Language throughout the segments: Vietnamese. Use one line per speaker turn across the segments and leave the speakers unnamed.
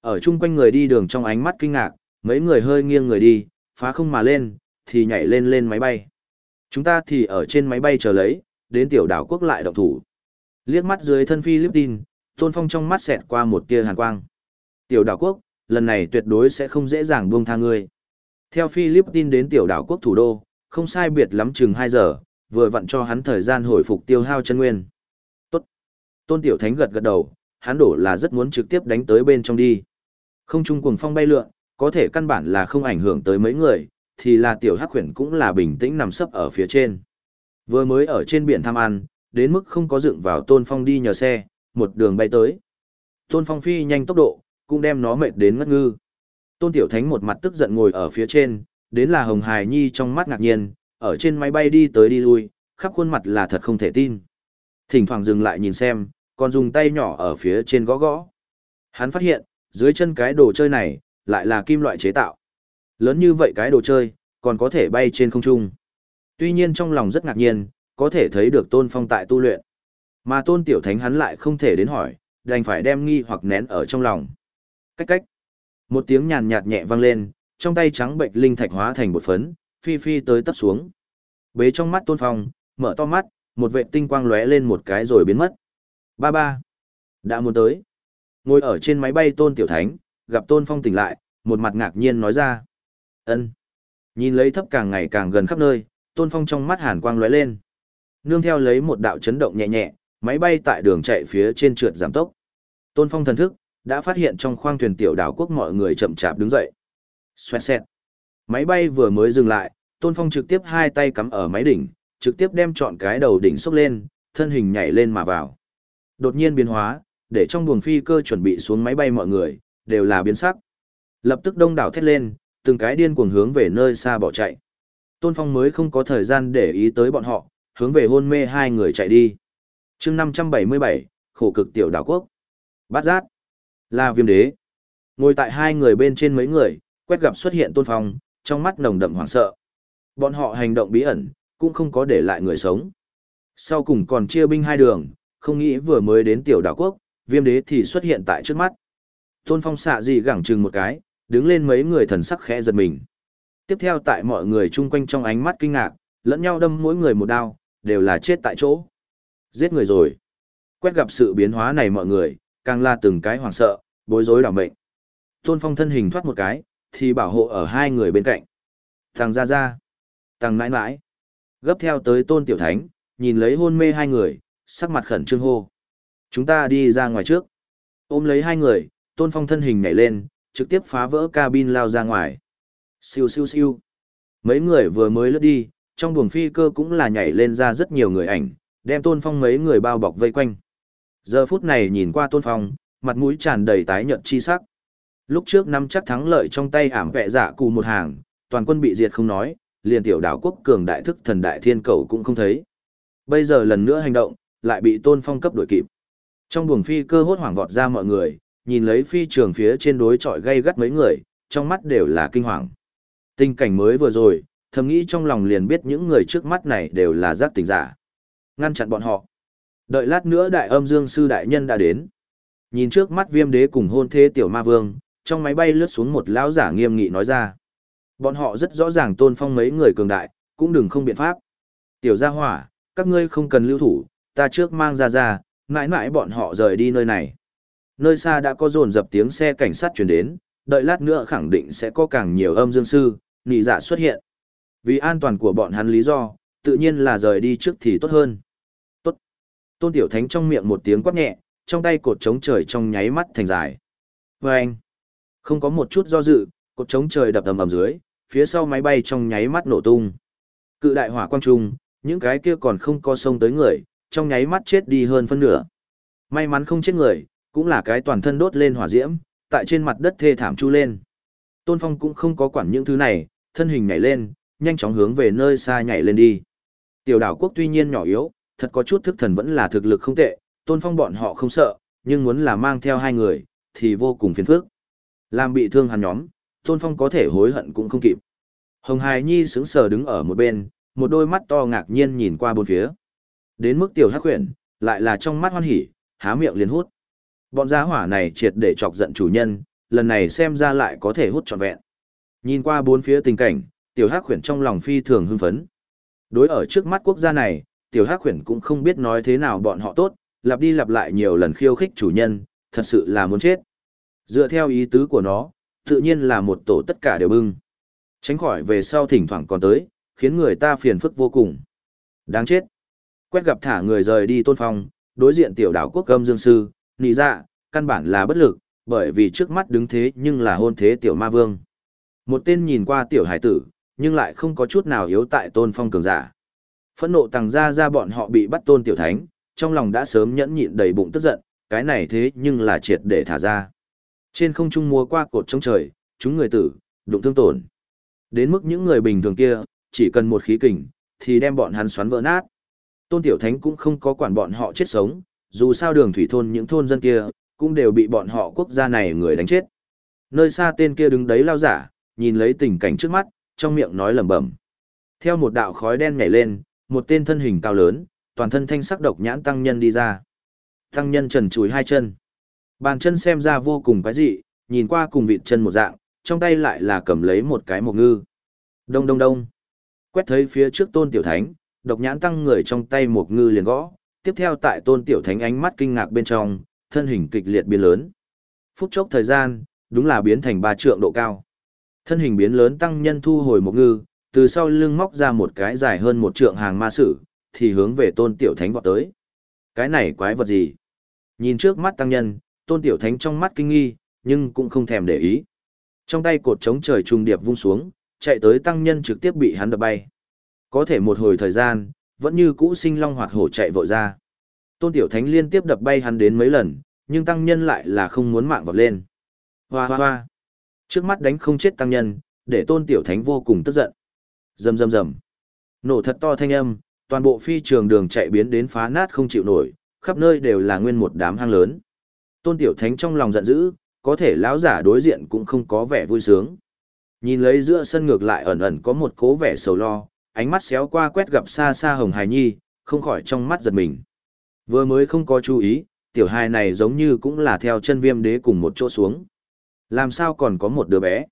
Ở chung quanh người đi đường trong ánh mắt kinh ngạc, mấy người hơi nghiêng người đi, phá không mà lên, thì nhảy lên lên máy bay. Chúng ta thì ở trên máy bay chờ lấy, đến tiểu đảo quốc lại động thủ. Liếc mắt dưới thân Philippines, Tôn Phong trong mắt xẹt qua một tia hàn quang. Tiểu đảo quốc, lần này tuyệt đối sẽ không dễ dàng buông tha ngươi. Theo Philippines đến tiểu đảo quốc thủ đô, không sai biệt lắm chừng 2 giờ, vừa vặn cho hắn thời gian hồi phục tiêu hao chân nguyên. Tốt. Tôn Tiểu Thánh gật gật đầu, hắn đổ là rất muốn trực tiếp đánh tới bên trong đi. Không trung cuồng phong bay lượn, có thể căn bản là không ảnh hưởng tới mấy người, thì là tiểu hắc khuyển cũng là bình tĩnh nằm sấp ở phía trên. Vừa mới ở trên biển tham ăn, đến mức không có dựng vào Tôn Phong đi nhờ xe, một đường bay tới. Tôn Phong phi nhanh tốc độ, cũng đem nó mệt đến ngất ngư. Tôn Tiểu Thánh một mặt tức giận ngồi ở phía trên, đến là Hồng Hải Nhi trong mắt ngạc nhiên, ở trên máy bay đi tới đi lui, khắp khuôn mặt là thật không thể tin. Thỉnh thoảng dừng lại nhìn xem, còn dùng tay nhỏ ở phía trên gõ gõ. Hắn phát hiện, dưới chân cái đồ chơi này, lại là kim loại chế tạo. Lớn như vậy cái đồ chơi, còn có thể bay trên không trung. Tuy nhiên trong lòng rất ngạc nhiên, có thể thấy được tôn phong tại tu luyện. Mà tôn tiểu thánh hắn lại không thể đến hỏi, đành phải đem nghi hoặc nén ở trong lòng. Cách cách. Một tiếng nhàn nhạt nhẹ vang lên, trong tay trắng bệnh linh thạch hóa thành một phấn, phi phi tới tấp xuống. Bế trong mắt tôn phong, mở to mắt, một vệ tinh quang lóe lên một cái rồi biến mất. Ba ba. Đã muốn tới. Ngồi ở trên máy bay tôn tiểu thánh, gặp tôn phong tỉnh lại, một mặt ngạc nhiên nói ra. ân Nhìn lấy thấp càng ngày càng gần khắp nơi, tôn phong trong mắt hàn quang lóe lên. Nương theo lấy một đạo chấn động nhẹ nhẹ, máy bay tại đường chạy phía trên trượt giảm tốc. Tôn phong thần thức, đã phát hiện trong khoang thuyền tiểu đảo quốc mọi người chậm chạp đứng dậy. Xoẹt xẹt. Máy bay vừa mới dừng lại, tôn phong trực tiếp hai tay cắm ở máy đỉnh, trực tiếp đem chọn cái đầu đỉnh xốc lên, thân hình nhảy lên mà vào. Đột nhiên biến hóa, để trong buồng phi cơ chuẩn bị xuống máy bay mọi người, đều là biến sắc. Lập tức đông đảo thét lên, từng cái điên cuồng hướng về nơi xa bỏ chạy. Tôn Phong mới không có thời gian để ý tới bọn họ, hướng về hôn mê hai người chạy đi. chương 577, khổ cực tiểu đảo quốc. Bát giác, là viêm đế. Ngồi tại hai người bên trên mấy người, quét gặp xuất hiện Tôn Phong, trong mắt nồng đậm hoảng sợ. Bọn họ hành động bí ẩn, cũng không có để lại người sống. Sau cùng còn chia binh hai đường, không nghĩ vừa mới đến tiểu đảo quốc, viêm đế thì xuất hiện tại trước mắt. Tôn Phong xạ dị gẳng chừng một cái, đứng lên mấy người thần sắc khẽ giật mình. Tiếp theo tại mọi người chung quanh trong ánh mắt kinh ngạc, lẫn nhau đâm mỗi người một đao, đều là chết tại chỗ. Giết người rồi. Quét gặp sự biến hóa này mọi người, càng là từng cái hoảng sợ, bối rối đảo mệnh. Tôn Phong thân hình thoát một cái, thì bảo hộ ở hai người bên cạnh. Thằng ra ra. Thằng mãi mãi. Gấp theo tới Tôn Tiểu Thánh, nhìn lấy hôn mê hai người, sắc mặt khẩn trương hô. Chúng ta đi ra ngoài trước. Ôm lấy hai người, Tôn Phong thân hình nhảy lên, trực tiếp phá vỡ cabin lao ra ngoài. Siêu siêu siêu. Mấy người vừa mới lướt đi, trong buồng phi cơ cũng là nhảy lên ra rất nhiều người ảnh, đem Tôn Phong mấy người bao bọc vây quanh. Giờ phút này nhìn qua Tôn Phong, mặt mũi tràn đầy tái nhợt chi sắc. Lúc trước năm chắc thắng lợi trong tay ảm vẹ giả cù một hàng, toàn quân bị diệt không nói, liền tiểu đảo quốc cường đại thức thần đại thiên cầu cũng không thấy. Bây giờ lần nữa hành động, lại bị Tôn Phong cấp đuổi kịp. Trong buồng phi cơ hốt hoảng vọt ra mọi người, nhìn lấy phi trường phía trên đối trọi gây gắt mấy người, trong mắt đều là kinh hoàng. Tình cảnh mới vừa rồi, thầm nghĩ trong lòng liền biết những người trước mắt này đều là giác tình giả. Ngăn chặn bọn họ. Đợi lát nữa đại âm dương sư đại nhân đã đến. Nhìn trước mắt viêm đế cùng hôn thế tiểu ma vương, trong máy bay lướt xuống một lão giả nghiêm nghị nói ra. Bọn họ rất rõ ràng tôn phong mấy người cường đại, cũng đừng không biện pháp. Tiểu gia hỏa, các ngươi không cần lưu thủ, ta trước mang ra ra, mãi mãi bọn họ rời đi nơi này. Nơi xa đã có dồn dập tiếng xe cảnh sát chuyển đến, đợi lát nữa khẳng định sẽ có càng nhiều âm dương sư, nị giả xuất hiện. Vì an toàn của bọn hắn lý do, tự nhiên là rời đi trước thì tốt hơn. Tốt. Tôn Tiểu Thánh trong miệng một tiếng quát nhẹ, trong tay cột trống trời trong nháy mắt thành dài. Và anh, không có một chút do dự, cột trống trời đập ầm ầm dưới, phía sau máy bay trong nháy mắt nổ tung. Cự đại hỏa quang trung, những cái kia còn không có sông tới người, trong nháy mắt chết đi hơn phân nửa. May mắn không chết người, cũng là cái toàn thân đốt lên hỏa diễm, tại trên mặt đất thê thảm chu lên. Tôn Phong cũng không có quản những thứ này, thân hình nhảy lên, nhanh chóng hướng về nơi xa nhảy lên đi. Tiểu đảo quốc tuy nhiên nhỏ yếu, thật có chút thức thần vẫn là thực lực không tệ, Tôn Phong bọn họ không sợ, nhưng muốn là mang theo hai người, thì vô cùng phiền phức. Làm bị thương hắn nhóm, Tôn Phong có thể hối hận cũng không kịp. Hồng Hải Nhi sững sờ đứng ở một bên, một đôi mắt to ngạc nhiên nhìn qua bốn phía. Đến mức tiểu hắc huyền, lại là trong mắt hoan hỉ, há miệng liền hút. Bọn giá hỏa này triệt để chọc giận chủ nhân, lần này xem ra lại có thể hút trọn vẹn. Nhìn qua bốn phía tình cảnh, tiểu hắc khuyển trong lòng phi thường hưng phấn. Đối ở trước mắt quốc gia này, tiểu hắc khuyển cũng không biết nói thế nào bọn họ tốt, lặp đi lặp lại nhiều lần khiêu khích chủ nhân, thật sự là muốn chết. Dựa theo ý tứ của nó, tự nhiên là một tổ tất cả đều bưng. Tránh khỏi về sau thỉnh thoảng còn tới, khiến người ta phiền phức vô cùng. Đáng chết. Quét gặp thả người rời đi tôn phong, đối diện tiểu đảo quốc âm dương sư, nì dạ, căn bản là bất lực, bởi vì trước mắt đứng thế nhưng là hôn thế tiểu ma vương. Một tên nhìn qua tiểu hải tử, nhưng lại không có chút nào yếu tại tôn phong cường giả. Phẫn nộ tăng ra ra bọn họ bị bắt tôn tiểu thánh, trong lòng đã sớm nhẫn nhịn đầy bụng tức giận, cái này thế nhưng là triệt để thả ra. Trên không trung múa qua cột trong trời, chúng người tử, đụng thương tổn. Đến mức những người bình thường kia, chỉ cần một khí kình, thì đem bọn hắn xoắn vỡ nát. Tôn Tiểu Thánh cũng không có quản bọn họ chết sống, dù sao đường thủy thôn những thôn dân kia, cũng đều bị bọn họ quốc gia này người đánh chết. Nơi xa tên kia đứng đấy lao giả, nhìn lấy tình cảnh trước mắt, trong miệng nói lẩm bẩm. Theo một đạo khói đen nhảy lên, một tên thân hình cao lớn, toàn thân thanh sắc độc nhãn tăng nhân đi ra. Tăng nhân trần chùi hai chân. Bàn chân xem ra vô cùng cái dị, nhìn qua cùng vịt chân một dạng, trong tay lại là cầm lấy một cái mộc ngư. Đông đông đông. Quét thấy phía trước tôn tiểu thánh, độc nhãn tăng người trong tay một ngư liền gõ, tiếp theo tại tôn tiểu thánh ánh mắt kinh ngạc bên trong, thân hình kịch liệt biến lớn. Phút chốc thời gian, đúng là biến thành ba trượng độ cao. Thân hình biến lớn tăng nhân thu hồi một ngư, từ sau lưng móc ra một cái dài hơn một trượng hàng ma sử, thì hướng về tôn tiểu thánh vọt tới. Cái này quái vật gì? Nhìn trước mắt tăng nhân, tôn tiểu thánh trong mắt kinh nghi, nhưng cũng không thèm để ý. Trong tay cột chống trời trung điệp vung xuống, chạy tới tăng nhân trực tiếp bị hắn đập bay. Có thể một hồi thời gian, vẫn như cũ sinh long hoạt hổ chạy vội ra. Tôn tiểu thánh liên tiếp đập bay hắn đến mấy lần, nhưng tăng nhân lại là không muốn mạng vọt lên. Hoa hoa hoa. Trước mắt đánh không chết tăng nhân, để tôn tiểu thánh vô cùng tức giận. Rầm rầm rầm. Nổ thật to thanh âm, toàn bộ phi trường đường chạy biến đến phá nát không chịu nổi, khắp nơi đều là nguyên một đám hang lớn. Tôn tiểu thánh trong lòng giận dữ, có thể lão giả đối diện cũng không có vẻ vui sướng. Nhìn lấy giữa sân ngược lại ẩn ẩn có một cố vẻ sầu lo, ánh mắt xéo qua quét gặp xa xa hồng hài nhi, không khỏi trong mắt giật mình. Vừa mới không có chú ý, tiểu hài này giống như cũng là theo chân viêm đế cùng một chỗ xuống. Làm sao còn có một đứa bé?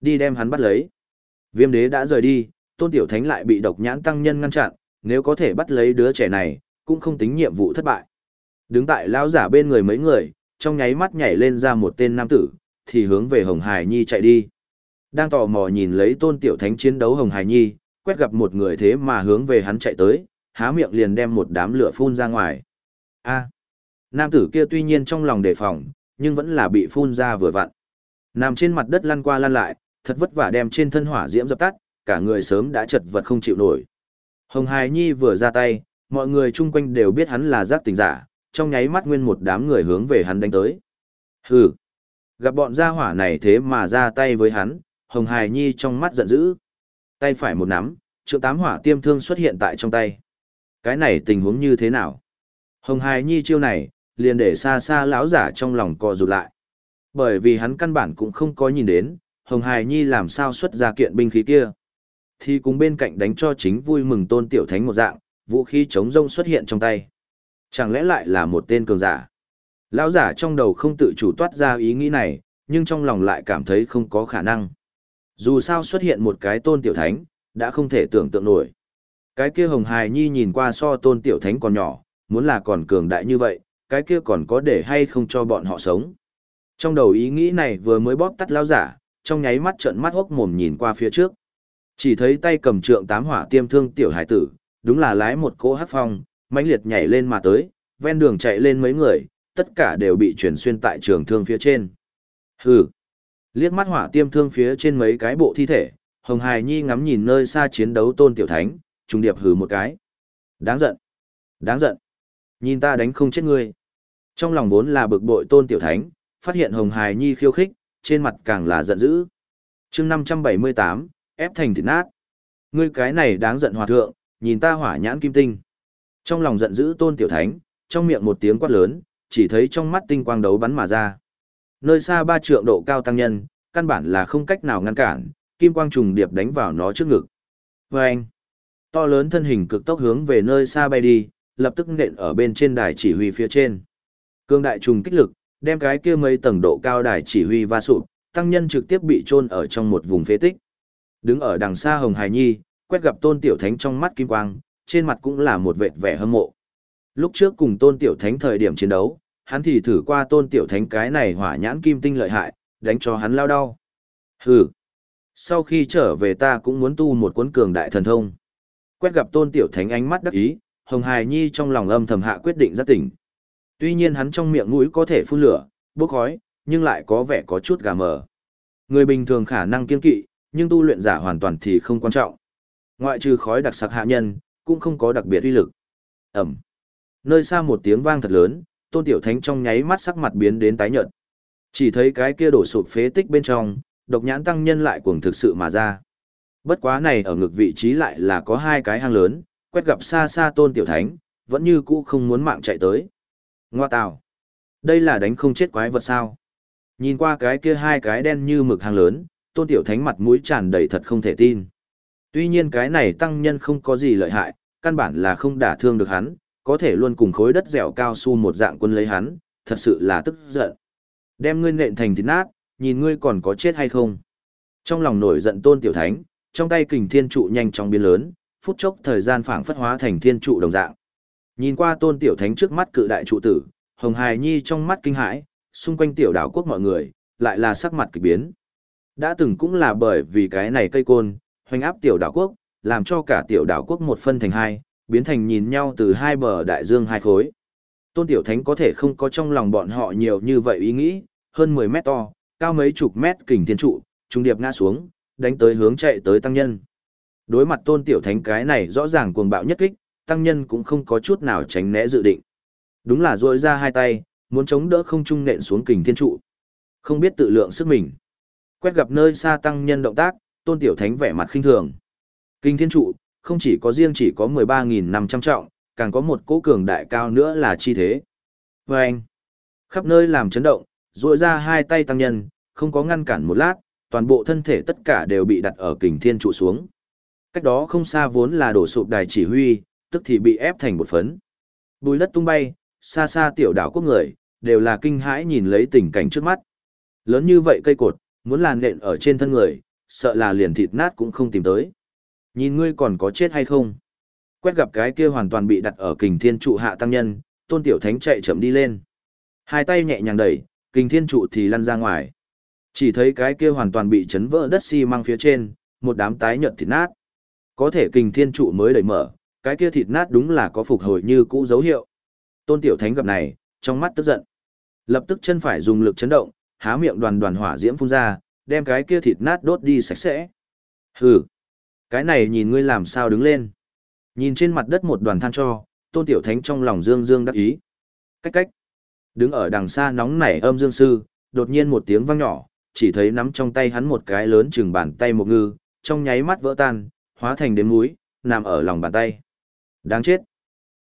Đi đem hắn bắt lấy. Viêm đế đã rời đi, tôn tiểu thánh lại bị độc nhãn tăng nhân ngăn chặn, nếu có thể bắt lấy đứa trẻ này, cũng không tính nhiệm vụ thất bại. Đứng tại lão giả bên người mấy người, trong nháy mắt nhảy lên ra một tên nam tử, thì hướng về Hồng Hải Nhi chạy đi. Đang tò mò nhìn lấy tôn tiểu thánh chiến đấu Hồng Hải Nhi, quét gặp một người thế mà hướng về hắn chạy tới, há miệng liền đem một đám lửa phun ra ngoài. A. nam tử kia tuy nhiên trong lòng đề phòng, nhưng vẫn là bị phun ra vừa vặn. Nằm trên mặt đất lăn qua lăn lại, thật vất vả đem trên thân hỏa diễm dập tắt, cả người sớm đã chật vật không chịu nổi. Hồng Hải Nhi vừa ra tay, mọi người chung quanh đều biết hắn là giác tình giả, trong nháy mắt nguyên một đám người hướng về hắn đánh tới. Hừ, gặp bọn gia hỏa này thế mà ra tay với hắn, Hồng Hải Nhi trong mắt giận dữ. Tay phải một nắm, trượng tám hỏa tiêm thương xuất hiện tại trong tay. Cái này tình huống như thế nào? Hồng Hải Nhi chiêu này, liền để xa xa lão giả trong lòng co rụt lại. Bởi vì hắn căn bản cũng không có nhìn đến, Hồng Hải Nhi làm sao xuất ra kiện binh khí kia. Thì cùng bên cạnh đánh cho chính vui mừng tôn tiểu thánh một dạng, vũ khí chống rông xuất hiện trong tay. Chẳng lẽ lại là một tên cường giả? Lão giả trong đầu không tự chủ toát ra ý nghĩ này, nhưng trong lòng lại cảm thấy không có khả năng. Dù sao xuất hiện một cái tôn tiểu thánh, đã không thể tưởng tượng nổi. Cái kia hồng hài nhi nhìn qua so tôn tiểu thánh còn nhỏ, muốn là còn cường đại như vậy, cái kia còn có để hay không cho bọn họ sống. Trong đầu ý nghĩ này vừa mới bóp tắt lão giả, trong nháy mắt trợn mắt hốc mồm nhìn qua phía trước. Chỉ thấy tay cầm trượng tám hỏa tiêm thương tiểu hải tử, đúng là lái một cỗ hát phong, mãnh liệt nhảy lên mà tới, ven đường chạy lên mấy người, tất cả đều bị chuyển xuyên tại trường thương phía trên. Hừ. Liếc mắt hỏa tiêm thương phía trên mấy cái bộ thi thể, Hồng Hải Nhi ngắm nhìn nơi xa chiến đấu tôn tiểu thánh, trùng điệp hừ một cái. Đáng giận. Đáng giận. Nhìn ta đánh không chết ngươi. Trong lòng vốn là bực bội tôn tiểu thánh, phát hiện Hồng Hải Nhi khiêu khích, trên mặt càng là giận dữ. chương 578, ép thành thịt nát. Ngươi cái này đáng giận hòa thượng, nhìn ta hỏa nhãn kim tinh. Trong lòng giận dữ tôn tiểu thánh, trong miệng một tiếng quát lớn, chỉ thấy trong mắt tinh quang đấu bắn mà ra. Nơi xa ba trượng độ cao tăng nhân, căn bản là không cách nào ngăn cản, kim quang trùng điệp đánh vào nó trước ngực. Và anh, to lớn thân hình cực tốc hướng về nơi xa bay đi, lập tức nện ở bên trên đài chỉ huy phía trên. Cương đại trùng kích lực, đem cái kia mấy tầng độ cao đài chỉ huy va sụp, tăng nhân trực tiếp bị chôn ở trong một vùng phế tích. Đứng ở đằng xa Hồng Hải Nhi, quét gặp Tôn Tiểu Thánh trong mắt kim quang, trên mặt cũng là một vệt vẻ hâm mộ. Lúc trước cùng Tôn Tiểu Thánh thời điểm chiến đấu, hắn thì thử qua Tôn Tiểu Thánh cái này hỏa nhãn kim tinh lợi hại, đánh cho hắn lao đau. Hừ. Sau khi trở về ta cũng muốn tu một cuốn cường đại thần thông. Quét gặp Tôn Tiểu Thánh ánh mắt đắc ý, Hồng Hải Nhi trong lòng âm thầm hạ quyết định ra tỉnh. Tuy nhiên hắn trong miệng mũi có thể phun lửa, bốc khói, nhưng lại có vẻ có chút gà mờ. Người bình thường khả năng kiên kỵ, nhưng tu luyện giả hoàn toàn thì không quan trọng. Ngoại trừ khói đặc sặc hạ nhân, cũng không có đặc biệt uy lực. Ẩm. Nơi xa một tiếng vang thật lớn, Tôn Tiểu Thánh trong nháy mắt sắc mặt biến đến tái nhợt. Chỉ thấy cái kia đổ sụp phế tích bên trong, độc nhãn tăng nhân lại cuồng thực sự mà ra. Bất quá này ở ngực vị trí lại là có hai cái hang lớn, quét gặp xa xa Tôn Tiểu Thánh, vẫn như cũ không muốn mạng chạy tới. Ngoa tào. Đây là đánh không chết quái vật sao? Nhìn qua cái kia hai cái đen như mực hang lớn, Tôn Tiểu Thánh mặt mũi tràn đầy thật không thể tin. Tuy nhiên cái này tăng nhân không có gì lợi hại, căn bản là không đả thương được hắn, có thể luôn cùng khối đất dẻo cao su một dạng quân lấy hắn, thật sự là tức giận. Đem ngươi nện thành thịt nát, nhìn ngươi còn có chết hay không. Trong lòng nổi giận tôn tiểu thánh, trong tay kình thiên trụ nhanh chóng biến lớn, phút chốc thời gian phảng phất hóa thành thiên trụ đồng dạng. Nhìn qua tôn tiểu thánh trước mắt cự đại trụ tử, hồng hài nhi trong mắt kinh hãi, xung quanh tiểu đảo quốc mọi người, lại là sắc mặt kỳ biến. Đã từng cũng là bởi vì cái này cây côn, hoành áp tiểu đảo quốc, làm cho cả tiểu đảo quốc một phân thành hai, biến thành nhìn nhau từ hai bờ đại dương hai khối. Tôn Tiểu Thánh có thể không có trong lòng bọn họ nhiều như vậy ý nghĩ, hơn 10 mét to, cao mấy chục mét kình thiên trụ, trung điệp ngã xuống, đánh tới hướng chạy tới tăng nhân. Đối mặt Tôn Tiểu Thánh cái này rõ ràng cuồng bạo nhất kích, tăng nhân cũng không có chút nào tránh né dự định. Đúng là rôi ra hai tay, muốn chống đỡ không trung nện xuống kình thiên trụ. Không biết tự lượng sức mình. Quét gặp nơi xa tăng nhân động tác, Tôn Tiểu Thánh vẻ mặt khinh thường. kình thiên trụ, không chỉ có riêng chỉ có 13.500 trọng, càng có một cỗ cường đại cao nữa là chi thế. Và anh, khắp nơi làm chấn động, ruội ra hai tay tăng nhân, không có ngăn cản một lát, toàn bộ thân thể tất cả đều bị đặt ở kình thiên trụ xuống. Cách đó không xa vốn là đổ sụp đài chỉ huy, tức thì bị ép thành một phấn. Bùi đất tung bay, xa xa tiểu đảo quốc người, đều là kinh hãi nhìn lấy tình cảnh trước mắt. Lớn như vậy cây cột, muốn làn nện ở trên thân người, sợ là liền thịt nát cũng không tìm tới. Nhìn ngươi còn có chết hay không? Quét gặp cái kia hoàn toàn bị đặt ở kình thiên trụ hạ tăng nhân, tôn tiểu thánh chạy chậm đi lên. Hai tay nhẹ nhàng đẩy, kình thiên trụ thì lăn ra ngoài. Chỉ thấy cái kia hoàn toàn bị chấn vỡ đất xi măng phía trên, một đám tái nhợt thịt nát. Có thể kình thiên trụ mới đẩy mở, cái kia thịt nát đúng là có phục hồi như cũ dấu hiệu. Tôn tiểu thánh gặp này, trong mắt tức giận. Lập tức chân phải dùng lực chấn động, há miệng đoàn đoàn hỏa diễm phun ra, đem cái kia thịt nát đốt đi sạch sẽ. Hừ, cái này nhìn ngươi làm sao đứng lên. Nhìn trên mặt đất một đoàn than cho, tôn tiểu thánh trong lòng dương dương đắc ý. Cách cách. Đứng ở đằng xa nóng nảy âm dương sư, đột nhiên một tiếng vang nhỏ, chỉ thấy nắm trong tay hắn một cái lớn chừng bàn tay một ngư, trong nháy mắt vỡ tan, hóa thành đếm núi, nằm ở lòng bàn tay. Đáng chết.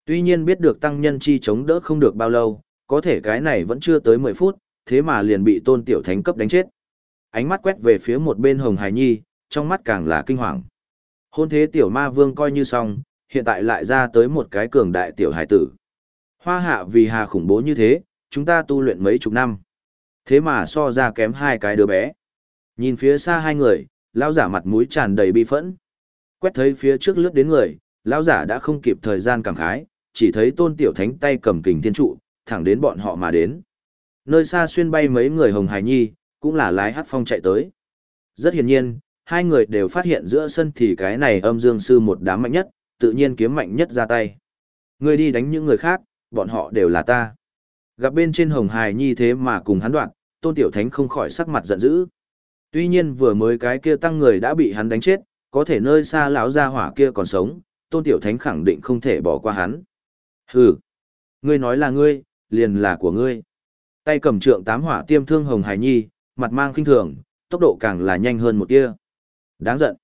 Tuy nhiên biết được tăng nhân chi chống đỡ không được bao lâu, có thể cái này vẫn chưa tới 10 phút, thế mà liền bị tôn tiểu thánh cấp đánh chết ánh mắt quét về phía một bên hồng hải nhi, trong mắt càng là kinh hoàng. Hôn thế tiểu ma vương coi như xong, hiện tại lại ra tới một cái cường đại tiểu hải tử. Hoa hạ vì hà khủng bố như thế, chúng ta tu luyện mấy chục năm. Thế mà so ra kém hai cái đứa bé. Nhìn phía xa hai người, lão giả mặt mũi tràn đầy bi phẫn. Quét thấy phía trước lướt đến người, lão giả đã không kịp thời gian cảm khái, chỉ thấy tôn tiểu thánh tay cầm kình thiên trụ, thẳng đến bọn họ mà đến. Nơi xa xuyên bay mấy người hồng hải nhi, cũng là lái hát phong chạy tới. Rất hiển nhiên, hai người đều phát hiện giữa sân thì cái này âm dương sư một đám mạnh nhất, tự nhiên kiếm mạnh nhất ra tay. Người đi đánh những người khác, bọn họ đều là ta. Gặp bên trên hồng hài nhi thế mà cùng hắn đoạn, tôn tiểu thánh không khỏi sắc mặt giận dữ. Tuy nhiên vừa mới cái kia tăng người đã bị hắn đánh chết, có thể nơi xa lão gia hỏa kia còn sống, tôn tiểu thánh khẳng định không thể bỏ qua hắn. Hừ, ngươi nói là ngươi, liền là của ngươi. Tay cầm trượng tám hỏa tiêm thương hồng hài nhi, mặt mang khinh thường, tốc độ càng là nhanh hơn một tia. Đáng giận.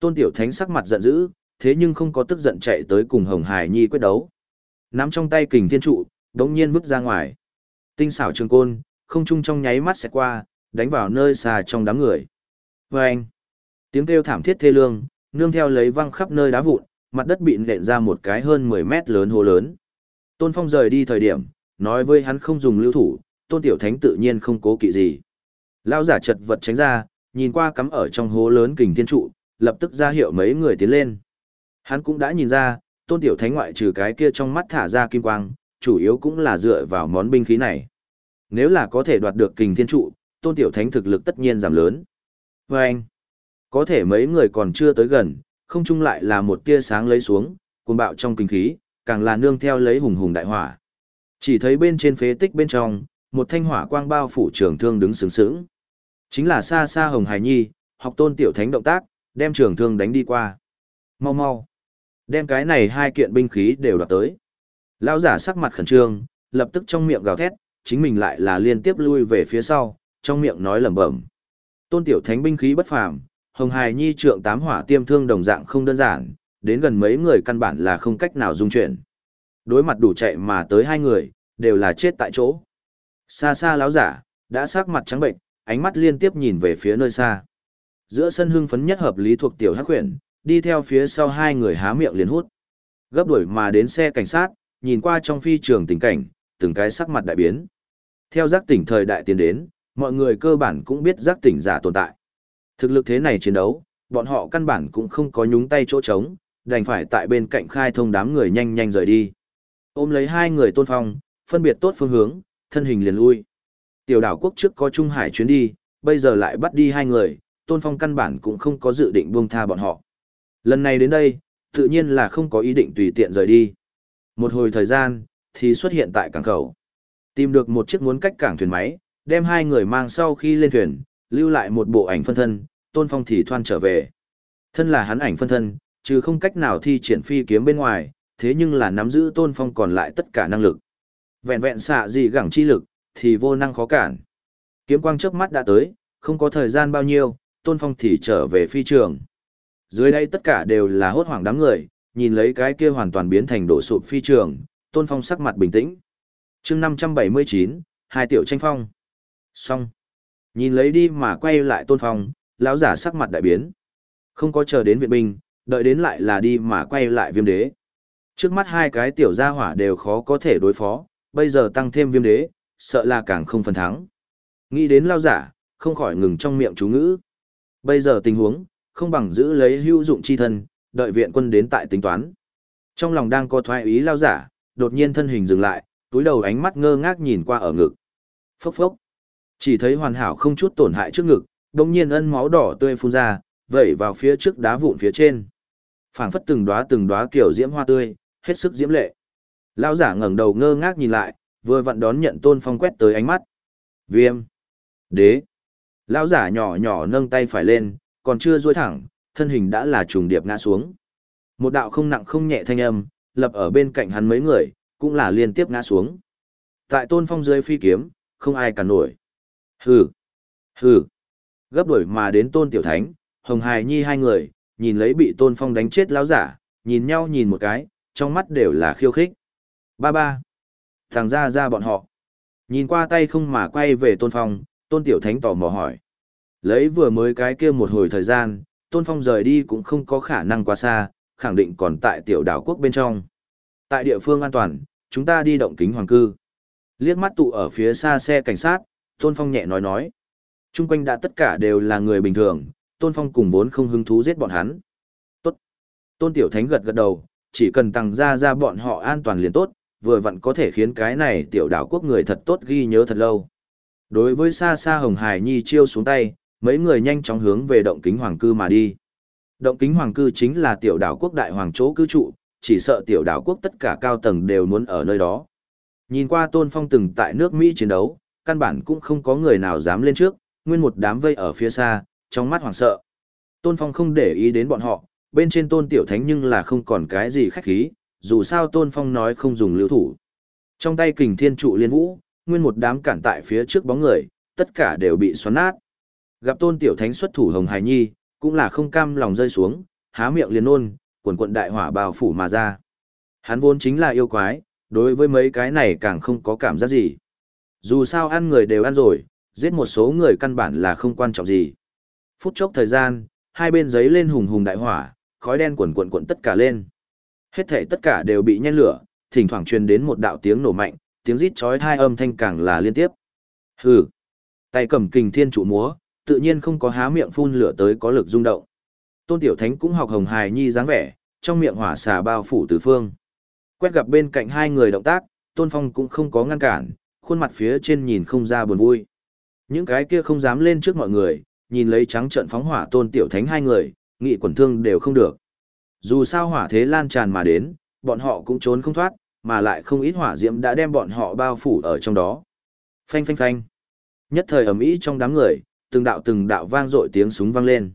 Tôn Tiểu Thánh sắc mặt giận dữ, thế nhưng không có tức giận chạy tới cùng Hồng Hải Nhi quyết đấu. Nắm trong tay kình thiên trụ, đống nhiên vứt ra ngoài. Tinh xảo trường côn, không trung trong nháy mắt sẽ qua, đánh vào nơi xa trong đám người. Và anh, tiếng kêu thảm thiết thê lương, nương theo lấy văng khắp nơi đá vụn, mặt đất bị nện ra một cái hơn 10 mét lớn hồ lớn. Tôn Phong rời đi thời điểm, nói với hắn không dùng lưu thủ, tôn tiểu thánh tự nhiên không cố kỵ gì. Lao giả chật vật tránh ra, nhìn qua cắm ở trong hố lớn kình thiên trụ, lập tức ra hiệu mấy người tiến lên. Hắn cũng đã nhìn ra, tôn tiểu thánh ngoại trừ cái kia trong mắt thả ra kim quang, chủ yếu cũng là dựa vào món binh khí này. Nếu là có thể đoạt được kình thiên trụ, tôn tiểu thánh thực lực tất nhiên giảm lớn. Và anh, có thể mấy người còn chưa tới gần, không chung lại là một tia sáng lấy xuống, cuồng bạo trong kinh khí, càng là nương theo lấy hùng hùng đại hỏa. Chỉ thấy bên trên phế tích bên trong, một thanh hỏa quang bao phủ trường thương đứng sướng sướng. Chính là xa xa Hồng Hải Nhi, học tôn tiểu thánh động tác, đem trường thương đánh đi qua. Mau mau. Đem cái này hai kiện binh khí đều đoạt tới. Lão giả sắc mặt khẩn trương, lập tức trong miệng gào thét, chính mình lại là liên tiếp lui về phía sau, trong miệng nói lẩm bẩm. Tôn tiểu thánh binh khí bất phàm, Hồng Hải Nhi trượng tám hỏa tiêm thương đồng dạng không đơn giản, đến gần mấy người căn bản là không cách nào dung chuyển. Đối mặt đủ chạy mà tới hai người, đều là chết tại chỗ. Xa xa lão giả, đã sắc mặt trắng bệnh, ánh mắt liên tiếp nhìn về phía nơi xa. Giữa sân hưng phấn nhất hợp lý thuộc tiểu hắc huyền, đi theo phía sau hai người há miệng liền hút. Gấp đuổi mà đến xe cảnh sát, nhìn qua trong phi trường tình cảnh, từng cái sắc mặt đại biến. Theo giác tỉnh thời đại tiến đến, mọi người cơ bản cũng biết giác tỉnh giả tồn tại. Thực lực thế này chiến đấu, bọn họ căn bản cũng không có nhúng tay chỗ trống, đành phải tại bên cạnh khai thông đám người nhanh nhanh rời đi. Ôm lấy hai người tôn phong, phân biệt tốt phương hướng, thân hình liền lui. Tiểu đảo quốc trước có Trung Hải chuyến đi, bây giờ lại bắt đi hai người, tôn phong căn bản cũng không có dự định buông tha bọn họ. Lần này đến đây, tự nhiên là không có ý định tùy tiện rời đi. Một hồi thời gian, thì xuất hiện tại cảng khẩu. Tìm được một chiếc muốn cách cảng thuyền máy, đem hai người mang sau khi lên thuyền, lưu lại một bộ ảnh phân thân, tôn phong thì thoan trở về. Thân là hắn ảnh phân thân, chứ không cách nào thi triển phi kiếm bên ngoài, thế nhưng là nắm giữ tôn phong còn lại tất cả năng lực. Vẹn vẹn xạ gì gẳng chi lực, thì vô năng khó cản. Kiếm quang chớp mắt đã tới, không có thời gian bao nhiêu, tôn phong thì trở về phi trường. Dưới đây tất cả đều là hốt hoảng đám người, nhìn lấy cái kia hoàn toàn biến thành đổ sụp phi trường, tôn phong sắc mặt bình tĩnh. chương 579, hai tiểu tranh phong. Xong. Nhìn lấy đi mà quay lại tôn phong, lão giả sắc mặt đại biến. Không có chờ đến viện binh, đợi đến lại là đi mà quay lại viêm đế. Trước mắt hai cái tiểu gia hỏa đều khó có thể đối phó, bây giờ tăng thêm viêm đế, sợ là càng không phần thắng. Nghĩ đến lao giả, không khỏi ngừng trong miệng chú ngữ. Bây giờ tình huống, không bằng giữ lấy hữu dụng chi thân, đợi viện quân đến tại tính toán. Trong lòng đang có thoái ý lao giả, đột nhiên thân hình dừng lại, túi đầu ánh mắt ngơ ngác nhìn qua ở ngực. Phốc phốc. Chỉ thấy hoàn hảo không chút tổn hại trước ngực, đồng nhiên ân máu đỏ tươi phun ra, vẩy vào phía trước đá vụn phía trên. phảng phất từng đóa từng đóa kiểu diễm hoa tươi, hết sức diễm lệ. Lão giả ngẩng đầu ngơ ngác nhìn lại, vừa vặn đón nhận Tôn Phong quét tới ánh mắt. Viêm. Đế. Lão giả nhỏ nhỏ nâng tay phải lên, còn chưa duỗi thẳng, thân hình đã là trùng điệp ngã xuống. Một đạo không nặng không nhẹ thanh âm, lập ở bên cạnh hắn mấy người, cũng là liên tiếp ngã xuống. Tại Tôn Phong dưới phi kiếm, không ai cản nổi. Hừ. Hừ. Gấp đuổi mà đến Tôn Tiểu Thánh, Hồng Hải Nhi hai người, nhìn lấy bị Tôn Phong đánh chết lão giả, nhìn nhau nhìn một cái, trong mắt đều là khiêu khích. Ba ba. Thằng ra ra bọn họ. Nhìn qua tay không mà quay về Tôn Phong, Tôn Tiểu Thánh tò mò hỏi. Lấy vừa mới cái kia một hồi thời gian, Tôn Phong rời đi cũng không có khả năng quá xa, khẳng định còn tại tiểu đảo quốc bên trong. Tại địa phương an toàn, chúng ta đi động kính hoàng cư. Liếc mắt tụ ở phía xa xe cảnh sát, Tôn Phong nhẹ nói nói. Trung quanh đã tất cả đều là người bình thường, Tôn Phong cùng vốn không hứng thú giết bọn hắn. Tốt. Tôn Tiểu Thánh gật gật đầu, chỉ cần tăng ra ra bọn họ an toàn liền tốt, vừa vặn có thể khiến cái này tiểu đảo quốc người thật tốt ghi nhớ thật lâu. Đối với xa xa Hồng Hải Nhi chiêu xuống tay, mấy người nhanh chóng hướng về động kính hoàng cư mà đi. Động kính hoàng cư chính là tiểu đảo quốc đại hoàng chỗ cư trụ, chỉ sợ tiểu đảo quốc tất cả cao tầng đều muốn ở nơi đó. Nhìn qua Tôn Phong từng tại nước Mỹ chiến đấu, căn bản cũng không có người nào dám lên trước, nguyên một đám vây ở phía xa, trong mắt hoảng sợ. Tôn Phong không để ý đến bọn họ, bên trên Tôn Tiểu Thánh nhưng là không còn cái gì khách khí, dù sao Tôn Phong nói không dùng lưu thủ. Trong tay kình thiên trụ liên vũ, nguyên một đám cản tại phía trước bóng người, tất cả đều bị xoắn nát. Gặp Tôn Tiểu Thánh xuất thủ Hồng Hải Nhi, cũng là không cam lòng rơi xuống, há miệng liền nôn, quần quận đại hỏa bào phủ mà ra. Hắn vốn chính là yêu quái, đối với mấy cái này càng không có cảm giác gì. Dù sao ăn người đều ăn rồi, giết một số người căn bản là không quan trọng gì. Phút chốc thời gian, hai bên giấy lên hùng hùng đại hỏa, khói đen quần quần quần tất cả lên. Hết thể tất cả đều bị nhen lửa, thỉnh thoảng truyền đến một đạo tiếng nổ mạnh, tiếng rít chói tai âm thanh càng là liên tiếp. Hừ. Tay cầm kình thiên trụ múa, tự nhiên không có há miệng phun lửa tới có lực rung động. Tôn Tiểu Thánh cũng học Hồng Hài Nhi dáng vẻ, trong miệng hỏa xà bao phủ tứ phương. Quét gặp bên cạnh hai người động tác, Tôn Phong cũng không có ngăn cản, khuôn mặt phía trên nhìn không ra buồn vui. Những cái kia không dám lên trước mọi người, nhìn lấy trắng trận phóng hỏa Tôn Tiểu Thánh hai người, nghị quần thương đều không được. Dù sao hỏa thế lan tràn mà đến, bọn họ cũng trốn không thoát, mà lại không ít hỏa diễm đã đem bọn họ bao phủ ở trong đó. Phanh phanh phanh. Nhất thời ầm ĩ trong đám người, từng đạo từng đạo vang dội tiếng súng vang lên.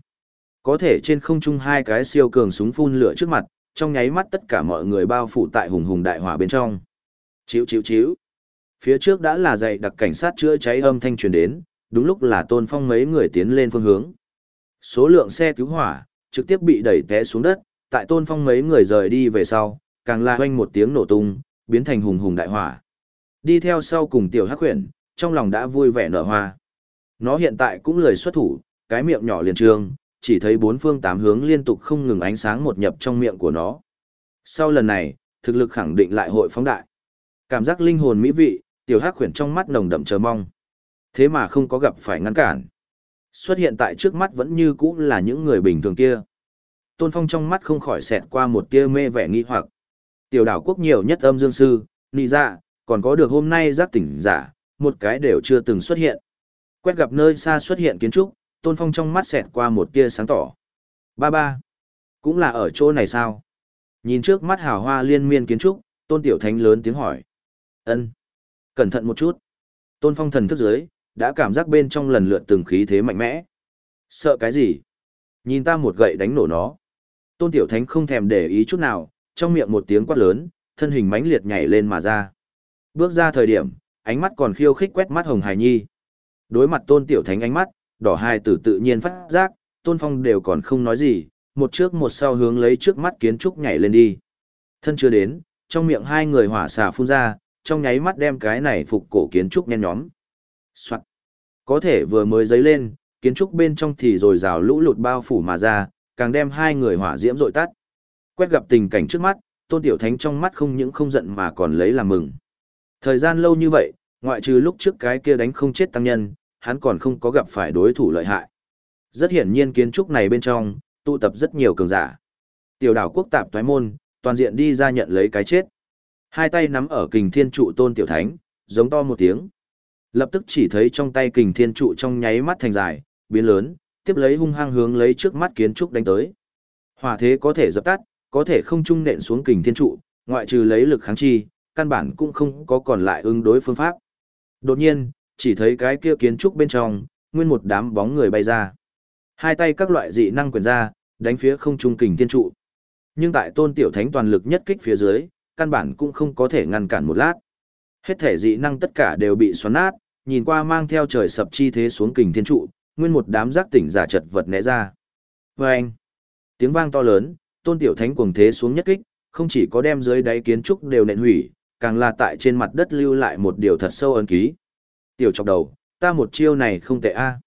Có thể trên không trung hai cái siêu cường súng phun lửa trước mặt, trong nháy mắt tất cả mọi người bao phủ tại hùng hùng đại hỏa bên trong. Chíu chíu chíu. Phía trước đã là dày đặc cảnh sát chữa cháy âm thanh truyền đến, đúng lúc là Tôn Phong mấy người tiến lên phương hướng. Số lượng xe cứu hỏa trực tiếp bị đẩy té xuống đất, tại Tôn Phong mấy người rời đi về sau, càng là hoanh một tiếng nổ tung, biến thành hùng hùng đại hỏa. Đi theo sau cùng tiểu hắc huyền, trong lòng đã vui vẻ nở hoa. Nó hiện tại cũng lười xuất thủ, cái miệng nhỏ liền trương, chỉ thấy bốn phương tám hướng liên tục không ngừng ánh sáng một nhập trong miệng của nó. Sau lần này, thực lực khẳng định lại hội phóng đại. Cảm giác linh hồn mỹ vị, tiểu hắc huyền trong mắt nồng đậm chờ mong. Thế mà không có gặp phải ngăn cản. Xuất hiện tại trước mắt vẫn như cũ là những người bình thường kia. Tôn Phong trong mắt không khỏi xẹt qua một tia mê vẻ nghi hoặc. Tiểu đảo quốc nhiều nhất âm dương sư, nị dạ, còn có được hôm nay giác tỉnh giả, một cái đều chưa từng xuất hiện. Quét gặp nơi xa xuất hiện kiến trúc, Tôn Phong trong mắt xẹt qua một tia sáng tỏ. Ba ba, cũng là ở chỗ này sao? Nhìn trước mắt hào hoa liên miên kiến trúc, Tôn Tiểu Thánh lớn tiếng hỏi. Ân, Cẩn thận một chút. Tôn Phong thần thức dưới, đã cảm giác bên trong lần lượt từng khí thế mạnh mẽ. Sợ cái gì? Nhìn ta một gậy đánh nổ nó. Tôn Tiểu Thánh không thèm để ý chút nào, trong miệng một tiếng quát lớn, thân hình mãnh liệt nhảy lên mà ra. Bước ra thời điểm, ánh mắt còn khiêu khích quét mắt Hồng Hải Nhi. Đối mặt Tôn Tiểu Thánh ánh mắt, đỏ hai tử tự nhiên phát giác, Tôn Phong đều còn không nói gì, một trước một sau hướng lấy trước mắt kiến trúc nhảy lên đi. Thân chưa đến, trong miệng hai người hỏa xà phun ra, trong nháy mắt đem cái này phục cổ kiến trúc nhen nhóm. Soạn. Có thể vừa mới dấy lên, kiến trúc bên trong thì rồi rào lũ lụt bao phủ mà ra, càng đem hai người hỏa diễm dội tắt. Quét gặp tình cảnh trước mắt, Tôn Tiểu Thánh trong mắt không những không giận mà còn lấy làm mừng. Thời gian lâu như vậy, ngoại trừ lúc trước cái kia đánh không chết tăng nhân, hắn còn không có gặp phải đối thủ lợi hại. Rất hiển nhiên kiến trúc này bên trong, tụ tập rất nhiều cường giả. Tiểu đảo quốc tạp toái môn, toàn diện đi ra nhận lấy cái chết. Hai tay nắm ở kình thiên trụ tôn tiểu thánh, giống to một tiếng. Lập tức chỉ thấy trong tay kình thiên trụ trong nháy mắt thành dài, biến lớn, tiếp lấy hung hăng hướng lấy trước mắt kiến trúc đánh tới. Hỏa thế có thể dập tắt, có thể không trung nện xuống kình thiên trụ, ngoại trừ lấy lực kháng chi, căn bản cũng không có còn lại ứng đối phương pháp. Đột nhiên, chỉ thấy cái kia kiến trúc bên trong, nguyên một đám bóng người bay ra. Hai tay các loại dị năng quyền ra, đánh phía không trung kình thiên trụ. Nhưng tại tôn tiểu thánh toàn lực nhất kích phía dưới, căn bản cũng không có thể ngăn cản một lát. Hết thể dị năng tất cả đều bị xoắn nát, nhìn qua mang theo trời sập chi thế xuống kình thiên trụ, nguyên một đám giác tỉnh giả chật vật né ra. Và anh, tiếng vang to lớn, tôn tiểu thánh cuồng thế xuống nhất kích, không chỉ có đem dưới đáy kiến trúc đều nện hủy, càng là tại trên mặt đất lưu lại một điều thật sâu ấn ký. Tiểu chọc đầu, ta một chiêu này không tệ a. À.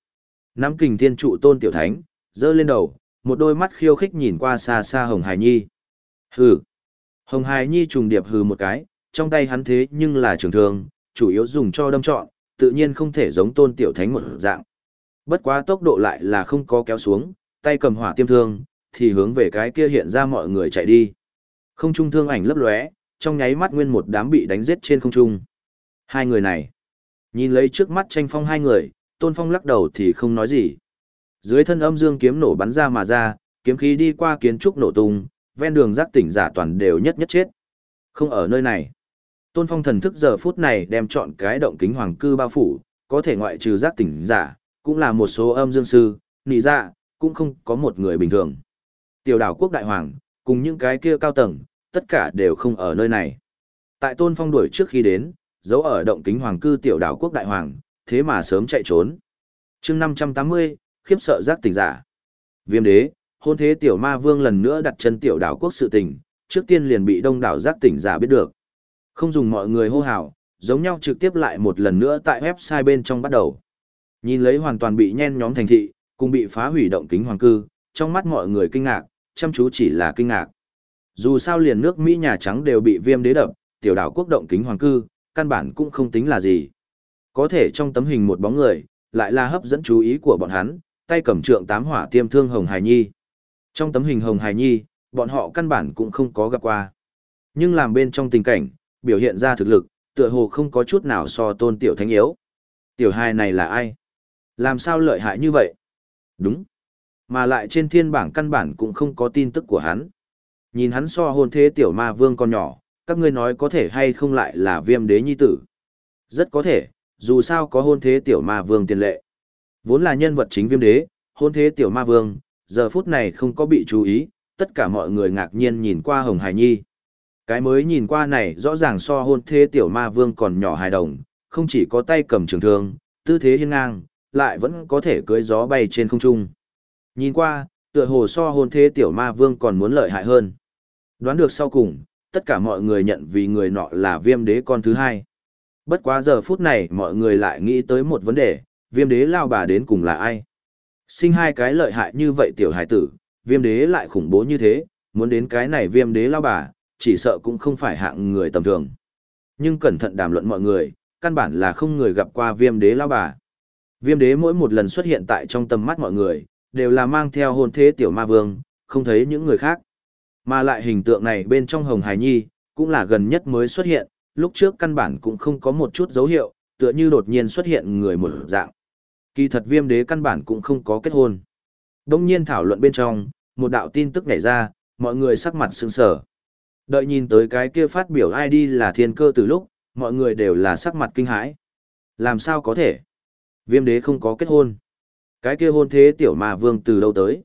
Nắm kình thiên trụ tôn tiểu thánh, giơ lên đầu, một đôi mắt khiêu khích nhìn qua xa xa Hồng Hải Nhi. Hừ. Hồng Hải Nhi trùng điệp hừ một cái, trong tay hắn thế nhưng là trường thương, chủ yếu dùng cho đâm trọn, tự nhiên không thể giống tôn tiểu thánh một dạng. Bất quá tốc độ lại là không có kéo xuống, tay cầm hỏa tiêm thương, thì hướng về cái kia hiện ra mọi người chạy đi. Không trung thương ảnh lấp lóe, trong nháy mắt nguyên một đám bị đánh giết trên không trung. Hai người này, nhìn lấy trước mắt tranh phong hai người, Tôn Phong lắc đầu thì không nói gì. Dưới thân âm dương kiếm nổ bắn ra mà ra, kiếm khí đi qua kiến trúc nổ tung, ven đường giác tỉnh giả toàn đều nhất nhất chết. Không ở nơi này. Tôn Phong thần thức giờ phút này đem chọn cái động kính hoàng cư bao phủ, có thể ngoại trừ giác tỉnh giả, cũng là một số âm dương sư, nị dạ, cũng không có một người bình thường. Tiểu đảo quốc đại hoàng, cùng những cái kia cao tầng, tất cả đều không ở nơi này. Tại Tôn Phong đuổi trước khi đến, giấu ở động kính hoàng cư tiểu đảo quốc đại hoàng, thế mà sớm chạy trốn. chương 580, khiếp sợ giác tỉnh giả. Viêm đế, hôn thế tiểu ma vương lần nữa đặt chân tiểu đảo quốc sự tình, trước tiên liền bị đông đảo giác tỉnh giả biết được. Không dùng mọi người hô hào, giống nhau trực tiếp lại một lần nữa tại website bên trong bắt đầu. Nhìn lấy hoàn toàn bị nhen nhóm thành thị, cùng bị phá hủy động kính hoàng cư, trong mắt mọi người kinh ngạc, chăm chú chỉ là kinh ngạc. Dù sao liền nước Mỹ Nhà Trắng đều bị viêm đế đập, tiểu đảo quốc động kính hoàng cư, căn bản cũng không tính là gì. Có thể trong tấm hình một bóng người, lại là hấp dẫn chú ý của bọn hắn, tay cầm trượng tám hỏa tiêm thương Hồng Hải Nhi. Trong tấm hình Hồng Hải Nhi, bọn họ căn bản cũng không có gặp qua. Nhưng làm bên trong tình cảnh, biểu hiện ra thực lực, tựa hồ không có chút nào so tôn tiểu thánh yếu. Tiểu hài này là ai? Làm sao lợi hại như vậy? Đúng. Mà lại trên thiên bảng căn bản cũng không có tin tức của hắn. Nhìn hắn so hôn thế tiểu ma vương con nhỏ, các ngươi nói có thể hay không lại là viêm đế nhi tử. Rất có thể, dù sao có hôn thế tiểu ma vương tiền lệ. Vốn là nhân vật chính viêm đế, hôn thế tiểu ma vương, giờ phút này không có bị chú ý, tất cả mọi người ngạc nhiên nhìn qua Hồng Hải Nhi. Cái mới nhìn qua này rõ ràng so hôn thế tiểu ma vương còn nhỏ hài đồng, không chỉ có tay cầm trường thương, tư thế hiên ngang, lại vẫn có thể cưới gió bay trên không trung. Nhìn qua, tựa hồ so hôn thế tiểu ma vương còn muốn lợi hại hơn. Đoán được sau cùng, tất cả mọi người nhận vì người nọ là viêm đế con thứ hai. Bất quá giờ phút này mọi người lại nghĩ tới một vấn đề, viêm đế lao bà đến cùng là ai? Sinh hai cái lợi hại như vậy tiểu hải tử, viêm đế lại khủng bố như thế, muốn đến cái này viêm đế lao bà, chỉ sợ cũng không phải hạng người tầm thường. Nhưng cẩn thận đàm luận mọi người, căn bản là không người gặp qua viêm đế lao bà. Viêm đế mỗi một lần xuất hiện tại trong tầm mắt mọi người, đều là mang theo hồn thế tiểu ma vương, không thấy những người khác. Mà lại hình tượng này bên trong Hồng Hải Nhi, cũng là gần nhất mới xuất hiện, lúc trước căn bản cũng không có một chút dấu hiệu, tựa như đột nhiên xuất hiện người một dạng. Kỳ thật viêm đế căn bản cũng không có kết hôn. Đông nhiên thảo luận bên trong, một đạo tin tức nhảy ra, mọi người sắc mặt sững sờ. Đợi nhìn tới cái kia phát biểu ID là thiên cơ từ lúc, mọi người đều là sắc mặt kinh hãi. Làm sao có thể? Viêm đế không có kết hôn. Cái kia hôn thế tiểu ma vương từ đâu tới?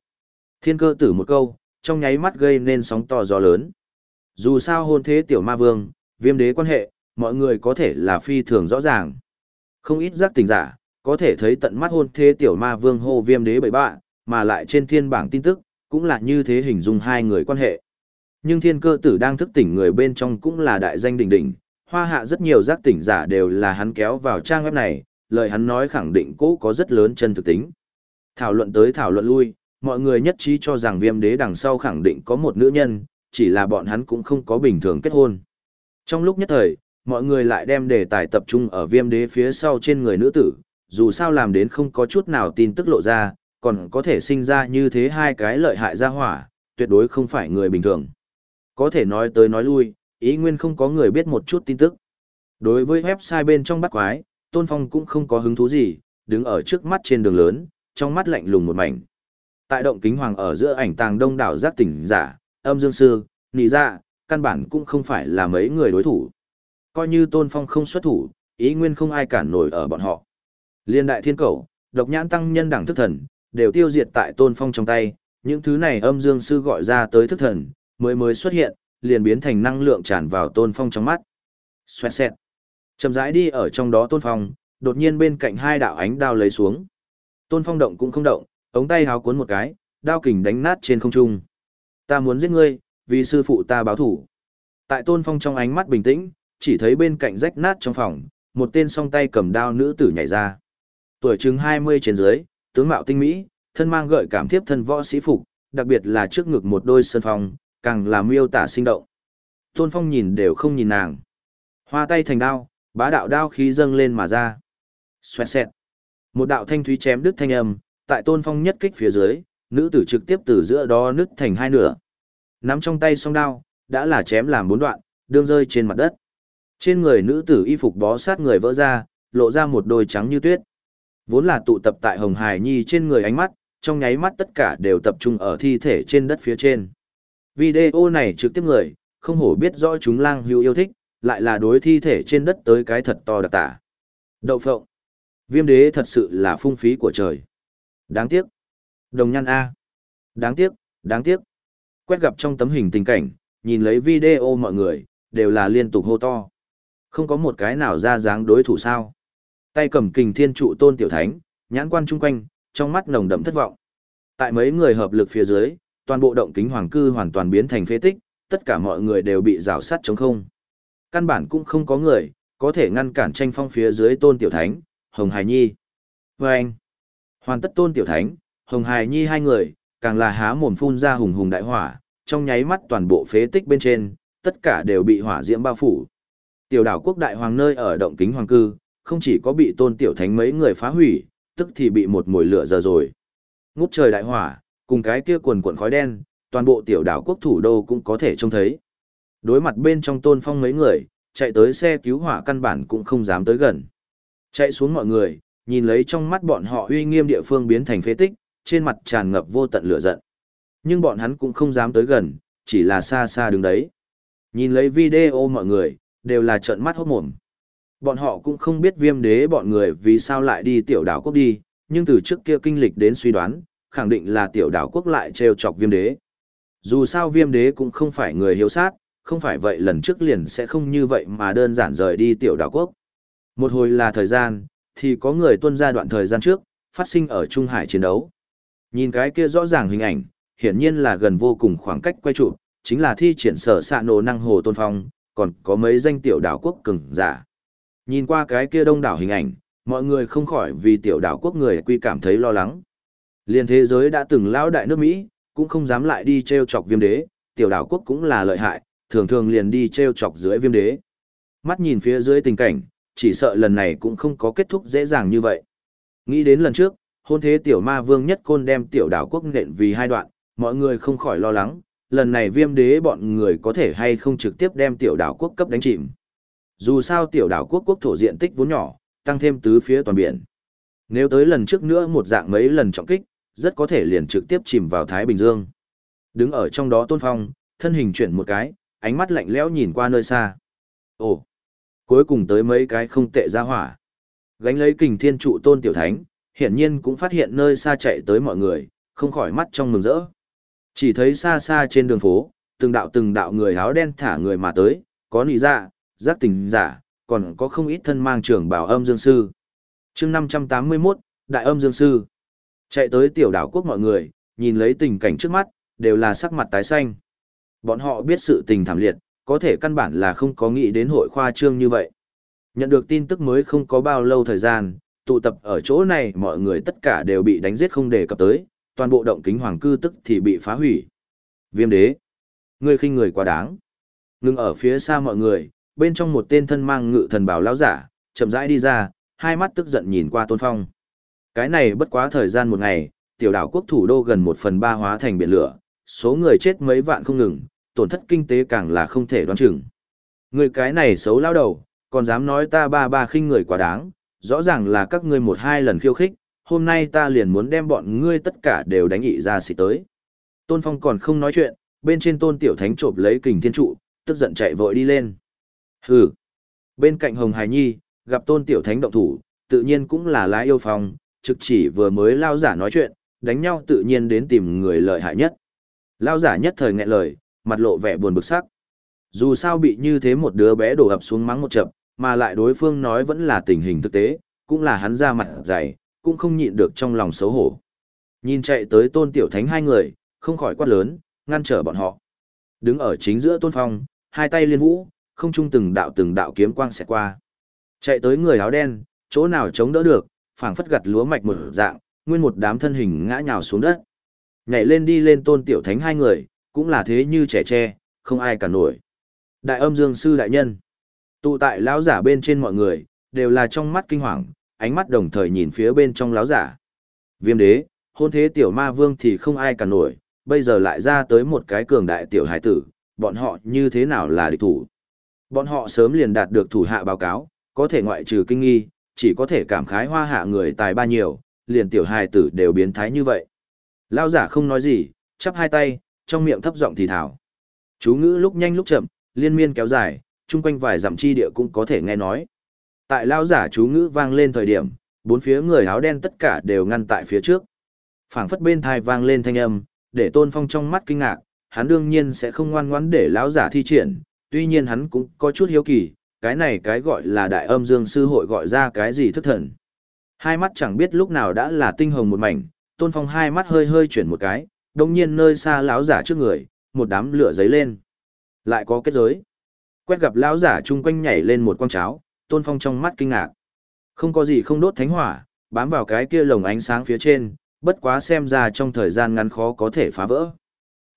Thiên cơ tử một câu, trong nháy mắt gây nên sóng to gió lớn. Dù sao hôn thế tiểu ma vương, viêm đế quan hệ, mọi người có thể là phi thường rõ ràng. Không ít giác tình giả, có thể thấy tận mắt hôn thế tiểu ma vương hô viêm đế bậy bạ, mà lại trên thiên bảng tin tức, cũng là như thế hình dung hai người quan hệ. Nhưng thiên cơ tử đang thức tỉnh người bên trong cũng là đại danh đỉnh đỉnh, hoa hạ rất nhiều giác tỉnh giả đều là hắn kéo vào trang web này, lời hắn nói khẳng định cố có rất lớn chân thực tính. Thảo luận tới thảo luận lui, mọi người nhất trí cho rằng viêm đế đằng sau khẳng định có một nữ nhân, chỉ là bọn hắn cũng không có bình thường kết hôn. Trong lúc nhất thời, mọi người lại đem đề tài tập trung ở viêm đế phía sau trên người nữ tử, dù sao làm đến không có chút nào tin tức lộ ra, còn có thể sinh ra như thế hai cái lợi hại ra hỏa, tuyệt đối không phải người bình thường. Có thể nói tới nói lui, ý nguyên không có người biết một chút tin tức. Đối với website bên trong bắt quái, Tôn Phong cũng không có hứng thú gì, đứng ở trước mắt trên đường lớn, trong mắt lạnh lùng một mảnh. Tại động kính hoàng ở giữa ảnh tàng đông đảo giác tỉnh giả, âm dương sư, nị dạ, căn bản cũng không phải là mấy người đối thủ. Coi như Tôn Phong không xuất thủ, ý nguyên không ai cản nổi ở bọn họ. Liên đại thiên cầu, độc nhãn tăng nhân đẳng thức thần, đều tiêu diệt tại Tôn Phong trong tay, những thứ này âm dương sư gọi ra tới thức thần, mới mới xuất hiện, liền biến thành năng lượng tràn vào Tôn Phong trong mắt. Xoẹt xẹt. Chậm rãi đi ở trong đó Tôn Phong, đột nhiên bên cạnh hai đạo ánh đao lấy xuống. Tôn Phong động cũng không động, ống tay háo cuốn một cái, đao kình đánh nát trên không trung. Ta muốn giết ngươi, vì sư phụ ta báo thủ. Tại Tôn Phong trong ánh mắt bình tĩnh, chỉ thấy bên cạnh rách nát trong phòng, một tên song tay cầm đao nữ tử nhảy ra. Tuổi chừng 20 trên dưới, tướng mạo tinh mỹ, thân mang gợi cảm thiếp thân võ sĩ phục, đặc biệt là trước ngực một đôi sơn phong, càng làm miêu tả sinh động. Tôn Phong nhìn đều không nhìn nàng. Hoa tay thành đao, bá đạo đao khí dâng lên mà ra. Xoẹt xẹt. Một đạo thanh thúy chém đứt thanh âm, tại Tôn Phong nhất kích phía dưới, nữ tử trực tiếp từ giữa đó nứt thành hai nửa. Nắm trong tay song đao, đã là chém làm bốn đoạn, đương rơi trên mặt đất. Trên người nữ tử y phục bó sát người vỡ ra, lộ ra một đôi trắng như tuyết. Vốn là tụ tập tại Hồng Hải Nhi trên người ánh mắt, trong nháy mắt tất cả đều tập trung ở thi thể trên đất phía trên. Video này trực tiếp người, không hổ biết rõ chúng lang hữu yêu thích, lại là đối thi thể trên đất tới cái thật to đặc tả. Đậu phộng. Viêm đế thật sự là phung phí của trời. Đáng tiếc. Đồng nhăn A. Đáng tiếc, đáng tiếc. Quét gặp trong tấm hình tình cảnh, nhìn lấy video mọi người, đều là liên tục hô to. Không có một cái nào ra dáng đối thủ sao. Tay cầm kình thiên trụ tôn tiểu thánh, nhãn quan chung quanh, trong mắt nồng đậm thất vọng. Tại mấy người hợp lực phía dưới, toàn bộ động kính hoàng cư hoàn toàn biến thành phế tích, tất cả mọi người đều bị rào sắt chống không. Căn bản cũng không có người, có thể ngăn cản tranh phong phía dưới tôn tiểu thánh, Hồng Hải Nhi. Và anh, hoàn tất tôn tiểu thánh, Hồng Hải Nhi hai người, càng là há mồm phun ra hùng hùng đại hỏa, trong nháy mắt toàn bộ phế tích bên trên, tất cả đều bị hỏa diễm bao phủ. Tiểu đảo quốc đại hoàng nơi ở động kính hoàng cư, không chỉ có bị tôn tiểu thánh mấy người phá hủy, tức thì bị một mùi lửa giờ rồi. Ngút trời đại hỏa, cùng cái kia quần cuộn khói đen, toàn bộ tiểu đảo quốc thủ đô cũng có thể trông thấy. Đối mặt bên trong tôn phong mấy người, chạy tới xe cứu hỏa căn bản cũng không dám tới gần. Chạy xuống mọi người, nhìn lấy trong mắt bọn họ uy nghiêm địa phương biến thành phế tích, trên mặt tràn ngập vô tận lửa giận. Nhưng bọn hắn cũng không dám tới gần, chỉ là xa xa đứng đấy. Nhìn lấy video mọi người, đều là trợn mắt hốt mồm. Bọn họ cũng không biết viêm đế bọn người vì sao lại đi tiểu đảo quốc đi, nhưng từ trước kia kinh lịch đến suy đoán, khẳng định là tiểu đảo quốc lại trêu chọc viêm đế. Dù sao viêm đế cũng không phải người hiếu sát, không phải vậy lần trước liền sẽ không như vậy mà đơn giản rời đi tiểu đảo quốc. Một hồi là thời gian, thì có người tuân ra đoạn thời gian trước, phát sinh ở Trung Hải chiến đấu. Nhìn cái kia rõ ràng hình ảnh, hiển nhiên là gần vô cùng khoảng cách quay trụ, chính là thi triển sở xạ nổ năng hồ tôn phong, còn có mấy danh tiểu đảo quốc cường giả. Nhìn qua cái kia đông đảo hình ảnh, mọi người không khỏi vì tiểu đảo quốc người quy cảm thấy lo lắng. Liên thế giới đã từng lão đại nước Mỹ, cũng không dám lại đi treo chọc viêm đế, tiểu đảo quốc cũng là lợi hại, thường thường liền đi treo chọc dưới viêm đế. Mắt nhìn phía dưới tình cảnh, chỉ sợ lần này cũng không có kết thúc dễ dàng như vậy. Nghĩ đến lần trước, hôn thế tiểu ma vương nhất côn đem tiểu đảo quốc nện vì hai đoạn, mọi người không khỏi lo lắng, lần này viêm đế bọn người có thể hay không trực tiếp đem tiểu đảo quốc cấp đánh chìm. Dù sao tiểu đảo quốc quốc thổ diện tích vốn nhỏ, tăng thêm tứ phía toàn biển. Nếu tới lần trước nữa một dạng mấy lần trọng kích, rất có thể liền trực tiếp chìm vào Thái Bình Dương. Đứng ở trong đó Tôn Phong, thân hình chuyển một cái, ánh mắt lạnh lẽo nhìn qua nơi xa. Ồ, cuối cùng tới mấy cái không tệ ra hỏa. Gánh lấy kình thiên trụ Tôn Tiểu Thánh, hiển nhiên cũng phát hiện nơi xa chạy tới mọi người, không khỏi mắt trong mừng rỡ. Chỉ thấy xa xa trên đường phố, từng đạo từng đạo người áo đen thả người mà tới, có nị dạ, giác tình giả, còn có không ít thân mang trưởng bảo âm dương sư. chương 581, Đại âm dương sư. Chạy tới tiểu đảo quốc mọi người, nhìn lấy tình cảnh trước mắt, đều là sắc mặt tái xanh. Bọn họ biết sự tình thảm liệt, có thể căn bản là không có nghĩ đến hội khoa trương như vậy. Nhận được tin tức mới không có bao lâu thời gian, tụ tập ở chỗ này mọi người tất cả đều bị đánh giết không đề cập tới, toàn bộ động kính hoàng cư tức thì bị phá hủy. Viêm đế. Ngươi khinh người quá đáng. Ngưng ở phía xa mọi người, bên trong một tên thân mang ngự thần bảo lão giả, chậm rãi đi ra, hai mắt tức giận nhìn qua Tôn Phong. Cái này bất quá thời gian một ngày, tiểu đảo quốc thủ đô gần một phần ba hóa thành biển lửa, số người chết mấy vạn không ngừng, tổn thất kinh tế càng là không thể đoán chừng. Người cái này xấu lao đầu, còn dám nói ta ba ba khinh người quá đáng, rõ ràng là các ngươi một hai lần khiêu khích, hôm nay ta liền muốn đem bọn ngươi tất cả đều đánh ị ra xịt tới. Tôn Phong còn không nói chuyện, bên trên tôn tiểu thánh trộm lấy kình thiên trụ, tức giận chạy vội đi lên. Hừ. Bên cạnh Hồng Hải Nhi, gặp tôn tiểu thánh động thủ, tự nhiên cũng là lái yêu phong, trực chỉ vừa mới lao giả nói chuyện, đánh nhau tự nhiên đến tìm người lợi hại nhất. Lao giả nhất thời nghẹn lời, mặt lộ vẻ buồn bực sắc. Dù sao bị như thế một đứa bé đổ ập xuống mắng một chập, mà lại đối phương nói vẫn là tình hình thực tế, cũng là hắn ra mặt dày, cũng không nhịn được trong lòng xấu hổ. Nhìn chạy tới tôn tiểu thánh hai người, không khỏi quát lớn, ngăn trở bọn họ. Đứng ở chính giữa tôn phong, hai tay liên vũ, không trung từng đạo từng đạo kiếm quang xẹt qua. Chạy tới người áo đen, chỗ nào chống đỡ được, phảng phất gặt lúa mạch một dạng, nguyên một đám thân hình ngã nhào xuống đất. Nhảy lên đi lên tôn tiểu thánh hai người, cũng là thế như trẻ tre, không ai cả nổi. Đại âm dương sư đại nhân, tụ tại lão giả bên trên mọi người, đều là trong mắt kinh hoàng, ánh mắt đồng thời nhìn phía bên trong lão giả. Viêm đế, hôn thế tiểu ma vương thì không ai cả nổi, bây giờ lại ra tới một cái cường đại tiểu hải tử, bọn họ như thế nào là địch thủ. Bọn họ sớm liền đạt được thủ hạ báo cáo, có thể ngoại trừ kinh nghi, chỉ có thể cảm khái hoa hạ người tài ba nhiều, liền tiểu hài tử đều biến thái như vậy. Lao giả không nói gì, chắp hai tay, trong miệng thấp giọng thì thảo. Chú ngữ lúc nhanh lúc chậm, liên miên kéo dài, chung quanh vài dặm chi địa cũng có thể nghe nói. Tại lao giả chú ngữ vang lên thời điểm, bốn phía người áo đen tất cả đều ngăn tại phía trước. phảng phất bên thai vang lên thanh âm, để tôn phong trong mắt kinh ngạc, hắn đương nhiên sẽ không ngoan ngoãn để lão giả thi triển, tuy nhiên hắn cũng có chút hiếu kỳ, cái này cái gọi là đại âm dương sư hội gọi ra cái gì thức thần. Hai mắt chẳng biết lúc nào đã là tinh hồng một mảnh, tôn phong hai mắt hơi hơi chuyển một cái, đông nhiên nơi xa lão giả trước người, một đám lửa giấy lên. Lại có kết giới. Quét gặp lão giả chung quanh nhảy lên một quang cháo, tôn phong trong mắt kinh ngạc. Không có gì không đốt thánh hỏa, bám vào cái kia lồng ánh sáng phía trên, bất quá xem ra trong thời gian ngắn khó có thể phá vỡ.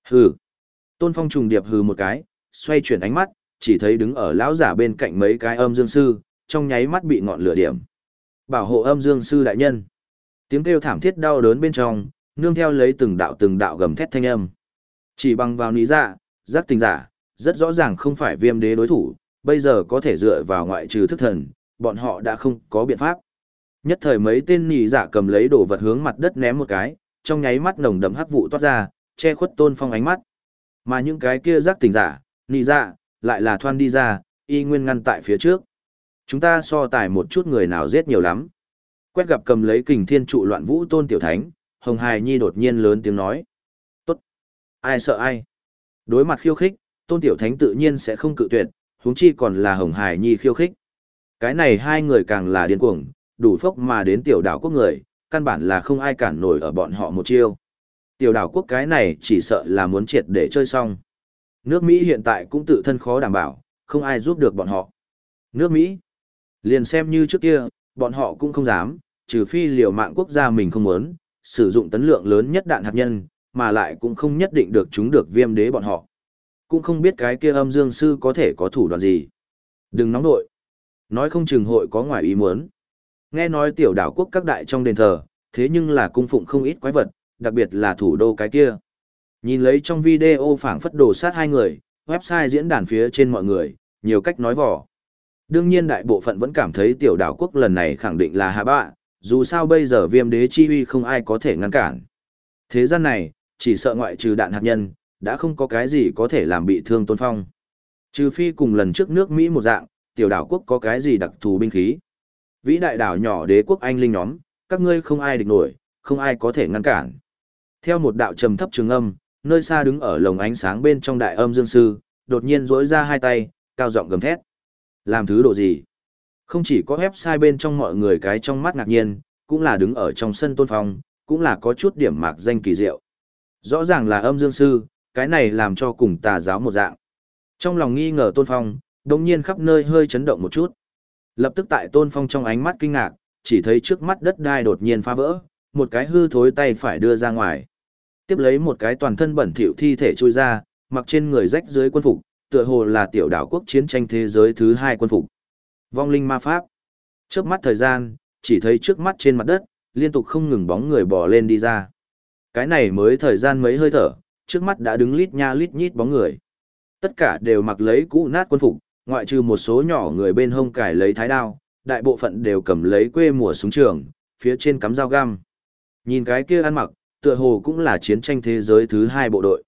Hừ. Tôn phong trùng điệp hừ một cái, xoay chuyển ánh mắt, chỉ thấy đứng ở lão giả bên cạnh mấy cái âm dương sư, trong nháy mắt bị ngọn lửa điểm. Bảo hộ âm dương sư đại nhân. Tiếng kêu thảm thiết đau đớn bên trong, nương theo lấy từng đạo từng đạo gầm thét thanh âm. Chỉ bằng vào lý dạ, giác tình giả, rất rõ ràng không phải viêm đế đối thủ, bây giờ có thể dựa vào ngoại trừ thức thần, bọn họ đã không có biện pháp. Nhất thời mấy tên nỉ giả dạ cầm lấy đồ vật hướng mặt đất ném một cái, trong nháy mắt nồng đậm hắc vụ toát ra, che khuất tôn phong ánh mắt. Mà những cái kia giác tình giả, nỉ giả, dạ, lại là thoan đi ra, y nguyên ngăn tại phía trước. Chúng ta so tài một chút người nào giết nhiều lắm. Quét gặp cầm lấy kình thiên trụ loạn vũ tôn tiểu thánh, Hồng Hải Nhi đột nhiên lớn tiếng nói. Tốt. Ai sợ ai. Đối mặt khiêu khích, tôn tiểu thánh tự nhiên sẽ không cự tuyệt, huống chi còn là Hồng Hải Nhi khiêu khích. Cái này hai người càng là điên cuồng, đủ phốc mà đến tiểu đảo quốc người, căn bản là không ai cản nổi ở bọn họ một chiêu. Tiểu đảo quốc cái này chỉ sợ là muốn triệt để chơi xong. Nước Mỹ hiện tại cũng tự thân khó đảm bảo, không ai giúp được bọn họ. Nước Mỹ, liền xem như trước kia, bọn họ cũng không dám, trừ phi liều mạng quốc gia mình không muốn, sử dụng tấn lượng lớn nhất đạn hạt nhân, mà lại cũng không nhất định được chúng được viêm đế bọn họ. Cũng không biết cái kia âm dương sư có thể có thủ đoạn gì. Đừng nóng nội. Nói không chừng hội có ngoài ý muốn. Nghe nói tiểu đảo quốc các đại trong đền thờ, thế nhưng là cung phụng không ít quái vật, đặc biệt là thủ đô cái kia. Nhìn lấy trong video phảng phất đồ sát hai người, website diễn đàn phía trên mọi người, nhiều cách nói vỏ. Đương nhiên đại bộ phận vẫn cảm thấy tiểu đảo quốc lần này khẳng định là hạ bạ, dù sao bây giờ viêm đế chi uy không ai có thể ngăn cản. Thế gian này, chỉ sợ ngoại trừ đạn hạt nhân, đã không có cái gì có thể làm bị thương tôn phong. Trừ phi cùng lần trước nước Mỹ một dạng, tiểu đảo quốc có cái gì đặc thù binh khí. Vĩ đại đảo nhỏ đế quốc anh linh nhóm, các ngươi không ai địch nổi, không ai có thể ngăn cản. Theo một đạo trầm thấp trường âm, nơi xa đứng ở lồng ánh sáng bên trong đại âm dương sư, đột nhiên rỗi ra hai tay, cao giọng gầm thét. Làm thứ độ gì? Không chỉ có website bên trong mọi người cái trong mắt ngạc nhiên, cũng là đứng ở trong sân tôn phong, cũng là có chút điểm mạc danh kỳ diệu. Rõ ràng là âm dương sư, cái này làm cho cùng tà giáo một dạng. Trong lòng nghi ngờ tôn phong, đồng nhiên khắp nơi hơi chấn động một chút. Lập tức tại tôn phong trong ánh mắt kinh ngạc, chỉ thấy trước mắt đất đai đột nhiên phá vỡ, một cái hư thối tay phải đưa ra ngoài. Tiếp lấy một cái toàn thân bẩn thỉu thi thể trôi ra, mặc trên người rách dưới quân phục, tựa hồ là tiểu đảo quốc chiến tranh thế giới thứ hai quân phục. Vong linh ma pháp. Trước mắt thời gian, chỉ thấy trước mắt trên mặt đất, liên tục không ngừng bóng người bò lên đi ra. Cái này mới thời gian mấy hơi thở, trước mắt đã đứng lít nha lít nhít bóng người. Tất cả đều mặc lấy cũ nát quân phục, ngoại trừ một số nhỏ người bên hông cải lấy thái đao, đại bộ phận đều cầm lấy quê mùa súng trường, phía trên cắm dao găm. Nhìn cái kia ăn mặc, tựa hồ cũng là chiến tranh thế giới thứ hai bộ đội.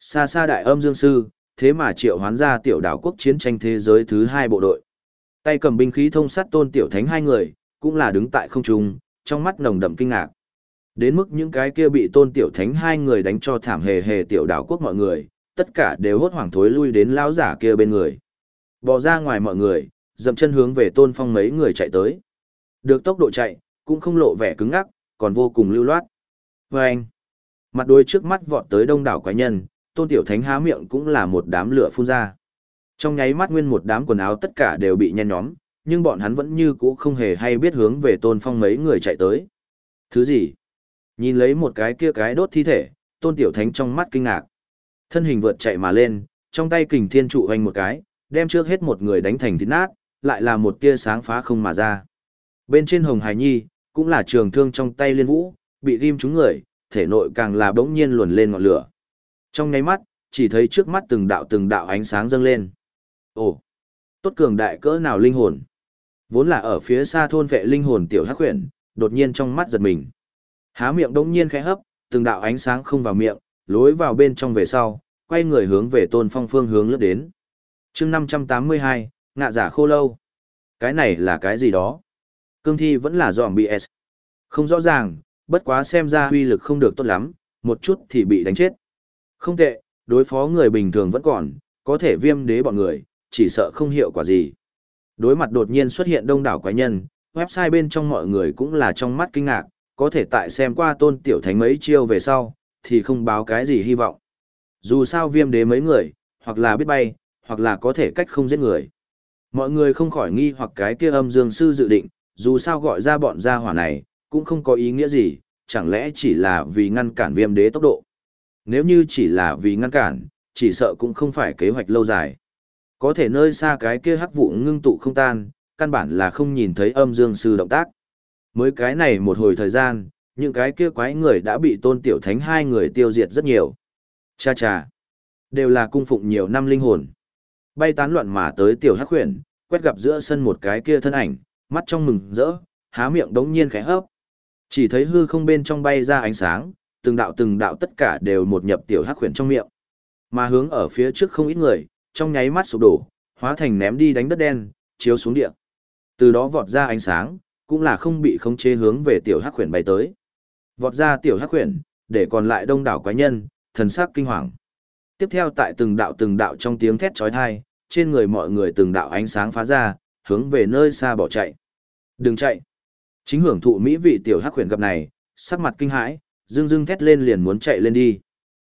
Xa xa đại âm dương sư, thế mà triệu hoán ra tiểu đảo quốc chiến tranh thế giới thứ hai bộ đội. Tay cầm binh khí thông sắt tôn tiểu thánh hai người, cũng là đứng tại không trung, trong mắt nồng đậm kinh ngạc. Đến mức những cái kia bị tôn tiểu thánh hai người đánh cho thảm hề hề tiểu đảo quốc mọi người, tất cả đều hốt hoảng thối lui đến lão giả kia bên người. Bỏ ra ngoài mọi người, dậm chân hướng về tôn phong mấy người chạy tới. Được tốc độ chạy, cũng không lộ vẻ cứng ngắc, còn vô cùng lưu loát. Và anh, mặt đôi trước mắt vọt tới đông đảo quái nhân, tôn tiểu thánh há miệng cũng là một đám lửa phun ra. Trong nháy mắt nguyên một đám quần áo tất cả đều bị nhen nhóm, nhưng bọn hắn vẫn như cũ không hề hay biết hướng về tôn phong mấy người chạy tới. Thứ gì? Nhìn lấy một cái kia cái đốt thi thể, tôn tiểu thánh trong mắt kinh ngạc. Thân hình vượt chạy mà lên, trong tay kình thiên trụ hoành một cái, đem trước hết một người đánh thành thịt nát, lại là một tia sáng phá không mà ra. Bên trên hồng hải nhi, cũng là trường thương trong tay liên vũ, bị ghim trúng người, thể nội càng là bỗng nhiên luồn lên ngọn lửa. Trong nháy mắt, chỉ thấy trước mắt từng đạo từng đạo ánh sáng dâng lên. Ồ, tốt cường đại cỡ nào linh hồn. Vốn là ở phía xa thôn vệ linh hồn tiểu hắc huyền, đột nhiên trong mắt giật mình. Há miệng đống nhiên khẽ hấp, từng đạo ánh sáng không vào miệng, lối vào bên trong về sau, quay người hướng về tôn phong phương hướng lướt đến. chương 582, ngạ giả khô lâu. Cái này là cái gì đó? Cương thi vẫn là dòm BS. Không rõ ràng, bất quá xem ra huy lực không được tốt lắm, một chút thì bị đánh chết. Không tệ, đối phó người bình thường vẫn còn, có thể viêm đế bọn người, chỉ sợ không hiệu quả gì. Đối mặt đột nhiên xuất hiện đông đảo quái nhân, website bên trong mọi người cũng là trong mắt kinh ngạc, có thể tại xem qua tôn tiểu thánh mấy chiêu về sau, thì không báo cái gì hy vọng. Dù sao viêm đế mấy người, hoặc là biết bay, hoặc là có thể cách không giết người. Mọi người không khỏi nghi hoặc cái kia âm dương sư dự định, dù sao gọi ra bọn gia hỏa này, cũng không có ý nghĩa gì, chẳng lẽ chỉ là vì ngăn cản viêm đế tốc độ. Nếu như chỉ là vì ngăn cản, chỉ sợ cũng không phải kế hoạch lâu dài. Có thể nơi xa cái kia hắc vụ ngưng tụ không tan, căn bản là không nhìn thấy âm dương sư động tác. Mới cái này một hồi thời gian, những cái kia quái người đã bị tôn tiểu thánh hai người tiêu diệt rất nhiều. Cha cha, đều là cung phụng nhiều năm linh hồn. Bay tán loạn mà tới tiểu hắc huyền, quét gặp giữa sân một cái kia thân ảnh, mắt trong mừng rỡ, há miệng đống nhiên khẽ hấp. Chỉ thấy hư không bên trong bay ra ánh sáng, từng đạo từng đạo tất cả đều một nhập tiểu hắc huyền trong miệng. Mà hướng ở phía trước không ít người, trong nháy mắt sụp đổ, hóa thành ném đi đánh đất đen, chiếu xuống địa. Từ đó vọt ra ánh sáng, cũng là không bị khống chế hướng về tiểu hắc khuyển bay tới. Vọt ra tiểu hắc khuyển, để còn lại đông đảo quái nhân, thần sắc kinh hoàng. Tiếp theo tại từng đạo từng đạo trong tiếng thét chói tai, trên người mọi người từng đạo ánh sáng phá ra, hướng về nơi xa bỏ chạy. Đừng chạy. Chính hưởng thụ mỹ vị tiểu hắc khuyển gặp này, sắc mặt kinh hãi, dương dương thét lên liền muốn chạy lên đi.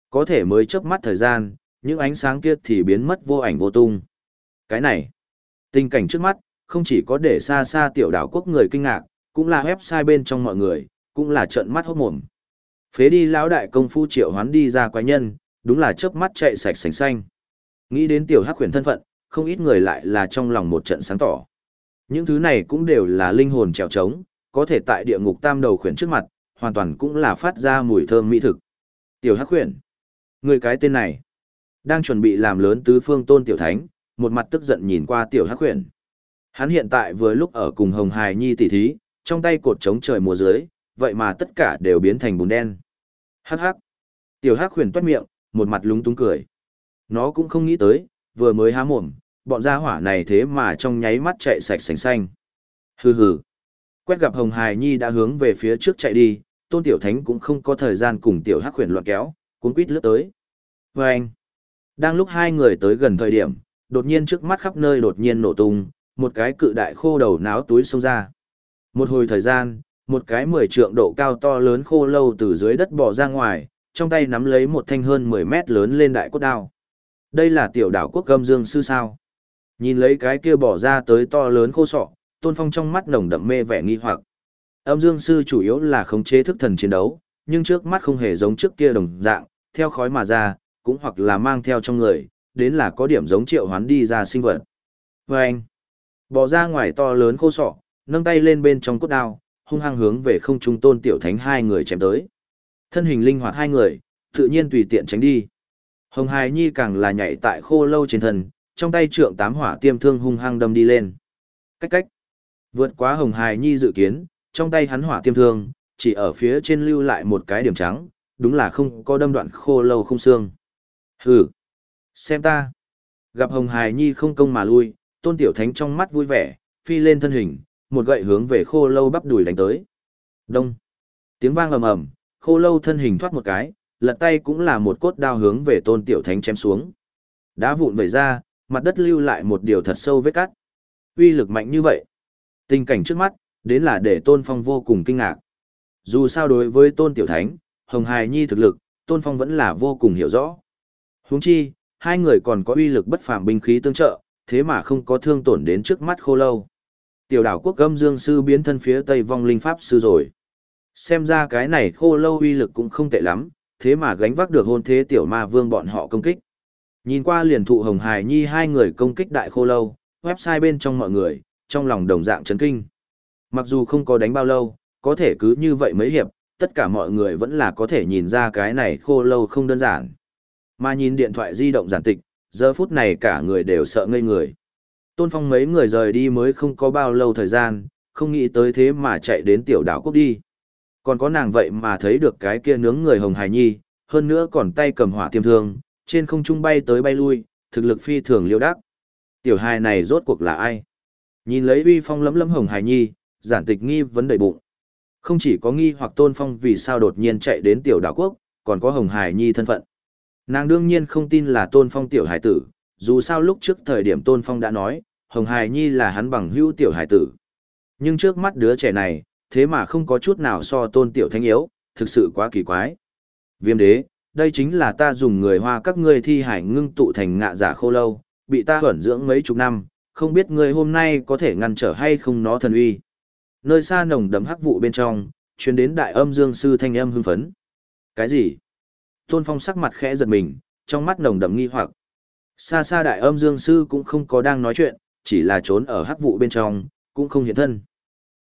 Có thể mới chớp mắt thời gian, những ánh sáng kia thì biến mất vô ảnh vô tung. Cái này, tình cảnh trước mắt, không chỉ có để xa xa tiểu đảo quốc người kinh ngạc, cũng là website bên trong mọi người, cũng là trợn mắt hốt mồm. Phế đi lão đại công phu triệu hoán đi ra quái nhân, đúng là chớp mắt chạy sạch sành xanh. Nghĩ đến tiểu hắc huyền thân phận, không ít người lại là trong lòng một trận sáng tỏ. Những thứ này cũng đều là linh hồn trèo trống, có thể tại địa ngục tam đầu khuyển trước mặt, hoàn toàn cũng là phát ra mùi thơm mỹ thực. Tiểu hắc huyền, người cái tên này, đang chuẩn bị làm lớn tứ phương tôn tiểu thánh, một mặt tức giận nhìn qua tiểu hắc huyền, Hắn hiện tại vừa lúc ở cùng Hồng Hải Nhi tỷ thí, trong tay cột chống trời mùa dưới, vậy mà tất cả đều biến thành bùn đen. Hắc hắc. Tiểu hắc huyền toát miệng, một mặt lúng túng cười. Nó cũng không nghĩ tới, vừa mới há mồm, bọn gia hỏa này thế mà trong nháy mắt chạy sạch sành xanh. Hừ hừ. Quét gặp Hồng Hải Nhi đã hướng về phía trước chạy đi, Tôn Tiểu Thánh cũng không có thời gian cùng Tiểu Hắc Huyền loạn kéo, cuốn quýt lướt tới. Và anh. Đang lúc hai người tới gần thời điểm, đột nhiên trước mắt khắp nơi đột nhiên nổ tung, một cái cự đại khô đầu náo túi xông ra. Một hồi thời gian, một cái mười trượng độ cao to lớn khô lâu từ dưới đất bò ra ngoài, trong tay nắm lấy một thanh hơn 10 mét lớn lên đại cốt đao. Đây là tiểu đảo quốc gâm dương sư sao. Nhìn lấy cái kia bỏ ra tới to lớn khô sọ, tôn phong trong mắt nồng đậm mê vẻ nghi hoặc. Âm dương sư chủ yếu là khống chế thức thần chiến đấu, nhưng trước mắt không hề giống trước kia đồng dạng, theo khói mà ra, cũng hoặc là mang theo trong người, đến là có điểm giống triệu hoán đi ra sinh vật. Và anh, bỏ ra ngoài to lớn khô sọ, nâng tay lên bên trong cốt đao, hung hăng hướng về không trung tôn tiểu thánh hai người chém tới. Thân hình linh hoạt hai người, tự nhiên tùy tiện tránh đi. Hồng Hải Nhi càng là nhảy tại khô lâu trên thần trong tay trượng tám hỏa tiêm thương hung hăng đâm đi lên. Cách cách. Vượt quá Hồng Hải Nhi dự kiến, trong tay hắn hỏa tiêm thương, chỉ ở phía trên lưu lại một cái điểm trắng, đúng là không có đâm đoạn khô lâu không xương. Hừ. Xem ta. Gặp Hồng Hải Nhi không công mà lui, tôn tiểu thánh trong mắt vui vẻ, phi lên thân hình, một gậy hướng về khô lâu bắp đùi đánh tới. Đông. Tiếng vang ầm ầm, khô lâu thân hình thoát một cái, lật tay cũng là một cốt đao hướng về tôn tiểu thánh chém xuống. Đá vụn vẩy ra, mặt đất lưu lại một điều thật sâu vết cắt. Uy lực mạnh như vậy. Tình cảnh trước mắt, đến là để tôn phong vô cùng kinh ngạc. Dù sao đối với tôn tiểu thánh, hồng hải nhi thực lực, tôn phong vẫn là vô cùng hiểu rõ huống chi, hai người còn có uy lực bất phàm binh khí tương trợ, thế mà không có thương tổn đến trước mắt khô lâu. Tiểu đảo quốc gâm dương sư biến thân phía tây vong linh pháp sư rồi. Xem ra cái này khô lâu uy lực cũng không tệ lắm, thế mà gánh vác được hôn thế tiểu ma vương bọn họ công kích. Nhìn qua liền thụ hồng hài nhi hai người công kích đại khô lâu, website bên trong mọi người, trong lòng đồng dạng chấn kinh. Mặc dù không có đánh bao lâu, có thể cứ như vậy mấy hiệp, tất cả mọi người vẫn là có thể nhìn ra cái này khô lâu không đơn giản. Mà nhìn điện thoại di động giản tịch, giờ phút này cả người đều sợ ngây người. Tôn Phong mấy người rời đi mới không có bao lâu thời gian, không nghĩ tới thế mà chạy đến tiểu đảo quốc đi. Còn có nàng vậy mà thấy được cái kia nướng người hồng hài nhi, hơn nữa còn tay cầm hỏa tiêm thương, trên không trung bay tới bay lui, thực lực phi thường liêu đắc. Tiểu hài này rốt cuộc là ai? Nhìn lấy uy phong lấm lấm hồng hài nhi, giản tịch nghi vấn đầy bụng. Không chỉ có nghi hoặc tôn phong vì sao đột nhiên chạy đến tiểu đảo quốc, còn có hồng hài nhi thân phận. Nàng đương nhiên không tin là tôn phong tiểu hải tử, dù sao lúc trước thời điểm tôn phong đã nói, hồng hải nhi là hắn bằng hữu tiểu hải tử. Nhưng trước mắt đứa trẻ này, thế mà không có chút nào so tôn tiểu thanh yếu, thực sự quá kỳ quái. Viêm đế, đây chính là ta dùng người hoa các ngươi thi hải ngưng tụ thành ngạ giả khô lâu, bị ta huẩn dưỡng mấy chục năm, không biết ngươi hôm nay có thể ngăn trở hay không nó thần uy. Nơi xa nồng đấm hắc vụ bên trong, chuyến đến đại âm dương sư thanh âm hưng phấn. Cái gì? Tôn Phong sắc mặt khẽ giật mình, trong mắt nồng đậm nghi hoặc. Xa xa đại âm dương sư cũng không có đang nói chuyện, chỉ là trốn ở hắc vụ bên trong, cũng không hiện thân.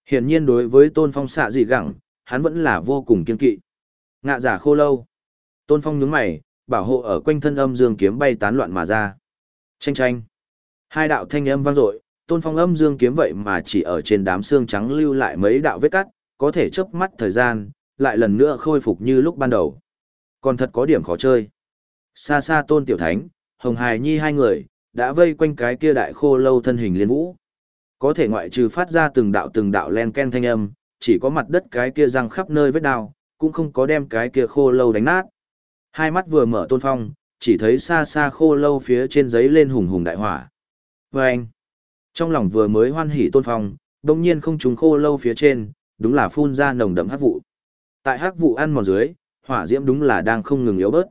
Hiển nhiên đối với tôn phong xạ dị gẳng, hắn vẫn là vô cùng kiên kỵ. Ngạ giả khô lâu. Tôn phong nhướng mày, bảo hộ ở quanh thân âm dương kiếm bay tán loạn mà ra. Tranh tranh. Hai đạo thanh âm vang dội, tôn phong âm dương kiếm vậy mà chỉ ở trên đám xương trắng lưu lại mấy đạo vết cắt, có thể chớp mắt thời gian, lại lần nữa khôi phục như lúc ban đầu. Còn thật có điểm khó chơi. Xa xa tôn tiểu thánh, hồng hài nhi hai người, đã vây quanh cái kia đại khô lâu thân hình liên vũ. Có thể ngoại trừ phát ra từng đạo từng đạo len ken thanh âm, chỉ có mặt đất cái kia răng khắp nơi vết đao, cũng không có đem cái kia khô lâu đánh nát. Hai mắt vừa mở tôn phong, chỉ thấy xa xa khô lâu phía trên giấy lên hùng hùng đại hỏa. Vâng! anh, trong lòng vừa mới hoan hỉ tôn phong, đồng nhiên không trúng khô lâu phía trên, đúng là phun ra nồng đậm hắc vụ. Tại hắc vụ ăn mòn dưới, hỏa diễm đúng là đang không ngừng yếu bớt.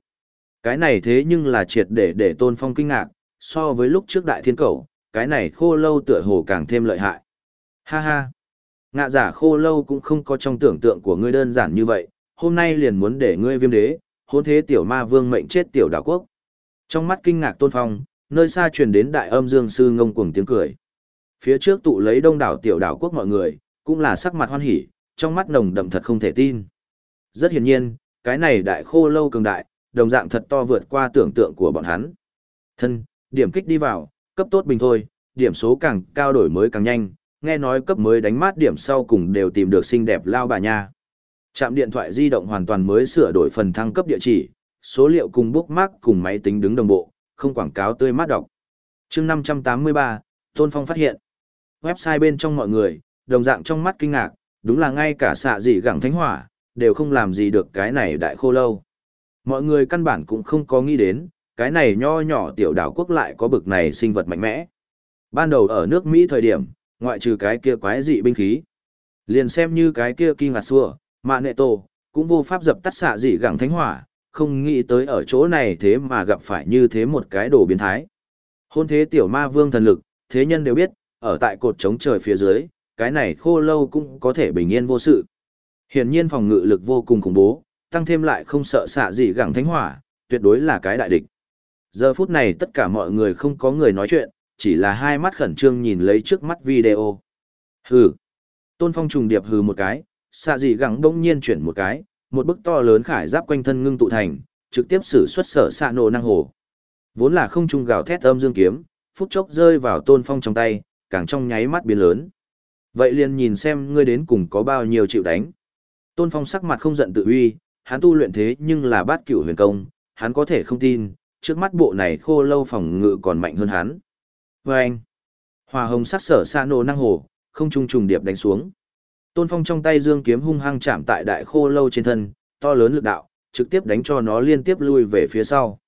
Cái này thế nhưng là triệt để để tôn phong kinh ngạc, so với lúc trước đại thiên cầu, cái này khô lâu tựa hồ càng thêm lợi hại. Ha ha! Ngạ giả khô lâu cũng không có trong tưởng tượng của ngươi đơn giản như vậy, hôm nay liền muốn để ngươi viêm đế, hôn thế tiểu ma vương mệnh chết tiểu đảo quốc. Trong mắt kinh ngạc tôn phong, nơi xa truyền đến đại âm dương sư ngông cuồng tiếng cười. Phía trước tụ lấy đông đảo tiểu đảo quốc mọi người, cũng là sắc mặt hoan hỉ, trong mắt nồng đậm thật không thể tin. Rất hiển nhiên, cái này đại khô lâu cường đại, đồng dạng thật to vượt qua tưởng tượng của bọn hắn. Thân, điểm kích đi vào, cấp tốt bình thôi, điểm số càng cao đổi mới càng nhanh, nghe nói cấp mới đánh mát điểm sau cùng đều tìm được xinh đẹp lao bà nha. Trạm điện thoại di động hoàn toàn mới sửa đổi phần thăng cấp địa chỉ, số liệu cùng bookmark cùng máy tính đứng đồng bộ, không quảng cáo tươi mát đọc. chương 583, Tôn Phong phát hiện. Website bên trong mọi người, đồng dạng trong mắt kinh ngạc, đúng là ngay cả xạ dị gẳng thánh hỏa, đều không làm gì được cái này đại khô lâu. Mọi người căn bản cũng không có nghĩ đến, cái này nho nhỏ tiểu đảo quốc lại có bực này sinh vật mạnh mẽ. Ban đầu ở nước Mỹ thời điểm, ngoại trừ cái kia quái dị binh khí. Liền xem như cái kia kinh ngạc xua, mà nệ tổ, cũng vô pháp dập tắt xạ dị gẳng thánh hỏa, không nghĩ tới ở chỗ này thế mà gặp phải như thế một cái đồ biến thái. Hôn thế tiểu ma vương thần lực, thế nhân đều biết, ở tại cột trống trời phía dưới, cái này khô lâu cũng có thể bình yên vô sự. Hiển nhiên phòng ngự lực vô cùng khủng bố, tăng thêm lại không sợ xạ gì gẳng thánh hỏa, tuyệt đối là cái đại địch. Giờ phút này tất cả mọi người không có người nói chuyện, chỉ là hai mắt khẩn trương nhìn lấy trước mắt video. Hừ. Tôn Phong trùng điệp hừ một cái, xạ gì gẳng đông nhiên chuyển một cái, một bức to lớn khải giáp quanh thân ngưng tụ thành, trực tiếp sử xuất sở xạ nổ năng hồ. Vốn là không trung gào thét âm dương kiếm, phút chốc rơi vào Tôn Phong trong tay, càng trong nháy mắt biến lớn. Vậy liền nhìn xem ngươi đến cùng có bao nhiêu chịu đánh. Tôn Phong sắc mặt không giận tự uy, hắn tu luyện thế nhưng là bát cửu huyền công, hắn có thể không tin, trước mắt bộ này khô lâu phòng ngự còn mạnh hơn hắn. Và anh, hòa hồng sắc sở xa nổ năng hồ, không trung trùng điệp đánh xuống. Tôn Phong trong tay dương kiếm hung hăng chạm tại đại khô lâu trên thân, to lớn lực đạo, trực tiếp đánh cho nó liên tiếp lui về phía sau.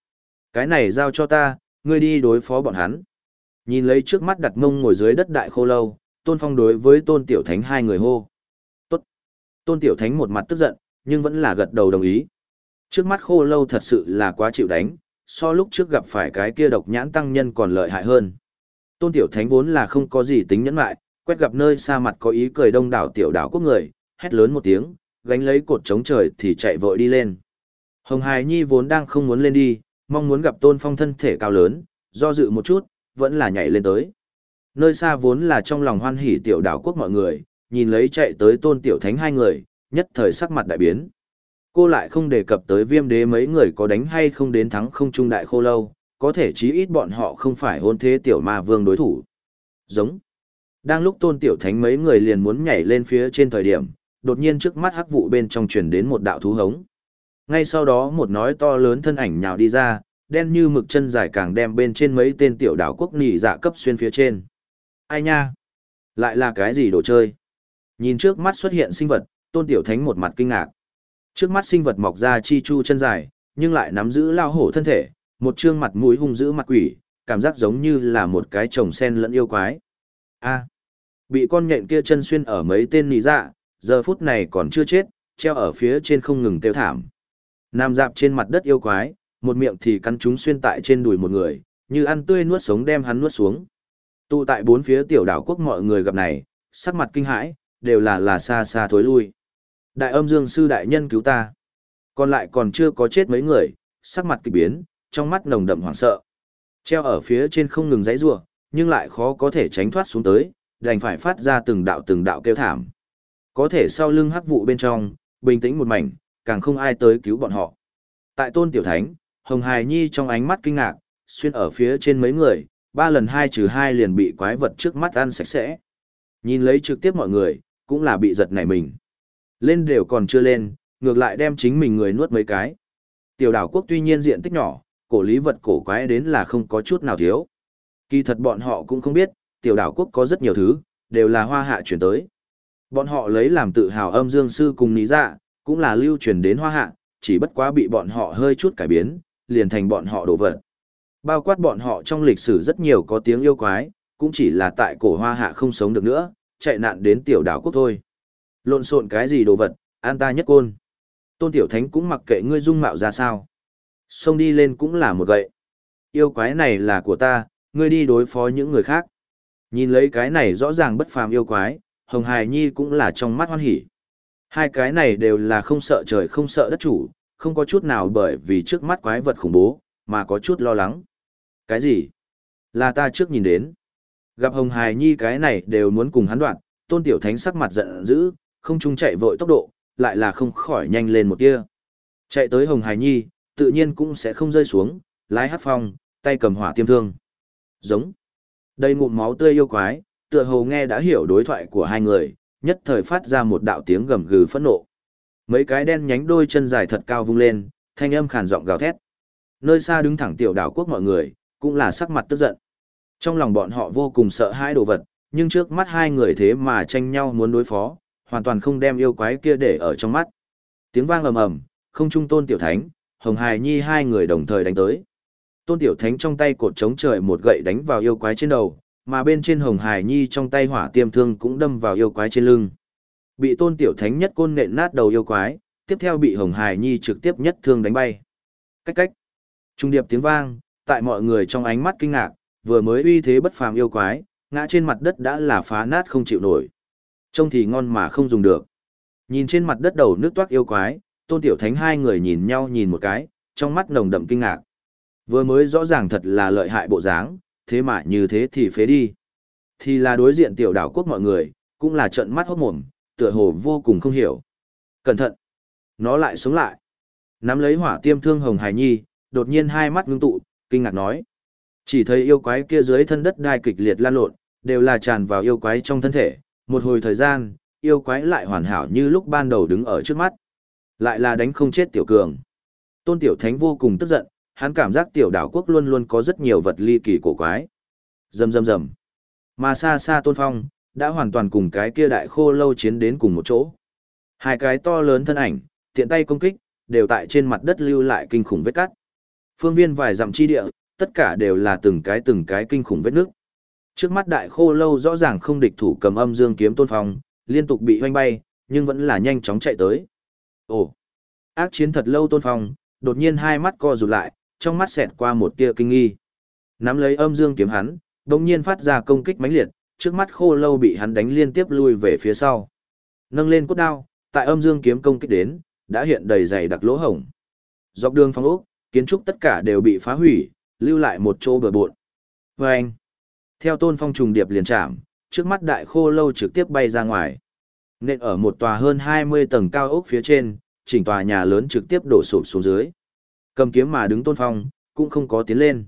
Cái này giao cho ta, ngươi đi đối phó bọn hắn. Nhìn lấy trước mắt đặt mông ngồi dưới đất đại khô lâu, Tôn Phong đối với Tôn Tiểu Thánh hai người hô. Tôn Tiểu Thánh một mặt tức giận, nhưng vẫn là gật đầu đồng ý. Trước mắt khô lâu thật sự là quá chịu đánh, so lúc trước gặp phải cái kia độc nhãn tăng nhân còn lợi hại hơn. Tôn Tiểu Thánh vốn là không có gì tính nhẫn lại, quét gặp nơi xa mặt có ý cười đông đảo tiểu đảo quốc người, hét lớn một tiếng, gánh lấy cột chống trời thì chạy vội đi lên. Hồng Hải Nhi vốn đang không muốn lên đi, mong muốn gặp Tôn Phong thân thể cao lớn, do dự một chút, vẫn là nhảy lên tới. Nơi xa vốn là trong lòng hoan hỉ tiểu đảo quốc mọi người, nhìn lấy chạy tới Tôn Tiểu Thánh hai người, nhất thời sắc mặt đại biến. Cô lại không đề cập tới viêm đế mấy người có đánh hay không đến thắng không trung đại khô lâu, có thể chí ít bọn họ không phải hôn thế tiểu ma vương đối thủ. Giống. Đang lúc tôn tiểu thánh mấy người liền muốn nhảy lên phía trên thời điểm, đột nhiên trước mắt hắc vụ bên trong truyền đến một đạo thú hống. Ngay sau đó một nói to lớn thân ảnh nhào đi ra, đen như mực chân dài càng đem bên trên mấy tên tiểu đảo quốc nỉ dạ cấp xuyên phía trên. Ai nha? Lại là cái gì đồ chơi? Nhìn trước mắt xuất hiện sinh vật, tôn tiểu thánh một mặt kinh ngạc. Trước mắt sinh vật mọc ra chi chu chân dài, nhưng lại nắm giữ lao hổ thân thể, một trương mặt mũi hung dữ mặt quỷ, cảm giác giống như là một cái chồng sen lẫn yêu quái. A. Bị con nhện kia chân xuyên ở mấy tên nì dạ, giờ phút này còn chưa chết, treo ở phía trên không ngừng tiêu thảm. Nam dạp trên mặt đất yêu quái, một miệng thì cắn chúng xuyên tại trên đùi một người, như ăn tươi nuốt sống đem hắn nuốt xuống. Tụ tại bốn phía tiểu đảo quốc mọi người gặp này, sắc mặt kinh hãi, đều là là xa xa thối lui. Đại âm dương sư đại nhân cứu ta. Còn lại còn chưa có chết mấy người, sắc mặt kỳ biến, trong mắt nồng đậm hoảng sợ. Treo ở phía trên không ngừng giãy giụa, nhưng lại khó có thể tránh thoát xuống tới, đành phải phát ra từng đạo từng đạo kêu thảm. Có thể sau lưng hắc vụ bên trong, bình tĩnh một mảnh, càng không ai tới cứu bọn họ. Tại tôn tiểu thánh, Hồng Hải Nhi trong ánh mắt kinh ngạc, xuyên ở phía trên mấy người, ba lần hai trừ hai liền bị quái vật trước mắt ăn sạch sẽ. Nhìn lấy trực tiếp mọi người, cũng là bị giật nảy mình. Lên đều còn chưa lên, ngược lại đem chính mình người nuốt mấy cái. Tiểu đảo quốc tuy nhiên diện tích nhỏ, cổ lý vật cổ quái đến là không có chút nào thiếu. Kỳ thật bọn họ cũng không biết, tiểu đảo quốc có rất nhiều thứ, đều là hoa hạ chuyển tới. Bọn họ lấy làm tự hào âm dương sư cùng ní dạ, cũng là lưu truyền đến hoa hạ, chỉ bất quá bị bọn họ hơi chút cải biến, liền thành bọn họ đổ vật. Bao quát bọn họ trong lịch sử rất nhiều có tiếng yêu quái, cũng chỉ là tại cổ hoa hạ không sống được nữa, chạy nạn đến tiểu đảo quốc thôi. Lộn xộn cái gì đồ vật, an ta nhất côn. Tôn Tiểu Thánh cũng mặc kệ ngươi dung mạo ra sao. Xông đi lên cũng là một gậy. Yêu quái này là của ta, ngươi đi đối phó những người khác. Nhìn lấy cái này rõ ràng bất phàm yêu quái, Hồng Hải Nhi cũng là trong mắt hoan hỉ. Hai cái này đều là không sợ trời không sợ đất chủ, không có chút nào bởi vì trước mắt quái vật khủng bố, mà có chút lo lắng. Cái gì? Là ta trước nhìn đến. Gặp Hồng Hải Nhi cái này đều muốn cùng hắn đoạn, tôn tiểu thánh sắc mặt giận dữ, không trung chạy vội tốc độ, lại là không khỏi nhanh lên một tia. Chạy tới Hồng Hải Nhi, tự nhiên cũng sẽ không rơi xuống, lái hát phong, tay cầm hỏa tiêm thương. Giống. Đây ngụm máu tươi yêu quái, tựa hồ nghe đã hiểu đối thoại của hai người, nhất thời phát ra một đạo tiếng gầm gừ phẫn nộ. Mấy cái đen nhánh đôi chân dài thật cao vung lên, thanh âm khàn giọng gào thét. Nơi xa đứng thẳng tiểu đảo quốc mọi người, cũng là sắc mặt tức giận. Trong lòng bọn họ vô cùng sợ hãi đồ vật, nhưng trước mắt hai người thế mà tranh nhau muốn đối phó, hoàn toàn không đem yêu quái kia để ở trong mắt. Tiếng vang ầm ầm, không trung tôn tiểu thánh, hồng hài nhi hai người đồng thời đánh tới. Tôn tiểu thánh trong tay cột chống trời một gậy đánh vào yêu quái trên đầu, mà bên trên hồng hài nhi trong tay hỏa tiêm thương cũng đâm vào yêu quái trên lưng. Bị tôn tiểu thánh nhất côn nện nát đầu yêu quái, tiếp theo bị hồng hài nhi trực tiếp nhất thương đánh bay. Cách cách. Trung điệp tiếng vang, tại mọi người trong ánh mắt kinh ngạc, vừa mới uy thế bất phàm yêu quái, ngã trên mặt đất đã là phá nát không chịu nổi. Trông thì ngon mà không dùng được. Nhìn trên mặt đất đầu nước toát yêu quái, tôn tiểu thánh hai người nhìn nhau nhìn một cái, trong mắt nồng đậm kinh ngạc. Vừa mới rõ ràng thật là lợi hại bộ dáng, thế mà như thế thì phế đi. Thì là đối diện tiểu đảo quốc mọi người, cũng là trận mắt hốt mồm, tựa hồ vô cùng không hiểu. Cẩn thận! Nó lại sống lại. Nắm lấy hỏa tiêm thương hồng hải nhi, đột nhiên hai mắt ngưng tụ, kinh ngạc nói. Chỉ thấy yêu quái kia dưới thân đất đai kịch liệt lan lộn, đều là tràn vào yêu quái trong thân thể. Một hồi thời gian, yêu quái lại hoàn hảo như lúc ban đầu đứng ở trước mắt. Lại là đánh không chết tiểu cường. Tôn tiểu thánh vô cùng tức giận, hắn cảm giác tiểu đảo quốc luôn luôn có rất nhiều vật ly kỳ cổ quái. Rầm rầm rầm. Mà xa xa tôn phong, đã hoàn toàn cùng cái kia đại khô lâu chiến đến cùng một chỗ. Hai cái to lớn thân ảnh, tiện tay công kích, đều tại trên mặt đất lưu lại kinh khủng vết cắt. Phương viên vài dặm chi địa, tất cả đều là từng cái từng cái kinh khủng vết nước. Trước mắt đại khô lâu rõ ràng không địch thủ cầm âm dương kiếm tôn phong, liên tục bị hoanh bay, nhưng vẫn là nhanh chóng chạy tới. Ồ, ác chiến thật lâu tôn phong, đột nhiên hai mắt co rụt lại, trong mắt xẹt qua một tia kinh nghi. Nắm lấy âm dương kiếm hắn, đồng nhiên phát ra công kích mãnh liệt, trước mắt khô lâu bị hắn đánh liên tiếp lui về phía sau. Nâng lên cốt đao, tại âm dương kiếm công kích đến, đã hiện đầy dày đặc lỗ hổng. Dọc đường phong ốc, kiến trúc tất cả đều bị phá hủy, lưu lại một chỗ bờ bộn. Và anh, theo tôn phong trùng điệp liền chạm, trước mắt đại khô lâu trực tiếp bay ra ngoài. Nên ở một tòa hơn 20 tầng cao ốc phía trên, chỉnh tòa nhà lớn trực tiếp đổ sụp xuống dưới. Cầm kiếm mà đứng tôn phong, cũng không có tiến lên.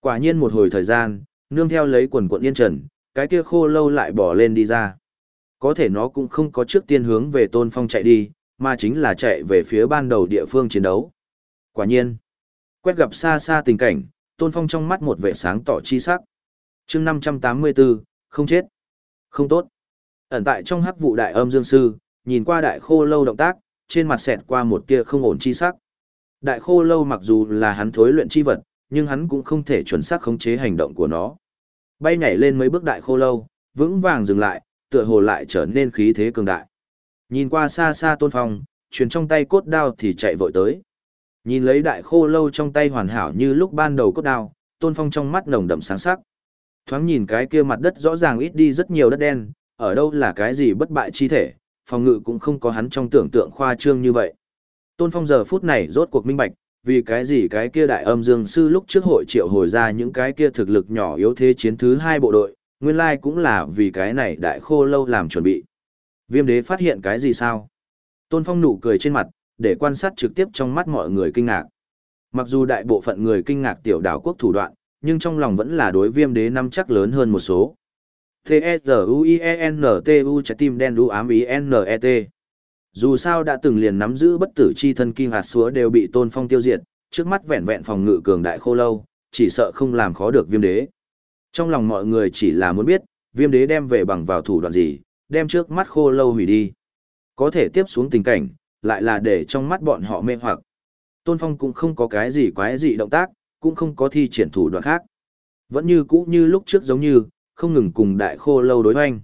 Quả nhiên một hồi thời gian, nương theo lấy quần quận yên trần, cái kia khô lâu lại bỏ lên đi ra. Có thể nó cũng không có trước tiên hướng về tôn phong chạy đi, mà chính là chạy về phía ban đầu địa phương chiến đấu. Quả nhiên, quét gặp xa xa tình cảnh, tôn phong trong mắt một vẻ sáng tỏ chi sắc. chương 584, không chết. Không tốt. Ẩn tại trong hắc vụ đại âm dương sư, nhìn qua đại khô lâu động tác, trên mặt xẹt qua một tia không ổn chi sắc. Đại khô lâu mặc dù là hắn thối luyện chi vật, nhưng hắn cũng không thể chuẩn xác khống chế hành động của nó. Bay nhảy lên mấy bước đại khô lâu, vững vàng dừng lại, tựa hồ lại trở nên khí thế cường đại. Nhìn qua xa xa tôn phong, truyền trong tay cốt đao thì chạy vội tới. Nhìn lấy đại khô lâu trong tay hoàn hảo như lúc ban đầu cốt đao, tôn phong trong mắt nồng đậm sáng sắc. Thoáng nhìn cái kia mặt đất rõ ràng ít đi rất nhiều đất đen, ở đâu là cái gì bất bại chi thể, phòng ngự cũng không có hắn trong tưởng tượng khoa trương như vậy. Tôn phong giờ phút này rốt cuộc minh bạch, vì cái gì cái kia đại âm dương sư lúc trước hội triệu hồi ra những cái kia thực lực nhỏ yếu thế chiến thứ hai bộ đội, Nguyên lai cũng là vì cái này đại khô lâu làm chuẩn bị. Viêm đế phát hiện cái gì sao? Tôn Phong nụ cười trên mặt, để quan sát trực tiếp trong mắt mọi người kinh ngạc. Mặc dù đại bộ phận người kinh ngạc tiểu đảo quốc thủ đoạn, nhưng trong lòng vẫn là đối viêm đế năm chắc lớn hơn một số. T-E-Z-U-I-E-N-T-U trái tim đen đu ám I N E T Dù sao đã từng liền nắm giữ bất tử chi thân kinh hạt súa đều bị tôn phong tiêu diệt, trước mắt vẹn vẹn phòng ngự cường đại khô lâu, chỉ sợ không làm khó được viêm đế. Trong lòng mọi người chỉ là muốn biết, viêm đế đem về bằng vào thủ đoạn gì, đem trước mắt khô lâu hủy đi. Có thể tiếp xuống tình cảnh, lại là để trong mắt bọn họ mê hoặc. Tôn Phong cũng không có cái gì quái dị động tác, cũng không có thi triển thủ đoạn khác. Vẫn như cũ như lúc trước giống như, không ngừng cùng đại khô lâu đối hoanh.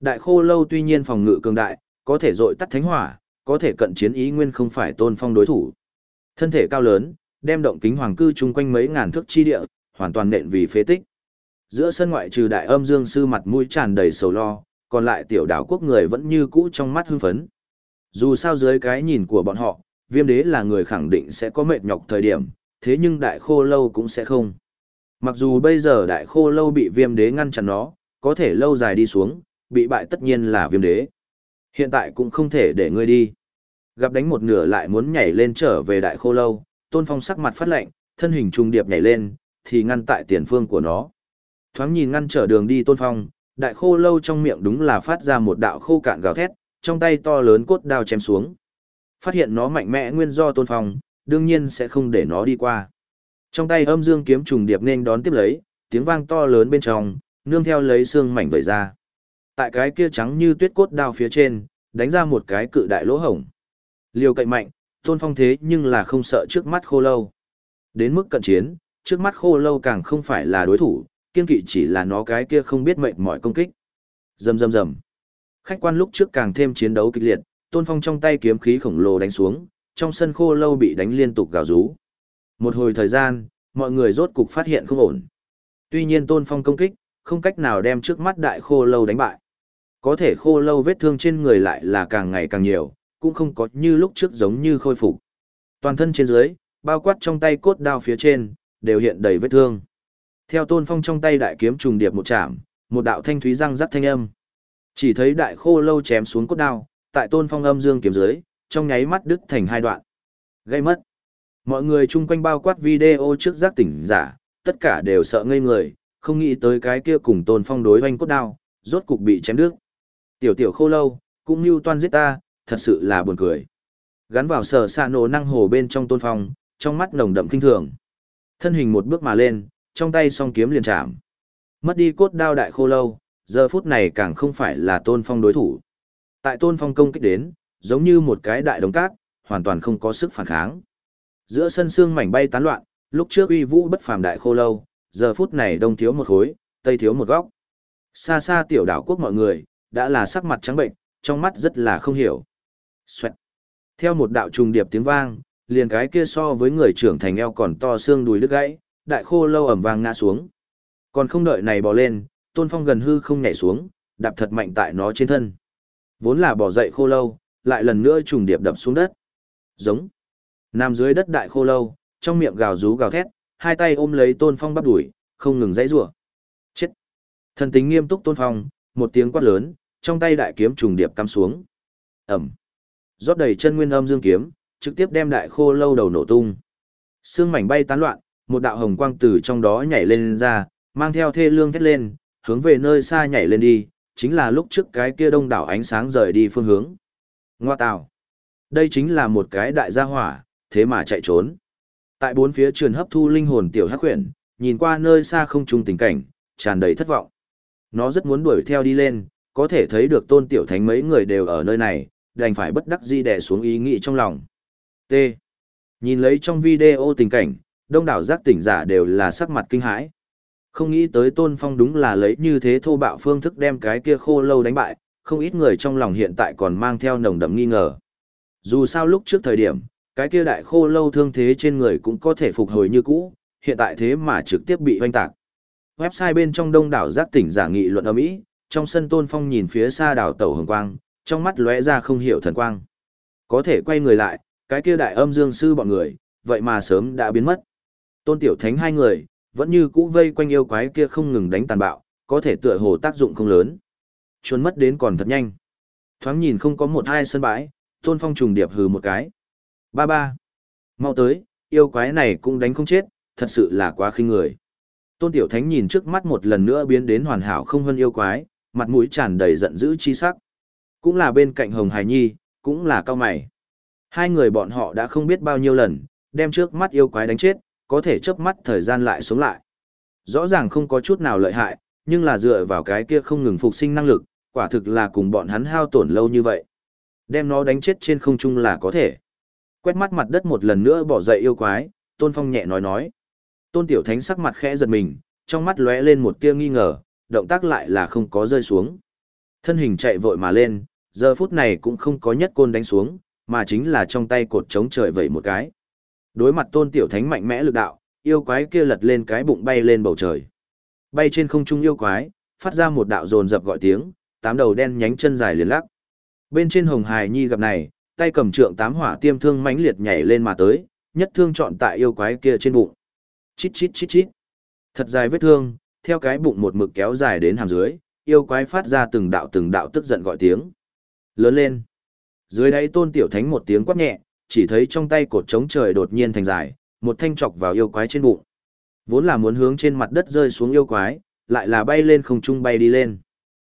Đại khô lâu tuy nhiên phòng ngự cường đại, có thể dội tắt thánh hỏa, có thể cận chiến ý nguyên không phải tôn phong đối thủ. Thân thể cao lớn, đem động kính hoàng cư chung quanh mấy ngàn thước chi địa, hoàn toàn nện vì phế tích. Giữa sân ngoại trừ đại âm dương sư mặt mũi tràn đầy sầu lo, còn lại tiểu đảo quốc người vẫn như cũ trong mắt hưng phấn. Dù sao dưới cái nhìn của bọn họ, viêm đế là người khẳng định sẽ có mệt nhọc thời điểm, thế nhưng đại khô lâu cũng sẽ không. Mặc dù bây giờ đại khô lâu bị viêm đế ngăn chặn nó, có thể lâu dài đi xuống, bị bại tất nhiên là viêm đế. Hiện tại cũng không thể để ngươi đi. Gặp đánh một nửa lại muốn nhảy lên trở về đại khô lâu, tôn phong sắc mặt phát lạnh, thân hình trung điệp nhảy lên, thì ngăn tại tiền phương của nó. Thoáng nhìn ngăn trở đường đi tôn phong, đại khô lâu trong miệng đúng là phát ra một đạo khô cạn gào thét, trong tay to lớn cốt đao chém xuống. Phát hiện nó mạnh mẽ nguyên do tôn phong, đương nhiên sẽ không để nó đi qua. Trong tay âm dương kiếm trùng điệp nên đón tiếp lấy, tiếng vang to lớn bên trong, nương theo lấy xương mảnh vẩy ra. Tại cái kia trắng như tuyết cốt đao phía trên, đánh ra một cái cự đại lỗ hổng. Liều cậy mạnh, tôn phong thế nhưng là không sợ trước mắt khô lâu. Đến mức cận chiến, trước mắt khô lâu càng không phải là đối thủ, kiên kỵ chỉ là nó cái kia không biết mệnh mọi công kích. Rầm rầm rầm. Khách quan lúc trước càng thêm chiến đấu kịch liệt, tôn phong trong tay kiếm khí khổng lồ đánh xuống, trong sân khô lâu bị đánh liên tục gào rú. Một hồi thời gian, mọi người rốt cục phát hiện không ổn. Tuy nhiên tôn phong công kích, không cách nào đem trước mắt đại khô lâu đánh bại. Có thể khô lâu vết thương trên người lại là càng ngày càng nhiều, cũng không có như lúc trước giống như khôi phục. Toàn thân trên dưới, bao quát trong tay cốt đao phía trên, đều hiện đầy vết thương. Theo tôn phong trong tay đại kiếm trùng điệp một chạm, một đạo thanh thúy răng rắc thanh âm. Chỉ thấy đại khô lâu chém xuống cốt đao, tại tôn phong âm dương kiếm dưới, trong nháy mắt đứt thành hai đoạn. Gây mất. Mọi người chung quanh bao quát video trước giác tỉnh giả, tất cả đều sợ ngây người, không nghĩ tới cái kia cùng tôn phong đối hoanh cốt đao, rốt cục bị chém đứt. Tiểu tiểu khô lâu, cũng như toan giết ta, thật sự là buồn cười. Gắn vào sở xạ nổ năng hồ bên trong tôn phong, trong mắt nồng đậm kinh thường. Thân hình một bước mà lên, trong tay song kiếm liền chạm. Mất đi cốt đao đại khô lâu, giờ phút này càng không phải là tôn phong đối thủ. Tại tôn phong công kích đến, giống như một cái đại đống cát, hoàn toàn không có sức phản kháng. Giữa sân xương mảnh bay tán loạn, lúc trước uy vũ bất phàm đại khô lâu, giờ phút này đông thiếu một khối, tây thiếu một góc. Xa xa tiểu đảo quốc mọi người, đã là sắc mặt trắng bệnh, trong mắt rất là không hiểu. Xoẹt. Theo một đạo trùng điệp tiếng vang, liền cái kia so với người trưởng thành eo còn to xương đùi đứt gãy, đại khô lâu ẩm vang ngã xuống. Còn không đợi này bò lên, tôn phong gần hư không nhảy xuống, đạp thật mạnh tại nó trên thân. Vốn là bỏ dậy khô lâu, lại lần nữa trùng điệp đập xuống đất. Giống. Nằm dưới đất đại khô lâu, trong miệng gào rú gào thét, hai tay ôm lấy tôn phong bắp đuổi, không ngừng dãy rủa. Chết. Thần tính nghiêm túc tôn phong, một tiếng quát lớn, trong tay đại kiếm trùng điệp cắm xuống. Ẩm. Rót đầy chân nguyên âm dương kiếm, trực tiếp đem đại khô lâu đầu nổ tung. Xương mảnh bay tán loạn, một đạo hồng quang từ trong đó nhảy lên ra, mang theo thê lương thét lên, hướng về nơi xa nhảy lên đi, chính là lúc trước cái kia đông đảo ánh sáng rời đi phương hướng. Ngoa tạo. Đây chính là một cái đại gia hỏa, thế mà chạy trốn. Tại bốn phía truyền hấp thu linh hồn tiểu hắc huyền, nhìn qua nơi xa không trung tình cảnh, tràn đầy thất vọng. Nó rất muốn đuổi theo đi lên, có thể thấy được tôn tiểu thánh mấy người đều ở nơi này, đành phải bất đắc di đè xuống ý nghĩ trong lòng. T. Nhìn lấy trong video tình cảnh, đông đảo giác tỉnh giả đều là sắc mặt kinh hãi. Không nghĩ tới tôn phong đúng là lấy như thế thô bạo phương thức đem cái kia khô lâu đánh bại, không ít người trong lòng hiện tại còn mang theo nồng đậm nghi ngờ. Dù sao lúc trước thời điểm, cái kia đại khô lâu thương thế trên người cũng có thể phục hồi như cũ, hiện tại thế mà trực tiếp bị hoanh tạc. Website bên trong đông đảo giác tỉnh giả nghị luận âm ý, trong sân tôn phong nhìn phía xa đảo tàu hồng quang, trong mắt lóe ra không hiểu thần quang. Có thể quay người lại, cái kia đại âm dương sư bọn người, vậy mà sớm đã biến mất. Tôn tiểu thánh hai người, vẫn như cũ vây quanh yêu quái kia không ngừng đánh tàn bạo, có thể tựa hồ tác dụng không lớn. Chuồn mất đến còn thật nhanh. Thoáng nhìn không có một hai sân bãi, Tôn Phong trùng điệp hừ một cái. Ba ba. Mau tới, yêu quái này cũng đánh không chết, thật sự là quá khinh người. Tôn Tiểu Thánh nhìn trước mắt một lần nữa biến đến hoàn hảo không hơn yêu quái, mặt mũi tràn đầy giận dữ chi sắc. Cũng là bên cạnh Hồng Hải Nhi, cũng là cao mày. Hai người bọn họ đã không biết bao nhiêu lần, đem trước mắt yêu quái đánh chết, có thể chớp mắt thời gian lại xuống lại. Rõ ràng không có chút nào lợi hại, nhưng là dựa vào cái kia không ngừng phục sinh năng lực, quả thực là cùng bọn hắn hao tổn lâu như vậy. Đem nó đánh chết trên không trung là có thể. Quét mắt mặt đất một lần nữa bỏ dậy yêu quái, Tôn Phong nhẹ nói nói. Tôn Tiểu Thánh sắc mặt khẽ giật mình, trong mắt lóe lên một tia nghi ngờ, động tác lại là không có rơi xuống. Thân hình chạy vội mà lên, giờ phút này cũng không có nhất côn đánh xuống, mà chính là trong tay cột chống trời vẩy một cái. Đối mặt Tôn Tiểu Thánh mạnh mẽ lực đạo, yêu quái kia lật lên cái bụng bay lên bầu trời. Bay trên không trung yêu quái, phát ra một đạo rồn dập gọi tiếng, tám đầu đen nhánh chân dài liền lắc. Bên trên Hồng Hải Nhi gặp này, tay cầm trượng tám hỏa tiêm thương mãnh liệt nhảy lên mà tới, nhất thương chọn tại yêu quái kia trên bụng. Chít chít chít chít. Thật dài vết thương, theo cái bụng một mực kéo dài đến hàm dưới, yêu quái phát ra từng đạo từng đạo tức giận gọi tiếng. Lớn lên. Dưới đáy tôn tiểu thánh một tiếng quát nhẹ, chỉ thấy trong tay cột trống trời đột nhiên thành dài, một thanh chọc vào yêu quái trên bụng. Vốn là muốn hướng trên mặt đất rơi xuống yêu quái, lại là bay lên không trung bay đi lên.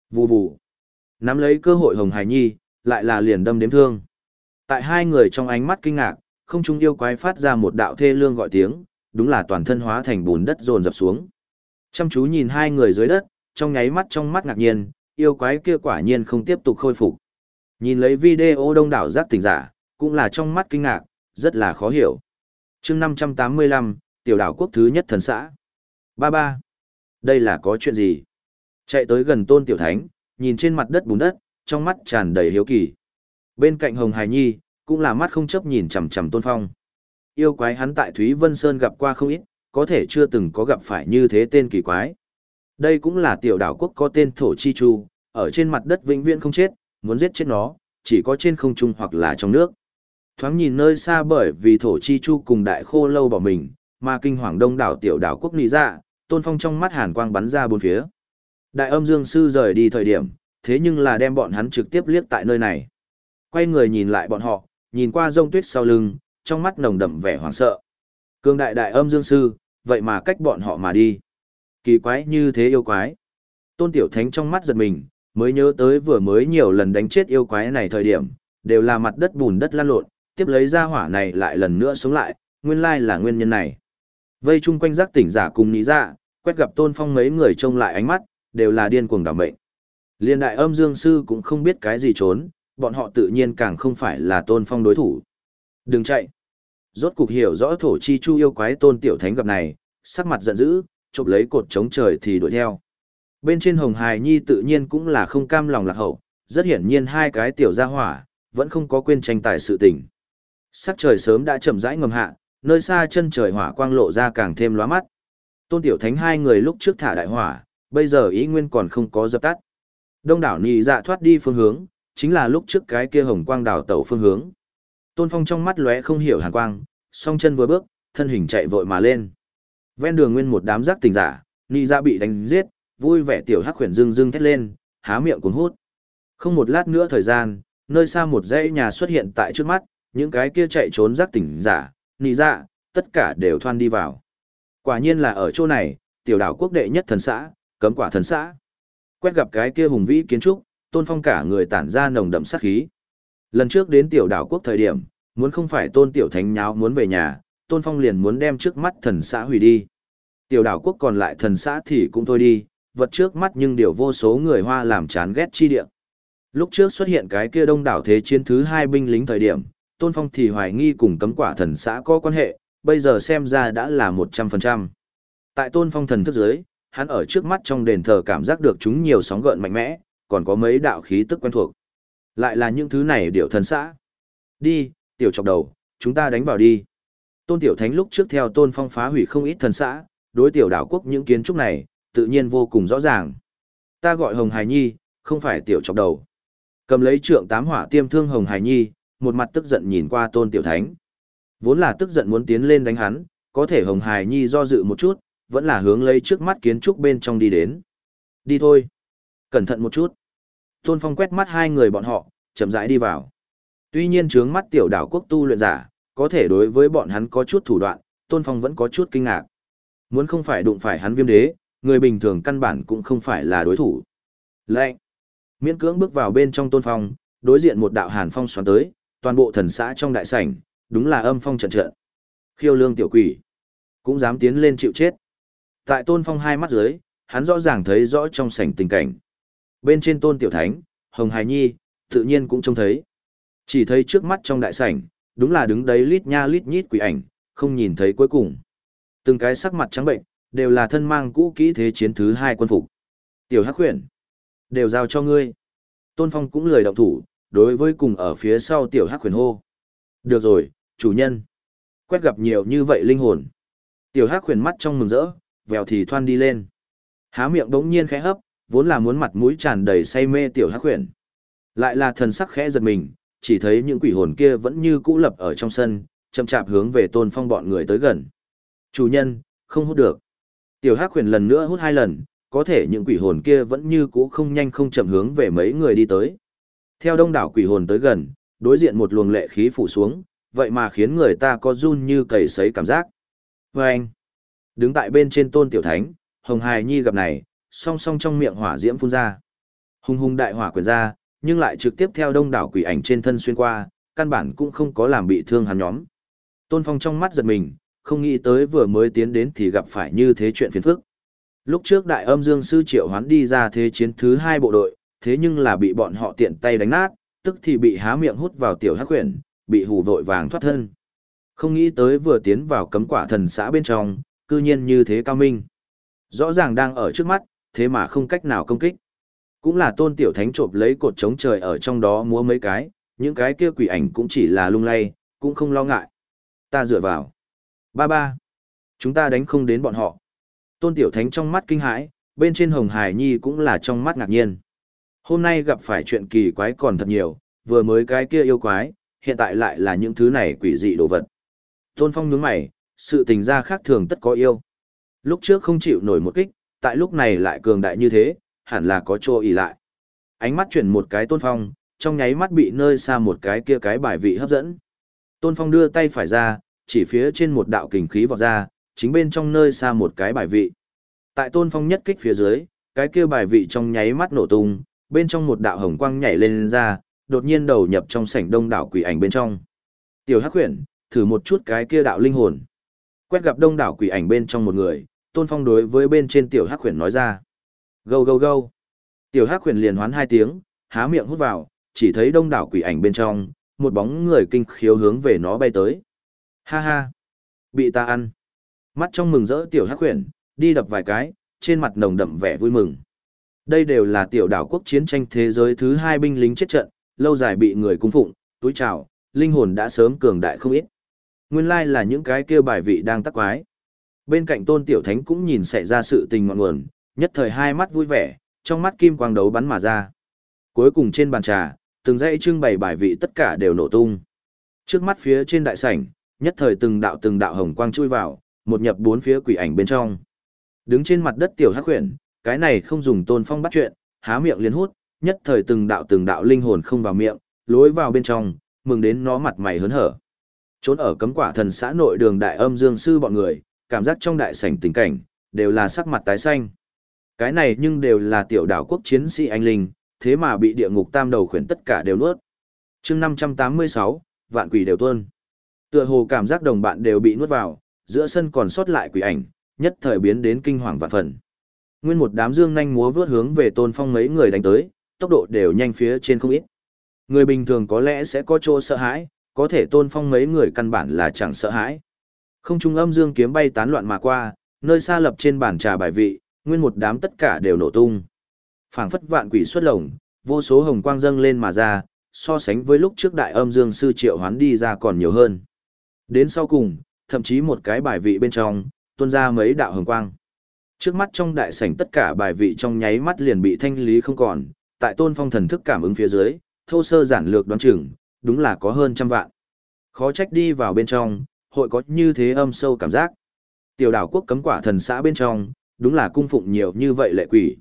Vù vù. Nắm lấy cơ hội hồng hải nhi, lại là liền đâm đếm thương. Tại hai người trong ánh mắt kinh ngạc, không trung yêu quái phát ra một đạo thê lương gọi tiếng, đúng là toàn thân hóa thành bùn đất dồn dập xuống. Chăm chú nhìn hai người dưới đất, trong nháy mắt trong mắt ngạc nhiên, yêu quái kia quả nhiên không tiếp tục khôi phục. Nhìn lấy video đông đảo giác tỉnh giả, cũng là trong mắt kinh ngạc, rất là khó hiểu. chương 585, tiểu đảo quốc thứ nhất thần xã. Ba ba. Đây là có chuyện gì? Chạy tới gần tôn tiểu thánh, nhìn trên mặt đất bùn đất, trong mắt tràn đầy hiếu kỳ. Bên cạnh Hồng Hải Nhi, cũng là mắt không chấp nhìn chằm chằm tôn phong. Yêu quái hắn tại Thúy Vân Sơn gặp qua không ít, có thể chưa từng có gặp phải như thế tên kỳ quái. Đây cũng là tiểu đảo quốc có tên Thổ Chi Chu, ở trên mặt đất vĩnh viễn không chết, muốn giết chết nó, chỉ có trên không trung hoặc là trong nước. Thoáng nhìn nơi xa bởi vì Thổ Chi Chu cùng đại khô lâu bỏ mình, mà kinh hoàng đông đảo tiểu đảo quốc nị ra, tôn phong trong mắt hàn quang bắn ra bốn phía. Đại âm dương sư rời đi thời điểm, thế nhưng là đem bọn hắn trực tiếp liếc tại nơi này. Quay người nhìn lại bọn họ, nhìn qua rông tuyết sau lưng, trong mắt nồng đậm vẻ hoảng sợ. Cương đại đại âm dương sư, vậy mà cách bọn họ mà đi. Kỳ quái như thế yêu quái. Tôn Tiểu Thánh trong mắt giật mình, mới nhớ tới vừa mới nhiều lần đánh chết yêu quái này thời điểm, đều là mặt đất bùn đất lan lộn, tiếp lấy ra hỏa này lại lần nữa sống lại, nguyên lai là nguyên nhân này. Vây chung quanh giác tỉnh giả cùng ní ra, dạ, quét gặp Tôn Phong mấy người trông lại ánh mắt, đều là điên cuồng đảm mệnh. Liên đại âm dương sư cũng không biết cái gì trốn, bọn họ tự nhiên càng không phải là Tôn Phong đối thủ. Đừng chạy. Rốt cục hiểu rõ thổ chi chu yêu quái tôn tiểu thánh gặp này, sắc mặt giận dữ, chụp lấy cột chống trời thì đuổi theo. Bên trên hồng hài nhi tự nhiên cũng là không cam lòng lạc hậu, rất hiển nhiên hai cái tiểu gia hỏa, vẫn không có quên tranh tài sự tình. Sắc trời sớm đã chậm rãi ngầm hạ, nơi xa chân trời hỏa quang lộ ra càng thêm lóa mắt. Tôn tiểu thánh hai người lúc trước thả đại hỏa, bây giờ ý nguyên còn không có dập tắt. Đông đảo nhị dạ thoát đi phương hướng, chính là lúc trước cái kia hồng quang đảo tẩu phương hướng. Tôn Phong trong mắt lóe không hiểu hàn quang, song chân vừa bước, thân hình chạy vội mà lên. Ven đường nguyên một đám giác tình giả, nhị dạ bị đánh giết, vui vẻ tiểu hắc khuyển dương dương thét lên, há miệng cuốn hút. Không một lát nữa thời gian, nơi xa một dãy nhà xuất hiện tại trước mắt, những cái kia chạy trốn giác tỉnh giả, nị dạ, tất cả đều thoan đi vào. Quả nhiên là ở chỗ này, tiểu đảo quốc đệ nhất thần xã, cấm quả thần xã. Quét gặp cái kia hùng vĩ kiến trúc, tôn phong cả người tản ra nồng đậm sát khí. Lần trước đến tiểu đảo quốc thời điểm, muốn không phải tôn tiểu thánh nháo muốn về nhà, tôn phong liền muốn đem trước mắt thần xã hủy đi. Tiểu đảo quốc còn lại thần xã thì cũng thôi đi, vật trước mắt nhưng điều vô số người hoa làm chán ghét chi địa. Lúc trước xuất hiện cái kia đông đảo thế chiến thứ hai binh lính thời điểm, tôn phong thì hoài nghi cùng cấm quả thần xã có quan hệ, bây giờ xem ra đã là một trăm phần trăm. Tại tôn phong thần thức giới, hắn ở trước mắt trong đền thờ cảm giác được chúng nhiều sóng gợn mạnh mẽ, còn có mấy đạo khí tức quen thuộc. Lại là những thứ này điệu thần xã. Đi, tiểu chọc đầu, chúng ta đánh vào đi. Tôn Tiểu Thánh lúc trước theo Tôn Phong phá hủy không ít thần xã, đối tiểu đảo quốc những kiến trúc này, tự nhiên vô cùng rõ ràng. Ta gọi Hồng Hải Nhi, không phải tiểu chọc đầu. Cầm lấy trượng tám hỏa tiêm thương Hồng Hải Nhi, một mặt tức giận nhìn qua Tôn Tiểu Thánh. Vốn là tức giận muốn tiến lên đánh hắn, có thể Hồng Hải Nhi do dự một chút, vẫn là hướng lấy trước mắt kiến trúc bên trong đi đến. Đi thôi. Cẩn thận một chút. Tôn Phong quét mắt hai người bọn họ, chậm rãi đi vào. Tuy nhiên trướng mắt tiểu đảo quốc tu luyện giả, có thể đối với bọn hắn có chút thủ đoạn, Tôn Phong vẫn có chút kinh ngạc. Muốn không phải đụng phải hắn viêm đế, người bình thường căn bản cũng không phải là đối thủ. Lệnh. Miễn cưỡng bước vào bên trong Tôn Phong, đối diện một đạo hàn phong xoắn tới, toàn bộ thần xã trong đại sảnh, đúng là âm phong trận trận. Khiêu lương tiểu quỷ, cũng dám tiến lên chịu chết. Tại Tôn Phong hai mắt dưới, hắn rõ ràng thấy rõ trong sảnh tình cảnh. Bên trên Tôn Tiểu Thánh, Hồng Hải Nhi, tự nhiên cũng trông thấy. Chỉ thấy trước mắt trong đại sảnh, đúng là đứng đấy lít nha lít nhít quỷ ảnh, không nhìn thấy cuối cùng. Từng cái sắc mặt trắng bệnh, đều là thân mang cũ kỹ thế chiến thứ hai quân phục. Tiểu Hắc Huyền, đều giao cho ngươi. Tôn Phong cũng lười động thủ, đối với cùng ở phía sau Tiểu Hắc Huyền hô. Được rồi, chủ nhân. Quét gặp nhiều như vậy linh hồn. Tiểu Hắc Huyền mắt trong mừng rỡ, vèo thì thoan đi lên. Há miệng đống nhiên khẽ hấp, vốn là muốn mặt mũi tràn đầy say mê Tiểu Hắc Huyền. Lại là thần sắc khẽ giật mình, chỉ thấy những quỷ hồn kia vẫn như cũ lập ở trong sân, chậm chạp hướng về tôn phong bọn người tới gần. Chủ nhân, không hút được. Tiểu Hắc huyền lần nữa hút hai lần, có thể những quỷ hồn kia vẫn như cũ không nhanh không chậm hướng về mấy người đi tới. Theo đông đảo quỷ hồn tới gần, đối diện một luồng lệ khí phủ xuống, vậy mà khiến người ta có run như cầy sấy cảm giác. Và anh, đứng tại bên trên tôn tiểu thánh, Hồng Hài Nhi gặp này, song song trong miệng hỏa diễm phun ra. Hung hung đại hỏa quyền ra, nhưng lại trực tiếp theo đông đảo quỷ ảnh trên thân xuyên qua, căn bản cũng không có làm bị thương hắn nhóm. Tôn Phong trong mắt giật mình, không nghĩ tới vừa mới tiến đến thì gặp phải như thế chuyện phiền phức. Lúc trước đại âm dương sư triệu hoán đi ra thế chiến thứ hai bộ đội, thế nhưng là bị bọn họ tiện tay đánh nát, tức thì bị há miệng hút vào tiểu hắc quyển, bị hù vội vàng thoát thân. Không nghĩ tới vừa tiến vào cấm quả thần xã bên trong, cư nhiên như thế cao minh. Rõ ràng đang ở trước mắt, thế mà không cách nào công kích. Cũng là tôn tiểu thánh trộm lấy cột trống trời ở trong đó múa mấy cái, những cái kia quỷ ảnh cũng chỉ là lung lay, cũng không lo ngại. Ta dựa vào. Ba ba. Chúng ta đánh không đến bọn họ. Tôn tiểu thánh trong mắt kinh hãi, bên trên hồng hải nhi cũng là trong mắt ngạc nhiên. Hôm nay gặp phải chuyện kỳ quái còn thật nhiều, vừa mới cái kia yêu quái, hiện tại lại là những thứ này quỷ dị đồ vật. Tôn phong nhướng mày, sự tình ra khác thường tất có yêu. Lúc trước không chịu nổi một kích, tại lúc này lại cường đại như thế, hẳn là có chỗ ỉ lại. Ánh mắt chuyển một cái tôn phong, trong nháy mắt bị nơi xa một cái kia cái bài vị hấp dẫn. Tôn phong đưa tay phải ra, chỉ phía trên một đạo kình khí vọt ra, chính bên trong nơi xa một cái bài vị. Tại tôn phong nhất kích phía dưới, cái kia bài vị trong nháy mắt nổ tung, bên trong một đạo hồng quang nhảy lên, lên ra, đột nhiên đầu nhập trong sảnh đông đảo quỷ ảnh bên trong. Tiểu Hắc Huyền, thử một chút cái kia đạo linh hồn. Quét gặp đông đảo quỷ ảnh bên trong một người, Tôn Phong đối với bên trên Tiểu Hắc Huyền nói ra. Gâu gâu gâu. Tiểu Hắc Huyền liền hoán hai tiếng, há miệng hút vào, chỉ thấy đông đảo quỷ ảnh bên trong, một bóng người kinh khiếu hướng về nó bay tới. Ha ha. Bị ta ăn. Mắt trong mừng rỡ Tiểu Hắc Huyền, đi đập vài cái, trên mặt nồng đậm vẻ vui mừng. Đây đều là tiểu đảo quốc chiến tranh thế giới thứ hai binh lính chết trận, lâu dài bị người cung phụng, túi trào, linh hồn đã sớm cường đại không ít. Nguyên lai là những cái kia bài vị đang tắc quái. Bên cạnh tôn tiểu thánh cũng nhìn xảy ra sự tình ngọn nguồn, nhất thời hai mắt vui vẻ, trong mắt kim quang đấu bắn mà ra. Cuối cùng trên bàn trà, từng dãy trưng bày bài vị tất cả đều nổ tung. Trước mắt phía trên đại sảnh, nhất thời từng đạo từng đạo hồng quang chui vào, một nhập bốn phía quỷ ảnh bên trong. Đứng trên mặt đất tiểu hắc huyền, cái này không dùng tôn phong bắt chuyện, há miệng liền hút, nhất thời từng đạo từng đạo linh hồn không vào miệng, lối vào bên trong, mừng đến nó mặt mày hớn hở. Trốn ở cấm quả thần xã nội đường đại âm dương sư bọn người, cảm giác trong đại sảnh tình cảnh, đều là sắc mặt tái xanh. Cái này nhưng đều là tiểu đảo quốc chiến sĩ anh linh, thế mà bị địa ngục tam đầu khuyển tất cả đều nuốt. chương 586, vạn quỷ đều tuôn. Tựa hồ cảm giác đồng bạn đều bị nuốt vào, giữa sân còn sót lại quỷ ảnh, nhất thời biến đến kinh hoàng vạn phần. Nguyên một đám dương nhanh múa vướt hướng về tôn phong mấy người đánh tới, tốc độ đều nhanh phía trên không ít. Người bình thường có lẽ sẽ có chỗ sợ hãi, có thể tôn phong mấy người căn bản là chẳng sợ hãi. Không trung âm dương kiếm bay tán loạn mà qua, nơi xa lập trên bàn trà bài vị, nguyên một đám tất cả đều nổ tung. phảng phất vạn quỷ xuất lồng, vô số hồng quang dâng lên mà ra, so sánh với lúc trước đại âm dương sư triệu hoán đi ra còn nhiều hơn. Đến sau cùng, thậm chí một cái bài vị bên trong, tuôn ra mấy đạo hồng quang. Trước mắt trong đại sảnh tất cả bài vị trong nháy mắt liền bị thanh lý không còn, tại tôn phong thần thức cảm ứng phía dưới, thô sơ giản lược đoán chừng, đúng là có hơn trăm vạn. Khó trách đi vào bên trong, hội có như thế âm sâu cảm giác. Tiểu đảo quốc cấm quả thần xã bên trong, đúng là cung phụng nhiều như vậy lệ quỷ.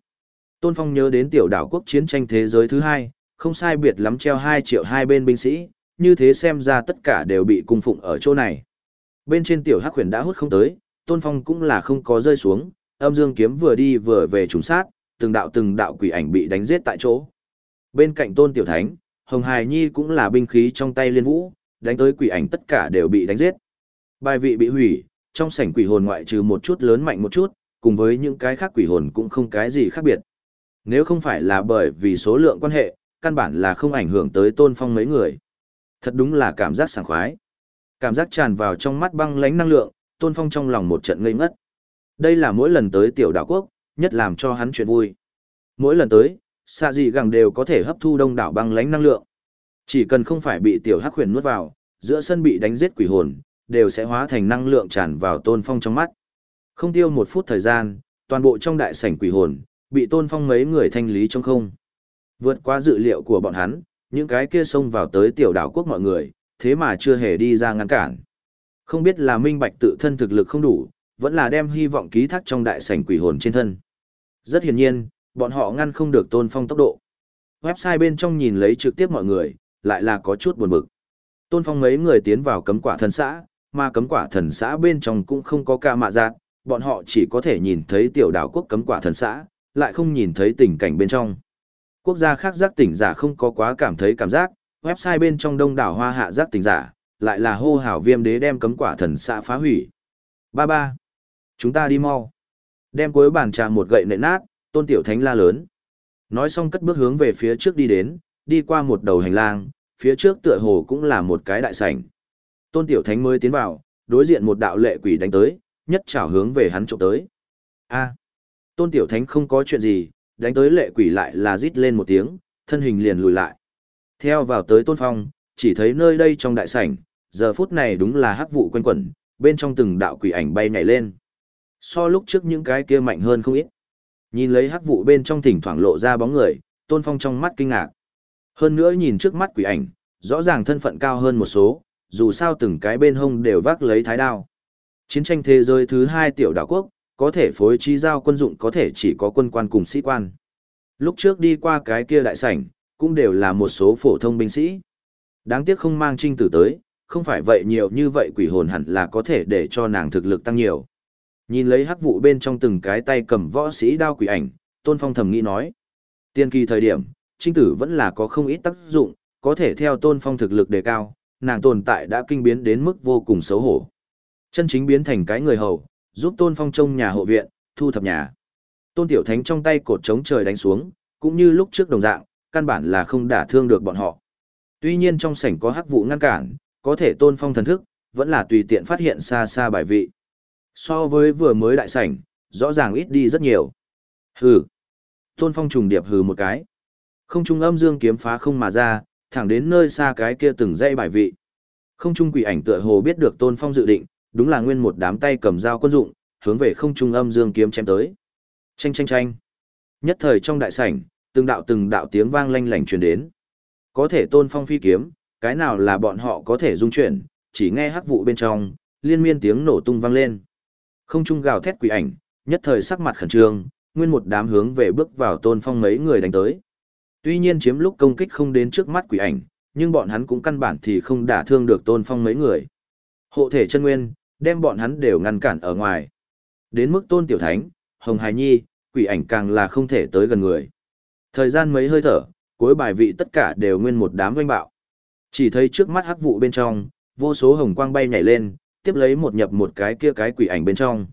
Tôn Phong nhớ đến tiểu đảo quốc chiến tranh thế giới thứ hai, không sai biệt lắm treo 2 triệu hai bên binh sĩ, như thế xem ra tất cả đều bị cung phụng ở chỗ này. Bên trên tiểu hắc huyền đã hút không tới, Tôn Phong cũng là không có rơi xuống, âm dương kiếm vừa đi vừa về trùng sát, từng đạo từng đạo quỷ ảnh bị đánh giết tại chỗ. Bên cạnh Tôn Tiểu Thánh, Hồng Hải Nhi cũng là binh khí trong tay liên vũ, đánh tới quỷ ảnh tất cả đều bị đánh giết. Bài vị bị hủy, trong sảnh quỷ hồn ngoại trừ một chút lớn mạnh một chút, cùng với những cái khác quỷ hồn cũng không cái gì khác biệt. Nếu không phải là bởi vì số lượng quan hệ, căn bản là không ảnh hưởng tới tôn phong mấy người. Thật đúng là cảm giác sảng khoái. Cảm giác tràn vào trong mắt băng lánh năng lượng, tôn phong trong lòng một trận ngây ngất. Đây là mỗi lần tới tiểu đảo quốc, nhất làm cho hắn chuyện vui. Mỗi lần tới, xạ dị gẳng đều có thể hấp thu đông đảo băng lánh năng lượng. Chỉ cần không phải bị tiểu hắc huyền nuốt vào, giữa sân bị đánh giết quỷ hồn, đều sẽ hóa thành năng lượng tràn vào tôn phong trong mắt. Không tiêu một phút thời gian, toàn bộ trong đại sảnh quỷ hồn, bị tôn phong mấy người thanh lý trong không. Vượt qua dự liệu của bọn hắn, những cái kia xông vào tới tiểu đảo quốc mọi người, thế mà chưa hề đi ra ngăn cản. Không biết là minh bạch tự thân thực lực không đủ, vẫn là đem hy vọng ký thác trong đại sảnh quỷ hồn trên thân. Rất hiển nhiên, bọn họ ngăn không được tôn phong tốc độ. Website bên trong nhìn lấy trực tiếp mọi người, lại là có chút buồn bực. Tôn phong mấy người tiến vào cấm quả thần xã, mà cấm quả thần xã bên trong cũng không có ca mạ giác, bọn họ chỉ có thể nhìn thấy tiểu đảo quốc cấm quả thần xã, lại không nhìn thấy tình cảnh bên trong. Quốc gia khác giác tỉnh giả không có quá cảm thấy cảm giác, website bên trong đông đảo hoa hạ giác tỉnh giả, lại là hô hào viêm đế đem cấm quả thần xã phá hủy. Ba ba. Chúng ta đi mau. Đem cuối bàn trà một gậy nện nát, tôn tiểu thánh la lớn. Nói xong cất bước hướng về phía trước đi đến, đi qua một đầu hành lang, phía trước tựa hồ cũng là một cái đại sảnh. Tôn tiểu thánh mới tiến vào, đối diện một đạo lệ quỷ đánh tới, nhất trảo hướng về hắn trộm tới. A. Tôn tiểu thánh không có chuyện gì, đánh tới lệ quỷ lại là rít lên một tiếng, thân hình liền lùi lại. Theo vào tới tôn phong, chỉ thấy nơi đây trong đại sảnh, giờ phút này đúng là hắc vụ quanh quẩn, bên trong từng đạo quỷ ảnh bay nhảy lên. So lúc trước những cái kia mạnh hơn không ít. Nhìn lấy hắc vụ bên trong thỉnh thoảng lộ ra bóng người, tôn phong trong mắt kinh ngạc. Hơn nữa nhìn trước mắt quỷ ảnh, rõ ràng thân phận cao hơn một số, dù sao từng cái bên hông đều vác lấy thái đao. Chiến tranh thế giới thứ hai tiểu đảo quốc, có thể phối trí giao quân dụng có thể chỉ có quân quan cùng sĩ quan. Lúc trước đi qua cái kia đại sảnh, cũng đều là một số phổ thông binh sĩ. Đáng tiếc không mang trinh tử tới, không phải vậy nhiều như vậy quỷ hồn hẳn là có thể để cho nàng thực lực tăng nhiều. Nhìn lấy hắc vụ bên trong từng cái tay cầm võ sĩ đao quỷ ảnh, Tôn Phong thầm nghĩ nói. Tiên kỳ thời điểm, trinh tử vẫn là có không ít tác dụng, có thể theo Tôn Phong thực lực đề cao, nàng tồn tại đã kinh biến đến mức vô cùng xấu hổ. Chân chính biến thành cái người hầu, giúp Tôn Phong trông nhà hộ viện, thu thập nhà. Tôn Tiểu Thánh trong tay cột chống trời đánh xuống, cũng như lúc trước đồng dạng, căn bản là không đả thương được bọn họ. Tuy nhiên trong sảnh có hắc vụ ngăn cản, có thể Tôn Phong thần thức, vẫn là tùy tiện phát hiện xa xa bài vị. So với vừa mới đại sảnh, rõ ràng ít đi rất nhiều. Hừ. Tôn Phong trùng điệp hừ một cái. Không trung âm dương kiếm phá không mà ra, thẳng đến nơi xa cái kia từng dây bài vị. Không trung quỷ ảnh tựa hồ biết được Tôn Phong dự định, đúng là nguyên một đám tay cầm dao quân dụng, hướng về không trung âm dương kiếm chém tới. Chanh chanh chanh. Nhất thời trong đại sảnh, từng đạo từng đạo tiếng vang lanh lảnh truyền đến. Có thể Tôn Phong phi kiếm, cái nào là bọn họ có thể dung chuyển, chỉ nghe hắc vụ bên trong, liên miên tiếng nổ tung vang lên. Không trung gào thét quỷ ảnh, nhất thời sắc mặt khẩn trương, nguyên một đám hướng về bước vào Tôn Phong mấy người đánh tới. Tuy nhiên chiếm lúc công kích không đến trước mắt quỷ ảnh, nhưng bọn hắn cũng căn bản thì không đả thương được Tôn Phong mấy người. Hộ thể chân nguyên, đem bọn hắn đều ngăn cản ở ngoài. Đến mức Tôn Tiểu Thánh, Hồng Hải Nhi, quỷ ảnh càng là không thể tới gần người. Thời gian mấy hơi thở, cuối bài vị tất cả đều nguyên một đám vinh bạo. Chỉ thấy trước mắt hắc vụ bên trong, vô số hồng quang bay nhảy lên, tiếp lấy một nhập một cái kia cái quỷ ảnh bên trong.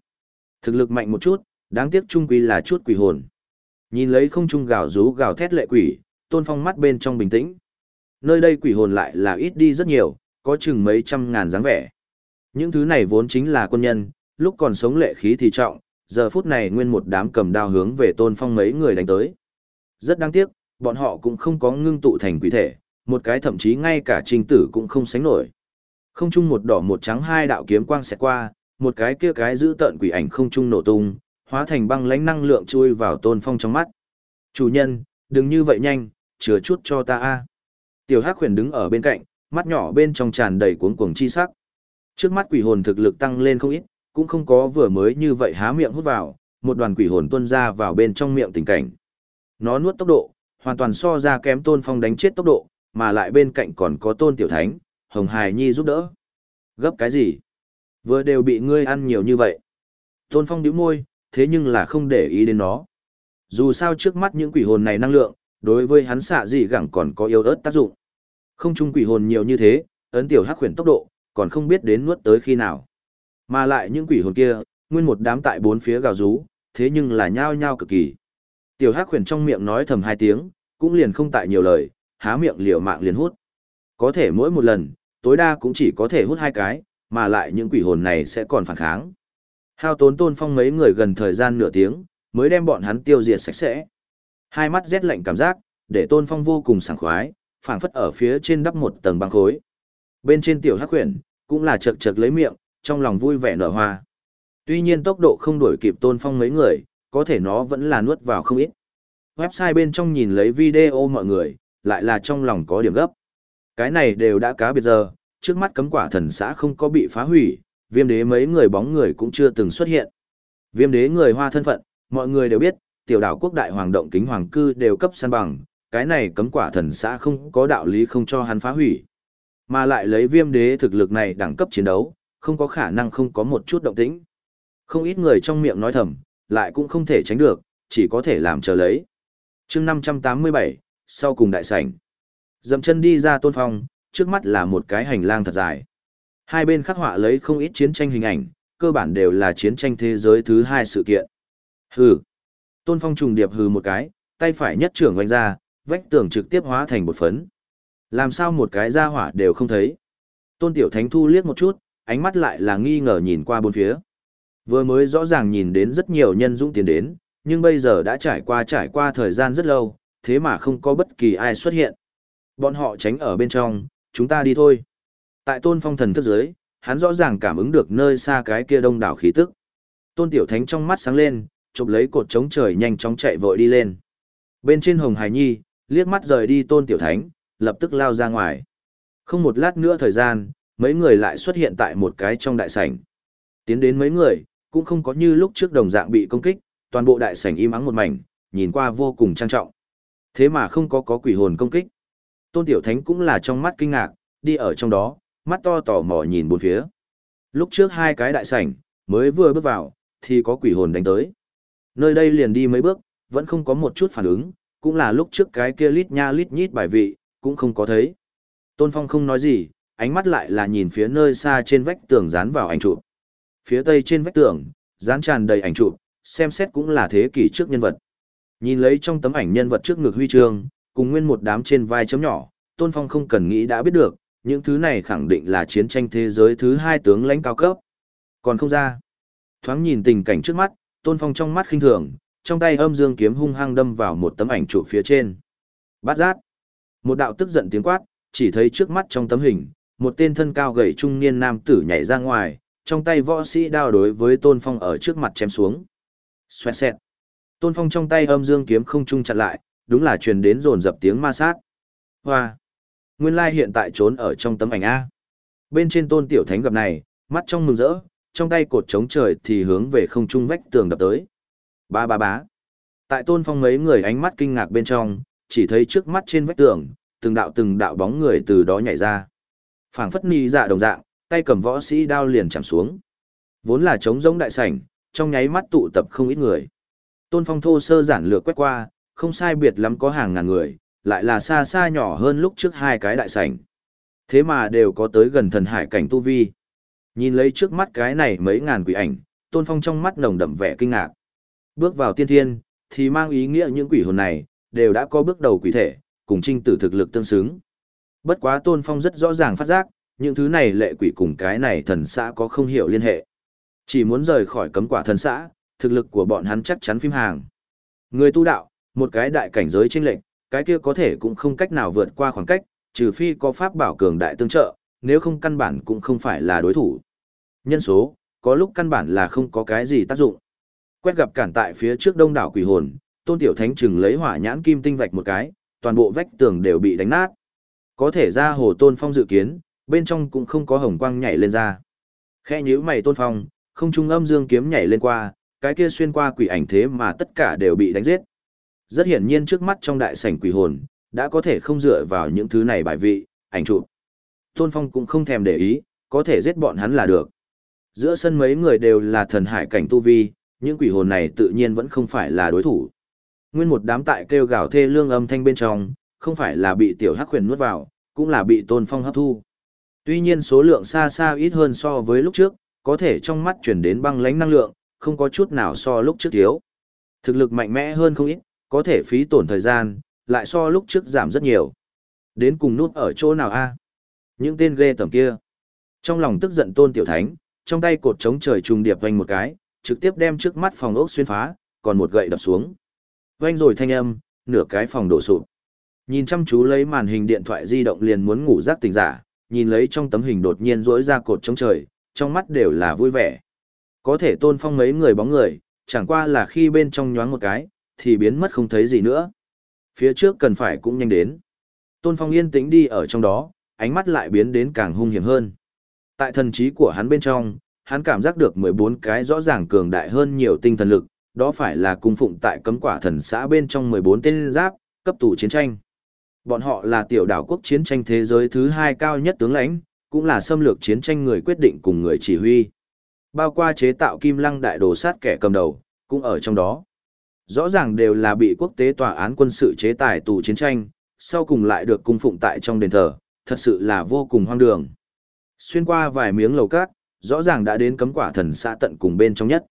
Thực lực mạnh một chút, đáng tiếc trung quy là chút quỷ hồn. Nhìn lấy không trung gào rú gào thét lệ quỷ, tôn phong mắt bên trong bình tĩnh. Nơi đây quỷ hồn lại là ít đi rất nhiều, có chừng mấy trăm ngàn dáng vẻ. Những thứ này vốn chính là quân nhân, lúc còn sống lệ khí thì trọng, giờ phút này nguyên một đám cầm đao hướng về tôn phong mấy người đánh tới. Rất đáng tiếc, bọn họ cũng không có ngưng tụ thành quỷ thể, một cái thậm chí ngay cả trình tử cũng không sánh nổi. Không chung một đỏ một trắng hai đạo kiếm quang xẹt qua, một cái kia cái giữ tận quỷ ảnh không chung nổ tung, hóa thành băng lãnh năng lượng chui vào tôn phong trong mắt. Chủ nhân, đừng như vậy nhanh, chừa chút cho ta a. Tiểu Hắc Huyền đứng ở bên cạnh, mắt nhỏ bên trong tràn đầy cuống cuồng chi sắc. Trước mắt quỷ hồn thực lực tăng lên không ít, cũng không có vừa mới như vậy há miệng hút vào, một đoàn quỷ hồn tuôn ra vào bên trong miệng tình cảnh. Nó nuốt tốc độ, hoàn toàn so ra kém tôn phong đánh chết tốc độ, mà lại bên cạnh còn có tôn tiểu thánh, hồng hài nhi giúp đỡ. Gấp cái gì? Vừa đều bị ngươi ăn nhiều như vậy. Tôn phong nhíu môi, thế nhưng là không để ý đến nó. Dù sao trước mắt những quỷ hồn này năng lượng, đối với hắn xạ gì gẳng còn có yếu ớt tác dụng. Không chung quỷ hồn nhiều như thế, ấn tiểu hắc khuyển tốc độ, còn không biết đến nuốt tới khi nào. Mà lại những quỷ hồn kia, nguyên một đám tại bốn phía gào rú, thế nhưng là nhao nhao cực kỳ. Tiểu hắc khuyển trong miệng nói thầm hai tiếng, cũng liền không tại nhiều lời, há miệng liều mạng liền hút. Có thể mỗi một lần, tối đa cũng chỉ có thể hút hai cái, mà lại những quỷ hồn này sẽ còn phản kháng. Hao tốn tôn phong mấy người gần thời gian nửa tiếng, mới đem bọn hắn tiêu diệt sạch sẽ. Hai mắt rét lạnh cảm giác, để tôn phong vô cùng sảng khoái, phảng phất ở phía trên đắp một tầng băng khối. Bên trên tiểu hắc huyền, cũng là chật chật lấy miệng, trong lòng vui vẻ nở hoa. Tuy nhiên tốc độ không đuổi kịp tôn phong mấy người, có thể nó vẫn là nuốt vào không ít. Website bên trong nhìn lấy video mọi người, lại là trong lòng có điểm gấp. Cái này đều đã cá biệt giờ, trước mắt cấm quả thần xã không có bị phá hủy, viêm đế mấy người bóng người cũng chưa từng xuất hiện. Viêm đế người hoa thân phận, mọi người đều biết, tiểu đảo quốc đại hoàng động kính hoàng cư đều cấp san bằng, cái này cấm quả thần xã không có đạo lý không cho hắn phá hủy. Mà lại lấy viêm đế thực lực này đẳng cấp chiến đấu, không có khả năng không có một chút động tĩnh. Không ít người trong miệng nói thầm, lại cũng không thể tránh được, chỉ có thể làm chờ lấy. chương 587, sau cùng đại sảnh. Dậm chân đi ra tôn phong, trước mắt là một cái hành lang thật dài. Hai bên khắc họa lấy không ít chiến tranh hình ảnh, cơ bản đều là chiến tranh thế giới thứ hai sự kiện. Hừ. Tôn phong trùng điệp hừ một cái, tay phải nhất trưởng vành ra, vách tường trực tiếp hóa thành một phấn. Làm sao một cái ra hỏa đều không thấy. Tôn tiểu thánh thu liếc một chút, ánh mắt lại là nghi ngờ nhìn qua bốn phía. Vừa mới rõ ràng nhìn đến rất nhiều nhân dũng tiến đến, nhưng bây giờ đã trải qua trải qua thời gian rất lâu, thế mà không có bất kỳ ai xuất hiện. Bọn họ tránh ở bên trong, chúng ta đi thôi. Tại tôn phong thần thức giới, hắn rõ ràng cảm ứng được nơi xa cái kia đông đảo khí tức. Tôn tiểu thánh trong mắt sáng lên, chụp lấy cột chống trời nhanh chóng chạy vội đi lên. Bên trên hồng hải nhi, liếc mắt rời đi tôn tiểu thánh, lập tức lao ra ngoài. Không một lát nữa thời gian, mấy người lại xuất hiện tại một cái trong đại sảnh. Tiến đến mấy người, cũng không có như lúc trước đồng dạng bị công kích, toàn bộ đại sảnh im ắng một mảnh, nhìn qua vô cùng trang trọng. Thế mà không có có quỷ hồn công kích. Tôn Tiểu Thánh cũng là trong mắt kinh ngạc, đi ở trong đó, mắt to tò mò nhìn bốn phía. Lúc trước hai cái đại sảnh, mới vừa bước vào, thì có quỷ hồn đánh tới. Nơi đây liền đi mấy bước, vẫn không có một chút phản ứng, cũng là lúc trước cái kia lít nha lít nhít bài vị, cũng không có thấy. Tôn Phong không nói gì, ánh mắt lại là nhìn phía nơi xa trên vách tường dán vào ảnh chụp. Phía tây trên vách tường, dán tràn đầy ảnh chụp, xem xét cũng là thế kỷ trước nhân vật. Nhìn lấy trong tấm ảnh nhân vật trước ngực huy chương, cùng nguyên một đám trên vai chấm nhỏ, Tôn Phong không cần nghĩ đã biết được, những thứ này khẳng định là chiến tranh thế giới thứ hai tướng lãnh cao cấp. Còn không ra. Thoáng nhìn tình cảnh trước mắt, Tôn Phong trong mắt khinh thường, trong tay âm dương kiếm hung hăng đâm vào một tấm ảnh chụp phía trên. Bát giác. Một đạo tức giận tiếng quát, chỉ thấy trước mắt trong tấm hình, một tên thân cao gầy trung niên nam tử nhảy ra ngoài, trong tay võ sĩ đao đối với Tôn Phong ở trước mặt chém xuống. Xoẹt xẹt. Tôn Phong trong tay âm dương kiếm không trung chặn lại, đúng là truyền đến rồn dập tiếng ma sát. Hoa! Nguyên lai hiện tại trốn ở trong tấm ảnh A. Bên trên tôn tiểu thánh gặp này, mắt trong mừng rỡ, trong tay cột chống trời thì hướng về không trung vách tường đập tới. Ba ba bá. Tại tôn phong mấy người ánh mắt kinh ngạc bên trong, chỉ thấy trước mắt trên vách tường, từng đạo từng đạo bóng người từ đó nhảy ra. phảng phất ni dạ đồng dạng, tay cầm võ sĩ đao liền chạm xuống. Vốn là trống giống đại sảnh, trong nháy mắt tụ tập không ít người. Tôn phong thô sơ giản lược quét qua, không sai biệt lắm có hàng ngàn người, lại là xa xa nhỏ hơn lúc trước hai cái đại sảnh. Thế mà đều có tới gần thần hải cảnh tu vi. Nhìn lấy trước mắt cái này mấy ngàn quỷ ảnh, Tôn Phong trong mắt nồng đậm vẻ kinh ngạc. Bước vào tiên thiên, thì mang ý nghĩa những quỷ hồn này, đều đã có bước đầu quỷ thể, cùng trinh tử thực lực tương xứng. Bất quá Tôn Phong rất rõ ràng phát giác, những thứ này lệ quỷ cùng cái này thần xã có không hiểu liên hệ. Chỉ muốn rời khỏi cấm quả thần xã, thực lực của bọn hắn chắc chắn phim hàng. Người tu đạo, một cái đại cảnh giới chênh lệnh, cái kia có thể cũng không cách nào vượt qua khoảng cách, trừ phi có pháp bảo cường đại tương trợ, nếu không căn bản cũng không phải là đối thủ. Nhân số, có lúc căn bản là không có cái gì tác dụng. Quét gặp cản tại phía trước đông đảo quỷ hồn, Tôn Tiểu Thánh chừng lấy hỏa nhãn kim tinh vạch một cái, toàn bộ vách tường đều bị đánh nát. Có thể ra hồ Tôn Phong dự kiến, bên trong cũng không có hồng quang nhảy lên ra. Khẽ nhíu mày Tôn Phong, không trung âm dương kiếm nhảy lên qua, cái kia xuyên qua quỷ ảnh thế mà tất cả đều bị đánh giết. Rất hiển nhiên trước mắt trong đại sảnh quỷ hồn, đã có thể không dựa vào những thứ này bài vị, ảnh chụp. Tôn Phong cũng không thèm để ý, có thể giết bọn hắn là được. Giữa sân mấy người đều là thần hải cảnh tu vi, những quỷ hồn này tự nhiên vẫn không phải là đối thủ. Nguyên một đám tại kêu gào thê lương âm thanh bên trong, không phải là bị tiểu hắc huyền nuốt vào, cũng là bị Tôn Phong hấp thu. Tuy nhiên số lượng xa xa ít hơn so với lúc trước, có thể trong mắt chuyển đến băng lãnh năng lượng, không có chút nào so lúc trước thiếu. Thực lực mạnh mẽ hơn không ít, có thể phí tổn thời gian, lại so lúc trước giảm rất nhiều. Đến cùng nút ở chỗ nào a? Những tên ghê tầm kia. Trong lòng tức giận Tôn Tiểu Thánh, trong tay cột chống trời trùng điệp vành một cái, trực tiếp đem trước mắt phòng ốc xuyên phá, còn một gậy đập xuống. Vành rồi thanh âm, nửa cái phòng đổ sụp. Nhìn chăm chú lấy màn hình điện thoại di động liền muốn ngủ giấc tỉnh giả, nhìn lấy trong tấm hình đột nhiên rỗi ra cột chống trời, trong mắt đều là vui vẻ. Có thể tôn phong mấy người bóng người, chẳng qua là khi bên trong nhoáng một cái, thì biến mất không thấy gì nữa. Phía trước cần phải cũng nhanh đến. Tôn phong yên tĩnh đi ở trong đó, ánh mắt lại biến đến càng hung hiểm hơn. Tại thần trí của hắn bên trong, hắn cảm giác được 14 cái rõ ràng cường đại hơn nhiều tinh thần lực, đó phải là cung phụng tại cấm quả thần xã bên trong 14 tên giáp, cấp tù chiến tranh. Bọn họ là tiểu đảo quốc chiến tranh thế giới thứ hai cao nhất tướng lãnh, cũng là xâm lược chiến tranh người quyết định cùng người chỉ huy. Bao qua chế tạo kim lăng đại đồ sát kẻ cầm đầu, cũng ở trong đó. Rõ ràng đều là bị quốc tế tòa án quân sự chế tài tù chiến tranh, sau cùng lại được cung phụng tại trong đền thờ, thật sự là vô cùng hoang đường. Xuyên qua vài miếng lầu cát, rõ ràng đã đến cấm quả thần xã tận cùng bên trong nhất.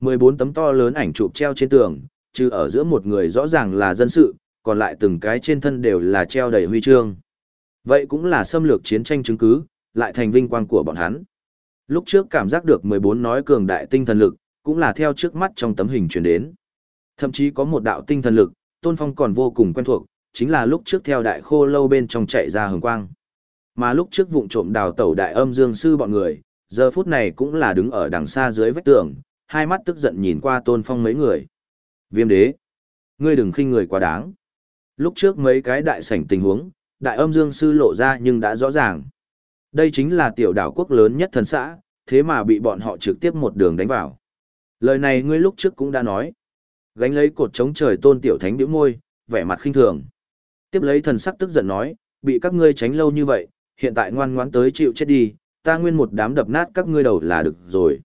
14 tấm to lớn ảnh chụp treo trên tường, trừ ở giữa một người rõ ràng là dân sự, còn lại từng cái trên thân đều là treo đầy huy chương. Vậy cũng là xâm lược chiến tranh chứng cứ, lại thành vinh quang của bọn hắn. Lúc trước cảm giác được 14 nói cường đại tinh thần lực, cũng là theo trước mắt trong tấm hình truyền đến. Thậm chí có một đạo tinh thần lực, Tôn Phong còn vô cùng quen thuộc, chính là lúc trước theo đại khô lâu bên trong chạy ra hồng quang. Mà lúc trước vụng trộm đào tẩu đại âm dương sư bọn người, giờ phút này cũng là đứng ở đằng xa dưới vách tường, hai mắt tức giận nhìn qua Tôn Phong mấy người. Viêm đế, ngươi đừng khinh người quá đáng. Lúc trước mấy cái đại sảnh tình huống, đại âm dương sư lộ ra nhưng đã rõ ràng. Đây chính là tiểu đảo quốc lớn nhất thần xã, thế mà bị bọn họ trực tiếp một đường đánh vào. Lời này ngươi lúc trước cũng đã nói. Gánh lấy cột chống trời tôn tiểu thánh biểu môi, vẻ mặt khinh thường. Tiếp lấy thần sắc tức giận nói, bị các ngươi tránh lâu như vậy, hiện tại ngoan ngoãn tới chịu chết đi, ta nguyên một đám đập nát các ngươi đầu là được rồi.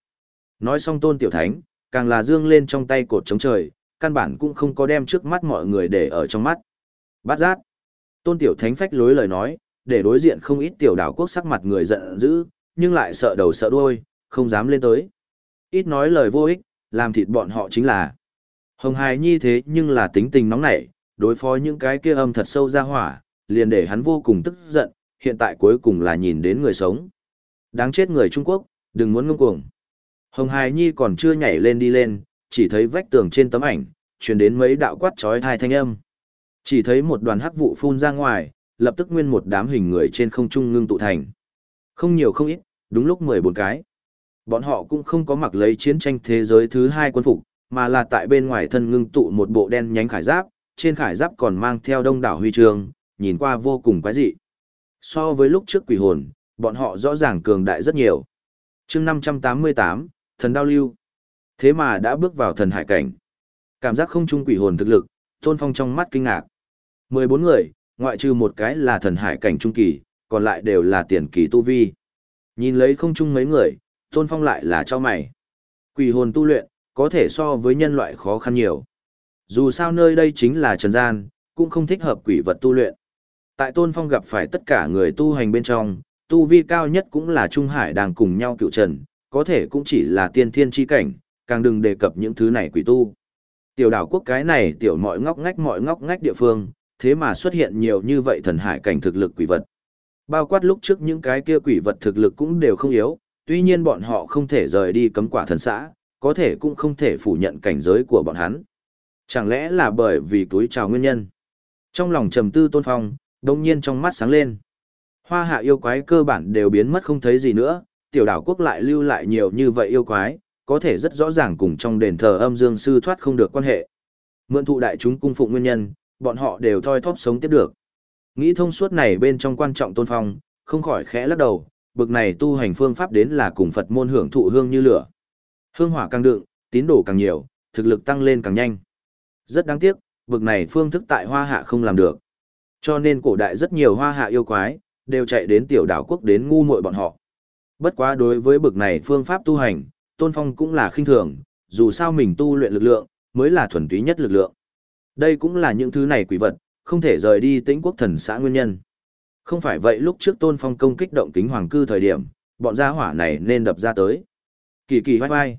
Nói xong tôn tiểu thánh, càng là dương lên trong tay cột chống trời, căn bản cũng không có đem trước mắt mọi người để ở trong mắt. Bát giác. Tôn tiểu thánh phách lối lời nói, để đối diện không ít tiểu đảo quốc sắc mặt người giận dữ, nhưng lại sợ đầu sợ đuôi, không dám lên tới. Ít nói lời vô ích, làm thịt bọn họ chính là. Hồng Hải Nhi thế nhưng là tính tình nóng nảy, đối phó những cái kia âm thật sâu ra hỏa, liền để hắn vô cùng tức giận, hiện tại cuối cùng là nhìn đến người sống. Đáng chết người Trung Quốc, đừng muốn ngông cuồng. Hồng Hải Nhi còn chưa nhảy lên đi lên, chỉ thấy vách tường trên tấm ảnh, truyền đến mấy đạo quát chói tai thanh âm. Chỉ thấy một đoàn hắc vụ phun ra ngoài, lập tức nguyên một đám hình người trên không trung ngưng tụ thành. Không nhiều không ít, đúng lúc 14 cái. Bọn họ cũng không có mặc lấy chiến tranh thế giới thứ hai quân phục, mà là tại bên ngoài thân ngưng tụ một bộ đen nhánh khải giáp, trên khải giáp còn mang theo đông đảo huy chương, nhìn qua vô cùng quái dị. So với lúc trước quỷ hồn, bọn họ rõ ràng cường đại rất nhiều. chương 588, thần đao lưu. Thế mà đã bước vào thần hải cảnh. Cảm giác không trung quỷ hồn thực lực, tôn phong trong mắt kinh ngạc. 14 người, ngoại trừ một cái là thần hải cảnh trung kỳ, còn lại đều là tiền kỳ tu vi. Nhìn lấy không chung mấy người, tôn phong lại là cho mày. Quỷ hồn tu luyện, có thể so với nhân loại khó khăn nhiều. Dù sao nơi đây chính là trần gian, cũng không thích hợp quỷ vật tu luyện. Tại tôn phong gặp phải tất cả người tu hành bên trong, tu vi cao nhất cũng là Trung Hải đang cùng nhau cựu trần, có thể cũng chỉ là tiên thiên chi cảnh, càng đừng đề cập những thứ này quỷ tu. Tiểu đảo quốc cái này tiểu mọi ngóc ngách mọi ngóc ngách địa phương, thế mà xuất hiện nhiều như vậy thần hải cảnh thực lực quỷ vật. Bao quát lúc trước những cái kia quỷ vật thực lực cũng đều không yếu, tuy nhiên bọn họ không thể rời đi cấm quả thần xã, có thể cũng không thể phủ nhận cảnh giới của bọn hắn. Chẳng lẽ là bởi vì túi trào nguyên nhân? Trong lòng trầm tư tôn phong, đồng nhiên trong mắt sáng lên. Hoa hạ yêu quái cơ bản đều biến mất không thấy gì nữa, tiểu đảo quốc lại lưu lại nhiều như vậy yêu quái, có thể rất rõ ràng cùng trong đền thờ âm dương sư thoát không được quan hệ. Mượn thụ đại chúng cung phụng nguyên nhân, bọn họ đều thoi thóp sống tiếp được. Nghĩ thông suốt này bên trong quan trọng tôn phong, không khỏi khẽ lắc đầu, bực này tu hành phương pháp đến là cùng Phật môn hưởng thụ hương như lửa. Hương hỏa càng đựng, tín đồ càng nhiều, thực lực tăng lên càng nhanh. Rất đáng tiếc, vực này phương thức tại hoa hạ không làm được. Cho nên cổ đại rất nhiều hoa hạ yêu quái, đều chạy đến tiểu đảo quốc đến ngu muội bọn họ. Bất quá đối với bực này phương pháp tu hành, Tôn Phong cũng là khinh thường, dù sao mình tu luyện lực lượng, mới là thuần túy nhất lực lượng. Đây cũng là những thứ này quỷ vật, không thể rời đi tĩnh quốc thần xã nguyên nhân. Không phải vậy lúc trước Tôn Phong công kích động kính hoàng cư thời điểm, bọn gia hỏa này nên đập ra tới. Kỳ kỳ vai vai.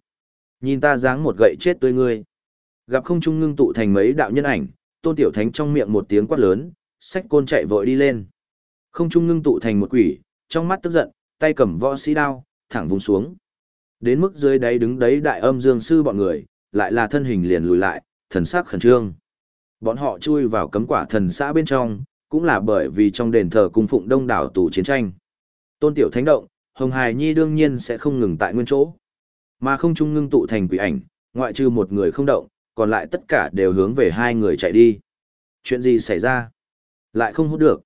Nhìn ta dáng một gậy chết tươi ngươi. Gặp không trung ngưng tụ thành mấy đạo nhân ảnh, Tôn Tiểu Thánh trong miệng một tiếng quát lớn, sách côn chạy vội đi lên. Không trung ngưng tụ thành một quỷ, trong mắt tức giận, tay cầm võ sĩ đao, thẳng vùng xuống. Đến mức dưới đáy đứng đấy đại âm dương sư bọn người, lại là thân hình liền lùi lại, thần sắc khẩn trương. Bọn họ chui vào cấm quả thần xã bên trong, cũng là bởi vì trong đền thờ cung phụng đông đảo tù chiến tranh. Tôn tiểu thánh động, Hồng Hải Nhi đương nhiên sẽ không ngừng tại nguyên chỗ. Mà không trung ngưng tụ thành quỷ ảnh, ngoại trừ một người không động, còn lại tất cả đều hướng về hai người chạy đi. Chuyện gì xảy ra? Lại không hút được.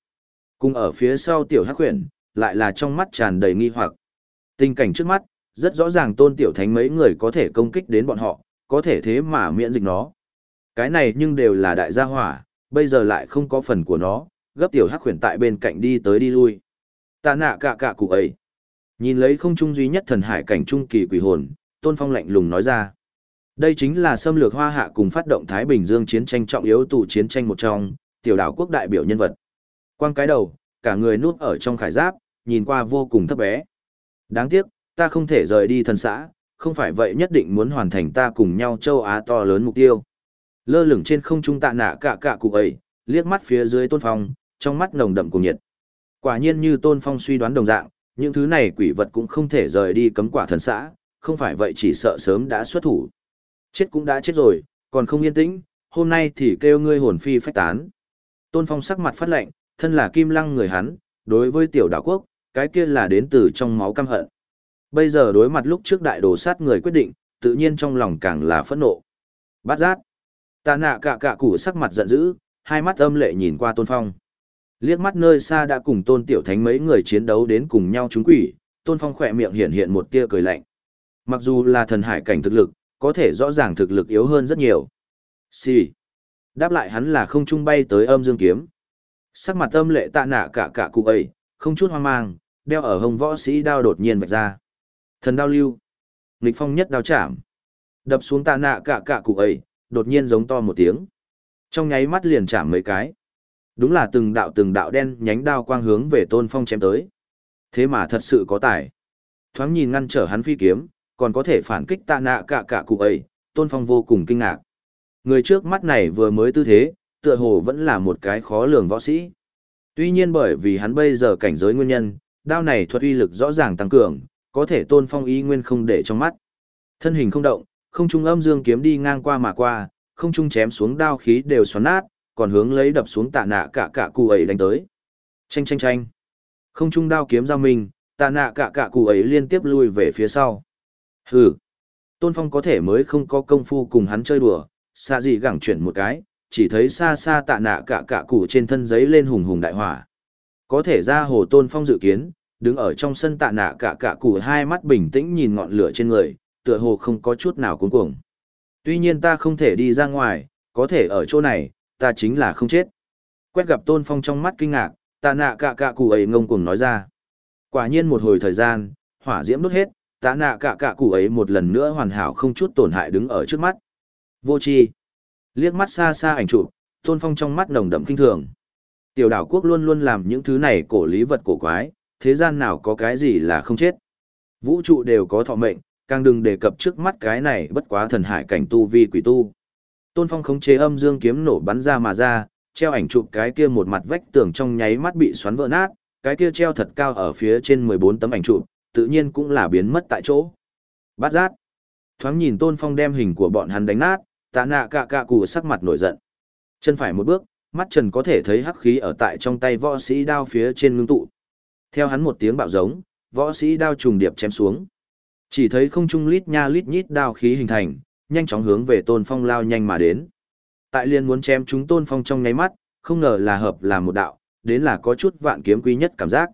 Cùng ở phía sau tiểu hắc huyền, lại là trong mắt tràn đầy nghi hoặc. Tình cảnh trước mắt, rất rõ ràng tôn tiểu thánh mấy người có thể công kích đến bọn họ, có thể thế mà miễn dịch nó. Cái này nhưng đều là đại gia hỏa, bây giờ lại không có phần của nó, gấp tiểu hắc huyền tại bên cạnh đi tới đi lui. Tạ nạ cả cả cụ ấy. Nhìn lấy không trung duy nhất thần hải cảnh trung kỳ quỷ hồn, tôn phong lạnh lùng nói ra. Đây chính là xâm lược hoa hạ cùng phát động Thái Bình Dương chiến tranh trọng yếu tù chiến tranh một trong, tiểu đảo quốc đại biểu nhân vật. Quang cái đầu, cả người nuốt ở trong khải giáp, nhìn qua vô cùng thấp bé. Đáng tiếc, ta không thể rời đi thần xã, không phải vậy nhất định muốn hoàn thành ta cùng nhau châu Á to lớn mục tiêu. Lơ lửng trên không trung tạ nạ cả cả cụ ấy, liếc mắt phía dưới tôn phong, trong mắt nồng đậm cùng nhiệt. Quả nhiên như tôn phong suy đoán đồng dạng, những thứ này quỷ vật cũng không thể rời đi cấm quả thần xã, không phải vậy chỉ sợ sớm đã xuất thủ. Chết cũng đã chết rồi, còn không yên tĩnh, hôm nay thì kêu ngươi hồn phi phách tán. Tôn phong sắc mặt phát lệnh, thân là kim lăng người hắn, đối với tiểu đảo quốc, cái kia là đến từ trong máu căm hận. Bây giờ đối mặt lúc trước đại đồ sát người quyết định, tự nhiên trong lòng càng là phẫn nộ. Bát giác. Tạ nạ cả cả củ sắc mặt giận dữ, hai mắt âm lệ nhìn qua tôn phong. Liếc mắt nơi xa đã cùng tôn tiểu thánh mấy người chiến đấu đến cùng nhau trúng quỷ, tôn phong khỏe miệng hiện hiện một tia cười lạnh. Mặc dù là thần hải cảnh thực lực, có thể rõ ràng thực lực yếu hơn rất nhiều. Xì. Đáp lại hắn là không trung bay tới âm dương kiếm. Sắc mặt âm lệ tạ nạ cả cả cụ ấy, không chút hoang mang, đeo ở hông võ sĩ đao đột nhiên vạch ra. Thần đao lưu. Nghịch phong nhất đao chạm. Đập xuống tạ nạ cả cả cụ ấy, đột nhiên giống to một tiếng. Trong nháy mắt liền chạm mấy cái. Đúng là từng đạo từng đạo đen nhánh đao quang hướng về tôn phong chém tới. Thế mà thật sự có tài. Thoáng nhìn ngăn trở hắn phi kiếm, còn có thể phản kích tạ nạ cả cả cụ ấy, tôn phong vô cùng kinh ngạc. Người trước mắt này vừa mới tư thế, tựa hồ vẫn là một cái khó lường võ sĩ. Tuy nhiên bởi vì hắn bây giờ cảnh giới nguyên nhân, đao này thuật uy lực rõ ràng tăng cường, có thể tôn phong ý nguyên không để trong mắt. Thân hình không động, không trung âm dương kiếm đi ngang qua mà qua, không trung chém xuống đao khí đều xoắn nát, còn hướng lấy đập xuống tạ nạ cả cả cụ ấy đánh tới. Chanh chanh chanh. Không trung đao kiếm giao mình tạ nạ cả cả cụ ấy liên tiếp lui về phía sau. Hừ. Tôn Phong có thể mới không có công phu cùng hắn chơi đùa, xa gì gẳng chuyển một cái, chỉ thấy xa xa tạ nạ cả cả cụ trên thân giấy lên hùng hùng đại hỏa. Có thể ra hồ Tôn Phong dự kiến, đứng ở trong sân tạ nạ cả cả cụ hai mắt bình tĩnh nhìn ngọn lửa trên người, tựa hồ không có chút nào cuốn cuồng. Tuy nhiên ta không thể đi ra ngoài, có thể ở chỗ này, ta chính là không chết. Quét gặp Tôn Phong trong mắt kinh ngạc, tạ nạ cả cả cụ ấy ngông cuồng nói ra. Quả nhiên một hồi thời gian, hỏa diễm đốt hết, tạ nạ cả cả cụ ấy một lần nữa hoàn hảo không chút tổn hại đứng ở trước mắt. Vô chi. Liếc mắt xa xa ảnh chụp, Tôn Phong trong mắt nồng đậm kinh thường. Tiểu đảo quốc luôn luôn làm những thứ này cổ lý vật cổ quái, thế gian nào có cái gì là không chết. Vũ trụ đều có thọ mệnh, càng đừng đề cập trước mắt cái này bất quá thần hải cảnh tu vi quỷ tu. Tôn Phong khống chế âm dương kiếm nổ bắn ra mà ra, treo ảnh chụp cái kia một mặt vách tường trong nháy mắt bị xoắn vỡ nát, cái kia treo thật cao ở phía trên 14 tấm ảnh chụp, tự nhiên cũng là biến mất tại chỗ. Bát giác. Thoáng nhìn Tôn Phong đem hình của bọn hắn đánh nát, tạ nạ cạ cạ cụ sắc mặt nổi giận. Chân phải một bước, mắt trần có thể thấy hắc khí ở tại trong tay võ sĩ đao phía trên ngưng tụ. Theo hắn một tiếng bạo giống, võ sĩ đao trùng điệp chém xuống. Chỉ thấy không trung lít nha lít nhít đao khí hình thành, nhanh chóng hướng về Tôn Phong lao nhanh mà đến. Tại liên muốn chém chúng Tôn Phong trong nháy mắt, không ngờ là hợp là một đạo, đến là có chút vạn kiếm quý nhất cảm giác.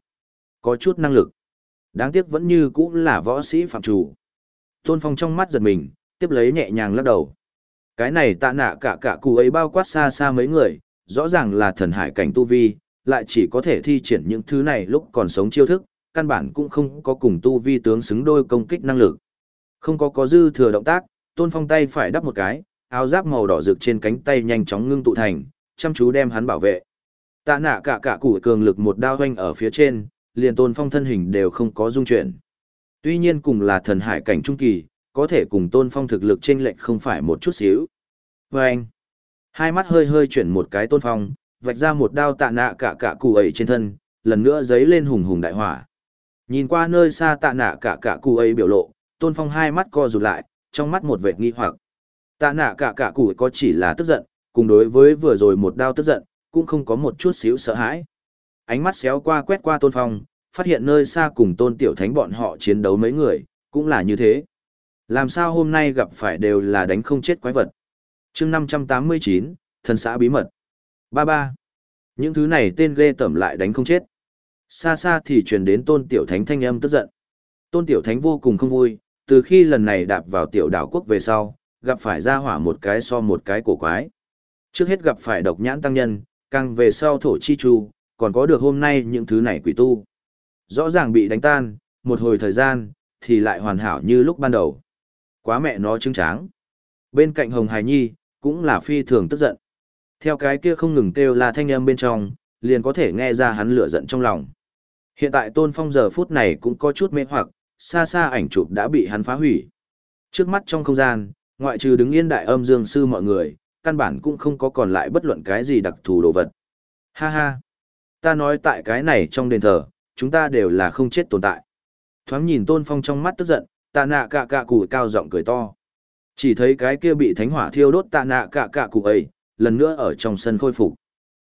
Có chút năng lực. Đáng tiếc vẫn như cũ là võ sĩ phạm chủ. Tôn Phong trong mắt giật mình, tiếp lấy nhẹ nhàng lắc đầu. Cái này tạ nạ cả cả cụ ấy bao quát xa xa mấy người, rõ ràng là thần hải cảnh tu vi, lại chỉ có thể thi triển những thứ này lúc còn sống chiêu thức, căn bản cũng không có cùng tu vi tướng xứng đôi công kích năng lực. Không có có dư thừa động tác, Tôn Phong tay phải đắp một cái, áo giáp màu đỏ rực trên cánh tay nhanh chóng ngưng tụ thành, chăm chú đem hắn bảo vệ. Tạ nạ cả cả cụ cường lực một đao hoanh ở phía trên, liền Tôn Phong thân hình đều không có dung chuyển. Tuy nhiên cùng là thần hải cảnh trung kỳ, có thể cùng Tôn Phong thực lực trên lệch không phải một chút xíu. Và anh, hai mắt hơi hơi chuyển một cái Tôn Phong, vạch ra một đao tạ nạ cả cả cụ ấy trên thân, lần nữa giấy lên hùng hùng đại hỏa. Nhìn qua nơi xa tạ nạ cả cả cụ ấy biểu lộ, Tôn Phong hai mắt co rụt lại, trong mắt một vệt nghi hoặc. Tạ nạ cả cả cụ có chỉ là tức giận, cùng đối với vừa rồi một đao tức giận, cũng không có một chút xíu sợ hãi. Ánh mắt xéo qua quét qua Tôn Phong, phát hiện nơi xa cùng Tôn Tiểu Thánh bọn họ chiến đấu mấy người, cũng là như thế. Làm sao hôm nay gặp phải đều là đánh không chết quái vật. chương 589, thần xã bí mật. Ba ba. Những thứ này tên ghê tẩm lại đánh không chết. Xa xa thì truyền đến tôn tiểu thánh thanh âm tức giận. Tôn tiểu thánh vô cùng không vui, từ khi lần này đạp vào tiểu đảo quốc về sau, gặp phải ra hỏa một cái so một cái cổ quái. Trước hết gặp phải độc nhãn tăng nhân, càng về sau thổ chi chu, còn có được hôm nay những thứ này quỷ tu. Rõ ràng bị đánh tan, một hồi thời gian, thì lại hoàn hảo như lúc ban đầu. Quá mẹ nó trứng tráng. Bên cạnh Hồng Hải Nhi, cũng là phi thường tức giận. Theo cái kia không ngừng kêu là thanh âm bên trong, liền có thể nghe ra hắn lửa giận trong lòng. Hiện tại Tôn Phong giờ phút này cũng có chút mê hoặc, xa xa ảnh chụp đã bị hắn phá hủy. Trước mắt trong không gian, ngoại trừ đứng yên đại âm dương sư mọi người, căn bản cũng không có còn lại bất luận cái gì đặc thù đồ vật. Ha ha! Ta nói tại cái này trong đền thờ, chúng ta đều là không chết tồn tại. Thoáng nhìn Tôn Phong trong mắt tức giận, tạ nạ cạ cạ cụ cao giọng cười to. Chỉ thấy cái kia bị thánh hỏa thiêu đốt tạ nạ cạ cạ cụ ấy, lần nữa ở trong sân khôi phục.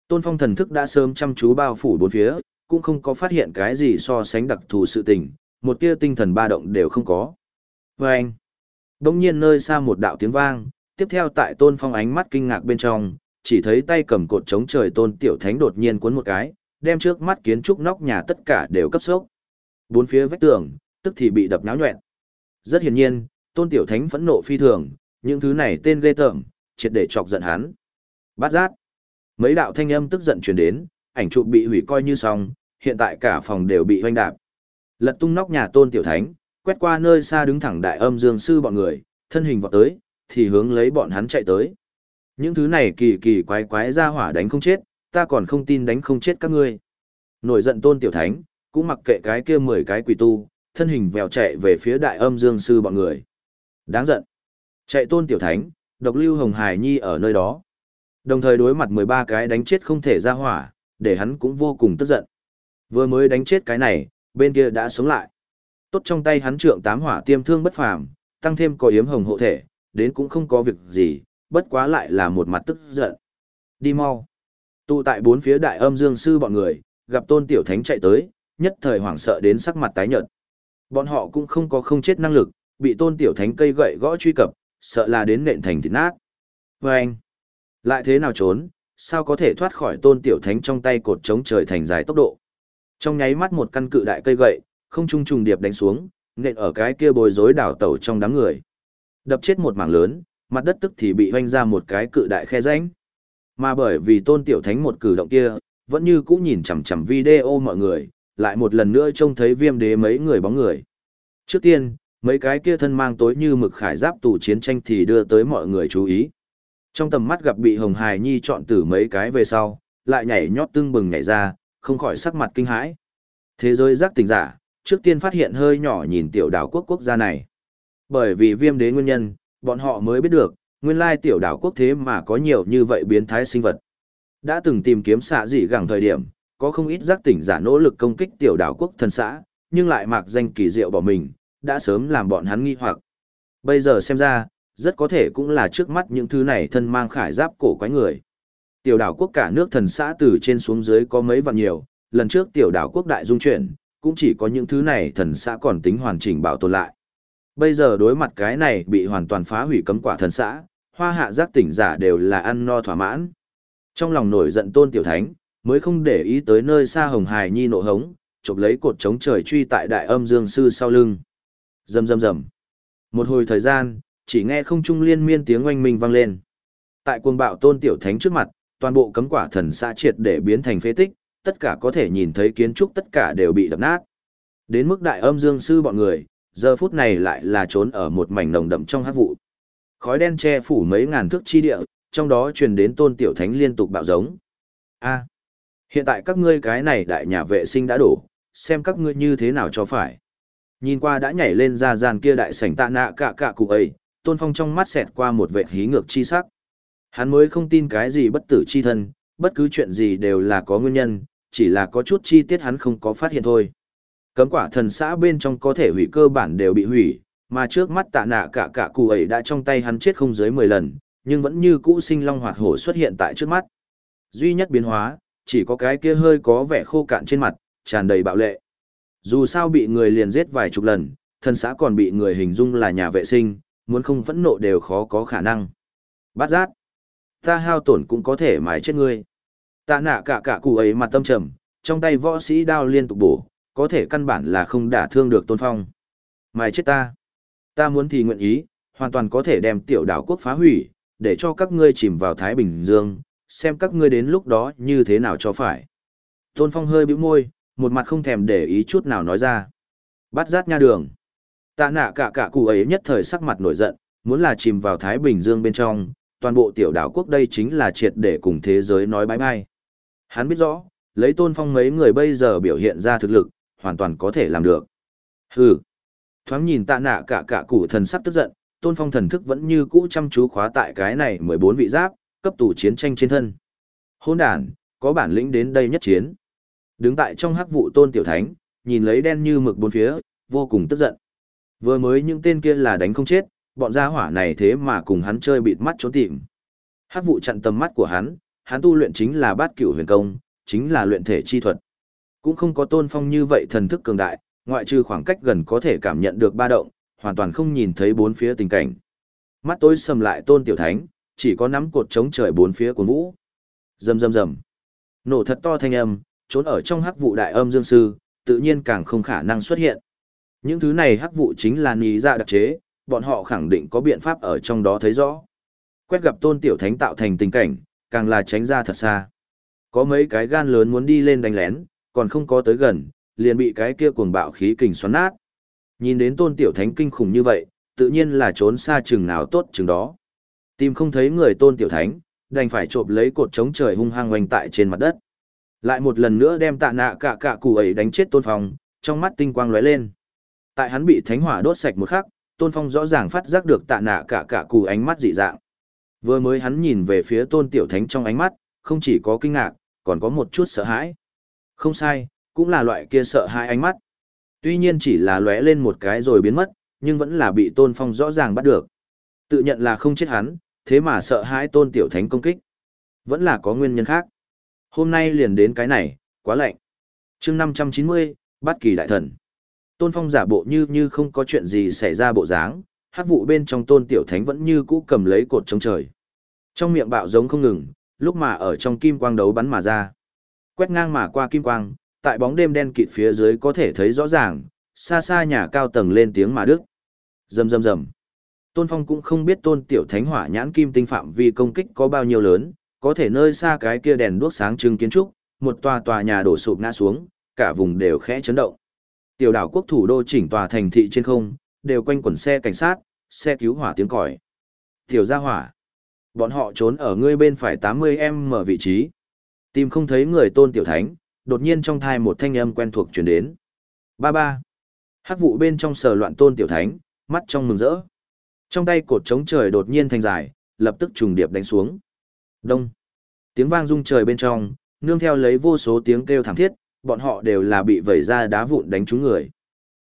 Tôn Phong thần thức đã sớm chăm chú bao phủ bốn phía, cũng không có phát hiện cái gì so sánh đặc thù sự tình, một tia tinh thần ba động đều không có. Và anh, đông nhiên nơi xa một đạo tiếng vang, tiếp theo tại Tôn Phong ánh mắt kinh ngạc bên trong, chỉ thấy tay cầm cột chống trời Tôn Tiểu Thánh đột nhiên cuốn một cái, đem trước mắt kiến trúc nóc nhà tất cả đều cấp sốc. Bốn phía vách tường, tức thì bị đập náo nhuẹn. Rất hiển nhiên, Tôn Tiểu Thánh phẫn nộ phi thường, những thứ này tên ghê tởm, triệt để chọc giận hắn. Bát giác. Mấy đạo thanh âm tức giận truyền đến, ảnh chụp bị hủy coi như xong, hiện tại cả phòng đều bị hoanh đạp. Lật tung nóc nhà tôn tiểu thánh, quét qua nơi xa đứng thẳng đại âm dương sư bọn người, thân hình vọt tới, thì hướng lấy bọn hắn chạy tới. Những thứ này kỳ kỳ quái quái ra hỏa đánh không chết, ta còn không tin đánh không chết các ngươi. Nổi giận tôn tiểu thánh, cũng mặc kệ cái kia mười cái quỷ tu, thân hình vèo chạy về phía đại âm dương sư bọn người. Đáng giận. Chạy tôn tiểu thánh, độc lưu hồng hải nhi ở nơi đó. Đồng thời đối mặt 13 cái đánh chết không thể ra hỏa, để hắn cũng vô cùng tức giận. Vừa mới đánh chết cái này, bên kia đã sống lại. Tốt trong tay hắn trượng tám hỏa tiêm thương bất phàm, tăng thêm có yếm hồng hộ thể, đến cũng không có việc gì, bất quá lại là một mặt tức giận. Đi mau. Tụ tại bốn phía đại âm dương sư bọn người, gặp tôn tiểu thánh chạy tới, nhất thời hoảng sợ đến sắc mặt tái nhợt. Bọn họ cũng không có không chết năng lực, bị tôn tiểu thánh cây gậy gõ truy cập, sợ là đến nện thành thịt nát. Và anh, lại thế nào trốn, sao có thể thoát khỏi tôn tiểu thánh trong tay cột chống trời thành dài tốc độ. Trong nháy mắt một căn cự đại cây gậy, không trung trùng điệp đánh xuống, nện ở cái kia bồi rối đảo tẩu trong đám người. Đập chết một mảng lớn, mặt đất tức thì bị hoanh ra một cái cự đại khe rãnh. Mà bởi vì tôn tiểu thánh một cử động kia, vẫn như cũ nhìn chằm chằm video mọi người, lại một lần nữa trông thấy viêm đế mấy người bóng người. Trước tiên, mấy cái kia thân mang tối như mực khải giáp tù chiến tranh thì đưa tới mọi người chú ý. Trong tầm mắt gặp bị Hồng Hải Nhi chọn tử mấy cái về sau, lại nhảy nhót tưng bừng nhảy ra, không khỏi sắc mặt kinh hãi. Thế giới giác tỉnh giả, trước tiên phát hiện hơi nhỏ nhìn tiểu đảo quốc quốc gia này. Bởi vì viêm đế nguyên nhân, bọn họ mới biết được, nguyên lai tiểu đảo quốc thế mà có nhiều như vậy biến thái sinh vật. Đã từng tìm kiếm xạ dị gẳng thời điểm, có không ít giác tỉnh giả nỗ lực công kích tiểu đảo quốc thần xã, nhưng lại mặc danh kỳ diệu bỏ mình, đã sớm làm bọn hắn nghi hoặc. Bây giờ xem ra, rất có thể cũng là trước mắt những thứ này thân mang khải giáp cổ quái người. Tiểu đảo quốc cả nước thần xã từ trên xuống dưới có mấy vạn nhiều, lần trước tiểu đảo quốc đại dung chuyển, cũng chỉ có những thứ này thần xã còn tính hoàn chỉnh bảo tồn lại. Bây giờ đối mặt cái này bị hoàn toàn phá hủy cấm quả thần xã, hoa hạ giác tỉnh giả đều là ăn no thỏa mãn. Trong lòng nổi giận tôn tiểu thánh, mới không để ý tới nơi xa hồng hài nhi nộ hống, chụp lấy cột chống trời truy tại đại âm dương sư sau lưng. Rầm rầm rầm. Một hồi thời gian, chỉ nghe không trung liên miên tiếng oanh minh vang lên. Tại cuồng bạo tôn tiểu thánh trước mặt, toàn bộ cấm quả thần xã triệt để biến thành phế tích, tất cả có thể nhìn thấy kiến trúc tất cả đều bị đập nát. Đến mức đại âm dương sư bọn người, giờ phút này lại là trốn ở một mảnh nồng đậm trong hát vụ. Khói đen che phủ mấy ngàn thước chi địa, trong đó truyền đến tôn tiểu thánh liên tục bạo giống. A, hiện tại các ngươi cái này đại nhà vệ sinh đã đổ, xem các ngươi như thế nào cho phải. Nhìn qua đã nhảy lên ra gian kia đại sảnh tạ nạ cả cả cụ ấy, tôn phong trong mắt xẹt qua một vệt hí ngược chi sắc. Hắn mới không tin cái gì bất tử chi thân, bất cứ chuyện gì đều là có nguyên nhân, chỉ là có chút chi tiết hắn không có phát hiện thôi. Cấm quả thần xã bên trong có thể hủy cơ bản đều bị hủy, mà trước mắt tạ nạ cả cả cụ ấy đã trong tay hắn chết không dưới 10 lần, nhưng vẫn như cũ sinh long hoạt hổ xuất hiện tại trước mắt. Duy nhất biến hóa, chỉ có cái kia hơi có vẻ khô cạn trên mặt, tràn đầy bạo lệ. Dù sao bị người liền giết vài chục lần, thần xã còn bị người hình dung là nhà vệ sinh, muốn không phẫn nộ đều khó có khả năng. Bát giác, ta hao tổn cũng có thể mái chết ngươi. Tạ nạ cả cả cụ ấy mặt tâm trầm, trong tay võ sĩ đao liên tục bổ, có thể căn bản là không đả thương được tôn phong. mày chết ta. Ta muốn thì nguyện ý, hoàn toàn có thể đem tiểu đảo quốc phá hủy, để cho các ngươi chìm vào Thái Bình Dương, xem các ngươi đến lúc đó như thế nào cho phải. Tôn Phong hơi bĩu môi, một mặt không thèm để ý chút nào nói ra. Bắt rát nha đường. Tạ nạ cả cả cụ ấy nhất thời sắc mặt nổi giận, muốn là chìm vào Thái Bình Dương bên trong, toàn bộ tiểu đảo quốc đây chính là triệt để cùng thế giới nói bãi bye. Hắn biết rõ, lấy tôn phong mấy người bây giờ biểu hiện ra thực lực, hoàn toàn có thể làm được. Hừ. Thoáng nhìn tạ nạ cả cả cụ thần sắc tức giận, tôn phong thần thức vẫn như cũ chăm chú khóa tại cái này 14 vị giáp, cấp tủ chiến tranh trên thân. Hôn đàn, có bản lĩnh đến đây nhất chiến. Đứng tại trong hắc vụ tôn tiểu thánh, nhìn lấy đen như mực bốn phía, vô cùng tức giận. Vừa mới những tên kia là đánh không chết, bọn gia hỏa này thế mà cùng hắn chơi bịt mắt trốn tìm. Hắc vụ chặn tầm mắt của hắn, hắn tu luyện chính là bát cửu huyền công, chính là luyện thể chi thuật. Cũng không có tôn phong như vậy thần thức cường đại, ngoại trừ khoảng cách gần có thể cảm nhận được ba động, hoàn toàn không nhìn thấy bốn phía tình cảnh. Mắt tối sầm lại tôn tiểu thánh, chỉ có nắm cột chống trời bốn phía của vũ. Rầm rầm rầm. Nổ thật to thanh âm, trốn ở trong hắc vụ đại âm dương sư, tự nhiên càng không khả năng xuất hiện. Những thứ này hắc vụ chính là ní ra dạ đặc chế, bọn họ khẳng định có biện pháp ở trong đó thấy rõ. Quét gặp tôn tiểu thánh tạo thành tình cảnh, càng là tránh ra thật xa. Có mấy cái gan lớn muốn đi lên đánh lén, còn không có tới gần, liền bị cái kia cuồng bạo khí kình xoắn nát. Nhìn đến tôn tiểu thánh kinh khủng như vậy, tự nhiên là trốn xa chừng nào tốt chừng đó. Tìm không thấy người tôn tiểu thánh, đành phải trộm lấy cột chống trời hung hăng oanh tại trên mặt đất. Lại một lần nữa đem tạ nạ cả cả cụ ấy đánh chết tôn phong, trong mắt tinh quang lóe lên. Tại hắn bị thánh hỏa đốt sạch một khắc, tôn phong rõ ràng phát giác được tạ nạ cả cả cụ ánh mắt dị dạng. Vừa mới hắn nhìn về phía tôn tiểu thánh trong ánh mắt, không chỉ có kinh ngạc, còn có một chút sợ hãi. Không sai, cũng là loại kia sợ hai ánh mắt. Tuy nhiên chỉ là lóe lên một cái rồi biến mất, nhưng vẫn là bị tôn phong rõ ràng bắt được. Tự nhận là không chết hắn, thế mà sợ hãi tôn tiểu thánh công kích. Vẫn là có nguyên nhân khác. Hôm nay liền đến cái này, quá lạnh. chương 590, bắt kỳ đại thần. Tôn phong giả bộ như như không có chuyện gì xảy ra bộ dáng, hát vụ bên trong tôn tiểu thánh vẫn như cũ cầm lấy cột chống trời. Trong miệng bạo giống không ngừng, lúc mà ở trong kim quang đấu bắn mà ra. Quét ngang mà qua kim quang, tại bóng đêm đen kịt phía dưới có thể thấy rõ ràng, xa xa nhà cao tầng lên tiếng mà đức. Rầm rầm rầm. Tôn Phong cũng không biết tôn tiểu thánh hỏa nhãn kim tinh phạm vi công kích có bao nhiêu lớn, có thể nơi xa cái kia đèn đuốc sáng trưng kiến trúc, một tòa tòa nhà đổ sụp ngã xuống, cả vùng đều khẽ chấn động. Tiểu đảo quốc thủ đô chỉnh tòa thành thị trên không, đều quanh quẩn xe cảnh sát, xe cứu hỏa tiếng còi. Tiểu gia hỏa. Bọn họ trốn ở ngươi bên phải 80 mở vị trí. Tìm không thấy người tôn tiểu thánh, đột nhiên trong thai một thanh âm quen thuộc truyền đến. Ba ba. Hắc vụ bên trong sờ loạn tôn tiểu thánh, mắt trong mừng rỡ. Trong tay cột chống trời đột nhiên thành dài, lập tức trùng điệp đánh xuống. Đông. Tiếng vang rung trời bên trong, nương theo lấy vô số tiếng kêu thảm thiết, bọn họ đều là bị vẩy ra đá vụn đánh trúng người.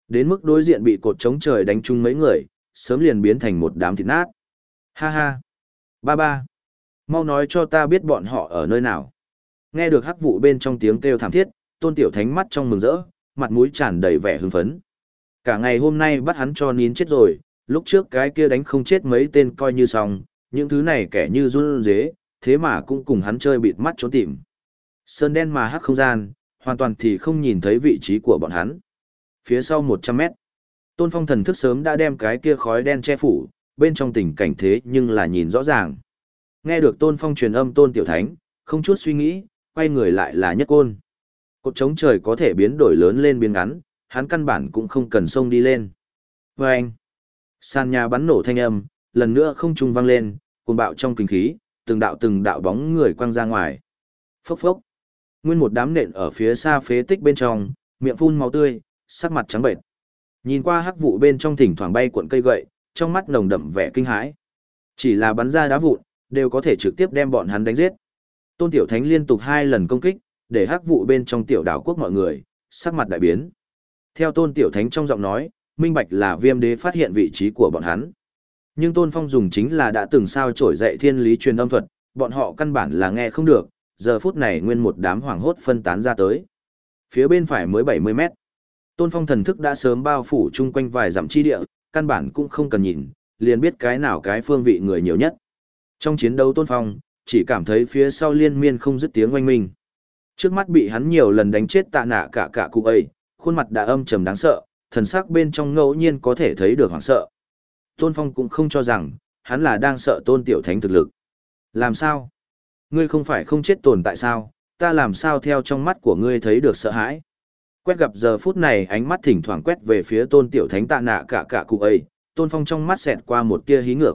Đến mức đối diện bị cột chống trời đánh trúng mấy người, sớm liền biến thành một đám thịt nát. Ha ha. Ba ba. Mau nói cho ta biết bọn họ ở nơi nào. Nghe được hắc vụ bên trong tiếng kêu thảm thiết, tôn tiểu thánh mắt trong mừng rỡ, mặt mũi tràn đầy vẻ hưng phấn. Cả ngày hôm nay bắt hắn cho nín chết rồi, lúc trước cái kia đánh không chết mấy tên coi như xong, những thứ này kẻ như run dế, thế mà cũng cùng hắn chơi bịt mắt trốn tìm. Sơn đen mà hắc không gian, hoàn toàn thì không nhìn thấy vị trí của bọn hắn. Phía sau 100 mét, tôn phong thần thức sớm đã đem cái kia khói đen che phủ, bên trong tình cảnh thế nhưng là nhìn rõ ràng. Nghe được tôn phong truyền âm tôn tiểu thánh, không chút suy nghĩ, quay người lại là nhất côn. Cột trống trời có thể biến đổi lớn lên biến ngắn, hắn căn bản cũng không cần xông đi lên. Và anh, sàn nhà bắn nổ thanh âm, lần nữa không trung vang lên, cuồng bạo trong kinh khí, từng đạo từng đạo bóng người quăng ra ngoài. Phốc phốc. Nguyên một đám nện ở phía xa phế tích bên trong, miệng phun máu tươi, sắc mặt trắng bệnh. Nhìn qua hắc vụ bên trong thỉnh thoảng bay cuộn cây gậy, trong mắt nồng đậm vẻ kinh hãi. Chỉ là bắn ra đá vụn, đều có thể trực tiếp đem bọn hắn đánh giết. Tôn Tiểu Thánh liên tục hai lần công kích, để hắc vụ bên trong tiểu đảo quốc mọi người, sắc mặt đại biến. Theo Tôn Tiểu Thánh trong giọng nói, minh bạch là viêm đế phát hiện vị trí của bọn hắn. Nhưng Tôn Phong dùng chính là đã từng sao trổi dạy thiên lý truyền âm thuật, bọn họ căn bản là nghe không được, giờ phút này nguyên một đám hoảng hốt phân tán ra tới. Phía bên phải mới 70 mét. Tôn Phong thần thức đã sớm bao phủ chung quanh vài dặm chi địa, căn bản cũng không cần nhìn, liền biết cái nào cái phương vị người nhiều nhất. Trong chiến đấu Tôn Phong, chỉ cảm thấy phía sau liên miên không dứt tiếng oanh minh. Trước mắt bị hắn nhiều lần đánh chết tạ nạ cả cả cụ ấy, khuôn mặt đã âm trầm đáng sợ, thần sắc bên trong ngẫu nhiên có thể thấy được hoảng sợ. Tôn Phong cũng không cho rằng, hắn là đang sợ tôn tiểu thánh thực lực. Làm sao? Ngươi không phải không chết tồn tại sao, ta làm sao theo trong mắt của ngươi thấy được sợ hãi? Quét gặp giờ phút này ánh mắt thỉnh thoảng quét về phía tôn tiểu thánh tạ nạ cả cả cụ ấy, tôn phong trong mắt xẹt qua một tia hí ngược.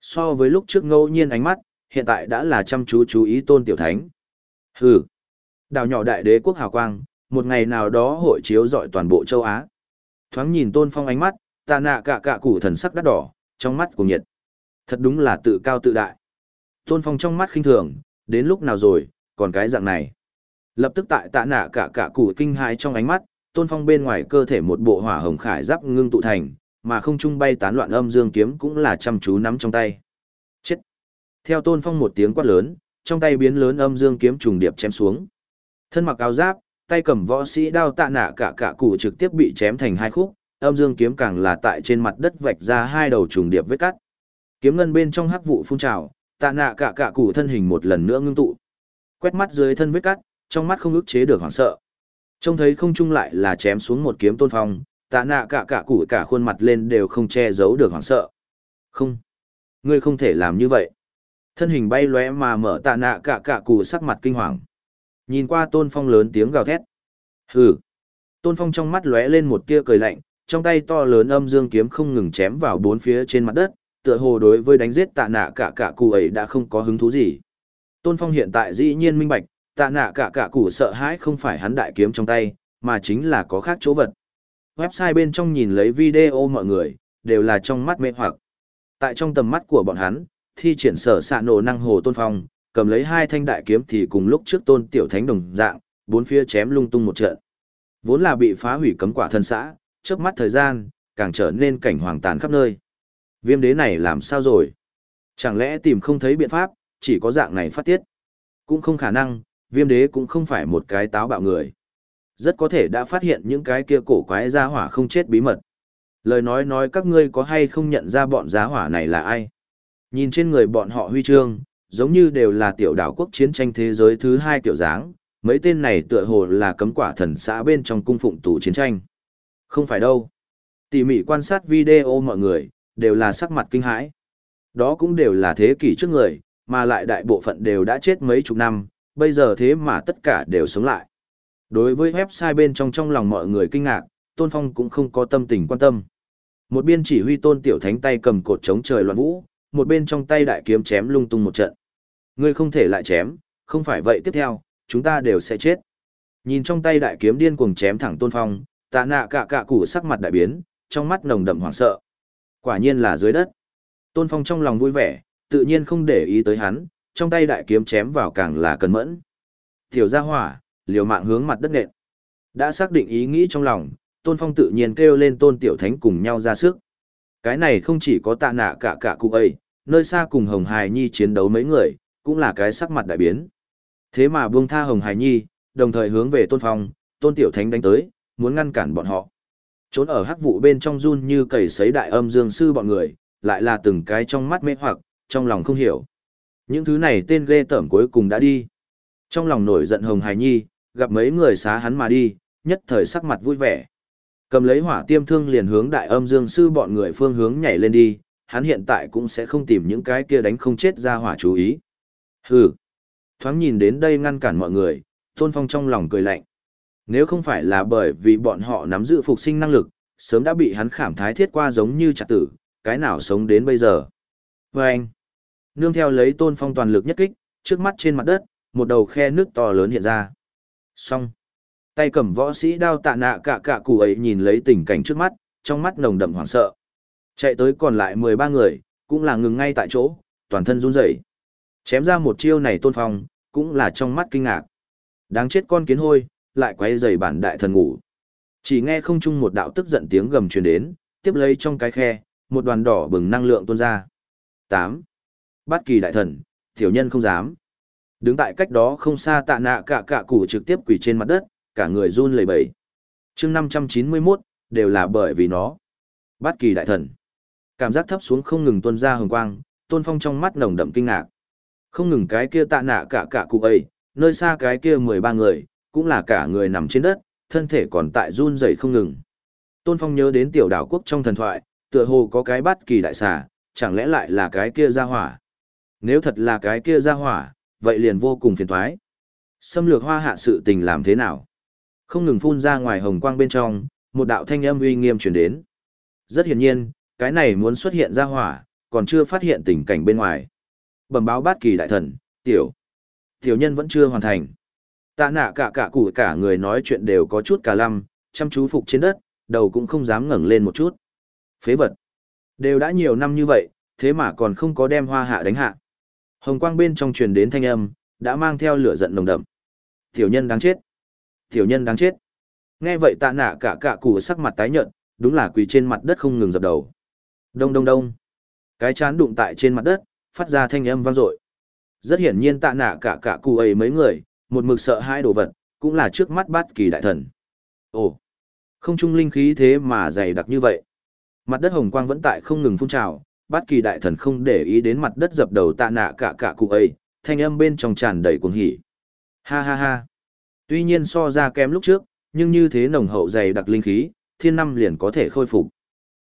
So với lúc trước ngẫu nhiên ánh mắt, hiện tại đã là chăm chú chú ý tôn tiểu thánh. Hừ. Đào nhỏ đại đế quốc hào quang, một ngày nào đó hội chiếu dọi toàn bộ châu Á. Thoáng nhìn tôn phong ánh mắt, tạ nạ cả cả củ thần sắc đắt đỏ, trong mắt của nhiệt. Thật đúng là tự cao tự đại. Tôn phong trong mắt khinh thường, đến lúc nào rồi, còn cái dạng này. Lập tức tại tạ nạ cả cả củ kinh hãi trong ánh mắt, tôn phong bên ngoài cơ thể một bộ hỏa hồng khải giáp ngưng tụ thành, mà không trung bay tán loạn âm dương kiếm cũng là chăm chú nắm trong tay. Theo tôn phong một tiếng quát lớn, trong tay biến lớn âm dương kiếm trùng điệp chém xuống. Thân mặc áo giáp, tay cầm võ sĩ đao tạ nạ cả cả cụ trực tiếp bị chém thành hai khúc, âm dương kiếm càng là tại trên mặt đất vạch ra hai đầu trùng điệp vết cắt. Kiếm ngân bên trong hắc vụ phun trào, tạ nạ cả cả cụ thân hình một lần nữa ngưng tụ. Quét mắt dưới thân vết cắt, trong mắt không ức chế được hoảng sợ. Trông thấy không chung lại là chém xuống một kiếm tôn phong, tạ nạ cả cả cụ cả khuôn mặt lên đều không che giấu được hoảng sợ. Không, ngươi không thể làm như vậy. Thân hình bay lóe mà mở tạ nạ cả cả cụ sắc mặt kinh hoàng. Nhìn qua tôn phong lớn tiếng gào thét. Hừ. Tôn phong trong mắt lóe lên một tia cười lạnh, trong tay to lớn âm dương kiếm không ngừng chém vào bốn phía trên mặt đất, tựa hồ đối với đánh giết tạ nạ cả cả cụ ấy đã không có hứng thú gì. Tôn Phong hiện tại dĩ nhiên minh bạch, tạ nạ cả cả cụ sợ hãi không phải hắn đại kiếm trong tay, mà chính là có khác chỗ vật. Website bên trong nhìn lấy video mọi người, đều là trong mắt mê hoặc. Tại trong tầm mắt của bọn hắn, thi triển sở xạ nổ năng hồ Tôn Phong, cầm lấy hai thanh đại kiếm thì cùng lúc trước Tôn Tiểu Thánh đồng dạng, bốn phía chém lung tung một trận. Vốn là bị phá hủy cấm quả thân xã, trước mắt thời gian, càng trở nên cảnh hoàng tàn khắp nơi. Viêm đế này làm sao rồi? Chẳng lẽ tìm không thấy biện pháp, chỉ có dạng này phát tiết? Cũng không khả năng, viêm đế cũng không phải một cái táo bạo người. Rất có thể đã phát hiện những cái kia cổ quái gia hỏa không chết bí mật. Lời nói nói các ngươi có hay không nhận ra bọn gia hỏa này là ai? Nhìn trên người bọn họ huy chương, giống như đều là tiểu đảo quốc chiến tranh thế giới thứ hai tiểu dáng, mấy tên này tựa hồ là cấm quả thần xã bên trong cung phụng tù chiến tranh. Không phải đâu. Tỉ mỉ quan sát video mọi người, đều là sắc mặt kinh hãi. Đó cũng đều là thế kỷ trước người, mà lại đại bộ phận đều đã chết mấy chục năm, bây giờ thế mà tất cả đều sống lại. Đối với website bên trong trong lòng mọi người kinh ngạc, Tôn Phong cũng không có tâm tình quan tâm. Một biên chỉ huy Tôn Tiểu Thánh tay cầm cột chống trời loạn vũ, một bên trong tay đại kiếm chém lung tung một trận. Ngươi không thể lại chém, không phải vậy tiếp theo, chúng ta đều sẽ chết. Nhìn trong tay đại kiếm điên cuồng chém thẳng Tôn Phong, tạ nạ cả cả củ sắc mặt đại biến, trong mắt nồng đậm hoảng sợ. Quả nhiên là dưới đất. Tôn Phong trong lòng vui vẻ, tự nhiên không để ý tới hắn, trong tay đại kiếm chém vào càng là cẩn mẫn. Tiểu gia hỏa, liều mạng hướng mặt đất nện. Đã xác định ý nghĩ trong lòng, Tôn Phong tự nhiên kêu lên Tôn Tiểu Thánh cùng nhau ra sức. Cái này không chỉ có tạ nạ cả cả cụ ấy, nơi xa cùng Hồng Hải Nhi chiến đấu mấy người, cũng là cái sắc mặt đại biến. Thế mà buông tha Hồng Hải Nhi, đồng thời hướng về Tôn Phong, Tôn Tiểu Thánh đánh tới, muốn ngăn cản bọn họ. Trốn ở hắc vụ bên trong run như cầy sấy đại âm dương sư bọn người, lại là từng cái trong mắt mê hoặc, trong lòng không hiểu. Những thứ này tên ghê tởm cuối cùng đã đi. Trong lòng nổi giận Hồng Hải Nhi, gặp mấy người xá hắn mà đi, nhất thời sắc mặt vui vẻ. Cầm lấy hỏa tiêm thương liền hướng đại âm dương sư bọn người phương hướng nhảy lên đi, hắn hiện tại cũng sẽ không tìm những cái kia đánh không chết ra hỏa chú ý. Hừ. Thoáng nhìn đến đây ngăn cản mọi người, Tôn Phong trong lòng cười lạnh. Nếu không phải là bởi vì bọn họ nắm giữ phục sinh năng lực, sớm đã bị hắn khảm thái thiết qua giống như chặt tử, cái nào sống đến bây giờ. Và anh, nương theo lấy Tôn Phong toàn lực nhất kích, trước mắt trên mặt đất, một đầu khe nước to lớn hiện ra. Xong. Tay cầm võ sĩ đao tạ nạ cả cả cụ ấy nhìn lấy tình cảnh trước mắt, trong mắt nồng đậm hoảng sợ. Chạy tới còn lại 13 người, cũng là ngừng ngay tại chỗ, toàn thân run rẩy. Chém ra một chiêu này tôn phong, cũng là trong mắt kinh ngạc. Đáng chết con kiến hôi, lại quay dày bản đại thần ngủ. Chỉ nghe không chung một đạo tức giận tiếng gầm truyền đến, tiếp lấy trong cái khe, một đoàn đỏ bừng năng lượng tuôn ra. 8. Bát kỳ đại thần, tiểu nhân không dám. Đứng tại cách đó không xa tạ nạ cả cả củ trực tiếp quỳ trên mặt đất, cả người run lẩy bẩy. chương 591, đều là bởi vì nó. Bát kỳ đại thần. Cảm giác thấp xuống không ngừng tuôn ra hồng quang, tôn phong trong mắt nồng đậm kinh ngạc. Không ngừng cái kia tạ nạ cả cả cụ ấy, nơi xa cái kia 13 người, cũng là cả người nằm trên đất, thân thể còn tại run rẩy không ngừng. Tôn Phong nhớ đến tiểu đảo quốc trong thần thoại, tựa hồ có cái bát kỳ đại xà, chẳng lẽ lại là cái kia ra hỏa. Nếu thật là cái kia ra hỏa, vậy liền vô cùng phiền toái. Xâm lược hoa hạ sự tình làm thế nào? Không ngừng phun ra ngoài hồng quang bên trong, một đạo thanh âm uy nghiêm truyền đến. Rất hiển nhiên, cái này muốn xuất hiện ra hỏa, còn chưa phát hiện tình cảnh bên ngoài. Bẩm báo bát kỳ đại thần, tiểu. Tiểu nhân vẫn chưa hoàn thành. Tạ nạ cả cả củ cả người nói chuyện đều có chút cả lăm, chăm chú phục trên đất, đầu cũng không dám ngẩng lên một chút. Phế vật. Đều đã nhiều năm như vậy, thế mà còn không có đem hoa hạ đánh hạ. Hồng quang bên trong truyền đến thanh âm, đã mang theo lửa giận nồng đậm. Tiểu nhân đáng chết. Tiểu nhân đáng chết. Nghe vậy tạ nạ cả cả cụ sắc mặt tái nhợt, đúng là quỳ trên mặt đất không ngừng dập đầu. Đông đông đông. Cái chán đụng tại trên mặt đất, phát ra thanh âm vang dội. Rất hiển nhiên tạ nạ cả cả cụ ấy mấy người, một mực sợ hai đồ vật, cũng là trước mắt bát kỳ đại thần. Ồ, không trung linh khí thế mà dày đặc như vậy. Mặt đất hồng quang vẫn tại không ngừng phun trào, bát kỳ đại thần không để ý đến mặt đất dập đầu tạ nạ cả cả cụ ấy, thanh âm bên trong tràn đầy cuồng hỉ. Ha ha ha. Tuy nhiên so ra kém lúc trước, nhưng như thế nồng hậu dày đặc linh khí, thiên năm liền có thể khôi phục.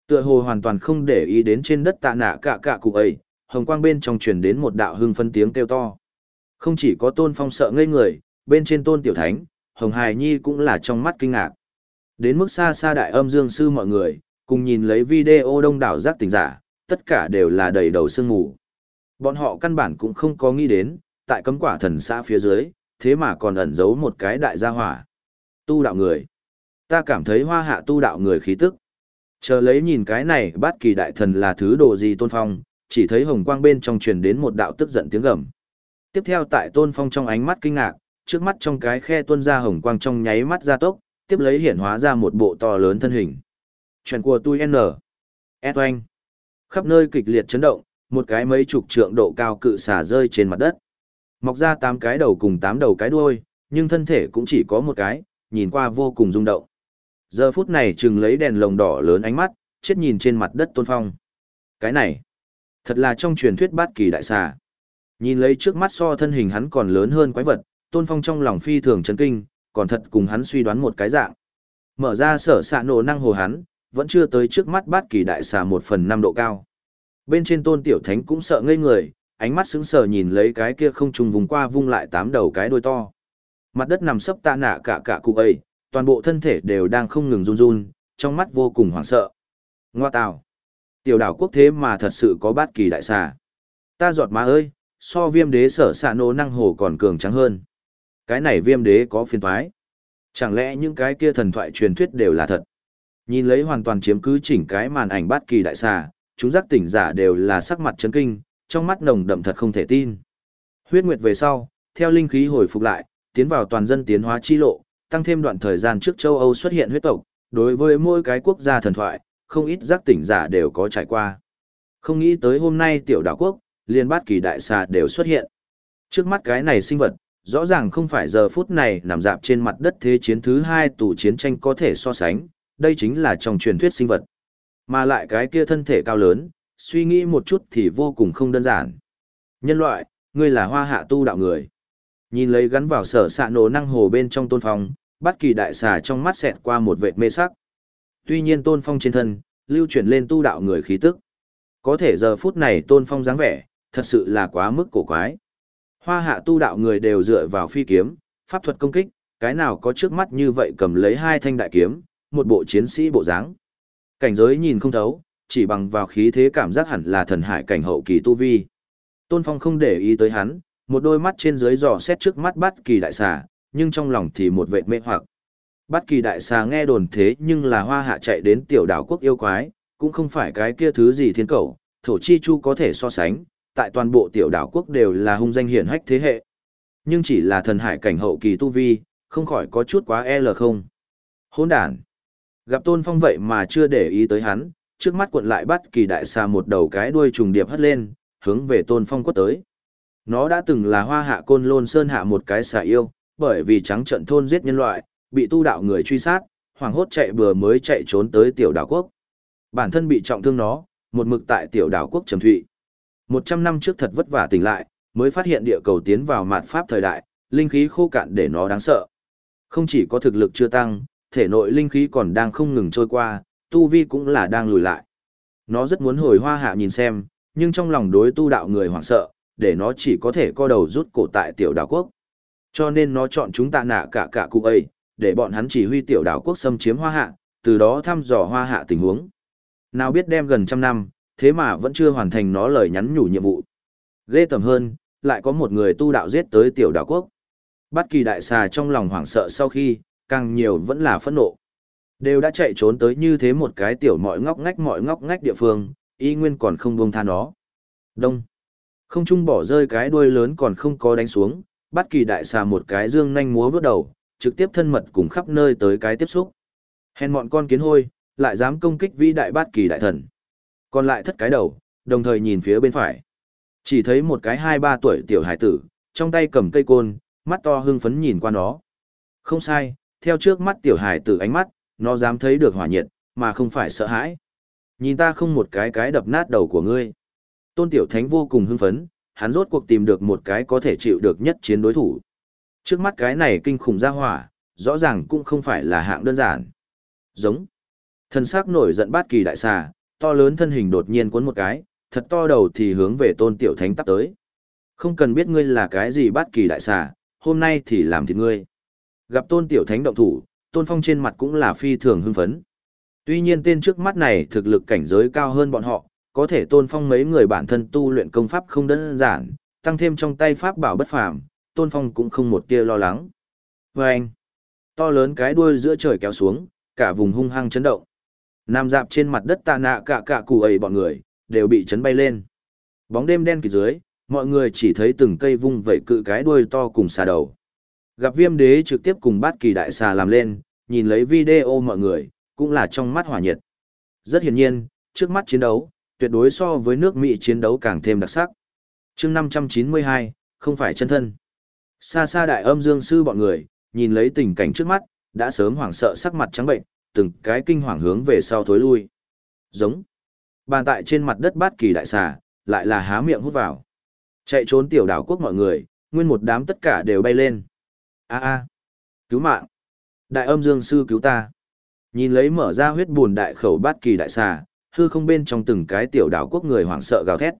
Tựa hồ hoàn toàn không để ý đến trên đất tạ nạ cả cả cụ ấy, hồng quang bên trong truyền đến một đạo hưng phân tiếng kêu to. Không chỉ có tôn phong sợ ngây người, bên trên tôn tiểu thánh, hồng hài nhi cũng là trong mắt kinh ngạc. Đến mức xa xa đại âm dương sư mọi người, cùng nhìn lấy video đông đảo giác tỉnh giả, tất cả đều là đầy đầu sương mù. Bọn họ căn bản cũng không có nghĩ đến, tại cấm quả thần xã phía dưới, thế mà còn ẩn giấu một cái đại gia hỏa. Tu đạo người. Ta cảm thấy hoa hạ tu đạo người khí tức. Chờ lấy nhìn cái này bát kỳ đại thần là thứ đồ gì tôn phong, chỉ thấy hồng quang bên trong truyền đến một đạo tức giận tiếng gầm. Tiếp theo tại tôn phong trong ánh mắt kinh ngạc, trước mắt trong cái khe tuôn ra hồng quang trong nháy mắt ra tốc, tiếp lấy hiển hóa ra một bộ to lớn thân hình. Chuyện của tôi N. S oanh. Khắp nơi kịch liệt chấn động, một cái mấy chục trượng độ cao cự xả rơi trên mặt đất. Mọc ra tám cái đầu cùng tám đầu cái đuôi, nhưng thân thể cũng chỉ có một cái, nhìn qua vô cùng rung động. Giờ phút này trừng lấy đèn lồng đỏ lớn ánh mắt, chết nhìn trên mặt đất tôn phong. Cái này, thật là trong truyền thuyết bát kỳ đại xà. Nhìn lấy trước mắt so thân hình hắn còn lớn hơn quái vật, tôn phong trong lòng phi thường chấn kinh, còn thật cùng hắn suy đoán một cái dạng. Mở ra sở xạ nổ năng hồ hắn, vẫn chưa tới trước mắt bát kỳ đại xà một phần năm độ cao. Bên trên tôn tiểu thánh cũng sợ ngây người, ánh mắt sững sờ nhìn lấy cái kia không trùng vùng qua vung lại tám đầu cái đuôi to. Mặt đất nằm sấp tạ nạ cả cả cụ ấy, toàn bộ thân thể đều đang không ngừng run run, trong mắt vô cùng hoảng sợ. Ngoa tào. Tiểu đảo quốc thế mà thật sự có bát kỳ đại xà. Ta giọt má ơi, so viêm đế sở xạ nô năng hồ còn cường trắng hơn. Cái này viêm đế có phiền thoái. Chẳng lẽ những cái kia thần thoại truyền thuyết đều là thật? Nhìn lấy hoàn toàn chiếm cứ chỉnh cái màn ảnh bát kỳ đại xà, chúng giác tỉnh giả đều là sắc mặt chấn kinh, trong mắt nồng đậm thật không thể tin. Huyết nguyệt về sau, theo linh khí hồi phục lại, tiến vào toàn dân tiến hóa chi lộ, tăng thêm đoạn thời gian trước châu Âu xuất hiện huyết tộc, đối với mỗi cái quốc gia thần thoại, không ít giác tỉnh giả đều có trải qua. Không nghĩ tới hôm nay tiểu đảo quốc, liên bát kỳ đại xà đều xuất hiện. Trước mắt cái này sinh vật, rõ ràng không phải giờ phút này nằm dạp trên mặt đất thế chiến thứ hai tù chiến tranh có thể so sánh, đây chính là trong truyền thuyết sinh vật. Mà lại cái kia thân thể cao lớn, suy nghĩ một chút thì vô cùng không đơn giản. Nhân loại, ngươi là hoa hạ tu đạo người. Nhìn lấy gắn vào sở sạ nổ năng hồ bên trong tôn phong, bất kỳ đại xà trong mắt xẹt qua một vệt mê sắc. Tuy nhiên tôn phong trên thân, lưu chuyển lên tu đạo người khí tức. Có thể giờ phút này tôn phong dáng vẻ, thật sự là quá mức cổ quái. Hoa hạ tu đạo người đều dựa vào phi kiếm, pháp thuật công kích, cái nào có trước mắt như vậy cầm lấy hai thanh đại kiếm, một bộ chiến sĩ bộ dáng. Cảnh giới nhìn không thấu, chỉ bằng vào khí thế cảm giác hẳn là thần hải cảnh hậu kỳ tu vi. Tôn Phong không để ý tới hắn, một đôi mắt trên dưới dò xét trước mắt bắt kỳ đại xà, nhưng trong lòng thì một vệ mê hoặc. Bắt kỳ đại xà nghe đồn thế nhưng là hoa hạ chạy đến tiểu đảo quốc yêu quái, cũng không phải cái kia thứ gì thiên cầu, thổ chi chu có thể so sánh, tại toàn bộ tiểu đảo quốc đều là hung danh hiển hách thế hệ. Nhưng chỉ là thần hải cảnh hậu kỳ tu vi, không khỏi có chút quá e L không. hỗn đàn. Gặp tôn phong vậy mà chưa để ý tới hắn, trước mắt cuộn lại bắt kỳ đại xà một đầu cái đuôi trùng điệp hất lên, hướng về tôn phong quất tới. Nó đã từng là hoa hạ côn lôn sơn hạ một cái xà yêu, bởi vì trắng trận thôn giết nhân loại, bị tu đạo người truy sát, hoàng hốt chạy vừa mới chạy trốn tới tiểu đảo quốc. Bản thân bị trọng thương nó, một mực tại tiểu đảo quốc trầm thụy. Một trăm năm trước thật vất vả tỉnh lại, mới phát hiện địa cầu tiến vào mạt pháp thời đại, linh khí khô cạn để nó đáng sợ. Không chỉ có thực lực chưa tăng, thể nội linh khí còn đang không ngừng trôi qua, tu vi cũng là đang lùi lại. Nó rất muốn hồi hoa hạ nhìn xem, nhưng trong lòng đối tu đạo người hoảng sợ, để nó chỉ có thể co đầu rút cổ tại tiểu đảo quốc. Cho nên nó chọn chúng ta nạ cả cả cụ ấy, để bọn hắn chỉ huy tiểu đảo quốc xâm chiếm hoa hạ, từ đó thăm dò hoa hạ tình huống. Nào biết đem gần trăm năm, thế mà vẫn chưa hoàn thành nó lời nhắn nhủ nhiệm vụ. Ghê tầm hơn, lại có một người tu đạo giết tới tiểu đảo quốc. Bất kỳ đại xà trong lòng hoảng sợ sau khi, càng nhiều vẫn là phẫn nộ. Đều đã chạy trốn tới như thế một cái tiểu mọi ngóc ngách mọi ngóc ngách địa phương, y nguyên còn không buông tha nó. Đông. Không trung bỏ rơi cái đuôi lớn còn không có đánh xuống, bắt kỳ đại xà một cái dương nhanh múa vớt đầu, trực tiếp thân mật cùng khắp nơi tới cái tiếp xúc. Hèn mọn con kiến hôi, lại dám công kích vĩ đại bát kỳ đại thần. Còn lại thất cái đầu, đồng thời nhìn phía bên phải. Chỉ thấy một cái hai ba tuổi tiểu hải tử, trong tay cầm cây côn, mắt to hưng phấn nhìn qua nó. Không sai, theo trước mắt tiểu hải tử ánh mắt, nó dám thấy được hỏa nhiệt, mà không phải sợ hãi. Nhìn ta không một cái cái đập nát đầu của ngươi. Tôn tiểu thánh vô cùng hưng phấn, hắn rốt cuộc tìm được một cái có thể chịu được nhất chiến đối thủ. Trước mắt cái này kinh khủng ra hỏa, rõ ràng cũng không phải là hạng đơn giản. Giống. Thân xác nổi giận bát kỳ đại xà, to lớn thân hình đột nhiên cuốn một cái, thật to đầu thì hướng về tôn tiểu thánh tắp tới. Không cần biết ngươi là cái gì bát kỳ đại xà, hôm nay thì làm thịt ngươi. Gặp tôn tiểu thánh động thủ, tôn phong trên mặt cũng là phi thường hưng phấn. Tuy nhiên tên trước mắt này thực lực cảnh giới cao hơn bọn họ, có thể tôn phong mấy người bản thân tu luyện công pháp không đơn giản, tăng thêm trong tay pháp bảo bất phàm, tôn phong cũng không một tia lo lắng. Và anh, to lớn cái đuôi giữa trời kéo xuống, cả vùng hung hăng chấn động. Nam dạp trên mặt đất tạ nạ cả cả cụ ấy bọn người, đều bị chấn bay lên. Bóng đêm đen kịt dưới, mọi người chỉ thấy từng cây vung vẩy cự cái đuôi to cùng xà đầu. Gặp viêm đế trực tiếp cùng bát kỳ đại xà làm lên, nhìn lấy video mọi người, cũng là trong mắt hỏa nhiệt. Rất hiển nhiên, trước mắt chiến đấu, tuyệt đối so với nước Mỹ chiến đấu càng thêm đặc sắc. chương 592, không phải chân thân. Xa xa đại âm dương sư bọn người, nhìn lấy tình cảnh trước mắt, đã sớm hoảng sợ sắc mặt trắng bệnh, từng cái kinh hoàng hướng về sau thối lui. Giống. Bàn tại trên mặt đất bát kỳ đại xà, lại là há miệng hút vào. Chạy trốn tiểu đảo quốc mọi người, nguyên một đám tất cả đều bay lên. A a, cứu mạng. Đại âm dương sư cứu ta. Nhìn lấy mở ra huyết buồn đại khẩu bát kỳ đại xà, hư không bên trong từng cái tiểu đảo quốc người hoảng sợ gào thét.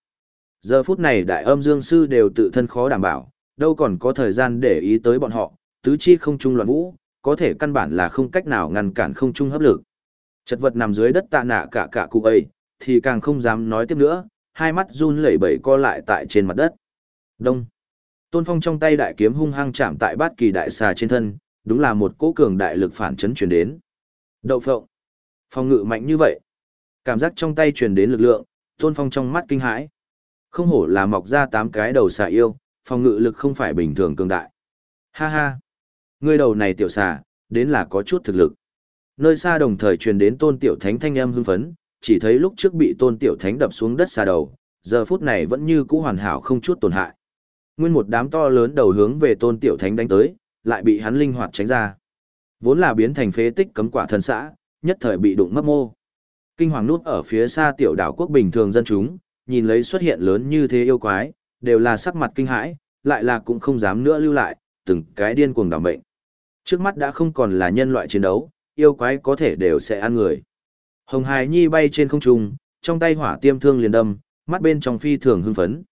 Giờ phút này đại âm dương sư đều tự thân khó đảm bảo, đâu còn có thời gian để ý tới bọn họ, tứ chi không trung loạn vũ, có thể căn bản là không cách nào ngăn cản không trung hấp lực. Chật vật nằm dưới đất tạ nạ cả cả cụ ấy, thì càng không dám nói tiếp nữa, hai mắt run lẩy bẩy co lại tại trên mặt đất. Đông. Tôn Phong trong tay đại kiếm hung hăng chạm tại bát kỳ đại xà trên thân, đúng là một cỗ cường đại lực phản chấn truyền đến. Đậu phộng. Phong ngự mạnh như vậy. Cảm giác trong tay truyền đến lực lượng, Tôn Phong trong mắt kinh hãi. Không hổ là mọc ra tám cái đầu xà yêu, phong ngự lực không phải bình thường cường đại. Ha ha. Ngươi đầu này tiểu xà, đến là có chút thực lực. Nơi xa đồng thời truyền đến tôn tiểu thánh thanh âm hưng phấn, chỉ thấy lúc trước bị tôn tiểu thánh đập xuống đất xà đầu, giờ phút này vẫn như cũ hoàn hảo không chút tổn hại. Nguyên một đám to lớn đầu hướng về tôn tiểu thánh đánh tới, lại bị hắn linh hoạt tránh ra. Vốn là biến thành phế tích cấm quả thần xã, nhất thời bị đụng mất mô. Kinh hoàng nút ở phía xa tiểu đảo quốc bình thường dân chúng, nhìn lấy xuất hiện lớn như thế yêu quái, đều là sắc mặt kinh hãi, lại là cũng không dám nữa lưu lại, từng cái điên cuồng đảm bệnh Trước mắt đã không còn là nhân loại chiến đấu, yêu quái có thể đều sẽ ăn người. Hồng Hải Nhi bay trên không trung, trong tay hỏa tiêm thương liền đâm, mắt bên trong phi thường hưng phấn.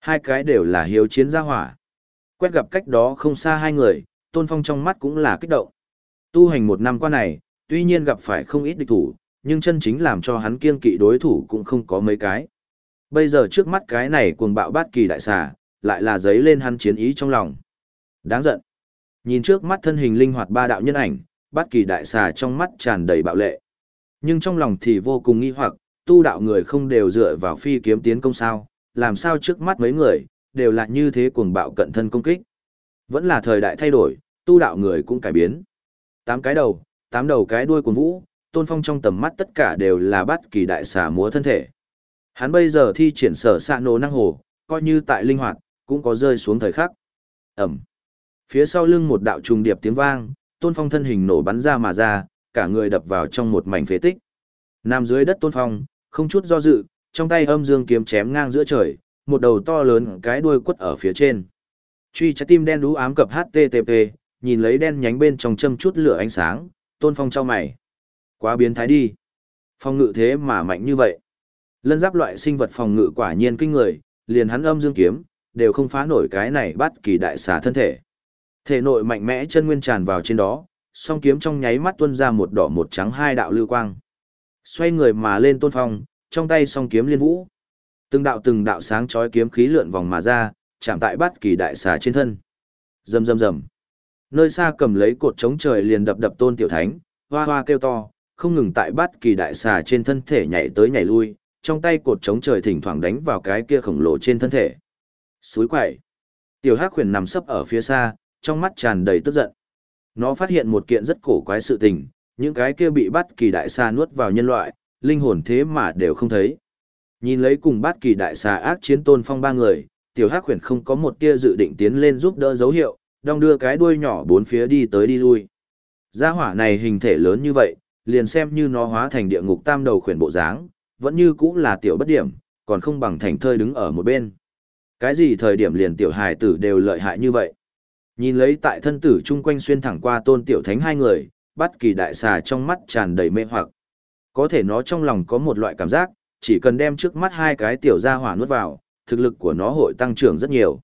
Hai cái đều là hiếu chiến gia hỏa. Quét gặp cách đó không xa hai người, Tôn Phong trong mắt cũng là kích động. Tu hành một năm qua này, tuy nhiên gặp phải không ít địch thủ, nhưng chân chính làm cho hắn kiên kỵ đối thủ cũng không có mấy cái. Bây giờ trước mắt cái này cuồng bạo bát kỳ đại xà, lại là giấy lên hắn chiến ý trong lòng. Đáng giận. Nhìn trước mắt thân hình linh hoạt ba đạo nhân ảnh, bát kỳ đại xà trong mắt tràn đầy bạo lệ. Nhưng trong lòng thì vô cùng nghi hoặc, tu đạo người không đều dựa vào phi kiếm tiến công sao, làm sao trước mắt mấy người, đều là như thế cuồng bạo cận thân công kích. Vẫn là thời đại thay đổi, tu đạo người cũng cải biến. Tám cái đầu, tám đầu cái đuôi của vũ, tôn phong trong tầm mắt tất cả đều là bát kỳ đại xà múa thân thể. Hắn bây giờ thi triển sở xạ nổ năng hồ, coi như tại linh hoạt, cũng có rơi xuống thời khắc. Ẩm. Phía sau lưng một đạo trùng điệp tiếng vang, tôn phong thân hình nổ bắn ra mà ra, cả người đập vào trong một mảnh phế tích. Nằm dưới đất tôn phong, không chút do dự, trong tay âm dương kiếm chém ngang giữa trời, một đầu to lớn cái đuôi quất ở phía trên. Truy trái tim đen đú ám cập HTTP, nhìn lấy đen nhánh bên trong châm chút lửa ánh sáng, tôn phong trao mày. Quá biến thái đi. Phong ngự thế mà mạnh như vậy. Lân giáp loại sinh vật phòng ngự quả nhiên kinh người, liền hắn âm dương kiếm, đều không phá nổi cái này bắt kỳ đại xà thân thể. Thể nội mạnh mẽ chân nguyên tràn vào trên đó, song kiếm trong nháy mắt tuôn ra một đỏ một trắng hai đạo lưu quang. Xoay người mà lên tôn phong, trong tay song kiếm liên vũ. Từng đạo từng đạo sáng chói kiếm khí lượn vòng mà ra, chạm tại bát kỳ đại xà trên thân. Rầm rầm rầm. Nơi xa cầm lấy cột chống trời liền đập đập tôn tiểu thánh, hoa hoa kêu to, không ngừng tại bát kỳ đại xà trên thân thể nhảy tới nhảy lui, trong tay cột chống trời thỉnh thoảng đánh vào cái kia khổng lồ trên thân thể. Suối quậy. Tiểu Hắc Huyền nằm sấp ở phía xa, trong mắt tràn đầy tức giận. Nó phát hiện một kiện rất cổ quái sự tình, những cái kia bị bắt kỳ đại xà nuốt vào nhân loại, linh hồn thế mà đều không thấy. Nhìn lấy cùng bắt kỳ đại xà ác chiến tôn phong ba người, tiểu hắc huyền không có một tia dự định tiến lên giúp đỡ dấu hiệu, đong đưa cái đuôi nhỏ bốn phía đi tới đi lui. Gia hỏa này hình thể lớn như vậy, liền xem như nó hóa thành địa ngục tam đầu khuyển bộ dáng, vẫn như cũng là tiểu bất điểm, còn không bằng thành thơi đứng ở một bên. Cái gì thời điểm liền tiểu hài tử đều lợi hại như vậy. Nhìn lấy tại thân tử chung quanh xuyên thẳng qua tôn tiểu thánh hai người, bắt kỳ đại xà trong mắt tràn đầy mê hoặc. Có thể nó trong lòng có một loại cảm giác, chỉ cần đem trước mắt hai cái tiểu gia hỏa nuốt vào, thực lực của nó hội tăng trưởng rất nhiều.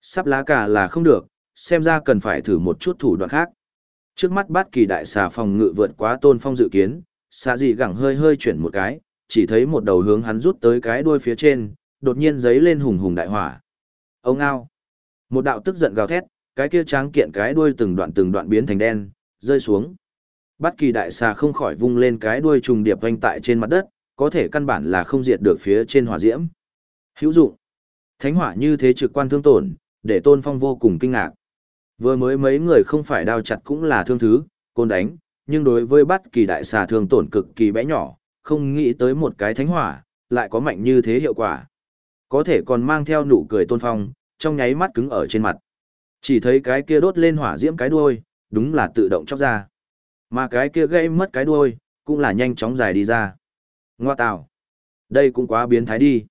Sắp lá cả là không được, xem ra cần phải thử một chút thủ đoạn khác. Trước mắt bát kỳ đại xà phòng ngự vượt quá tôn phong dự kiến, xà dị gẳng hơi hơi chuyển một cái, chỉ thấy một đầu hướng hắn rút tới cái đuôi phía trên, đột nhiên giấy lên hùng hùng đại hỏa. Ông ao! Một đạo tức giận gào thét, cái kia tráng kiện cái đuôi từng đoạn từng đoạn biến thành đen, rơi xuống. Bát kỳ đại xà không khỏi vung lên cái đuôi trùng điệp vanh tại trên mặt đất, có thể căn bản là không diệt được phía trên hỏa diễm. Hữu dụng. Thánh hỏa như thế trực quan thương tổn, để tôn phong vô cùng kinh ngạc. Vừa mới mấy người không phải đao chặt cũng là thương thứ, côn đánh, nhưng đối với bất kỳ đại xà thương tổn cực kỳ bé nhỏ, không nghĩ tới một cái thánh hỏa, lại có mạnh như thế hiệu quả. Có thể còn mang theo nụ cười tôn phong, trong nháy mắt cứng ở trên mặt. Chỉ thấy cái kia đốt lên hỏa diễm cái đuôi, đúng là tự động chóc ra. Mà cái kia gây mất cái đuôi, cũng là nhanh chóng dài đi ra. Ngoa tạo. Đây cũng quá biến thái đi.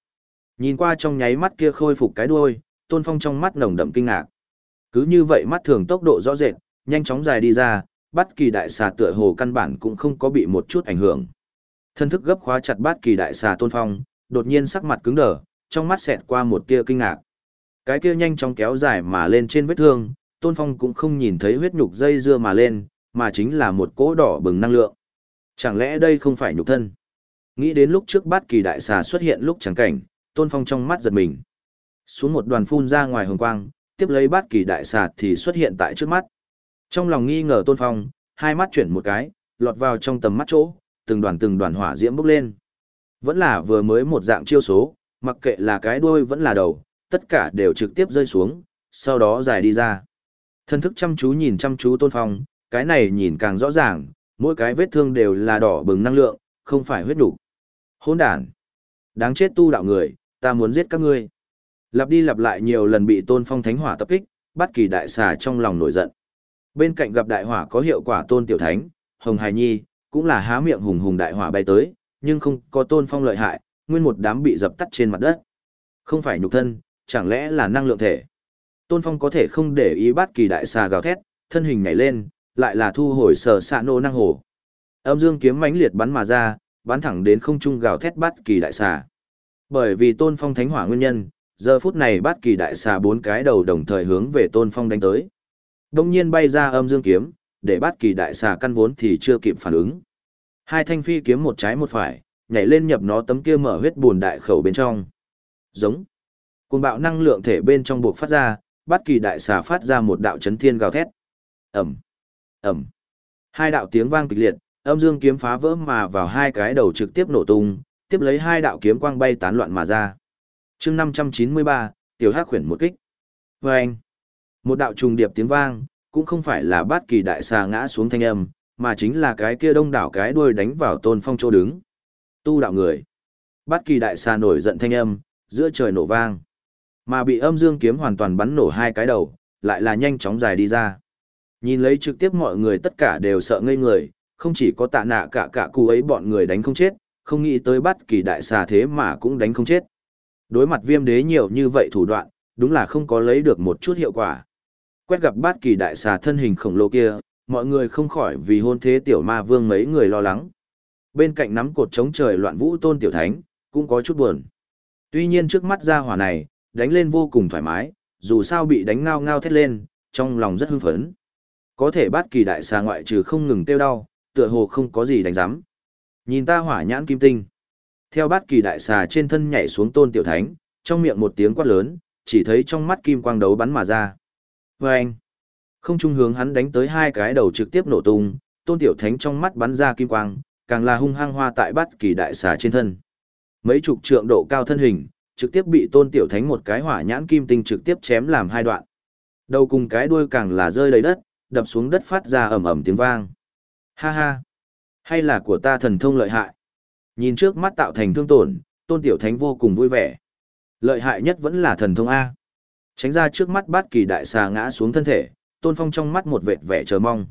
Nhìn qua trong nháy mắt kia khôi phục cái đuôi, tôn phong trong mắt nồng đậm kinh ngạc. Cứ như vậy mắt thường tốc độ rõ rệt, nhanh chóng dài đi ra, bắt kỳ đại xà tựa hồ căn bản cũng không có bị một chút ảnh hưởng. Thân thức gấp khóa chặt bát kỳ đại xà tôn phong, đột nhiên sắc mặt cứng đờ, trong mắt xẹt qua một tia kinh ngạc. Cái kia nhanh chóng kéo dài mà lên trên vết thương, tôn phong cũng không nhìn thấy huyết nhục dây dưa mà lên, mà chính là một cỗ đỏ bừng năng lượng. Chẳng lẽ đây không phải nhục thân? Nghĩ đến lúc trước bát kỳ đại xà xuất hiện lúc chẳng cảnh, tôn phong trong mắt giật mình. Xuống một đoàn phun ra ngoài hồng quang, tiếp lấy bát kỳ đại xà thì xuất hiện tại trước mắt. Trong lòng nghi ngờ tôn phong, hai mắt chuyển một cái, lọt vào trong tầm mắt chỗ, từng đoàn từng đoàn hỏa diễm bốc lên. Vẫn là vừa mới một dạng chiêu số, mặc kệ là cái đuôi vẫn là đầu, tất cả đều trực tiếp rơi xuống, sau đó dài đi ra. Thân thức chăm chú nhìn chăm chú tôn phong, cái này nhìn càng rõ ràng, mỗi cái vết thương đều là đỏ bừng năng lượng, không phải huyết đủ. Hỗn đản. Đáng chết tu đạo người, ta muốn giết các ngươi. Lặp đi lặp lại nhiều lần bị tôn phong thánh hỏa tập kích, bất kỳ đại xà trong lòng nổi giận. Bên cạnh gặp đại hỏa có hiệu quả tôn tiểu thánh, hồng hải nhi, cũng là há miệng hùng hùng đại hỏa bay tới, nhưng không có tôn phong lợi hại, nguyên một đám bị dập tắt trên mặt đất. Không phải nhục thân, chẳng lẽ là năng lượng thể. Tôn phong có thể không để ý bất kỳ đại xà gào thét, thân hình nhảy lên, lại là thu hồi sở xạ nô năng hồ. Âm dương kiếm mãnh liệt bắn mà ra, bắn thẳng đến không trung gào thét bất kỳ đại xà. Bởi vì tôn phong thánh hỏa nguyên nhân, giờ phút này bát kỳ đại xà bốn cái đầu đồng thời hướng về tôn phong đánh tới. Đông nhiên bay ra âm dương kiếm, để bát kỳ đại xà căn vốn thì chưa kịp phản ứng. Hai thanh phi kiếm một trái một phải, nhảy lên nhập nó tấm kia mở huyết buồn đại khẩu bên trong. Giống. Cùng bạo năng lượng thể bên trong buộc phát ra, bát kỳ đại xà phát ra một đạo chấn thiên gào thét. Ẩm. Ẩm. Hai đạo tiếng vang kịch liệt, âm dương kiếm phá vỡ mà vào hai cái đầu trực tiếp nổ tung, tiếp lấy hai đạo kiếm quang bay tán loạn mà ra. chương 593, tiểu hắc khuyển một kích. Và anh. Một đạo trùng điệp tiếng vang, cũng không phải là bát kỳ đại xà ngã xuống thanh âm, mà chính là cái kia đông đảo cái đuôi đánh vào tôn phong chỗ đứng. Tu đạo người. Bát kỳ đại xà nổi giận thanh âm, giữa trời nổ vang. Mà bị âm dương kiếm hoàn toàn bắn nổ hai cái đầu, lại là nhanh chóng dài đi ra. Nhìn lấy trực tiếp mọi người tất cả đều sợ ngây người, không chỉ có tạ nạ cả cả cụ ấy bọn người đánh không chết, không nghĩ tới bắt kỳ đại xà thế mà cũng đánh không chết. Đối mặt viêm đế nhiều như vậy thủ đoạn, đúng là không có lấy được một chút hiệu quả. Quét gặp bát kỳ đại xà thân hình khổng lồ kia, mọi người không khỏi vì hôn thế tiểu ma vương mấy người lo lắng. Bên cạnh nắm cột chống trời loạn vũ tôn tiểu thánh, cũng có chút buồn. Tuy nhiên trước mắt ra hỏa này, đánh lên vô cùng thoải mái, dù sao bị đánh ngao ngao thét lên, trong lòng rất hưng phấn. Có thể bát kỳ đại xà ngoại trừ không ngừng tiêu đau, tựa hồ không có gì đánh giám. Nhìn ta hỏa nhãn kim tinh. Theo bát kỳ đại xà trên thân nhảy xuống tôn tiểu thánh, trong miệng một tiếng quát lớn, chỉ thấy trong mắt kim quang đấu bắn mà ra. Và anh, không trung hướng hắn đánh tới hai cái đầu trực tiếp nổ tung, tôn tiểu thánh trong mắt bắn ra kim quang, càng là hung hăng hoa tại bát kỳ đại xà trên thân. Mấy chục trượng độ cao thân hình, trực tiếp bị tôn tiểu thánh một cái hỏa nhãn kim tinh trực tiếp chém làm hai đoạn. Đầu cùng cái đuôi càng là rơi đầy đất, đập xuống đất phát ra ầm ầm tiếng vang. Ha ha! Hay là của ta thần thông lợi hại? Nhìn trước mắt tạo thành thương tổn, tôn tiểu thánh vô cùng vui vẻ. Lợi hại nhất vẫn là thần thông A. Tránh ra trước mắt bát kỳ đại xà ngã xuống thân thể, tôn phong trong mắt một vệt vẻ chờ mong.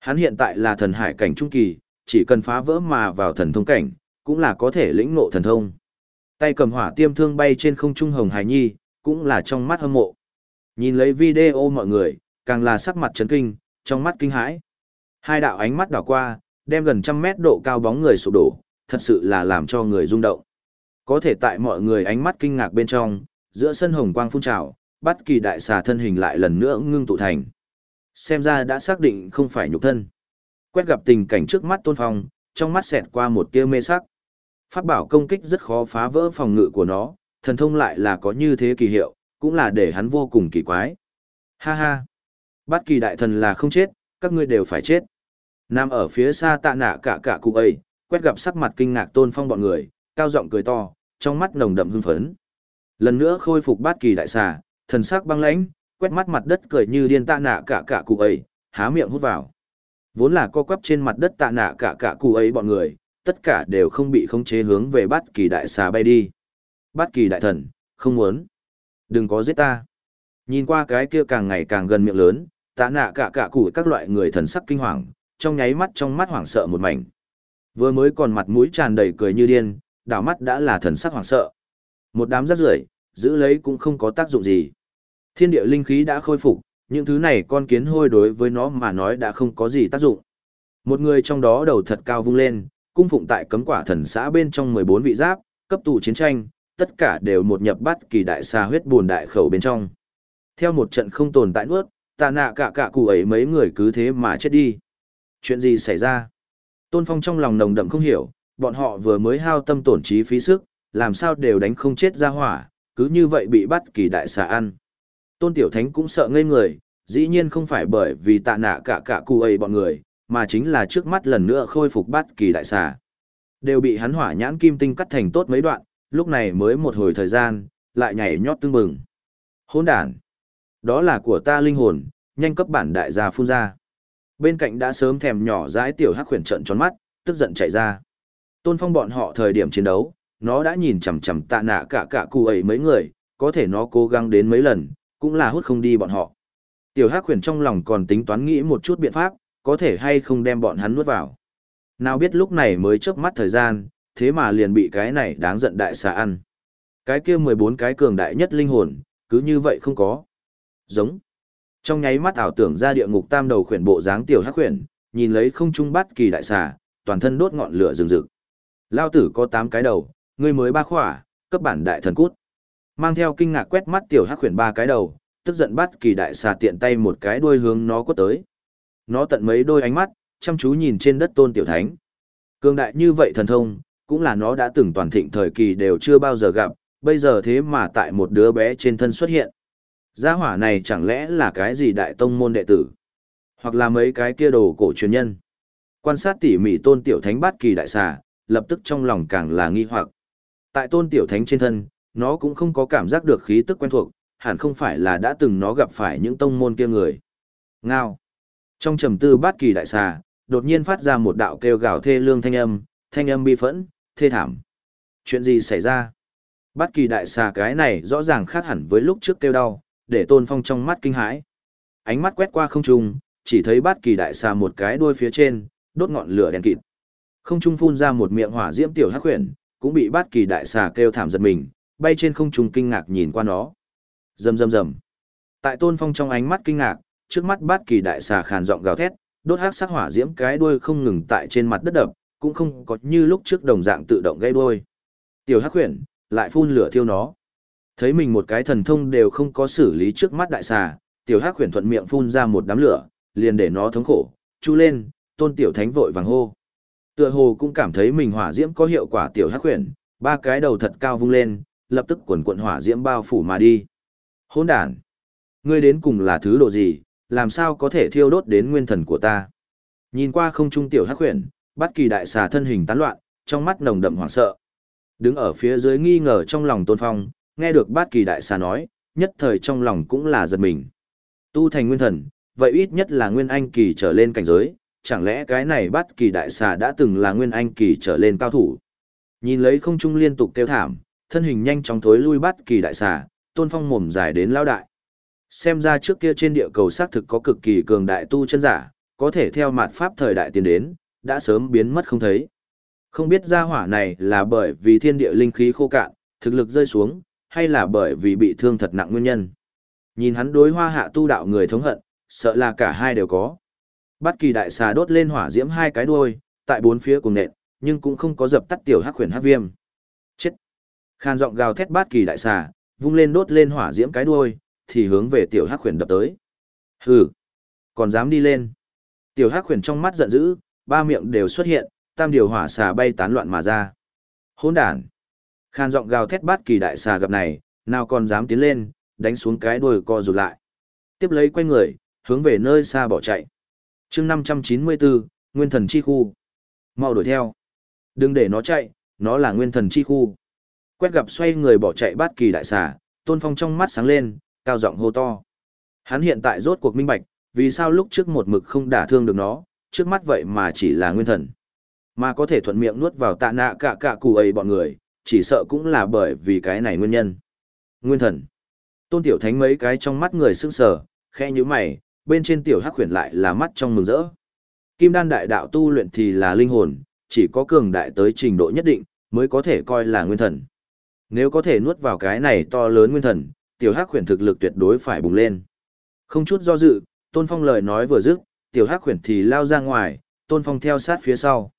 Hắn hiện tại là thần hải cảnh trung kỳ, chỉ cần phá vỡ mà vào thần thông cảnh, cũng là có thể lĩnh ngộ thần thông. Tay cầm hỏa tiêm thương bay trên không trung hồng hải nhi, cũng là trong mắt hâm mộ. Nhìn lấy video mọi người, càng là sắc mặt chấn kinh, trong mắt kinh hãi. Hai đạo ánh mắt đảo qua, đem gần trăm mét độ cao bóng người sụp đổ, thật sự là làm cho người rung động. Có thể tại mọi người ánh mắt kinh ngạc bên trong, giữa sân hồng quang phun trào, bắt kỳ đại xà thân hình lại lần nữa ngưng tụ thành. Xem ra đã xác định không phải nhục thân. Quét gặp tình cảnh trước mắt tôn phong, trong mắt xẹt qua một tia mê sắc. Pháp bảo công kích rất khó phá vỡ phòng ngự của nó, thần thông lại là có như thế kỳ hiệu, cũng là để hắn vô cùng kỳ quái. Ha ha! bất kỳ đại thần là không chết, các ngươi đều phải chết. Nam ở phía xa tạ nạ cả cả cụ ấy, quét gặp sắc mặt kinh ngạc tôn phong bọn người, cao giọng cười to, trong mắt nồng đậm hưng phấn. Lần nữa khôi phục bát kỳ đại xà, thần sắc băng lãnh, quét mắt mặt đất cười như điên tạ nạ cả cả cụ ấy, há miệng hút vào. Vốn là co quắp trên mặt đất tạ nạ cả cả cụ ấy bọn người, tất cả đều không bị khống chế hướng về bát kỳ đại xà bay đi. Bát kỳ đại thần, không muốn. Đừng có giết ta. Nhìn qua cái kia càng ngày càng gần miệng lớn, tạ nạ cả cả cụ các loại người thần sắc kinh hoàng, trong nháy mắt trong mắt hoảng sợ một mảnh. Vừa mới còn mặt mũi tràn đầy cười như điên, đảo mắt đã là thần sắc hoảng sợ. Một đám rác rưởi, giữ lấy cũng không có tác dụng gì. Thiên địa linh khí đã khôi phục, những thứ này con kiến hôi đối với nó mà nói đã không có gì tác dụng. Một người trong đó đầu thật cao vung lên, cung phụng tại cấm quả thần xã bên trong 14 vị giáp, cấp tù chiến tranh, tất cả đều một nhập bắt kỳ đại xa huyết buồn đại khẩu bên trong. Theo một trận không tồn tại nuốt, tạ nạ cả cả cụ ấy mấy người cứ thế mà chết đi. Chuyện gì xảy ra? Tôn Phong trong lòng nồng đậm không hiểu, bọn họ vừa mới hao tâm tổn trí phí sức, làm sao đều đánh không chết ra hỏa, cứ như vậy bị bắt kỳ đại xà ăn. Tôn Tiểu Thánh cũng sợ ngây người, dĩ nhiên không phải bởi vì tạ nạ cả cả cụ ấy bọn người, mà chính là trước mắt lần nữa khôi phục bắt kỳ đại xà. Đều bị hắn hỏa nhãn kim tinh cắt thành tốt mấy đoạn, lúc này mới một hồi thời gian, lại nhảy nhót tương bừng. Hỗn đản! Đó là của ta linh hồn, nhanh cấp bản đại gia phun ra. Bên cạnh đã sớm thèm nhỏ dãi tiểu hắc khuyển trận tròn mắt, tức giận chạy ra. Tôn phong bọn họ thời điểm chiến đấu, nó đã nhìn chằm chằm tạ nạ cả cả cụ ấy mấy người, có thể nó cố gắng đến mấy lần, cũng là hút không đi bọn họ. Tiểu hắc khuyển trong lòng còn tính toán nghĩ một chút biện pháp, có thể hay không đem bọn hắn nuốt vào. Nào biết lúc này mới chớp mắt thời gian, thế mà liền bị cái này đáng giận đại xà ăn. Cái kia 14 cái cường đại nhất linh hồn, cứ như vậy không có. Giống. Trong nháy mắt ảo tưởng ra địa ngục tam đầu khuyển bộ dáng tiểu hắc khuyển, nhìn lấy không trung bắt kỳ đại xà, toàn thân đốt ngọn lửa rừng rực. Lao tử có 8 cái đầu, ngươi mới ba khỏa, cấp bản đại thần cút. Mang theo kinh ngạc quét mắt tiểu hắc khuyển ba cái đầu, tức giận bắt kỳ đại xà tiện tay một cái đuôi hướng nó quất tới. Nó tận mấy đôi ánh mắt, chăm chú nhìn trên đất tôn tiểu thánh. Cương đại như vậy thần thông, cũng là nó đã từng toàn thịnh thời kỳ đều chưa bao giờ gặp, bây giờ thế mà tại một đứa bé trên thân xuất hiện. Gia hỏa này chẳng lẽ là cái gì đại tông môn đệ tử? Hoặc là mấy cái kia đồ cổ truyền nhân? Quan sát tỉ mỉ tôn tiểu thánh bát kỳ đại xà, lập tức trong lòng càng là nghi hoặc. Tại tôn tiểu thánh trên thân, nó cũng không có cảm giác được khí tức quen thuộc, hẳn không phải là đã từng nó gặp phải những tông môn kia người. Ngao. Trong trầm tư bát kỳ đại xà, đột nhiên phát ra một đạo kêu gào thê lương thanh âm, thanh âm bi phẫn, thê thảm. Chuyện gì xảy ra? Bát kỳ đại xà cái này rõ ràng khác hẳn với lúc trước kêu đau, để tôn phong trong mắt kinh hãi. Ánh mắt quét qua không trung, chỉ thấy bát kỳ đại xà một cái đuôi phía trên, đốt ngọn lửa đèn kịt. Không trung phun ra một miệng hỏa diễm tiểu hắc huyền, cũng bị bát kỳ đại xà kêu thảm giật mình, bay trên không trung kinh ngạc nhìn qua nó. Rầm rầm rầm. Tại Tôn Phong trong ánh mắt kinh ngạc, trước mắt bát kỳ đại xà khàn giọng gào thét, đốt hắc sắc hỏa diễm cái đuôi không ngừng tại trên mặt đất đập, cũng không có như lúc trước đồng dạng tự động gây đuôi. Tiểu hắc huyền lại phun lửa thiêu nó. Thấy mình một cái thần thông đều không có xử lý trước mắt đại xà, tiểu hắc huyền thuận miệng phun ra một đám lửa, liền để nó thống khổ, chu lên, tôn tiểu thánh vội vàng hô. Tựa hồ cũng cảm thấy mình hỏa diễm có hiệu quả tiểu hắc huyền, ba cái đầu thật cao vung lên, lập tức quần quận hỏa diễm bao phủ mà đi. Hỗn đản! Ngươi đến cùng là thứ độ gì, làm sao có thể thiêu đốt đến nguyên thần của ta? Nhìn qua không trung tiểu hắc huyền, bắt kỳ đại xà thân hình tán loạn, trong mắt nồng đậm hoảng sợ. Đứng ở phía dưới nghi ngờ trong lòng tôn phong, nghe được bát kỳ đại xà nói, nhất thời trong lòng cũng là giật mình. Tu thành nguyên thần, vậy ít nhất là nguyên anh kỳ trở lên cảnh giới, chẳng lẽ cái này bát kỳ đại xà đã từng là nguyên anh kỳ trở lên cao thủ. Nhìn lấy không trung liên tục kêu thảm, thân hình nhanh chóng thối lui bát kỳ đại xà, tôn phong mồm dài đến lao đại. Xem ra trước kia trên địa cầu xác thực có cực kỳ cường đại tu chân giả, có thể theo mạt pháp thời đại tiến đến, đã sớm biến mất không thấy. Không biết gia hỏa này là bởi vì thiên địa linh khí khô cạn, thực lực rơi xuống, hay là bởi vì bị thương thật nặng nguyên nhân. Nhìn hắn đối hoa hạ tu đạo người thống hận, sợ là cả hai đều có. Bất kỳ đại xà đốt lên hỏa diễm hai cái đuôi, tại bốn phía cùng nện, nhưng cũng không có dập tắt tiểu hắc khuyển hắc viêm. Chết! Khan giọng gào thét bát kỳ đại xà, vung lên đốt lên hỏa diễm cái đuôi, thì hướng về tiểu hắc khuyển đập tới. Hừ! Còn dám đi lên. Tiểu hắc khuyển trong mắt giận dữ, ba miệng đều xuất hiện, tam điều hỏa xà bay tán loạn mà ra. Hỗn đản! Khan giọng gào thét bát kỳ đại xà gặp này, nào còn dám tiến lên, đánh xuống cái đuôi co rụt lại. Tiếp lấy quay người, hướng về nơi xa bỏ chạy. chương 594, Nguyên thần chi khu. Mau đuổi theo. Đừng để nó chạy, nó là nguyên thần chi khu. Quét gặp xoay người bỏ chạy bát kỳ đại xà, tôn phong trong mắt sáng lên, cao giọng hô to. Hắn hiện tại rốt cuộc minh bạch, vì sao lúc trước một mực không đả thương được nó, trước mắt vậy mà chỉ là nguyên thần. Mà có thể thuận miệng nuốt vào tạ nạ cả cả cụ ấy bọn người, chỉ sợ cũng là bởi vì cái này nguyên nhân. Nguyên thần. Tôn tiểu thánh mấy cái trong mắt người sững sờ, khẽ như mày, bên trên tiểu hắc huyền lại là mắt trong mừng rỡ. Kim đan đại đạo tu luyện thì là linh hồn, chỉ có cường đại tới trình độ nhất định, mới có thể coi là nguyên thần. Nếu có thể nuốt vào cái này to lớn nguyên thần, tiểu hắc huyền thực lực tuyệt đối phải bùng lên. Không chút do dự, tôn phong lời nói vừa dứt, tiểu hắc huyền thì lao ra ngoài, tôn phong theo sát phía sau.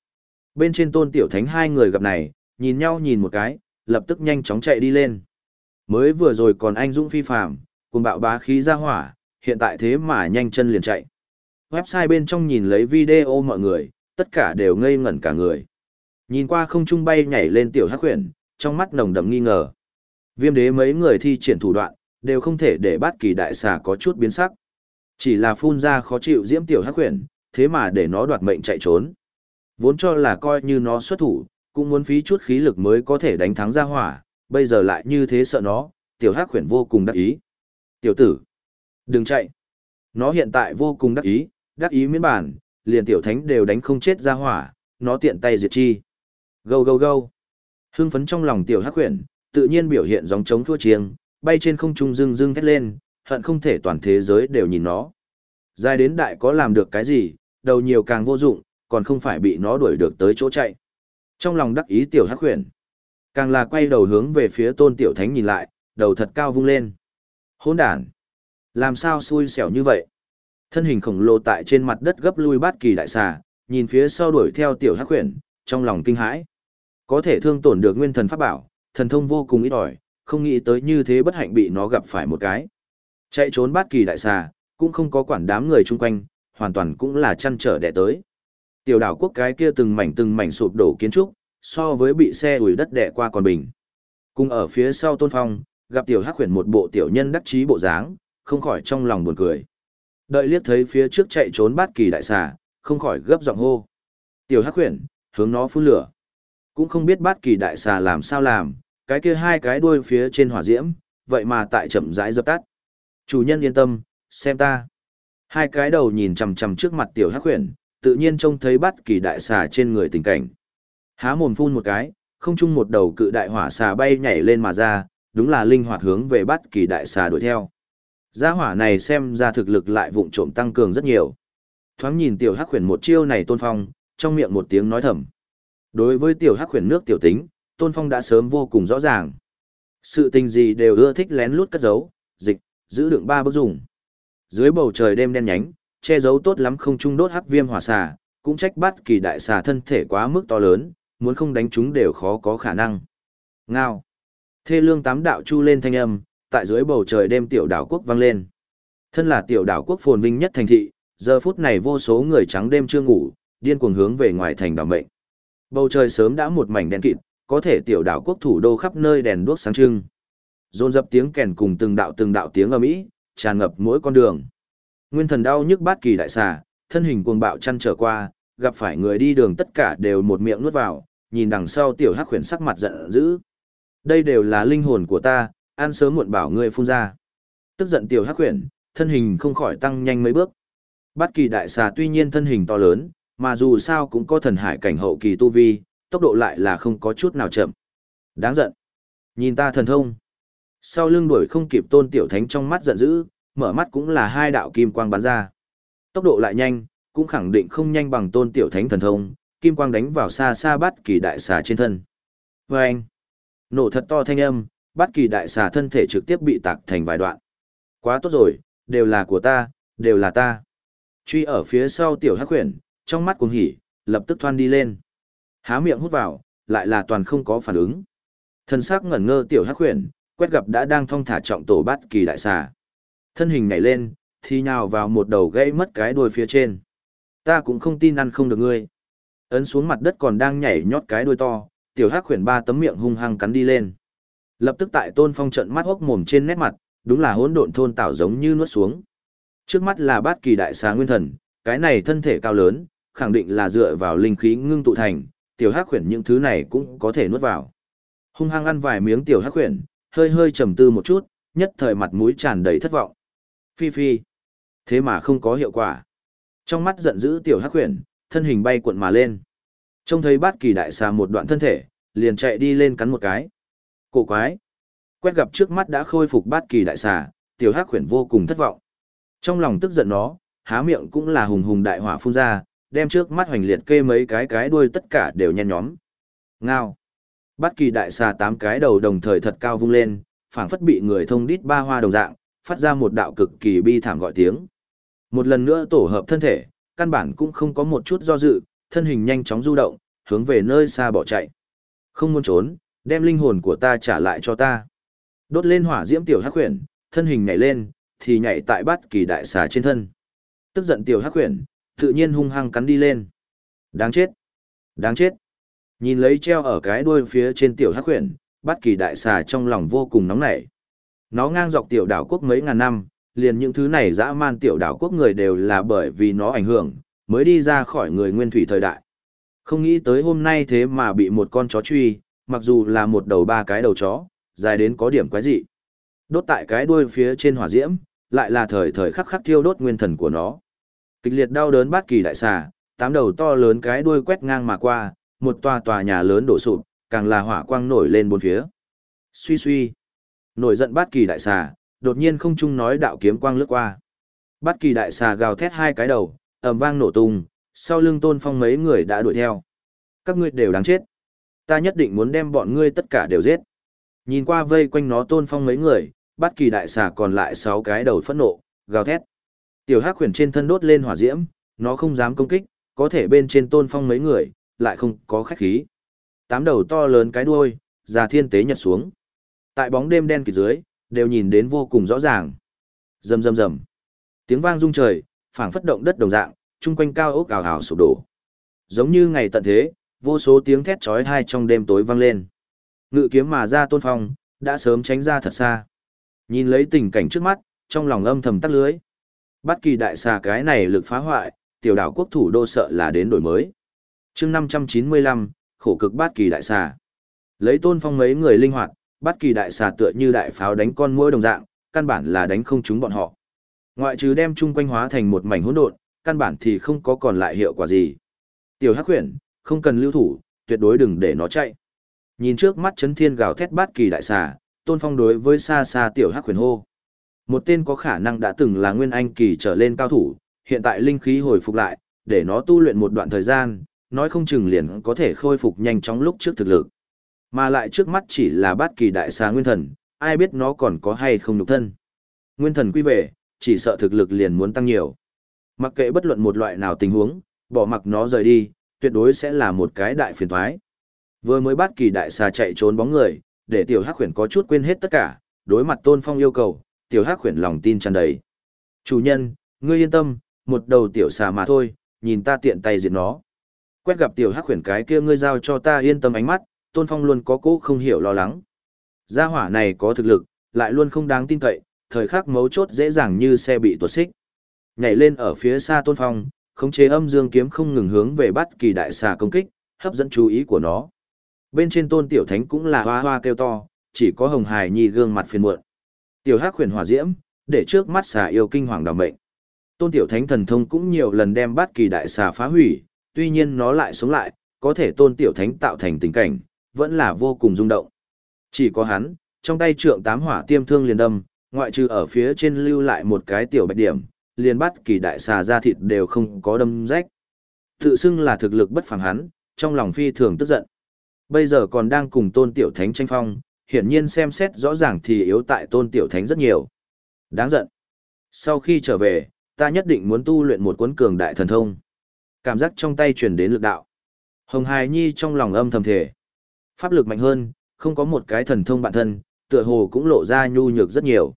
Bên trên tôn tiểu thánh hai người gặp này, nhìn nhau nhìn một cái, lập tức nhanh chóng chạy đi lên. Mới vừa rồi còn anh dũng phi phàm, cùng bạo bá khí ra hỏa, hiện tại thế mà nhanh chân liền chạy. Website bên trong nhìn lấy video mọi người, tất cả đều ngây ngẩn cả người. Nhìn qua không trung bay nhảy lên tiểu hắc huyền, trong mắt nồng đậm nghi ngờ. Viêm đế mấy người thi triển thủ đoạn, đều không thể để bát kỳ đại xà có chút biến sắc. Chỉ là phun ra khó chịu diễm tiểu hắc huyền, thế mà để nó đoạt mệnh chạy trốn. Vốn cho là coi như nó xuất thủ, cũng muốn phí chút khí lực mới có thể đánh thắng ra hỏa, bây giờ lại như thế sợ nó, tiểu hắc khuyển vô cùng đắc ý. Tiểu tử, đừng chạy. Nó hiện tại vô cùng đắc ý, đắc ý miễn bản, liền tiểu thánh đều đánh không chết ra hỏa, nó tiện tay diệt chi. Gâu gâu gâu. Hưng phấn trong lòng tiểu hắc khuyển, tự nhiên biểu hiện giống trống thua chiêng, bay trên không trung dưng dưng thét lên, hận không thể toàn thế giới đều nhìn nó. Dài đến đại có làm được cái gì, đầu nhiều càng vô dụng, còn không phải bị nó đuổi được tới chỗ chạy. Trong lòng đắc ý tiểu hắc huyền, càng là quay đầu hướng về phía tôn tiểu thánh nhìn lại, đầu thật cao vung lên. Hỗn đản! Làm sao xui xẻo như vậy? Thân hình khổng lồ tại trên mặt đất gấp lui bát kỳ đại xà, nhìn phía sau đuổi theo tiểu hắc huyền, trong lòng kinh hãi. Có thể thương tổn được nguyên thần pháp bảo, thần thông vô cùng ít ỏi, không nghĩ tới như thế bất hạnh bị nó gặp phải một cái. Chạy trốn bát kỳ đại xà, cũng không có quản đám người chung quanh, hoàn toàn cũng là chăn trở đẻ tới. Tiểu đảo quốc cái kia từng mảnh từng mảnh sụp đổ kiến trúc, so với bị xe ủi đất đè qua còn bình. Cùng ở phía sau tôn phong, gặp tiểu hắc huyền một bộ tiểu nhân đắc chí bộ dáng, không khỏi trong lòng buồn cười. Đợi liếc thấy phía trước chạy trốn bát kỳ đại xà, không khỏi gấp giọng hô. Tiểu hắc huyền, hướng nó phun lửa. Cũng không biết bát kỳ đại xà làm sao làm, cái kia hai cái đuôi phía trên hỏa diễm, vậy mà tại chậm rãi dập tắt. Chủ nhân yên tâm, xem ta. Hai cái đầu nhìn chằm chằm trước mặt tiểu hắc huyền, tự nhiên trông thấy bắt kỳ đại xà trên người tình cảnh. Há mồm phun một cái, không chung một đầu cự đại hỏa xà bay nhảy lên mà ra, đúng là linh hoạt hướng về bắt kỳ đại xà đuổi theo. Gia hỏa này xem ra thực lực lại vụng trộm tăng cường rất nhiều. Thoáng nhìn tiểu hắc huyền một chiêu này tôn phong, trong miệng một tiếng nói thầm. Đối với tiểu hắc huyền nước tiểu tính, tôn phong đã sớm vô cùng rõ ràng. Sự tình gì đều ưa thích lén lút cất giấu, dịch, giữ đựng ba bước dùng. Dưới bầu trời đêm đen nhánh, che giấu tốt lắm không trung đốt hắc viêm hỏa xà, cũng trách bắt kỳ đại xà thân thể quá mức to lớn, muốn không đánh chúng đều khó có khả năng. Ngao. Thê lương tám đạo chu lên thanh âm, tại dưới bầu trời đêm tiểu đảo quốc vang lên. Thân là tiểu đảo quốc phồn vinh nhất thành thị, giờ phút này vô số người trắng đêm chưa ngủ, điên cuồng hướng về ngoài thành đảo mệnh. Bầu trời sớm đã một mảnh đen kịt, có thể tiểu đảo quốc thủ đô khắp nơi đèn đuốc sáng trưng. Dồn dập tiếng kèn cùng từng đạo từng đạo tiếng ầm ĩ, tràn ngập mỗi con đường. Nguyên thần đau nhức bát kỳ đại xà, thân hình cuồng bạo chăn trở qua, gặp phải người đi đường tất cả đều một miệng nuốt vào, nhìn đằng sau tiểu hắc khuyển sắc mặt giận dữ. Đây đều là linh hồn của ta, ăn sớm muộn bảo ngươi phun ra. Tức giận tiểu hắc khuyển, thân hình không khỏi tăng nhanh mấy bước. Bát kỳ đại xà tuy nhiên thân hình to lớn, mà dù sao cũng có thần hải cảnh hậu kỳ tu vi, tốc độ lại là không có chút nào chậm. Đáng giận. Nhìn ta thần thông. Sau lưng đuổi không kịp tôn tiểu thánh trong mắt giận dữ, mở mắt cũng là hai đạo kim quang bắn ra. Tốc độ lại nhanh, cũng khẳng định không nhanh bằng tôn tiểu thánh thần thông, kim quang đánh vào xa xa bắt kỳ đại xà trên thân. Và anh, nổ thật to thanh âm, bắt kỳ đại xà thân thể trực tiếp bị tạc thành vài đoạn. Quá tốt rồi, đều là của ta, đều là ta. Truy ở phía sau tiểu hắc khuyển, trong mắt cuồng hỉ, lập tức thoan đi lên. Há miệng hút vào, lại là toàn không có phản ứng. Thân xác ngẩn ngơ tiểu hắc khuyển, quét gặp đã đang thong thả trọng tổ bắt kỳ đại xà. Thân hình nhảy lên, thì nhào vào một đầu gãy mất cái đuôi phía trên. Ta cũng không tin ăn không được ngươi. Ấn xuống mặt đất còn đang nhảy nhót cái đuôi to, tiểu hắc khuyển ba tấm miệng hung hăng cắn đi lên. Lập tức tại tôn phong trận mắt hốc mồm trên nét mặt, đúng là hỗn độn thôn tạo giống như nuốt xuống. Trước mắt là bát kỳ đại xà nguyên thần, cái này thân thể cao lớn, khẳng định là dựa vào linh khí ngưng tụ thành, tiểu hắc khuyển những thứ này cũng có thể nuốt vào. Hung hăng ăn vài miếng tiểu hắc khuyển, hơi hơi trầm tư một chút, nhất thời mặt mũi tràn đầy thất vọng. Phi phi. Thế mà không có hiệu quả. Trong mắt giận dữ tiểu hắc huyền, thân hình bay cuộn mà lên. Trông thấy bát kỳ đại xà một đoạn thân thể, liền chạy đi lên cắn một cái. Cổ quái. Quét gặp trước mắt đã khôi phục bát kỳ đại xà, tiểu hắc huyền vô cùng thất vọng. Trong lòng tức giận nó, há miệng cũng là hùng hùng đại hỏa phun ra, đem trước mắt hoành liệt kê mấy cái cái đuôi tất cả đều nhen nhóm. Ngao. Bát kỳ đại xà tám cái đầu đồng thời thật cao vung lên, phảng phất bị người thông đít ba hoa đồng dạng, phát ra một đạo cực kỳ bi thảm gọi tiếng. Một lần nữa tổ hợp thân thể, căn bản cũng không có một chút do dự, thân hình nhanh chóng du động, hướng về nơi xa bỏ chạy. Không muốn trốn, đem linh hồn của ta trả lại cho ta. Đốt lên hỏa diễm tiểu hắc huyền, thân hình nhảy lên, thì nhảy tại bát kỳ đại xà trên thân. Tức giận tiểu hắc huyền, tự nhiên hung hăng cắn đi lên. Đáng chết! Đáng chết! Nhìn lấy treo ở cái đuôi phía trên tiểu hắc huyền, bát kỳ đại xà trong lòng vô cùng nóng nảy. Nó ngang dọc tiểu đảo quốc mấy ngàn năm, liền những thứ này dã man tiểu đảo quốc người đều là bởi vì nó ảnh hưởng, mới đi ra khỏi người nguyên thủy thời đại. Không nghĩ tới hôm nay thế mà bị một con chó truy, mặc dù là một đầu ba cái đầu chó, dài đến có điểm quái dị. Đốt tại cái đuôi phía trên hỏa diễm, lại là thời thời khắc khắc thiêu đốt nguyên thần của nó. Kịch liệt đau đớn bát kỳ đại xà, tám đầu to lớn cái đuôi quét ngang mà qua, một tòa tòa nhà lớn đổ sụp, càng là hỏa quang nổi lên bốn phía. Suy suy. Nổi giận bát kỳ đại xà, đột nhiên không trung nói đạo kiếm quang lướt qua. Bát kỳ đại xà gào thét hai cái đầu, ầm vang nổ tung, sau lưng tôn phong mấy người đã đuổi theo. Các ngươi đều đáng chết. Ta nhất định muốn đem bọn ngươi tất cả đều giết. Nhìn qua vây quanh nó tôn phong mấy người, bát kỳ đại xà còn lại sáu cái đầu phẫn nộ, gào thét. Tiểu hắc khuyển trên thân đốt lên hỏa diễm, nó không dám công kích, có thể bên trên tôn phong mấy người, lại không có khách khí. Tám đầu to lớn cái đuôi, già thiên tế nhật xuống. Tại bóng đêm đen kịt dưới, đều nhìn đến vô cùng rõ ràng. Rầm rầm rầm. Tiếng vang rung trời, phảng phất động đất đồng dạng, chung quanh cao ốc ảo ảo sụp đổ. Giống như ngày tận thế, vô số tiếng thét chói tai trong đêm tối vang lên. Ngự kiếm mà ra Tôn Phong, đã sớm tránh ra thật xa. Nhìn lấy tình cảnh trước mắt, trong lòng âm thầm tắt lưới. Bất kỳ đại xà cái này lực phá hoại, tiểu đảo quốc thủ đô sợ là đến đổi mới. chương 595, khổ cực bát kỳ đại xà. Lấy tôn phong mấy người linh hoạt, Bất kỳ đại xà tựa như đại pháo đánh con muỗi đồng dạng, căn bản là đánh không trúng bọn họ. Ngoại trừ đem chung quanh hóa thành một mảnh hỗn độn, căn bản thì không có còn lại hiệu quả gì. Tiểu Hắc Huyền, không cần lưu thủ, tuyệt đối đừng để nó chạy. Nhìn trước mắt chấn thiên gào thét bát kỳ đại xà, Tôn Phong đối với xa xa tiểu Hắc Huyền hô. Một tên có khả năng đã từng là nguyên anh kỳ trở lên cao thủ, hiện tại linh khí hồi phục lại, để nó tu luyện một đoạn thời gian, nói không chừng liền có thể khôi phục nhanh chóng lúc trước thực lực. Mà lại trước mắt chỉ là bát kỳ đại xà nguyên thần, ai biết nó còn có hay không nhục thân. Nguyên thần quy về, chỉ sợ thực lực liền muốn tăng nhiều. Mặc kệ bất luận một loại nào tình huống, bỏ mặc nó rời đi, tuyệt đối sẽ là một cái đại phiền thoái. Vừa mới bát kỳ đại xà chạy trốn bóng người, để tiểu hắc khuyển có chút quên hết tất cả, đối mặt tôn phong yêu cầu, tiểu hắc khuyển lòng tin tràn đầy. Chủ nhân, ngươi yên tâm, một đầu tiểu xà mà thôi, nhìn ta tiện tay diệt nó. Quét gặp tiểu hắc khuyển cái kia ngươi giao cho ta yên tâm ánh mắt, tôn phong luôn có cố không hiểu lo lắng. Gia hỏa này có thực lực, lại luôn không đáng tin cậy, thời khắc mấu chốt dễ dàng như xe bị tuột xích. Nhảy lên ở phía xa tôn phong, khống chế âm dương kiếm không ngừng hướng về bắt kỳ đại xà công kích, hấp dẫn chú ý của nó. Bên trên tôn tiểu thánh cũng là hoa hoa kêu to, chỉ có hồng Hải nhi gương mặt phiền muộn. Tiểu hắc Huyền hỏa diễm, để trước mắt xà yêu kinh hoàng đảm mệnh. Tôn tiểu thánh thần thông cũng nhiều lần đem bắt kỳ đại xà phá hủy, tuy nhiên nó lại sống lại, có thể tôn tiểu thánh tạo thành tình cảnh, vẫn là vô cùng rung động. Chỉ có hắn, trong tay trượng tám hỏa tiêm thương liền đâm, ngoại trừ ở phía trên lưu lại một cái tiểu bạch điểm, liền bắt kỳ đại xà ra thịt đều không có đâm rách. Tự xưng là thực lực bất phàm hắn, trong lòng phi thường tức giận. Bây giờ còn đang cùng tôn tiểu thánh tranh phong, hiển nhiên xem xét rõ ràng thì yếu tại tôn tiểu thánh rất nhiều. Đáng giận. Sau khi trở về, ta nhất định muốn tu luyện một cuốn cường đại thần thông. Cảm giác trong tay truyền đến lực đạo. Hồng Hải Nhi trong lòng âm thầm thể. Pháp lực mạnh hơn, không có một cái thần thông bản thân, tựa hồ cũng lộ ra nhu nhược rất nhiều.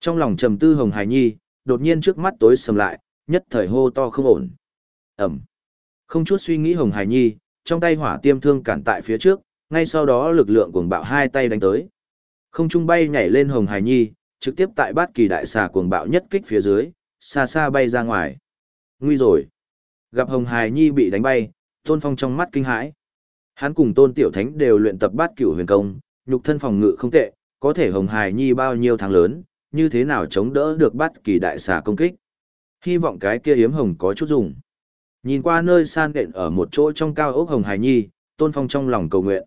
Trong lòng trầm tư Hồng Hải Nhi, đột nhiên trước mắt tối sầm lại, nhất thời hô to không ổn. Ẩm. Không chút suy nghĩ Hồng Hải Nhi, trong tay hỏa tiêm thương cản tại phía trước, ngay sau đó lực lượng cuồng bạo hai tay đánh tới. Không trung bay nhảy lên Hồng Hải Nhi, trực tiếp tại bát kỳ đại xà cuồng bạo nhất kích phía dưới, xa xa bay ra ngoài. Nguy rồi. Gặp Hồng Hải Nhi bị đánh bay, Tôn Phong trong mắt kinh hãi. Hắn cùng Tôn Tiểu Thánh đều luyện tập bát cửu huyền công, nhục thân phòng ngự không tệ, có thể Hồng Hải Nhi bao nhiêu tháng lớn, như thế nào chống đỡ được bát kỳ đại xà công kích. Hy vọng cái kia yếm hồng có chút dùng. Nhìn qua nơi san đện ở một chỗ trong cao ốc Hồng Hải Nhi, Tôn Phong trong lòng cầu nguyện.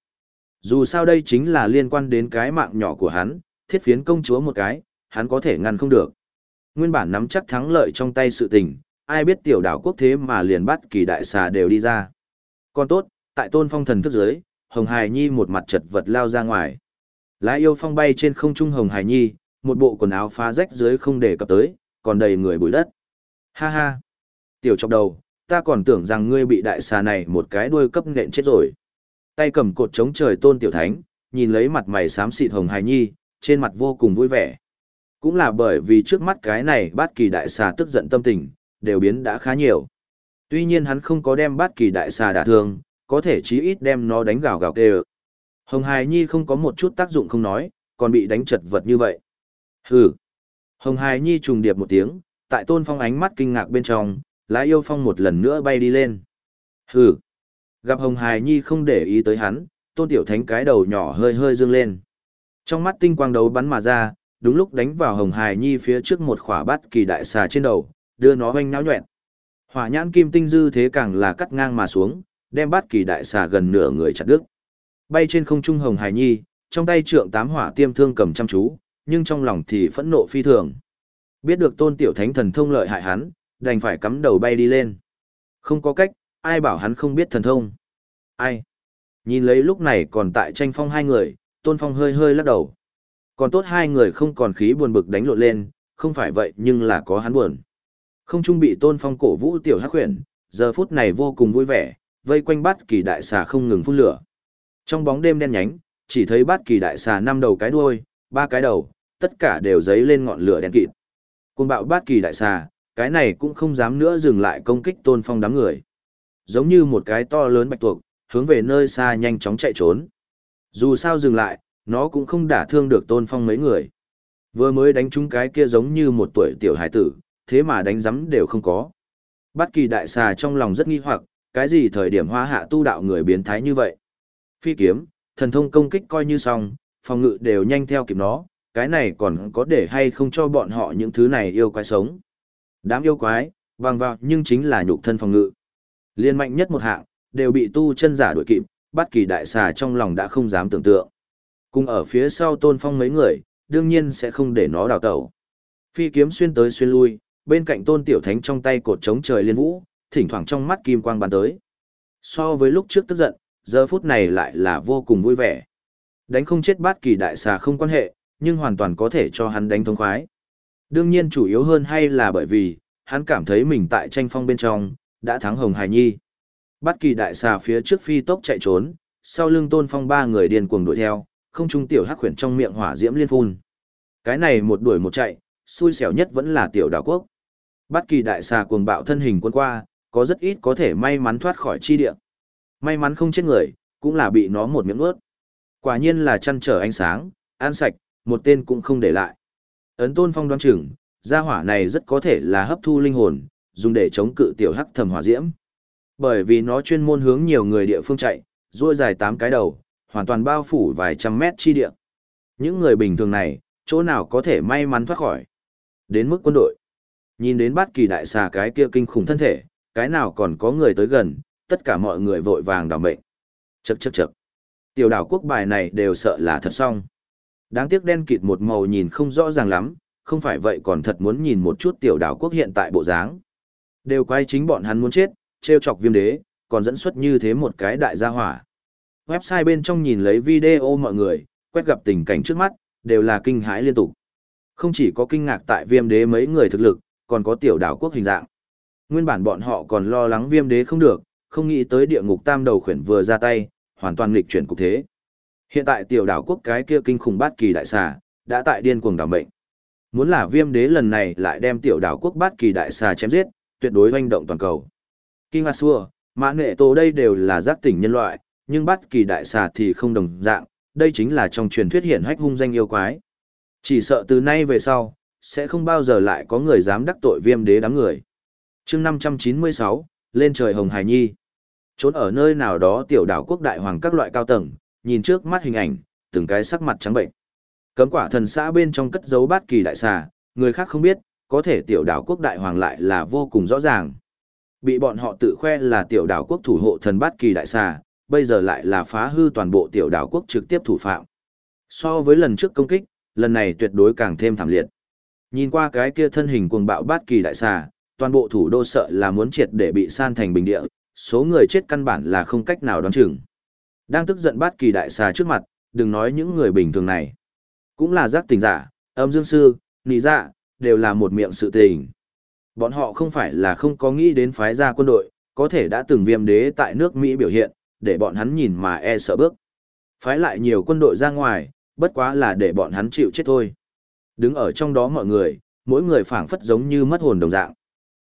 Dù sao đây chính là liên quan đến cái mạng nhỏ của hắn, thiết phiến công chúa một cái, hắn có thể ngăn không được. Nguyên bản nắm chắc thắng lợi trong tay sự tình, ai biết tiểu đảo quốc thế mà liền bắt kỳ đại xà đều đi ra. Còn tốt, tại tôn phong thần thức giới, Hồng Hải Nhi một mặt chật vật lao ra ngoài. Lái yêu phong bay trên không trung Hồng Hải Nhi, một bộ quần áo phá rách dưới không để cập tới, còn đầy người bụi đất. Ha ha! Tiểu chọc đầu, ta còn tưởng rằng ngươi bị đại xà này một cái đuôi cấp nện chết rồi. Tay cầm cột chống trời tôn tiểu thánh, nhìn lấy mặt mày xám xịt Hồng Hải Nhi, trên mặt vô cùng vui vẻ. Cũng là bởi vì trước mắt cái này bát kỳ đại xà tức giận tâm tình, đều biến đã khá nhiều. Tuy nhiên hắn không có đem bát kỳ đại xà đả thương, có thể chí ít đem nó đánh gào gào kêu. Hồng Hải Nhi không có một chút tác dụng không nói, còn bị đánh chật vật như vậy. Hừ. Hồng Hải Nhi trùng điệp một tiếng, tại tôn phong ánh mắt kinh ngạc bên trong, lá yêu phong một lần nữa bay đi lên. Hừ. Gặp Hồng Hải Nhi không để ý tới hắn, tôn tiểu thánh cái đầu nhỏ hơi hơi dương lên. Trong mắt tinh quang đấu bắn mà ra, đúng lúc đánh vào Hồng Hải Nhi phía trước một khỏa bát kỳ đại xà trên đầu, đưa nó hoanh náo nhuẹn. Hỏa nhãn kim tinh dư thế càng là cắt ngang mà xuống, đem bát kỳ đại xà gần nửa người chặt đứt. Bay trên không trung Hồng Hải Nhi, trong tay trượng tám hỏa tiêm thương cầm chăm chú, nhưng trong lòng thì phẫn nộ phi thường. Biết được tôn tiểu thánh thần thông lợi hại hắn, đành phải cắm đầu bay đi lên. Không có cách, ai bảo hắn không biết thần thông. Ai? Nhìn lấy lúc này còn tại tranh phong hai người, tôn phong hơi hơi lắc đầu. Còn tốt hai người không còn khí buồn bực đánh lộn lên, không phải vậy nhưng là có hắn buồn. Không trung bị tôn phong cổ vũ tiểu hắc huyền, giờ phút này vô cùng vui vẻ, vây quanh bắt kỳ đại xà không ngừng phun lửa. Trong bóng đêm đen nhánh, chỉ thấy bát kỳ đại xà năm đầu cái đuôi, ba cái đầu, tất cả đều dấy lên ngọn lửa đen kịt. côn bạo bát kỳ đại xà, cái này cũng không dám nữa dừng lại công kích tôn phong đám người. Giống như một cái to lớn bạch tuộc, hướng về nơi xa nhanh chóng chạy trốn. Dù sao dừng lại, nó cũng không đả thương được tôn phong mấy người. Vừa mới đánh trúng cái kia giống như một tuổi tiểu hải tử, thế mà đánh giấm đều không có. Bát kỳ đại xà trong lòng rất nghi hoặc, cái gì thời điểm hoa hạ tu đạo người biến thái như vậy. Phi kiếm, thần thông công kích coi như xong, phòng ngự đều nhanh theo kịp nó, cái này còn có để hay không cho bọn họ những thứ này yêu quái sống. Đám yêu quái, vàng vào nhưng chính là nhục thân phòng ngự. Liên mạnh nhất một hạng, đều bị tu chân giả đuổi kịp, bất kỳ đại xà trong lòng đã không dám tưởng tượng. Cùng ở phía sau tôn phong mấy người, đương nhiên sẽ không để nó đào tẩu. Phi kiếm xuyên tới xuyên lui, bên cạnh tôn tiểu thánh trong tay cột chống trời liên vũ, thỉnh thoảng trong mắt kim quang bắn tới. So với lúc trước tức giận, giờ phút này lại là vô cùng vui vẻ. Đánh không chết bát kỳ đại xà không quan hệ, nhưng hoàn toàn có thể cho hắn đánh thông khoái. Đương nhiên chủ yếu hơn hay là bởi vì, hắn cảm thấy mình tại tranh phong bên trong, đã thắng Hồng Hải Nhi. Bát kỳ đại xà phía trước phi tốc chạy trốn, sau lưng tôn phong ba người điên cuồng đuổi theo, không trung tiểu hắc khuyển trong miệng hỏa diễm liên phun. Cái này một đuổi một chạy, xui xẻo nhất vẫn là tiểu đảo quốc. Bát kỳ đại xà cuồng bạo thân hình quân qua, có rất ít có thể may mắn thoát khỏi chi địa. May mắn không chết người, cũng là bị nó một miếng ướt. Quả nhiên là chăn trở ánh sáng, ăn sạch, một tên cũng không để lại. Ấn tôn phong đoán chừng, gia hỏa này rất có thể là hấp thu linh hồn, dùng để chống cự tiểu hắc thầm hỏa diễm. Bởi vì nó chuyên môn hướng nhiều người địa phương chạy, ruôi dài tám cái đầu, hoàn toàn bao phủ vài trăm mét chi địa. Những người bình thường này, chỗ nào có thể may mắn thoát khỏi. Đến mức quân đội. Nhìn đến bát kỳ đại xà cái kia kinh khủng thân thể, cái nào còn có người tới gần, tất cả mọi người vội vàng đảo mệnh. Chậc chậc chậc. Tiểu đảo quốc bài này đều sợ là thật xong. Đáng tiếc đen kịt một màu nhìn không rõ ràng lắm, không phải vậy còn thật muốn nhìn một chút tiểu đảo quốc hiện tại bộ dáng. Đều quay chính bọn hắn muốn chết, trêu chọc viêm đế, còn dẫn xuất như thế một cái đại gia hỏa. Website bên trong nhìn lấy video mọi người, quét gặp tình cảnh trước mắt, đều là kinh hãi liên tục. Không chỉ có kinh ngạc tại viêm đế mấy người thực lực, còn có tiểu đảo quốc hình dạng. Nguyên bản bọn họ còn lo lắng viêm đế không được, không nghĩ tới địa ngục tam đầu khuyển vừa ra tay, hoàn toàn nghịch chuyển cục thế. Hiện tại tiểu đảo quốc cái kia kinh khủng bát kỳ đại xà, đã tại điên cuồng đảo mệnh. Muốn là viêm đế lần này lại đem tiểu đảo quốc bát kỳ đại xà chém giết, tuyệt đối hoành động toàn cầu. Kinh Asua, mã nghệ tổ đây đều là giác tỉnh nhân loại, nhưng bát kỳ đại xà thì không đồng dạng, đây chính là trong truyền thuyết hiển hách hung danh yêu quái. Chỉ sợ từ nay về sau, sẽ không bao giờ lại có người dám đắc tội viêm đế đám người chương 596, lên trời Hồng Hải Nhi. Trốn ở nơi nào đó tiểu đảo quốc đại hoàng các loại cao tầng, nhìn trước mắt hình ảnh, từng cái sắc mặt trắng bệnh. Cấm quả thần xã bên trong cất giấu bát kỳ đại xà, người khác không biết, có thể tiểu đảo quốc đại hoàng lại là vô cùng rõ ràng. Bị bọn họ tự khoe là tiểu đảo quốc thủ hộ thần bát kỳ đại xà, bây giờ lại là phá hư toàn bộ tiểu đảo quốc trực tiếp thủ phạm. So với lần trước công kích, lần này tuyệt đối càng thêm thảm liệt. Nhìn qua cái kia thân hình cuồng bạo bát kỳ đại xà, toàn bộ thủ đô sợ là muốn triệt để bị san thành bình địa, số người chết căn bản là không cách nào đoán chừng. Đang tức giận bát kỳ đại xà trước mặt, đừng nói những người bình thường này. Cũng là giác tình giả, âm dương sư, nị dạ, đều là một miệng sự tình. Bọn họ không phải là không có nghĩ đến phái ra quân đội, có thể đã từng viêm đế tại nước Mỹ biểu hiện, để bọn hắn nhìn mà e sợ bước. Phái lại nhiều quân đội ra ngoài, bất quá là để bọn hắn chịu chết thôi. Đứng ở trong đó mọi người, mỗi người phảng phất giống như mất hồn đồng dạng.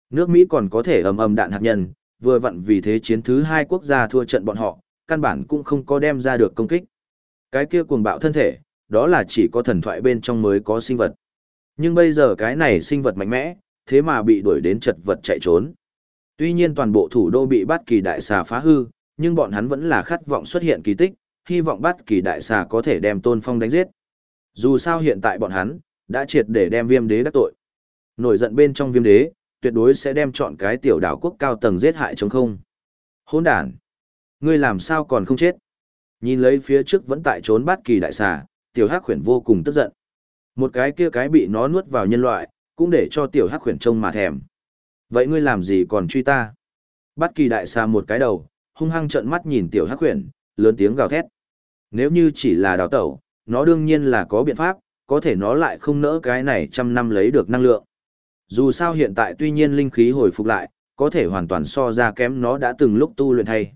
Nước Mỹ còn có thể ầm ầm đạn hạt nhân, vừa vặn vì thế chiến thứ hai quốc gia thua trận bọn họ, căn bản cũng không có đem ra được công kích. Cái kia cuồng bạo thân thể, đó là chỉ có thần thoại bên trong mới có sinh vật. Nhưng bây giờ cái này sinh vật mạnh mẽ, thế mà bị đuổi đến chật vật chạy trốn. Tuy nhiên toàn bộ thủ đô bị bát kỳ đại xà phá hư, nhưng bọn hắn vẫn là khát vọng xuất hiện kỳ tích, hy vọng bát kỳ đại xà có thể đem tôn phong đánh giết. Dù sao hiện tại bọn hắn, đã triệt để đem viêm đế đắc tội. Nổi giận bên trong viêm đế, tuyệt đối sẽ đem chọn cái tiểu đảo quốc cao tầng giết hại chống không. Hỗn đàn Ngươi làm sao còn không chết? Nhìn lấy phía trước vẫn tại trốn bát kỳ đại xà, tiểu hắc khuyển vô cùng tức giận. Một cái kia cái bị nó nuốt vào nhân loại, cũng để cho tiểu hắc khuyển trông mà thèm. Vậy ngươi làm gì còn truy ta? Bát kỳ đại xà một cái đầu, hung hăng trợn mắt nhìn tiểu hắc khuyển, lớn tiếng gào thét. Nếu như chỉ là đào tẩu, nó đương nhiên là có biện pháp, có thể nó lại không nỡ cái này trăm năm lấy được năng lượng. Dù sao hiện tại tuy nhiên linh khí hồi phục lại, có thể hoàn toàn so ra kém nó đã từng lúc tu luyện thay.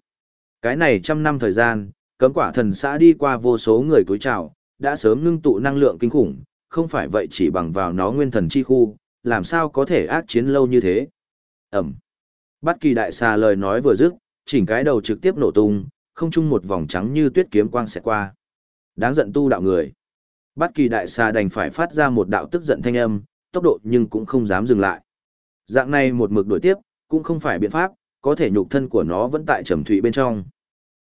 Cái này trăm năm thời gian, Cấm quả thần xã đi qua vô số người cúi chào, đã sớm ngưng tụ năng lượng kinh khủng, không phải vậy chỉ bằng vào nó nguyên thần chi khu, làm sao có thể ác chiến lâu như thế. Ẩm. Bất kỳ đại xà lời nói vừa dứt, chỉnh cái đầu trực tiếp nổ tung, không chung một vòng trắng như tuyết kiếm quang sẽ qua. Đáng giận tu đạo người. Bất kỳ đại xà đành phải phát ra một đạo tức giận thanh âm, tốc độ nhưng cũng không dám dừng lại. Dạng này một mực đuổi tiếp, cũng không phải biện pháp, có thể nhục thân của nó vẫn tại trầm thủy bên trong.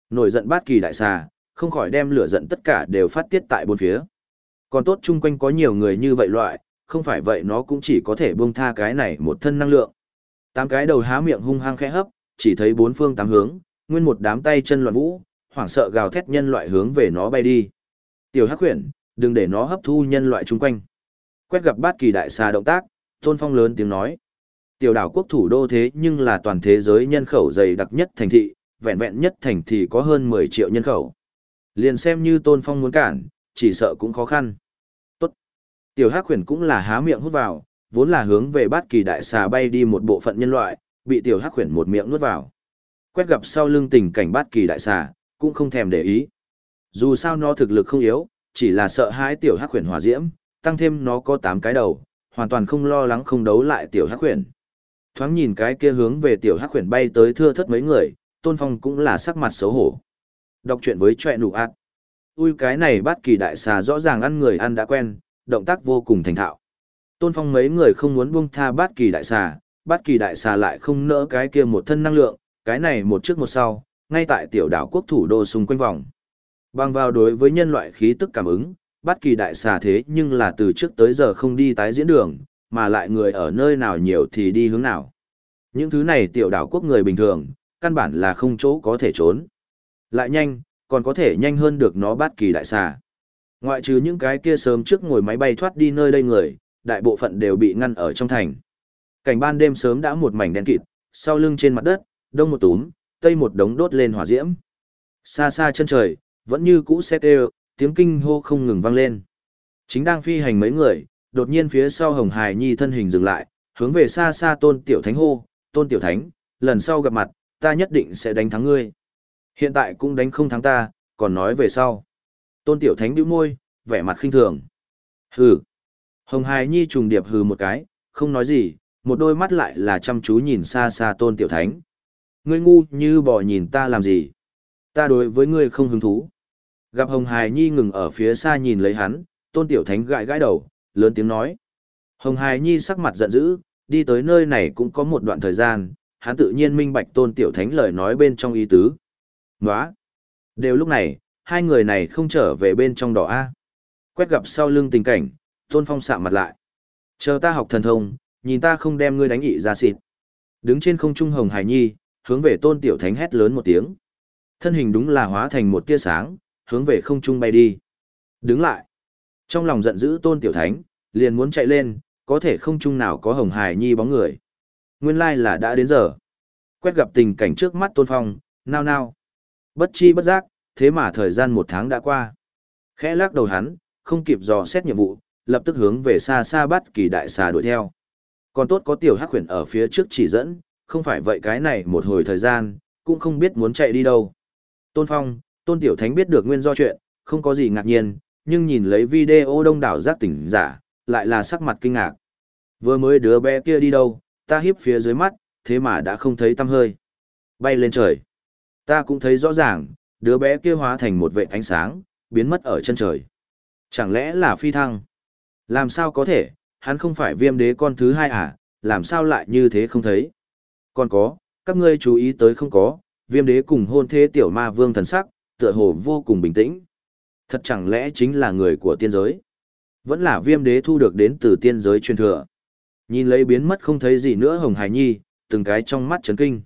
Nổi giận bát kỳ đại xà, không khỏi đem lửa giận tất cả đều phát tiết tại bốn phía. Còn tốt chung quanh có nhiều người như vậy loại, không phải vậy nó cũng chỉ có thể buông tha cái này một thân năng lượng. Tám cái đầu há miệng hung hăng khẽ hấp, chỉ thấy bốn phương tám hướng, nguyên một đám tay chân loạn vũ, hoảng sợ gào thét nhân loại hướng về nó bay đi. Tiểu Hắc Huyền, đừng để nó hấp thu nhân loại chung quanh. Quét gặp bát kỳ đại xà động tác, Tôn Phong lớn tiếng nói. Tiểu đảo quốc thủ đô thế nhưng là toàn thế giới nhân khẩu dày đặc nhất thành thị, vẹn vẹn nhất thành thị có hơn 10 triệu nhân khẩu. Liền xem như Tôn Phong muốn cản, chỉ sợ cũng khó khăn. Tốt. Tiểu Hắc Huyền cũng là há miệng hút vào, vốn là hướng về bát kỳ đại xà bay đi một bộ phận nhân loại, bị Tiểu Hắc Huyền một miệng nuốt vào. Quét gặp sau lưng tình cảnh bát kỳ đại xà, cũng không thèm để ý. Dù sao nó thực lực không yếu, chỉ là sợ hãi Tiểu Hắc Huyền hỏa diễm, tăng thêm nó có 8 cái đầu, hoàn toàn không lo lắng không đấu lại Tiểu Hắc khuyển. Thoáng nhìn cái kia hướng về Tiểu Hắc khuyển bay tới thưa thất mấy người, Tôn Phong cũng là sắc mặt xấu hổ. Đọc chuyện với chọe nụ ạt. Ui cái này bát kỳ đại xà rõ ràng ăn người ăn đã quen, động tác vô cùng thành thạo. Tôn Phong mấy người không muốn buông tha bát kỳ đại xà, bát kỳ đại xà lại không nỡ cái kia một thân năng lượng, cái này một trước một sau, ngay tại tiểu đảo quốc thủ đô xung quanh vòng. Bằng vào đối với nhân loại khí tức cảm ứng, Bất kỳ đại xà thế nhưng là từ trước tới giờ không đi tái diễn đường, mà lại người ở nơi nào nhiều thì đi hướng nào. Những thứ này tiểu đảo quốc người bình thường, căn bản là không chỗ có thể trốn. Lại nhanh, còn có thể nhanh hơn được nó bất kỳ đại xà. Ngoại trừ những cái kia sớm trước ngồi máy bay thoát đi nơi đây người, đại bộ phận đều bị ngăn ở trong thành. Cảnh ban đêm sớm đã một mảnh đen kịt, sau lưng trên mặt đất, đông một túm, tây một đống đốt lên hỏa diễm. Xa xa chân trời, vẫn như cũ xét đều, tiếng kinh hô không ngừng vang lên. Chính đang phi hành mấy người, đột nhiên phía sau Hồng Hải Nhi thân hình dừng lại, hướng về xa xa Tôn Tiểu Thánh hô, "Tôn Tiểu Thánh, lần sau gặp mặt, ta nhất định sẽ đánh thắng ngươi." Hiện tại cũng đánh không thắng ta, còn nói về sau. Tôn Tiểu Thánh bĩu môi, vẻ mặt khinh thường. Hừ. Hồng Hải Nhi trùng điệp hừ một cái, không nói gì, một đôi mắt lại là chăm chú nhìn xa xa Tôn Tiểu Thánh. Ngươi ngu như bò nhìn ta làm gì? Ta đối với ngươi không hứng thú. Gặp Hồng Hải Nhi ngừng ở phía xa nhìn lấy hắn, Tôn Tiểu Thánh gãi gãi đầu, lớn tiếng nói. Hồng Hải Nhi sắc mặt giận dữ, đi tới nơi này cũng có một đoạn thời gian, hắn tự nhiên minh bạch Tôn Tiểu Thánh lời nói bên trong ý tứ. Nóa! Đều lúc này, hai người này không trở về bên trong đỏ A. Quét gặp sau lưng tình cảnh, Tôn Phong sạm mặt lại. Chờ ta học thần thông, nhìn ta không đem ngươi đánh ị ra xịt. Đứng trên không trung Hồng Hải Nhi, hướng về Tôn Tiểu Thánh hét lớn một tiếng. Thân hình đúng là hóa thành một tia sáng, hướng về không trung bay đi. Đứng lại. Trong lòng giận dữ Tôn Tiểu Thánh, liền muốn chạy lên, có thể không trung nào có Hồng Hải Nhi bóng người. Nguyên lai là đã đến giờ. Quét gặp tình cảnh trước mắt Tôn Phong, nao nao. Bất chi bất giác, thế mà thời gian một tháng đã qua. Khẽ lắc đầu hắn, không kịp dò xét nhiệm vụ, lập tức hướng về xa xa bắt kỳ đại xà đuổi theo. Còn tốt có tiểu hắc khuyển ở phía trước chỉ dẫn, không phải vậy cái này một hồi thời gian, cũng không biết muốn chạy đi đâu. Tôn Phong, Tôn Tiểu Thánh biết được nguyên do chuyện, không có gì ngạc nhiên, nhưng nhìn lấy video đông đảo giác tỉnh giả, lại là sắc mặt kinh ngạc. Vừa mới đứa bé kia đi đâu, ta hiếp phía dưới mắt, thế mà đã không thấy tăm hơi. Bay lên trời. Ta cũng thấy rõ ràng, đứa bé kia hóa thành một vệ ánh sáng, biến mất ở chân trời. Chẳng lẽ là phi thăng? Làm sao có thể, hắn không phải viêm đế con thứ hai à, làm sao lại như thế không thấy? Còn có, các ngươi chú ý tới không có, viêm đế cùng hôn thế tiểu ma vương thần sắc, tựa hồ vô cùng bình tĩnh. Thật chẳng lẽ chính là người của tiên giới? Vẫn là viêm đế thu được đến từ tiên giới truyền thừa. Nhìn lấy biến mất không thấy gì nữa Hồng Hải Nhi, từng cái trong mắt chấn kinh.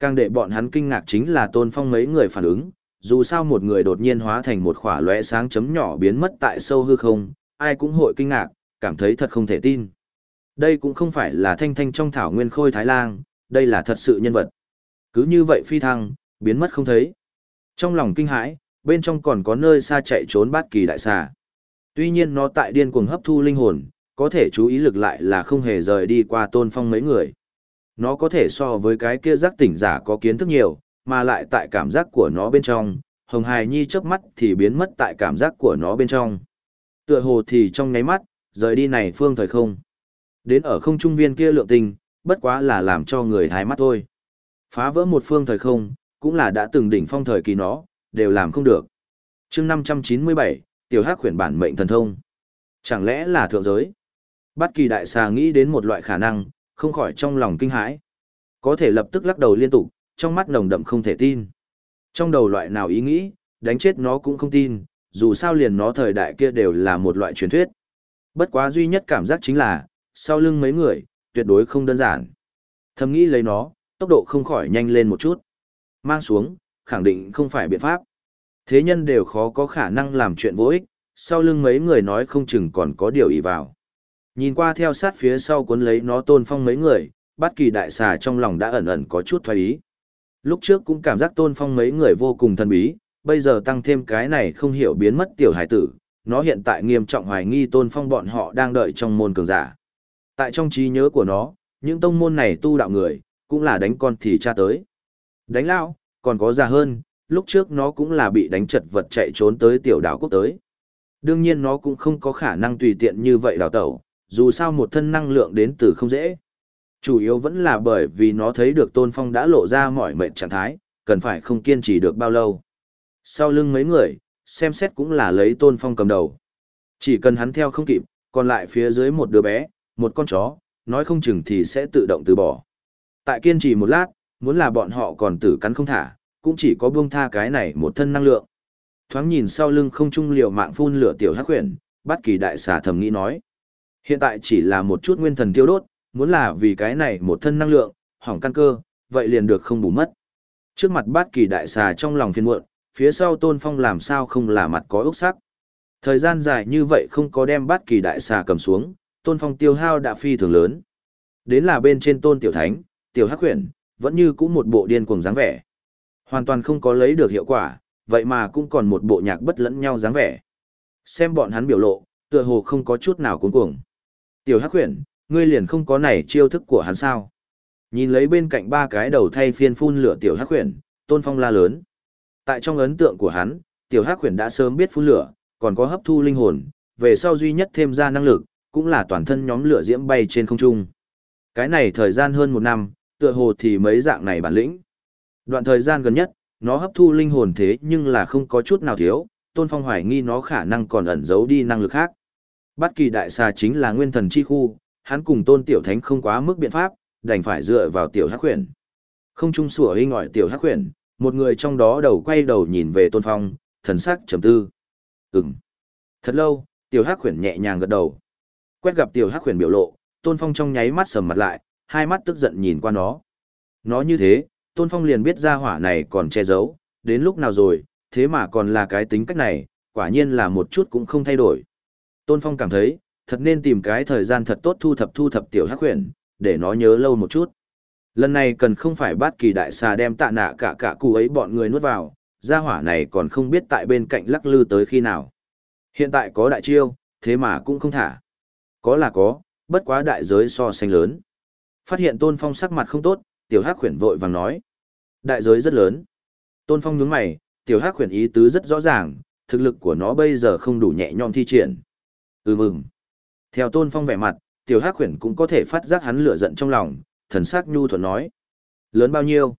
Càng để bọn hắn kinh ngạc chính là tôn phong mấy người phản ứng, dù sao một người đột nhiên hóa thành một khỏa lóe sáng chấm nhỏ biến mất tại sâu hư không, ai cũng hội kinh ngạc, cảm thấy thật không thể tin. Đây cũng không phải là thanh thanh trong thảo nguyên khôi Thái Lang, đây là thật sự nhân vật. Cứ như vậy phi thăng, biến mất không thấy. Trong lòng kinh hãi, bên trong còn có nơi xa chạy trốn bát kỳ đại xà. Tuy nhiên nó tại điên cuồng hấp thu linh hồn, có thể chú ý lực lại là không hề rời đi qua tôn phong mấy người. Nó có thể so với cái kia giác tỉnh giả có kiến thức nhiều, mà lại tại cảm giác của nó bên trong, Hồng hài Nhi chớp mắt thì biến mất tại cảm giác của nó bên trong. Tựa hồ thì trong nháy mắt, rời đi này phương thời không. Đến ở không trung viên kia lượng tình, bất quá là làm cho người thái mắt thôi. Phá vỡ một phương thời không, cũng là đã từng đỉnh phong thời kỳ nó, đều làm không được. chương 597, tiểu hắc khuyển bản mệnh thần thông. Chẳng lẽ là thượng giới? Bất kỳ đại xà nghĩ đến một loại khả năng, không khỏi trong lòng kinh hãi. Có thể lập tức lắc đầu liên tục, trong mắt nồng đậm không thể tin. Trong đầu loại nào ý nghĩ, đánh chết nó cũng không tin, dù sao liền nó thời đại kia đều là một loại truyền thuyết. Bất quá duy nhất cảm giác chính là, sau lưng mấy người, tuyệt đối không đơn giản. Thầm nghĩ lấy nó, tốc độ không khỏi nhanh lên một chút. Mang xuống, khẳng định không phải biện pháp. Thế nhân đều khó có khả năng làm chuyện vô ích, sau lưng mấy người nói không chừng còn có điều ý vào. Nhìn qua theo sát phía sau cuốn lấy nó tôn phong mấy người, bát kỳ đại xà trong lòng đã ẩn ẩn có chút thoái ý. Lúc trước cũng cảm giác tôn phong mấy người vô cùng thần bí, bây giờ tăng thêm cái này không hiểu biến mất tiểu hải tử, nó hiện tại nghiêm trọng hoài nghi tôn phong bọn họ đang đợi trong môn cường giả. Tại trong trí nhớ của nó, những tông môn này tu đạo người, cũng là đánh con thì cha tới. Đánh lao, còn có già hơn, lúc trước nó cũng là bị đánh chật vật chạy trốn tới tiểu đảo quốc tới. Đương nhiên nó cũng không có khả năng tùy tiện như vậy đào tẩu, dù sao một thân năng lượng đến từ không dễ. Chủ yếu vẫn là bởi vì nó thấy được Tôn Phong đã lộ ra mọi mệnh trạng thái, cần phải không kiên trì được bao lâu. Sau lưng mấy người, xem xét cũng là lấy Tôn Phong cầm đầu. Chỉ cần hắn theo không kịp, còn lại phía dưới một đứa bé, một con chó, nói không chừng thì sẽ tự động từ bỏ. Tại kiên trì một lát, muốn là bọn họ còn tử cắn không thả, cũng chỉ có buông tha cái này một thân năng lượng. Thoáng nhìn sau lưng không trung liều mạng phun lửa tiểu hắc huyền, bắt kỳ đại xà thầm nghĩ nói. Hiện tại chỉ là một chút nguyên thần tiêu đốt, muốn là vì cái này một thân năng lượng, hỏng căn cơ, vậy liền được không bù mất. Trước mặt bát kỳ đại xà trong lòng phiền muộn, phía sau tôn phong làm sao không là mặt có ốc sắc. Thời gian dài như vậy không có đem bát kỳ đại xà cầm xuống, tôn phong tiêu hao đã phi thường lớn. Đến là bên trên tôn tiểu thánh, tiểu hắc huyền, vẫn như cũng một bộ điên cuồng dáng vẻ. Hoàn toàn không có lấy được hiệu quả, vậy mà cũng còn một bộ nhạc bất lẫn nhau dáng vẻ. Xem bọn hắn biểu lộ, tựa hồ không có chút nào cuống cuồng. Tiểu Hắc Huyền, ngươi liền không có này chiêu thức của hắn sao? Nhìn lấy bên cạnh ba cái đầu thay phiên phun lửa Tiểu Hắc Huyền, Tôn Phong la lớn. Tại trong ấn tượng của hắn, Tiểu Hắc Huyền đã sớm biết phun lửa, còn có hấp thu linh hồn, về sau duy nhất thêm ra năng lực, cũng là toàn thân nhóm lửa diễm bay trên không trung. Cái này thời gian hơn một năm, tựa hồ thì mấy dạng này bản lĩnh. Đoạn thời gian gần nhất, nó hấp thu linh hồn thế nhưng là không có chút nào thiếu, Tôn Phong hoài nghi nó khả năng còn ẩn giấu đi năng lực khác. Bất kỳ đại xà chính là nguyên thần chi khu, hắn cùng tôn tiểu thánh không quá mức biện pháp, đành phải dựa vào tiểu hắc huyền. Không trung sủa hinh ngọi tiểu hắc huyền, một người trong đó đầu quay đầu nhìn về tôn phong, thần sắc trầm tư. Ừm. Thật lâu, tiểu hắc huyền nhẹ nhàng gật đầu. Quét gặp tiểu hắc huyền biểu lộ, tôn phong trong nháy mắt sầm mặt lại, hai mắt tức giận nhìn qua nó. Nó như thế, tôn phong liền biết ra hỏa này còn che giấu, đến lúc nào rồi, thế mà còn là cái tính cách này, quả nhiên là một chút cũng không thay đổi. Tôn Phong cảm thấy, thật nên tìm cái thời gian thật tốt thu thập thu thập tiểu hắc huyền, để nó nhớ lâu một chút. Lần này cần không phải bắt kỳ đại xà đem tạ nạ cả cả cụ ấy bọn người nuốt vào, gia hỏa này còn không biết tại bên cạnh lắc lư tới khi nào. Hiện tại có đại chiêu, thế mà cũng không thả. Có là có, bất quá đại giới so sánh lớn. Phát hiện Tôn Phong sắc mặt không tốt, tiểu hắc huyền vội vàng nói. Đại giới rất lớn. Tôn Phong nhướng mày, tiểu hắc huyền ý tứ rất rõ ràng, thực lực của nó bây giờ không đủ nhẹ nhõm thi triển. Ừ mừng. Theo tôn phong vẻ mặt, tiểu hắc khuyển cũng có thể phát giác hắn lửa giận trong lòng, thần sắc nhu thuận nói. Lớn bao nhiêu?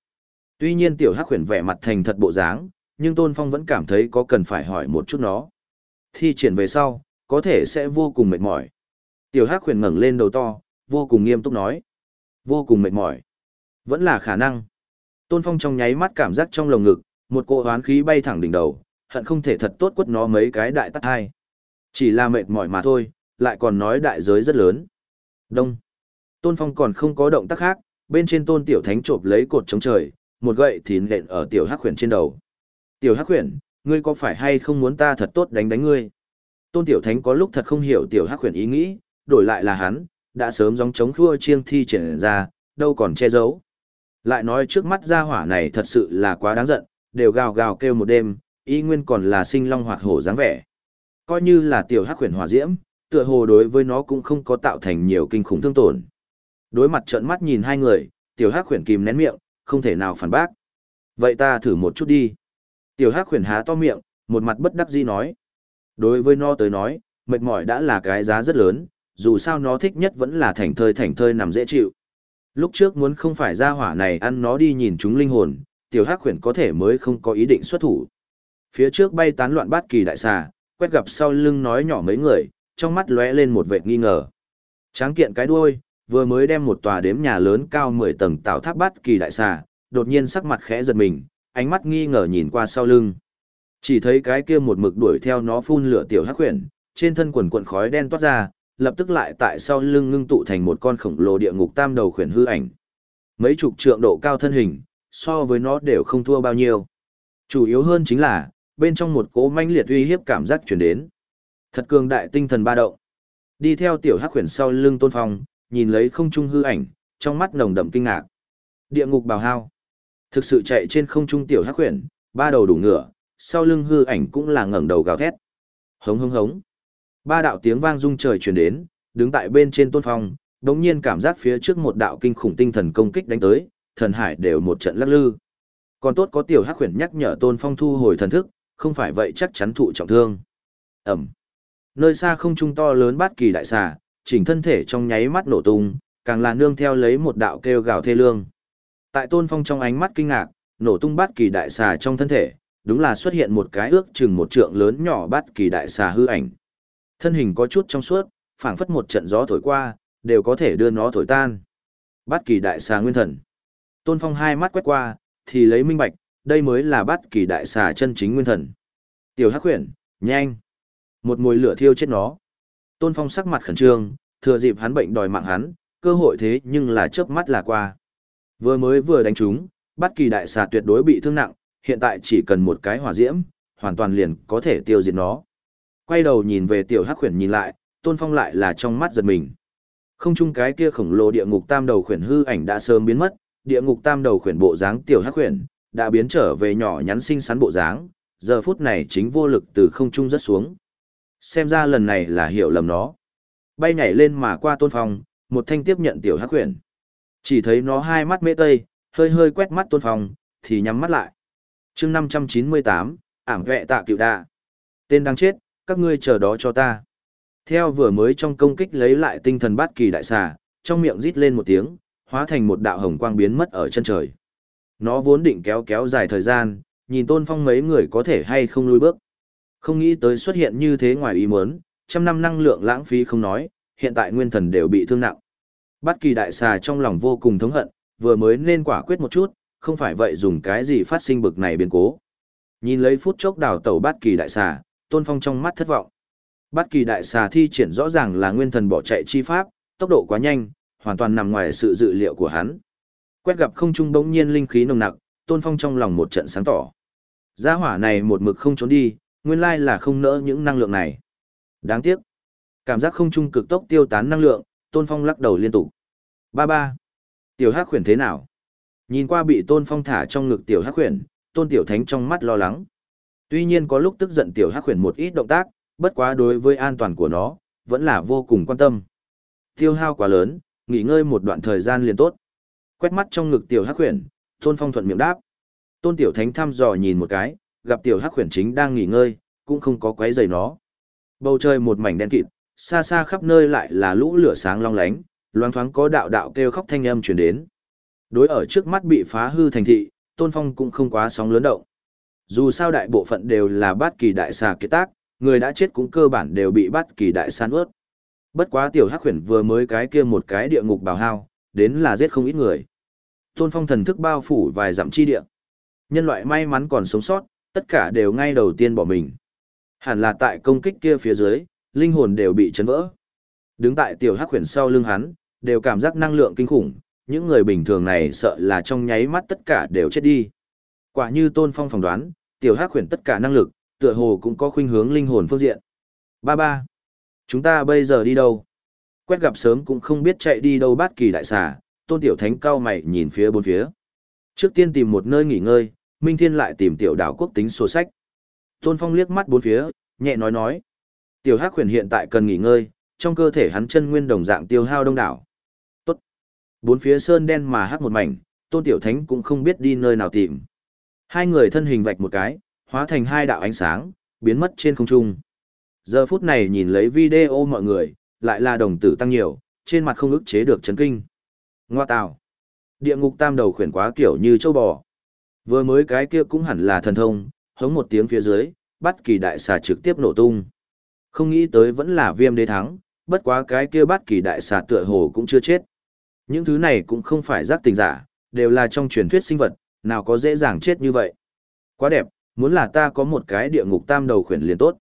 Tuy nhiên tiểu hắc khuyển vẻ mặt thành thật bộ dáng, nhưng tôn phong vẫn cảm thấy có cần phải hỏi một chút nó. Thi triển về sau, có thể sẽ vô cùng mệt mỏi. Tiểu hắc khuyển ngẩng lên đầu to, vô cùng nghiêm túc nói. Vô cùng mệt mỏi. Vẫn là khả năng. Tôn phong trong nháy mắt cảm giác trong lồng ngực, một cỗ hoán khí bay thẳng đỉnh đầu, hận không thể thật tốt quất nó mấy cái đại tắt hai. Chỉ là mệt mỏi mà thôi, lại còn nói đại giới rất lớn. Đông. Tôn Phong còn không có động tác khác, bên trên tôn tiểu thánh chộp lấy cột chống trời, một gậy thì nện ở tiểu hắc khuyển trên đầu. Tiểu hắc khuyển, ngươi có phải hay không muốn ta thật tốt đánh đánh ngươi? Tôn tiểu thánh có lúc thật không hiểu tiểu hắc khuyển ý nghĩ, đổi lại là hắn, đã sớm gióng chống khua chiêng thi triển ra, đâu còn che giấu. Lại nói trước mắt gia hỏa này thật sự là quá đáng giận, đều gào gào kêu một đêm, y nguyên còn là sinh long hoạt hổ dáng vẻ coi như là tiểu hắc huyền hỏa diễm, tựa hồ đối với nó cũng không có tạo thành nhiều kinh khủng thương tổn. Đối mặt trợn mắt nhìn hai người, tiểu hắc huyền kìm nén miệng, không thể nào phản bác. Vậy ta thử một chút đi. Tiểu Hắc huyền há to miệng, một mặt bất đắc dĩ nói. Đối với nó tới nói, mệt mỏi đã là cái giá rất lớn, dù sao nó thích nhất vẫn là thành thơi thành thơi nằm dễ chịu. Lúc trước muốn không phải ra hỏa này ăn nó đi nhìn chúng linh hồn, tiểu hắc khuyển có thể mới không có ý định xuất thủ. Phía trước bay tán loạn bát kỳ đại xà, quét gặp sau lưng nói nhỏ mấy người, trong mắt lóe lên một vệt nghi ngờ. Tráng kiện cái đuôi, vừa mới đem một tòa đếm nhà lớn cao 10 tầng tạo tháp bát kỳ đại xà, đột nhiên sắc mặt khẽ giật mình, ánh mắt nghi ngờ nhìn qua sau lưng. Chỉ thấy cái kia một mực đuổi theo nó phun lửa tiểu hắc khuyển, trên thân quần quần khói đen toát ra, lập tức lại tại sau lưng ngưng tụ thành một con khổng lồ địa ngục tam đầu khuyển hư ảnh. Mấy chục trượng độ cao thân hình, so với nó đều không thua bao nhiêu. Chủ yếu hơn chính là, bên trong một cỗ manh liệt uy hiếp cảm giác chuyển đến. Thật cường đại tinh thần ba động. Đi theo tiểu hắc khuyển sau lưng tôn phong, nhìn lấy không trung hư ảnh, trong mắt nồng đậm kinh ngạc. Địa ngục bào hao. Thực sự chạy trên không trung tiểu hắc khuyển, ba đầu đủ ngựa, sau lưng hư ảnh cũng là ngẩng đầu gào thét. Hống hống hống. Ba đạo tiếng vang rung trời truyền đến, đứng tại bên trên tôn phong, đống nhiên cảm giác phía trước một đạo kinh khủng tinh thần công kích đánh tới, thần hải đều một trận lắc lư. Còn tốt có tiểu hắc khuyển nhắc nhở tôn phong thu hồi thần thức, không phải vậy chắc chắn thụ trọng thương. Ẩm. Nơi xa không trung to lớn bát kỳ đại xà, chỉnh thân thể trong nháy mắt nổ tung, càng là nương theo lấy một đạo kêu gào thê lương. Tại tôn phong trong ánh mắt kinh ngạc, nổ tung bát kỳ đại xà trong thân thể, đúng là xuất hiện một cái ước chừng một trượng lớn nhỏ bát kỳ đại xà hư ảnh. Thân hình có chút trong suốt, phảng phất một trận gió thổi qua, đều có thể đưa nó thổi tan. Bát kỳ đại xà nguyên thần. Tôn Phong hai mắt quét qua, thì lấy minh bạch, đây mới là bát kỳ đại xà chân chính nguyên thần. Tiểu Hắc Huyền, nhanh. Một mùi lửa thiêu chết nó. Tôn Phong sắc mặt khẩn trương, thừa dịp hắn bệnh đòi mạng hắn, cơ hội thế nhưng là chớp mắt là qua. Vừa mới vừa đánh trúng, bát kỳ đại xà tuyệt đối bị thương nặng, hiện tại chỉ cần một cái hỏa diễm, hoàn toàn liền có thể tiêu diệt nó. Quay đầu nhìn về tiểu hắc khuyển nhìn lại, tôn phong lại là trong mắt giật mình. Không chung cái kia khổng lồ địa ngục tam đầu khuyển hư ảnh đã sớm biến mất, địa ngục tam đầu khuyển bộ dáng tiểu hắc khuyển, đã biến trở về nhỏ nhắn xinh xắn bộ dáng, giờ phút này chính vô lực từ không trung rất xuống. Xem ra lần này là hiểu lầm nó. Bay nhảy lên mà qua tôn phong, một thanh tiếp nhận tiểu hắc khuyển. Chỉ thấy nó hai mắt mê tây, hơi hơi quét mắt tôn phong, thì nhắm mắt lại. chương 598, ảm vệ tạ cựu đa. Tên đang chết, các ngươi chờ đó cho ta. Theo vừa mới trong công kích lấy lại tinh thần bát kỳ đại xà, trong miệng rít lên một tiếng, hóa thành một đạo hồng quang biến mất ở chân trời. Nó vốn định kéo kéo dài thời gian, nhìn tôn phong mấy người có thể hay không lùi bước. Không nghĩ tới xuất hiện như thế ngoài ý muốn, trăm năm năng lượng lãng phí không nói, hiện tại nguyên thần đều bị thương nặng. Bát kỳ đại xà trong lòng vô cùng thống hận, vừa mới nên quả quyết một chút, không phải vậy dùng cái gì phát sinh bực này biến cố. Nhìn lấy phút chốc đào tẩu bát kỳ đại xà, tôn phong trong mắt thất vọng. Bất kỳ đại xà thi triển rõ ràng là nguyên thần bỏ chạy chi pháp, tốc độ quá nhanh, hoàn toàn nằm ngoài sự dự liệu của hắn. Quét gặp không trung bỗng nhiên linh khí nồng nặc, tôn phong trong lòng một trận sáng tỏ. Gia hỏa này một mực không trốn đi, nguyên lai là không nỡ những năng lượng này. Đáng tiếc. Cảm giác không trung cực tốc tiêu tán năng lượng, tôn phong lắc đầu liên tục. Ba ba. Tiểu hắc khuyển thế nào? Nhìn qua bị tôn phong thả trong ngực tiểu hắc khuyển, tôn tiểu thánh trong mắt lo lắng. Tuy nhiên có lúc tức giận tiểu hắc khuyển một ít động tác, bất quá đối với an toàn của nó, vẫn là vô cùng quan tâm. Tiêu hao quá lớn, nghỉ ngơi một đoạn thời gian liền tốt. Quét mắt trong ngực tiểu hắc khuyển, Tôn Phong thuận miệng đáp. Tôn Tiểu Thánh thăm dò nhìn một cái, gặp tiểu hắc khuyển chính đang nghỉ ngơi, cũng không có quấy rầy nó. Bầu trời một mảnh đen kịt, xa xa khắp nơi lại là lũ lửa sáng long lánh, loáng thoáng có đạo đạo kêu khóc thanh âm truyền đến. Đối ở trước mắt bị phá hư thành thị, Tôn Phong cũng không quá sóng lớn động. Dù sao đại bộ phận đều là bát kỳ đại xà kiệt tác, người đã chết cũng cơ bản đều bị bát kỳ đại san ướt. Bất quá tiểu hắc huyền vừa mới cái kia một cái địa ngục bào hao, đến là giết không ít người. Tôn phong thần thức bao phủ vài dặm chi địa. Nhân loại may mắn còn sống sót, tất cả đều ngay đầu tiên bỏ mình. Hẳn là tại công kích kia phía dưới, linh hồn đều bị chấn vỡ. Đứng tại tiểu hắc huyền sau lưng hắn, đều cảm giác năng lượng kinh khủng, những người bình thường này sợ là trong nháy mắt tất cả đều chết đi. Quả như Tôn Phong phỏng đoán, tiểu hắc Huyền tất cả năng lực, tựa hồ cũng có khuynh hướng linh hồn phương diện. Ba ba, chúng ta bây giờ đi đâu? Quét gặp sớm cũng không biết chạy đi đâu bát kỳ đại xà, tôn tiểu thánh cao mày nhìn phía bốn phía. Trước tiên tìm một nơi nghỉ ngơi, Minh Thiên lại tìm tiểu đảo quốc tính sổ sách. Tôn Phong liếc mắt bốn phía, nhẹ nói nói. Tiểu hắc Huyền hiện tại cần nghỉ ngơi, trong cơ thể hắn chân nguyên đồng dạng tiêu hao đông đảo. Tốt. Bốn phía sơn đen mà hắc một mảnh, tôn tiểu thánh cũng không biết đi nơi nào tìm. Hai người thân hình vạch một cái, hóa thành hai đạo ánh sáng, biến mất trên không trung. Giờ phút này nhìn lấy video mọi người, lại là đồng tử tăng nhiều, trên mặt không ức chế được chấn kinh. Ngoa tạo. Địa ngục tam đầu khuyển quá kiểu như châu bò. Vừa mới cái kia cũng hẳn là thần thông, hống một tiếng phía dưới, bắt kỳ đại xà trực tiếp nổ tung. Không nghĩ tới vẫn là viêm đế thắng, bất quá cái kia bắt kỳ đại xà tựa hồ cũng chưa chết. Những thứ này cũng không phải giác tình giả, đều là trong truyền thuyết sinh vật, nào có dễ dàng chết như vậy. Quá đẹp, muốn là ta có một cái địa ngục tam đầu khuyển liền tốt.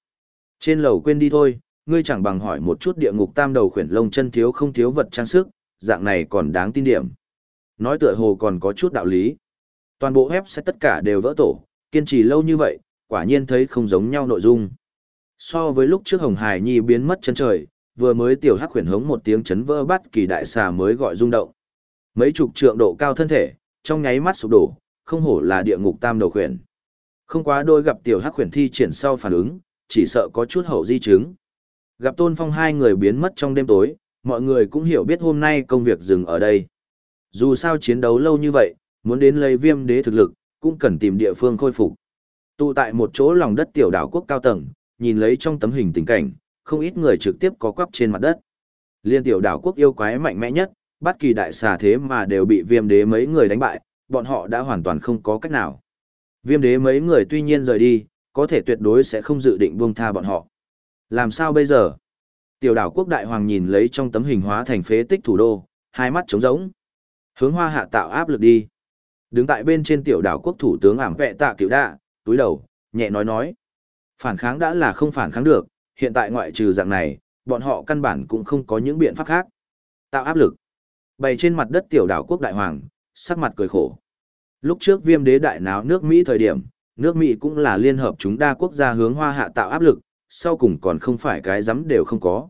Trên lầu quên đi thôi, ngươi chẳng bằng hỏi một chút địa ngục tam đầu khuyển lông chân thiếu không thiếu vật trang sức, dạng này còn đáng tin điểm. Nói tựa hồ còn có chút đạo lý. Toàn bộ web sẽ tất cả đều vỡ tổ, kiên trì lâu như vậy, quả nhiên thấy không giống nhau nội dung. So với lúc trước Hồng Hải Nhi biến mất chân trời, vừa mới tiểu hắc khuyển hống một tiếng chấn vỡ bắt kỳ đại xà mới gọi rung động. Mấy chục trượng độ cao thân thể, trong nháy mắt sụp đổ, không hổ là địa ngục tam đầu khuyển. Không quá đôi gặp tiểu hắc khuyển thi triển sau phản ứng, chỉ sợ có chút hậu di chứng. Gặp Tôn Phong hai người biến mất trong đêm tối, mọi người cũng hiểu biết hôm nay công việc dừng ở đây. Dù sao chiến đấu lâu như vậy, muốn đến lấy viêm đế thực lực, cũng cần tìm địa phương khôi phục. Tụ tại một chỗ lòng đất tiểu đảo quốc cao tầng, nhìn lấy trong tấm hình tình cảnh, không ít người trực tiếp có quắp trên mặt đất. Liên tiểu đảo quốc yêu quái mạnh mẽ nhất, bất kỳ đại xà thế mà đều bị viêm đế mấy người đánh bại, bọn họ đã hoàn toàn không có cách nào. Viêm đế mấy người tuy nhiên rời đi, có thể tuyệt đối sẽ không dự định buông tha bọn họ. Làm sao bây giờ? Tiểu đảo quốc đại hoàng nhìn lấy trong tấm hình hóa thành phế tích thủ đô, hai mắt trống rỗng. Hướng hoa hạ tạo áp lực đi. Đứng tại bên trên tiểu đảo quốc thủ tướng ảm vẹ tạ tiểu đạ, túi đầu, nhẹ nói nói. Phản kháng đã là không phản kháng được, hiện tại ngoại trừ dạng này, bọn họ căn bản cũng không có những biện pháp khác. Tạo áp lực. Bày trên mặt đất tiểu đảo quốc đại hoàng, sắc mặt cười khổ. Lúc trước viêm đế đại náo nước Mỹ thời điểm, nước Mỹ cũng là liên hợp chúng đa quốc gia hướng hoa hạ tạo áp lực, sau cùng còn không phải cái dám đều không có.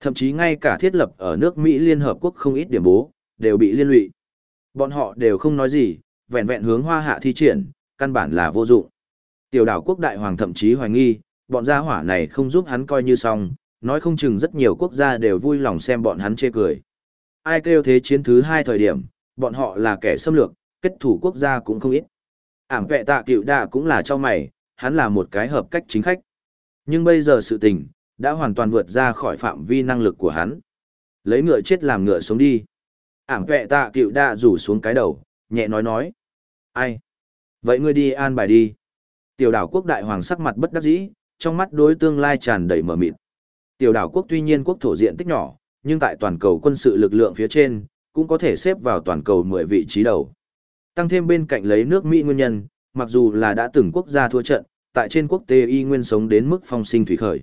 Thậm chí ngay cả thiết lập ở nước Mỹ Liên Hợp Quốc không ít điểm bố, đều bị liên lụy. Bọn họ đều không nói gì, vẹn vẹn hướng hoa hạ thi triển, căn bản là vô dụng. Tiểu đảo quốc đại hoàng thậm chí hoài nghi, bọn gia hỏa này không giúp hắn coi như xong, nói không chừng rất nhiều quốc gia đều vui lòng xem bọn hắn chê cười. Ai kêu thế chiến thứ hai thời điểm, bọn họ là kẻ xâm lược, kết thủ quốc gia cũng không ít. Ảm vệ tạ cựu đạ cũng là cho mày, hắn là một cái hợp cách chính khách. Nhưng bây giờ sự tình, đã hoàn toàn vượt ra khỏi phạm vi năng lực của hắn. Lấy ngựa chết làm ngựa sống đi. Ảm vệ tạ cựu đạ rủ xuống cái đầu, nhẹ nói nói. Ai? Vậy ngươi đi an bài đi. Tiểu đảo quốc đại hoàng sắc mặt bất đắc dĩ, trong mắt đối tương lai tràn đầy mở mịt. Tiểu đảo quốc tuy nhiên quốc thổ diện tích nhỏ, nhưng tại toàn cầu quân sự lực lượng phía trên, cũng có thể xếp vào toàn cầu 10 vị trí đầu. Tăng thêm bên cạnh lấy nước Mỹ nguyên nhân, mặc dù là đã từng quốc gia thua trận, tại trên quốc tế y nguyên sống đến mức phong sinh thủy khởi.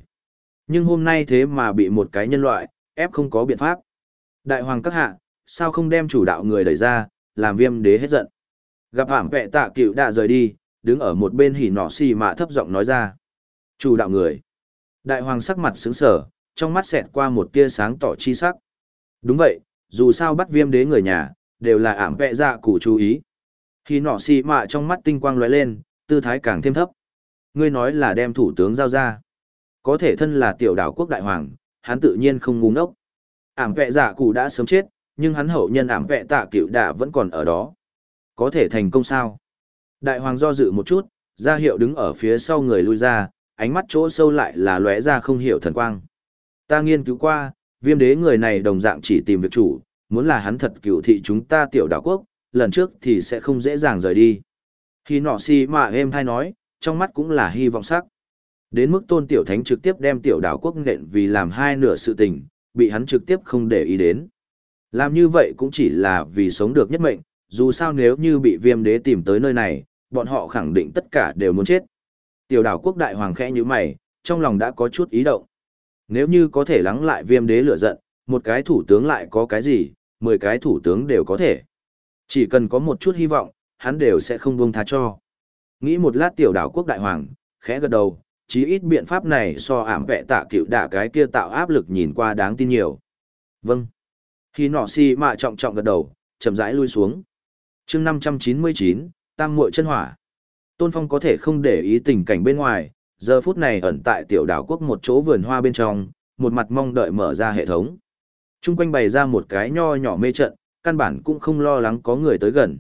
Nhưng hôm nay thế mà bị một cái nhân loại, ép không có biện pháp. Đại hoàng các hạ, sao không đem chủ đạo người đẩy ra, làm viêm đế hết giận. Gặp hàm vệ tạ cựu đã rời đi, đứng ở một bên hỉ nọ xì mạ thấp giọng nói ra. Chủ đạo người. Đại hoàng sắc mặt sướng sở, trong mắt xẹt qua một tia sáng tỏ chi sắc. Đúng vậy, dù sao bắt viêm đế người nhà, đều là ảm vệ dạ cụ chú ý. Hỉ nọ xì mạ trong mắt tinh quang lóe lên, tư thái càng thêm thấp. Ngươi nói là đem thủ tướng giao ra. Có thể thân là tiểu đảo quốc đại hoàng, hắn tự nhiên không ngu ngốc. Ảm vệ giả cụ đã sớm chết, nhưng hắn hậu nhân ảm vệ tạ cựu đạ vẫn còn ở đó. Có thể thành công sao? Đại hoàng do dự một chút, ra hiệu đứng ở phía sau người lui ra, ánh mắt chỗ sâu lại là lóe ra không hiểu thần quang. Ta nghiên cứu qua, viêm đế người này đồng dạng chỉ tìm việc chủ, muốn là hắn thật cựu thị chúng ta tiểu đảo quốc, lần trước thì sẽ không dễ dàng rời đi. Khi nọ si mà em thay nói, trong mắt cũng là hy vọng sắc. Đến mức tôn tiểu thánh trực tiếp đem tiểu đảo quốc nện vì làm hai nửa sự tình, bị hắn trực tiếp không để ý đến. Làm như vậy cũng chỉ là vì sống được nhất mệnh, dù sao nếu như bị viêm đế tìm tới nơi này, bọn họ khẳng định tất cả đều muốn chết. Tiểu đảo quốc đại hoàng khẽ như mày, trong lòng đã có chút ý động. Nếu như có thể lắng lại viêm đế lửa giận, một cái thủ tướng lại có cái gì, mười cái thủ tướng đều có thể. Chỉ cần có một chút hy vọng, hắn đều sẽ không buông tha cho. Nghĩ một lát tiểu đảo quốc đại hoàng, khẽ gật đầu, chí ít biện pháp này so ảm vẹ tạ cựu đả cái kia tạo áp lực nhìn qua đáng tin nhiều. Vâng. Khi nọ si mạ trọng trọng gật đầu, chậm rãi lui xuống. chương 599, tam muội chân hỏa. Tôn Phong có thể không để ý tình cảnh bên ngoài, giờ phút này ẩn tại tiểu đảo quốc một chỗ vườn hoa bên trong, một mặt mong đợi mở ra hệ thống. Trung quanh bày ra một cái nho nhỏ mê trận, căn bản cũng không lo lắng có người tới gần.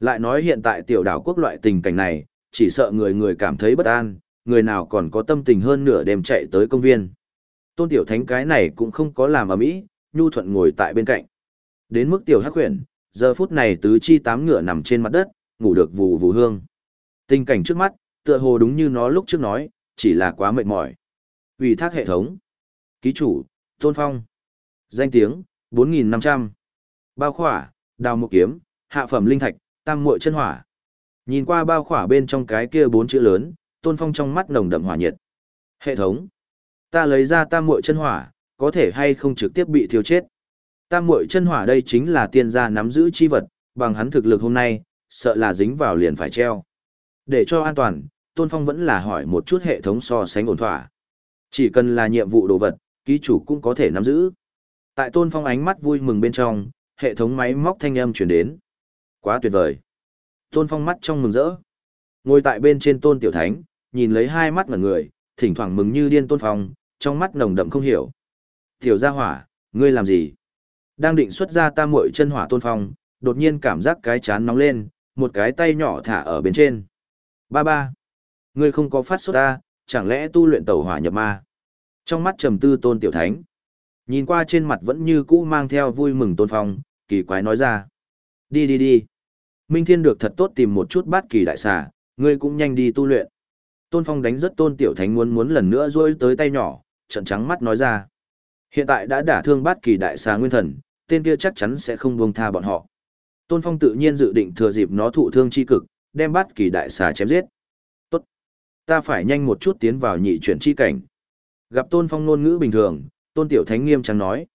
Lại nói hiện tại tiểu đảo quốc loại tình cảnh này, chỉ sợ người người cảm thấy bất an, người nào còn có tâm tình hơn nửa đêm chạy tới công viên. Tôn Tiểu Thánh cái này cũng không có làm ở mỹ, nhu thuận ngồi tại bên cạnh. Đến mức Tiểu Hắc Huyền, giờ phút này tứ chi tám ngựa nằm trên mặt đất, ngủ được vù vù hương. Tình cảnh trước mắt, tựa hồ đúng như nó lúc trước nói, chỉ là quá mệt mỏi. Ủy thác hệ thống. Ký chủ, Tôn Phong. Danh tiếng, 4.500. Bao khỏa, đào một kiếm, hạ phẩm linh thạch, tam muội chân hỏa. Nhìn qua bao khỏa bên trong cái kia bốn chữ lớn, Tôn Phong trong mắt nồng đậm hỏa nhiệt. Hệ thống. Ta lấy ra tam muội chân hỏa, có thể hay không trực tiếp bị thiêu chết. Tam muội chân hỏa đây chính là tiên gia nắm giữ chi vật, bằng hắn thực lực hôm nay, sợ là dính vào liền phải treo. Để cho an toàn, Tôn Phong vẫn là hỏi một chút hệ thống so sánh ổn thỏa. Chỉ cần là nhiệm vụ đồ vật, ký chủ cũng có thể nắm giữ. Tại Tôn Phong ánh mắt vui mừng bên trong, hệ thống máy móc thanh âm chuyển đến. Quá tuyệt vời. Tôn Phong mắt trong mừng rỡ. Ngồi tại bên trên Tôn Tiểu Thánh, nhìn lấy hai mắt ngẩn người, thỉnh thoảng mừng như điên Tôn Phong, trong mắt nồng đậm không hiểu. Tiểu gia hỏa, ngươi làm gì? Đang định xuất ra tam muội chân hỏa Tôn Phong, đột nhiên cảm giác cái chán nóng lên, một cái tay nhỏ thả ở bên trên. Ba ba. Ngươi không có phát sốt ta, chẳng lẽ tu luyện tẩu hỏa nhập ma? Trong mắt trầm tư Tôn Tiểu Thánh. Nhìn qua trên mặt vẫn như cũ mang theo vui mừng Tôn Phong, kỳ quái nói ra. Đi đi đi. Minh Thiên được thật tốt tìm một chút bát kỳ đại xà, ngươi cũng nhanh đi tu luyện. Tôn Phong đánh rất Tôn Tiểu Thánh muốn muốn lần nữa rôi tới tay nhỏ, trận trắng mắt nói ra. Hiện tại đã đả thương bát kỳ đại xà nguyên thần, tên kia chắc chắn sẽ không buông tha bọn họ. Tôn Phong tự nhiên dự định thừa dịp nó thụ thương chi cực, đem bát kỳ đại xà chém giết. Tốt. Ta phải nhanh một chút tiến vào nhị chuyển chi cảnh. Gặp Tôn Phong ngôn ngữ bình thường, Tôn Tiểu Thánh nghiêm trang nói.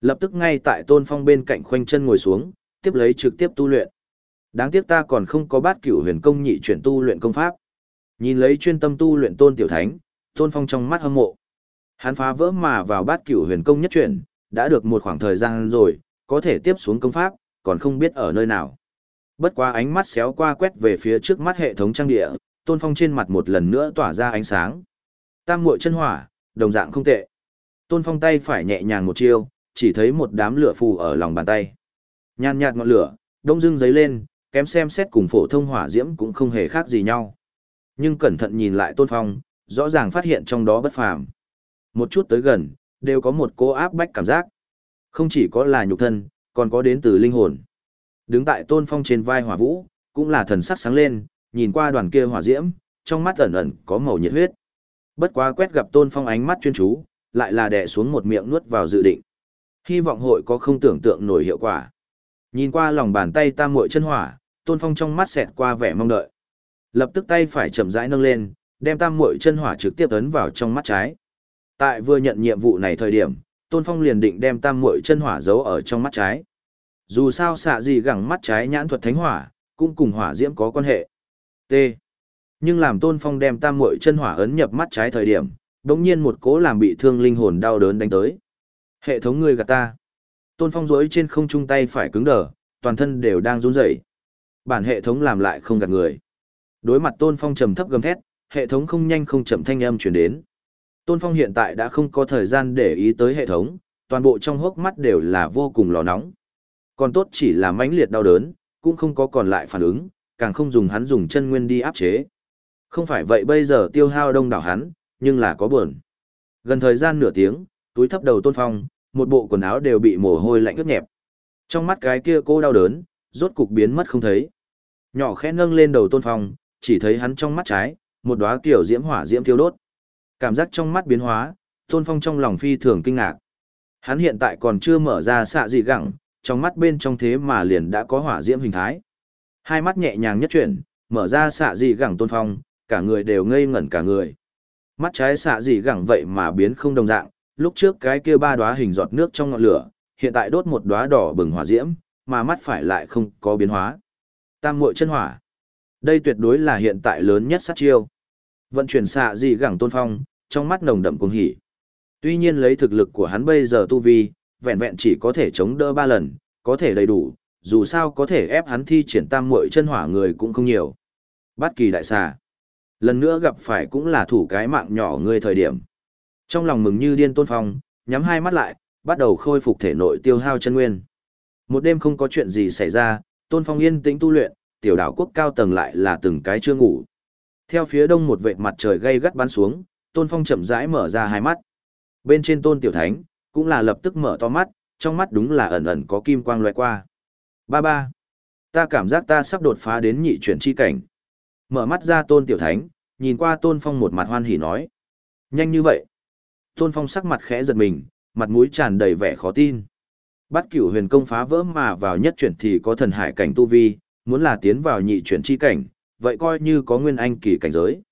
Lập tức ngay tại Tôn Phong bên cạnh khoanh chân ngồi xuống, tiếp lấy trực tiếp tu luyện. Đáng tiếc ta còn không có bát cửu huyền công nhị chuyển tu luyện công pháp. Nhìn lấy chuyên tâm tu luyện Tôn Tiểu Thánh, Tôn Phong trong mắt hâm mộ. Hắn phá vỡ mà vào bát cửu huyền công nhất chuyển, đã được một khoảng thời gian rồi, có thể tiếp xuống công pháp, còn không biết ở nơi nào. Bất quá ánh mắt xéo qua quét về phía trước mắt hệ thống trang địa, Tôn Phong trên mặt một lần nữa tỏa ra ánh sáng. Tam muội chân hỏa, đồng dạng không tệ. Tôn Phong tay phải nhẹ nhàng một chiêu, chỉ thấy một đám lửa phù ở lòng bàn tay. Nhàn nhạt ngọn lửa, đông dưng giấy lên, kém xem xét cùng phổ thông hỏa diễm cũng không hề khác gì nhau. Nhưng cẩn thận nhìn lại Tôn Phong, rõ ràng phát hiện trong đó bất phàm. Một chút tới gần, đều có một cô áp bách cảm giác. Không chỉ có là nhục thân, còn có đến từ linh hồn. Đứng tại Tôn Phong trên vai hỏa vũ, cũng là thần sắc sáng lên, nhìn qua đoàn kia hỏa diễm, trong mắt ẩn ẩn có màu nhiệt huyết. Bất quá quét gặp Tôn Phong ánh mắt chuyên chú, lại là đè xuống một miệng nuốt vào dự định. Hy vọng hội có không tưởng tượng nổi hiệu quả. Nhìn qua lòng bàn tay tam muội chân hỏa, Tôn Phong trong mắt xẹt qua vẻ mong đợi. Lập tức tay phải chậm rãi nâng lên, đem tam muội chân hỏa trực tiếp ấn vào trong mắt trái. Tại vừa nhận nhiệm vụ này thời điểm, Tôn Phong liền định đem tam muội chân hỏa giấu ở trong mắt trái. Dù sao xạ gì gẳng mắt trái nhãn thuật thánh hỏa, cũng cùng hỏa diễm có quan hệ. T. Nhưng làm Tôn Phong đem tam muội chân hỏa ấn nhập mắt trái thời điểm, đống nhiên một cố làm bị thương linh hồn đau đớn đánh tới. Hệ thống ngươi gạt ta. Tôn Phong rỗi trên không trung tay phải cứng đờ, toàn thân đều đang run rẩy. Bản hệ thống làm lại không gạt người. Đối mặt Tôn Phong trầm thấp gầm thét, hệ thống không nhanh không chậm thanh âm truyền đến. Tôn Phong hiện tại đã không có thời gian để ý tới hệ thống, toàn bộ trong hốc mắt đều là vô cùng lò nóng. Còn tốt chỉ là mãnh liệt đau đớn, cũng không có còn lại phản ứng, càng không dùng hắn dùng chân nguyên đi áp chế. Không phải vậy bây giờ tiêu hao đông đảo hắn, nhưng là có buồn. Gần thời gian nửa tiếng, túi thấp đầu Tôn Phong, một bộ quần áo đều bị mồ hôi lạnh ướt nhẹp. Trong mắt cái kia cô đau đớn, rốt cục biến mất không thấy. Nhỏ khẽ nâng lên đầu Tôn Phong, chỉ thấy hắn trong mắt trái, một đóa kiểu diễm hỏa diễm thiêu đốt. Cảm giác trong mắt biến hóa, Tôn Phong trong lòng phi thường kinh ngạc. Hắn hiện tại còn chưa mở ra xạ gì gẳng, trong mắt bên trong thế mà liền đã có hỏa diễm hình thái. Hai mắt nhẹ nhàng nhất chuyển, mở ra xạ gì gẳng Tôn Phong, cả người đều ngây ngẩn cả người. Mắt trái xạ gì gẳng vậy mà biến không đồng dạng, lúc trước cái kia ba đóa hình giọt nước trong ngọn lửa, hiện tại đốt một đóa đỏ bừng hỏa diễm, mà mắt phải lại không có biến hóa. Tam muội chân hỏa. Đây tuyệt đối là hiện tại lớn nhất sát chiêu. Vận chuyển xạ dị gẳng tôn phong, trong mắt nồng đậm cuồng hỉ. Tuy nhiên lấy thực lực của hắn bây giờ tu vi, vẹn vẹn chỉ có thể chống đỡ ba lần, có thể đầy đủ, dù sao có thể ép hắn thi triển tam muội chân hỏa người cũng không nhiều. Bát kỳ đại xà. Lần nữa gặp phải cũng là thủ cái mạng nhỏ người thời điểm. Trong lòng mừng như điên tôn phong, nhắm hai mắt lại, bắt đầu khôi phục thể nội tiêu hao chân nguyên. Một đêm không có chuyện gì xảy ra, tôn phong yên tĩnh tu luyện, tiểu đảo quốc cao tầng lại là từng cái chưa ngủ. Theo phía đông một vệt mặt trời gay gắt bắn xuống, Tôn Phong chậm rãi mở ra hai mắt. Bên trên Tôn Tiểu Thánh, cũng là lập tức mở to mắt, trong mắt đúng là ẩn ẩn có kim quang lóe qua. Ba ba. Ta cảm giác ta sắp đột phá đến nhị chuyển chi cảnh. Mở mắt ra Tôn Tiểu Thánh, nhìn qua Tôn Phong một mặt hoan hỉ nói. Nhanh như vậy. Tôn Phong sắc mặt khẽ giật mình, mặt mũi tràn đầy vẻ khó tin. Bắt cửu huyền công phá vỡ mà vào nhất chuyển thì có thần hải cảnh tu vi, muốn là tiến vào nhị chuyển chi cảnh, vậy coi như có nguyên anh kỳ cảnh giới.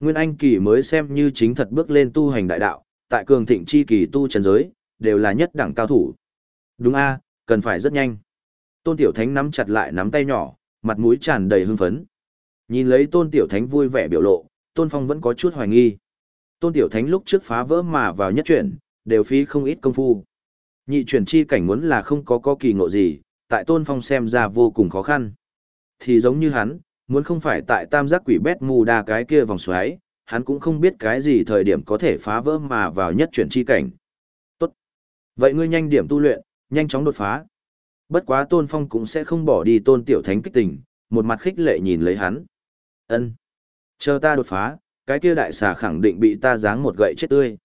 Nguyên anh kỳ mới xem như chính thật bước lên tu hành đại đạo, tại cường thịnh chi kỳ tu trần giới, đều là nhất đẳng cao thủ. Đúng a, cần phải rất nhanh. Tôn Tiểu Thánh nắm chặt lại nắm tay nhỏ, mặt mũi tràn đầy hưng phấn. Nhìn lấy Tôn Tiểu Thánh vui vẻ biểu lộ, Tôn Phong vẫn có chút hoài nghi. Tôn Tiểu Thánh lúc trước phá vỡ mà vào nhất chuyển, đều phí không ít công phu. Nhị chuyển chi cảnh muốn là không có có kỳ ngộ gì, tại Tôn Phong xem ra vô cùng khó khăn. Thì giống như hắn, muốn không phải tại tam giác quỷ bét mù đa cái kia vòng xoáy, hắn cũng không biết cái gì thời điểm có thể phá vỡ mà vào nhất chuyển chi cảnh. Tốt. Vậy ngươi nhanh điểm tu luyện, nhanh chóng đột phá. Bất quá Tôn Phong cũng sẽ không bỏ đi Tôn Tiểu Thánh kích tình, một mặt khích lệ nhìn lấy hắn. Ân, Chờ ta đột phá, cái kia đại xà khẳng định bị ta giáng một gậy chết tươi.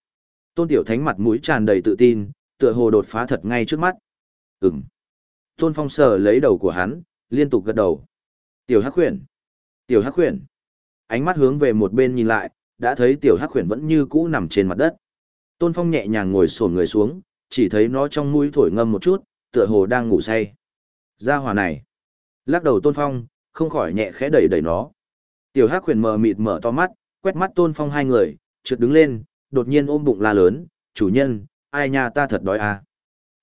Tôn Tiểu Thánh mặt mũi tràn đầy tự tin, tựa hồ đột phá thật ngay trước mắt. Ừm. Tôn Phong sờ lấy đầu của hắn, liên tục gật đầu. Tiểu Hắc Huyền. Tiểu Hắc Huyền. Ánh mắt hướng về một bên nhìn lại, đã thấy Tiểu Hắc Huyền vẫn như cũ nằm trên mặt đất. Tôn Phong nhẹ nhàng ngồi xổm người xuống, chỉ thấy nó trong mũi thổi ngâm một chút, tựa hồ đang ngủ say. Gia hỏa này. Lắc đầu Tôn Phong, không khỏi nhẹ khẽ đẩy đẩy nó. Tiểu Hắc Huyền mờ mịt mở to mắt, quét mắt Tôn Phong hai người, trượt đứng lên, đột nhiên ôm bụng la lớn, "Chủ nhân, ai nha ta thật đói à?"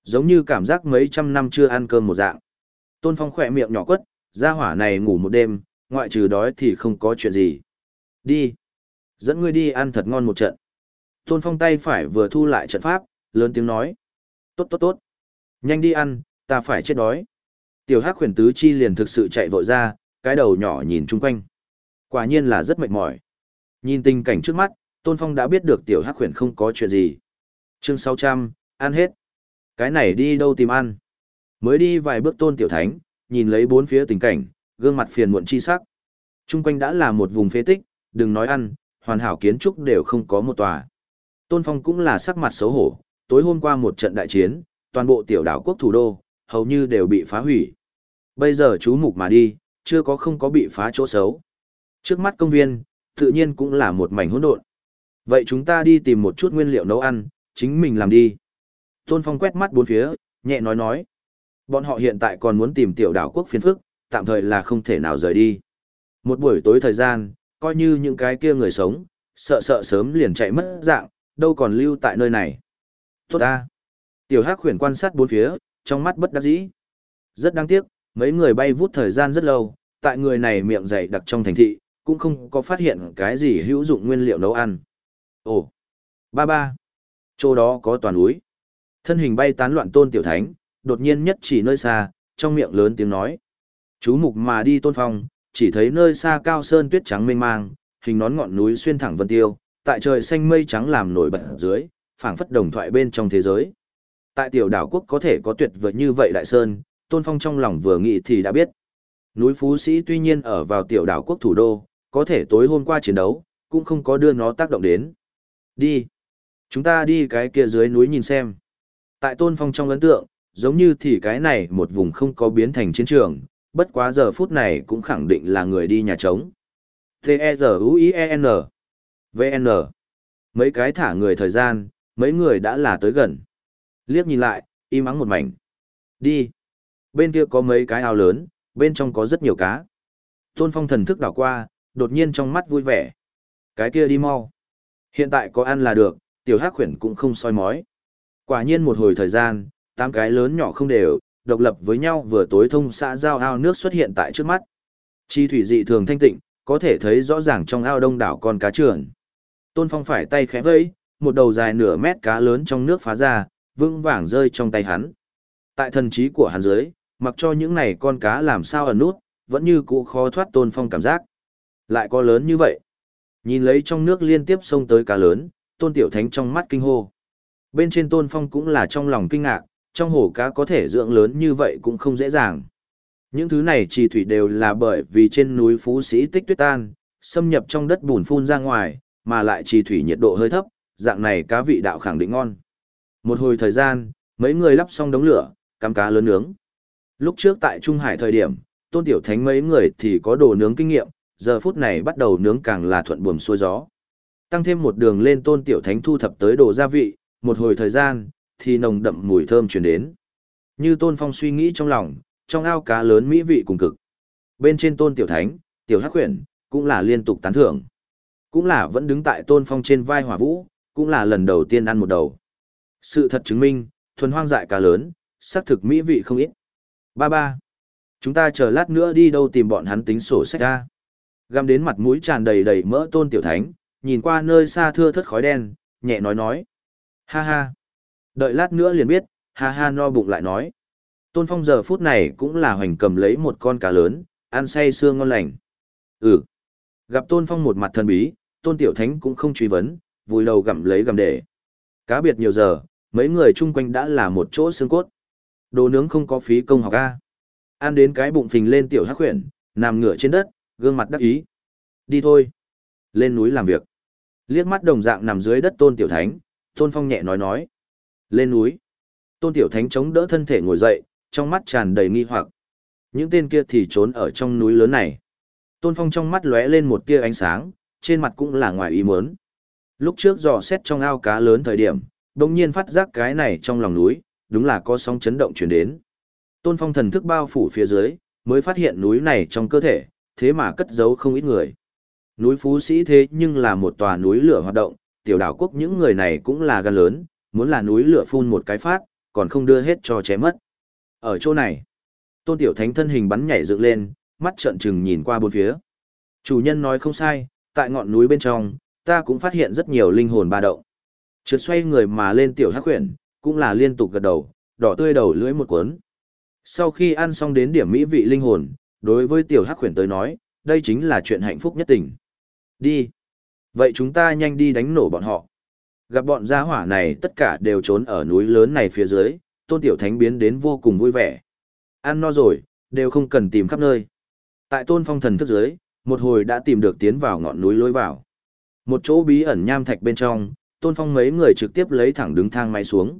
Giống như cảm giác mấy trăm năm chưa ăn cơm một dạng. Tôn Phong khỏe miệng nhỏ quất, gia hỏa này ngủ một đêm, ngoại trừ đói thì không có chuyện gì. Đi. Dẫn ngươi đi ăn thật ngon một trận. Tôn Phong tay phải vừa thu lại trận pháp, lớn tiếng nói. Tốt tốt tốt. Nhanh đi ăn, ta phải chết đói. Tiểu Hắc huyền tứ chi liền thực sự chạy vội ra, cái đầu nhỏ nhìn chung quanh. Quả nhiên là rất mệt mỏi. Nhìn tình cảnh trước mắt, Tôn Phong đã biết được Tiểu Hắc khuyển không có chuyện gì. Chương 600, ăn hết. Cái này đi đâu tìm ăn? Mới đi vài bước Tôn Tiểu Thánh, nhìn lấy bốn phía tình cảnh, gương mặt phiền muộn chi sắc. Trung quanh đã là một vùng phế tích, đừng nói ăn, hoàn hảo kiến trúc đều không có một tòa. Tôn Phong cũng là sắc mặt xấu hổ, tối hôm qua một trận đại chiến, toàn bộ tiểu đảo quốc thủ đô, hầu như đều bị phá hủy. Bây giờ chú mục mà đi, chưa có không có bị phá chỗ xấu. Trước mắt công viên, tự nhiên cũng là một mảnh hỗn độn. Vậy chúng ta đi tìm một chút nguyên liệu nấu ăn, chính mình làm đi. Tôn Phong quét mắt bốn phía, nhẹ nói nói. Bọn họ hiện tại còn muốn tìm tiểu đảo quốc Phiên phức, tạm thời là không thể nào rời đi. Một buổi tối thời gian, coi như những cái kia người sống, sợ sợ sớm liền chạy mất dạng, đâu còn lưu tại nơi này. Tốt ta. Tiểu Hắc khuyển quan sát bốn phía, trong mắt bất đắc dĩ. Rất đáng tiếc, mấy người bay vút thời gian rất lâu, tại người này miệng dày đặc trong thành thị, cũng không có phát hiện cái gì hữu dụng nguyên liệu nấu ăn. Ồ, ba ba, chỗ đó có toàn núi. Thân hình bay tán loạn tôn tiểu thánh, đột nhiên nhất chỉ nơi xa, trong miệng lớn tiếng nói. Chú mục mà đi tôn phong, chỉ thấy nơi xa cao sơn tuyết trắng mênh mang, hình nón ngọn núi xuyên thẳng vân tiêu, tại trời xanh mây trắng làm nổi bật dưới, phảng phất đồng thoại bên trong thế giới. Tại tiểu đảo quốc có thể có tuyệt vời như vậy đại sơn, tôn phong trong lòng vừa nghĩ thì đã biết. Núi Phú Sĩ tuy nhiên ở vào tiểu đảo quốc thủ đô, có thể tối hôm qua chiến đấu, cũng không có đưa nó tác động đến. Đi. Chúng ta đi cái kia dưới núi nhìn xem. Tại tôn phong trong ấn tượng, giống như thì cái này một vùng không có biến thành chiến trường, bất quá giờ phút này cũng khẳng định là người đi nhà trống. T-E-Z-U-I-E-N VN Mấy cái thả người thời gian, mấy người đã là tới gần. Liếc nhìn lại, im ắng một mảnh. Đi. Bên kia có mấy cái ao lớn, bên trong có rất nhiều cá. Tôn Phong thần thức đảo qua, đột nhiên trong mắt vui vẻ. Cái kia đi mau. Hiện tại có ăn là được, tiểu hắc khuyển cũng không soi mói. Quả nhiên một hồi thời gian, tám cái lớn nhỏ không đều, độc lập với nhau vừa tối thông xã giao ao nước xuất hiện tại trước mắt. Chi thủy dị thường thanh tịnh, có thể thấy rõ ràng trong ao đông đảo con cá trưởng. Tôn Phong phải tay khẽ vẫy, một đầu dài nửa mét cá lớn trong nước phá ra, vững vàng rơi trong tay hắn. Tại thần trí của hắn dưới, mặc cho những này con cá làm sao ẩn nút, vẫn như cũ khó thoát Tôn Phong cảm giác. Lại có lớn như vậy. Nhìn lấy trong nước liên tiếp xông tới cá lớn, Tôn Tiểu Thánh trong mắt kinh hô. Bên trên Tôn Phong cũng là trong lòng kinh ngạc, trong hồ cá có thể dưỡng lớn như vậy cũng không dễ dàng. Những thứ này trì thủy đều là bởi vì trên núi Phú Sĩ tích tuyết tan, xâm nhập trong đất bùn phun ra ngoài, mà lại trì thủy nhiệt độ hơi thấp, dạng này cá vị đạo khẳng định ngon. Một hồi thời gian, mấy người lắp xong đống lửa, cắm cá lớn nướng. Lúc trước tại Trung Hải thời điểm, Tôn Tiểu Thánh mấy người thì có đồ nướng kinh nghiệm, giờ phút này bắt đầu nướng càng là thuận buồm xuôi gió. Tăng thêm một đường lên Tôn Tiểu Thánh thu thập tới đồ gia vị, một hồi thời gian, thì nồng đậm mùi thơm truyền đến. Như Tôn Phong suy nghĩ trong lòng, trong ao cá lớn mỹ vị cùng cực. Bên trên Tôn Tiểu Thánh, Tiểu Hắc khuyển, cũng là liên tục tán thưởng. Cũng là vẫn đứng tại Tôn Phong trên vai hỏa vũ, cũng là lần đầu tiên ăn một đầu. Sự thật chứng minh, thuần hoang dại cá lớn, xác thực mỹ vị không ít. Ba ba. Chúng ta chờ lát nữa đi đâu tìm bọn hắn tính sổ sách ra. Găm đến mặt mũi tràn đầy đầy mỡ tôn tiểu thánh, nhìn qua nơi xa thưa thất khói đen, nhẹ nói nói. Ha ha. Đợi lát nữa liền biết, ha ha no bụng lại nói. Tôn Phong giờ phút này cũng là hoành cầm lấy một con cá lớn, ăn say xương ngon lành. Ừ. Gặp Tôn Phong một mặt thần bí, Tôn Tiểu Thánh cũng không truy vấn, vùi đầu gặm lấy gặm để. Cá biệt nhiều giờ, mấy người chung quanh đã là một chỗ xương cốt. Đồ nướng không có phí công học A. Ăn đến cái bụng phình lên tiểu hắc khuyển, nằm ngửa trên đất, gương mặt đắc ý. Đi thôi. Lên núi làm việc. Liếc mắt đồng dạng nằm dưới đất tôn tiểu thánh, tôn phong nhẹ nói nói. Lên núi. Tôn tiểu thánh chống đỡ thân thể ngồi dậy, trong mắt tràn đầy nghi hoặc. Những tên kia thì trốn ở trong núi lớn này. Tôn phong trong mắt lóe lên một tia ánh sáng, trên mặt cũng là ngoài ý muốn. Lúc trước dò xét trong ao cá lớn thời điểm, đồng nhiên phát giác cái này trong lòng núi, đúng là có sóng chấn động chuyển đến. Tôn Phong thần thức bao phủ phía dưới, mới phát hiện núi này trong cơ thể, thế mà cất giấu không ít người. Núi Phú Sĩ thế nhưng là một tòa núi lửa hoạt động, tiểu đảo quốc những người này cũng là gan lớn, muốn là núi lửa phun một cái phát, còn không đưa hết cho chém mất. Ở chỗ này, Tôn Tiểu Thánh thân hình bắn nhảy dựng lên, mắt trợn trừng nhìn qua bốn phía. Chủ nhân nói không sai, tại ngọn núi bên trong, ta cũng phát hiện rất nhiều linh hồn ba động. Trượt xoay người mà lên tiểu hắc huyền, cũng là liên tục gật đầu, đỏ tươi đầu lưỡi một cuốn. Sau khi ăn xong đến điểm mỹ vị linh hồn, đối với tiểu hắc huyền tới nói, đây chính là chuyện hạnh phúc nhất tình. Đi. Vậy chúng ta nhanh đi đánh nổ bọn họ. Gặp bọn gia hỏa này tất cả đều trốn ở núi lớn này phía dưới, tôn tiểu thánh biến đến vô cùng vui vẻ. Ăn no rồi, đều không cần tìm khắp nơi. Tại tôn phong thần thức dưới, một hồi đã tìm được tiến vào ngọn núi lối vào. Một chỗ bí ẩn nham thạch bên trong, tôn phong mấy người trực tiếp lấy thẳng đứng thang máy xuống.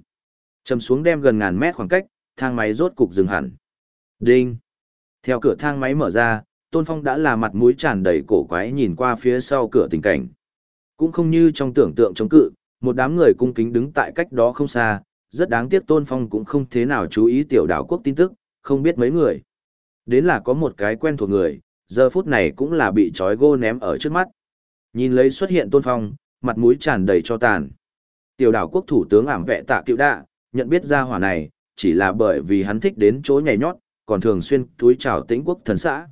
Chầm xuống đem gần ngàn mét khoảng cách, thang máy rốt cục dừng hẳn. Đinh! Theo cửa thang máy mở ra, tôn phong đã là mặt mũi tràn đầy cổ quái nhìn qua phía sau cửa tình cảnh. Cũng không như trong tưởng tượng chống cự, một đám người cung kính đứng tại cách đó không xa, rất đáng tiếc tôn phong cũng không thế nào chú ý tiểu đảo quốc tin tức, không biết mấy người. Đến là có một cái quen thuộc người, giờ phút này cũng là bị trói gô ném ở trước mắt. Nhìn lấy xuất hiện tôn phong, mặt mũi tràn đầy cho tàn. Tiểu đảo quốc thủ tướng ảm vệ tạ cựu đạ, nhận biết ra hỏa này, chỉ là bởi vì hắn thích đến chỗ nhảy nhót, còn thường xuyên túi chào tĩnh quốc thần xã.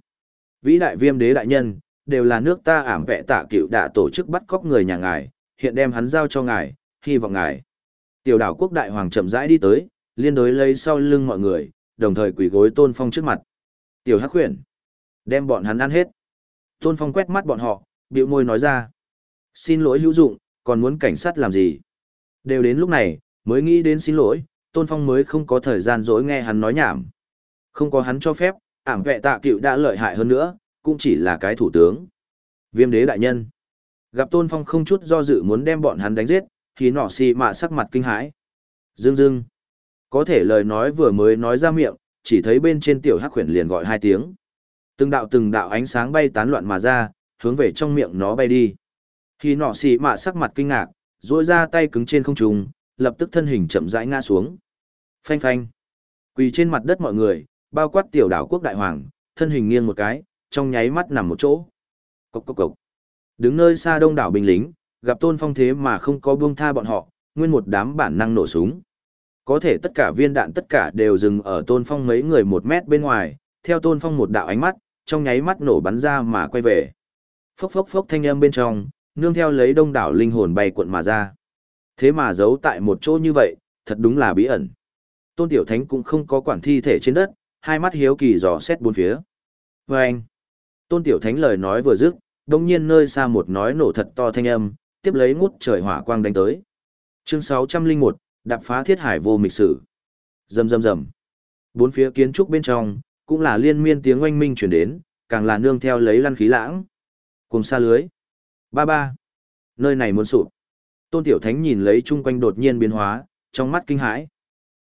Vĩ đại viêm đế đại nhân, đều là nước ta ảm vẹ tạ cựu đã tổ chức bắt cóc người nhà ngài, hiện đem hắn giao cho ngài, hy vọng ngài. Tiểu đảo quốc đại hoàng chậm rãi đi tới, liên đối lấy sau lưng mọi người, đồng thời quỳ gối tôn phong trước mặt. Tiểu hắc khuyển, đem bọn hắn ăn hết. Tôn phong quét mắt bọn họ, biểu môi nói ra. Xin lỗi hữu dụng, còn muốn cảnh sát làm gì? Đều đến lúc này, mới nghĩ đến xin lỗi, Tôn Phong mới không có thời gian dỗi nghe hắn nói nhảm. Không có hắn cho phép, ảm vệ tạ cựu đã lợi hại hơn nữa, cũng chỉ là cái thủ tướng. Viêm đế đại nhân. Gặp Tôn Phong không chút do dự muốn đem bọn hắn đánh giết, thì nọ xì mạ sắc mặt kinh hãi. Dương dương. Có thể lời nói vừa mới nói ra miệng, chỉ thấy bên trên tiểu hắc khuyển liền gọi hai tiếng. Từng đạo từng đạo ánh sáng bay tán loạn mà ra, hướng về trong miệng nó bay đi. Khi nọ xì mạ sắc mặt kinh ngạc, duỗi ra tay cứng trên không trung, lập tức thân hình chậm rãi ngã xuống. Phanh phanh. Quỳ trên mặt đất mọi người, bao quát tiểu đảo quốc đại hoàng, thân hình nghiêng một cái, trong nháy mắt nằm một chỗ. Cốc cốc cốc. Đứng nơi xa đông đảo binh lính, gặp tôn phong thế mà không có buông tha bọn họ, nguyên một đám bản năng nổ súng. Có thể tất cả viên đạn tất cả đều dừng ở tôn phong mấy người một mét bên ngoài, theo tôn phong một đạo ánh mắt, trong nháy mắt nổ bắn ra mà quay về. Phốc phốc phốc thanh âm bên trong, nương theo lấy đông đảo linh hồn bay cuộn mà ra. Thế mà giấu tại một chỗ như vậy, thật đúng là bí ẩn. Tôn Tiểu Thánh cũng không có quản thi thể trên đất, hai mắt hiếu kỳ dò xét bốn phía. Và anh, Tôn Tiểu Thánh lời nói vừa dứt, đồng nhiên nơi xa một nói nổ thật to thanh âm, tiếp lấy ngút trời hỏa quang đánh tới. Chương 601, đạp phá thiết hải vô mịch sử. Rầm rầm rầm. Bốn phía kiến trúc bên trong, cũng là liên miên tiếng oanh minh truyền đến, càng là nương theo lấy lăn khí lãng. Cùng xa lưới. Ba ba. Nơi này muốn sụp. Tôn Tiểu Thánh nhìn lấy chung quanh đột nhiên biến hóa, trong mắt kinh hãi.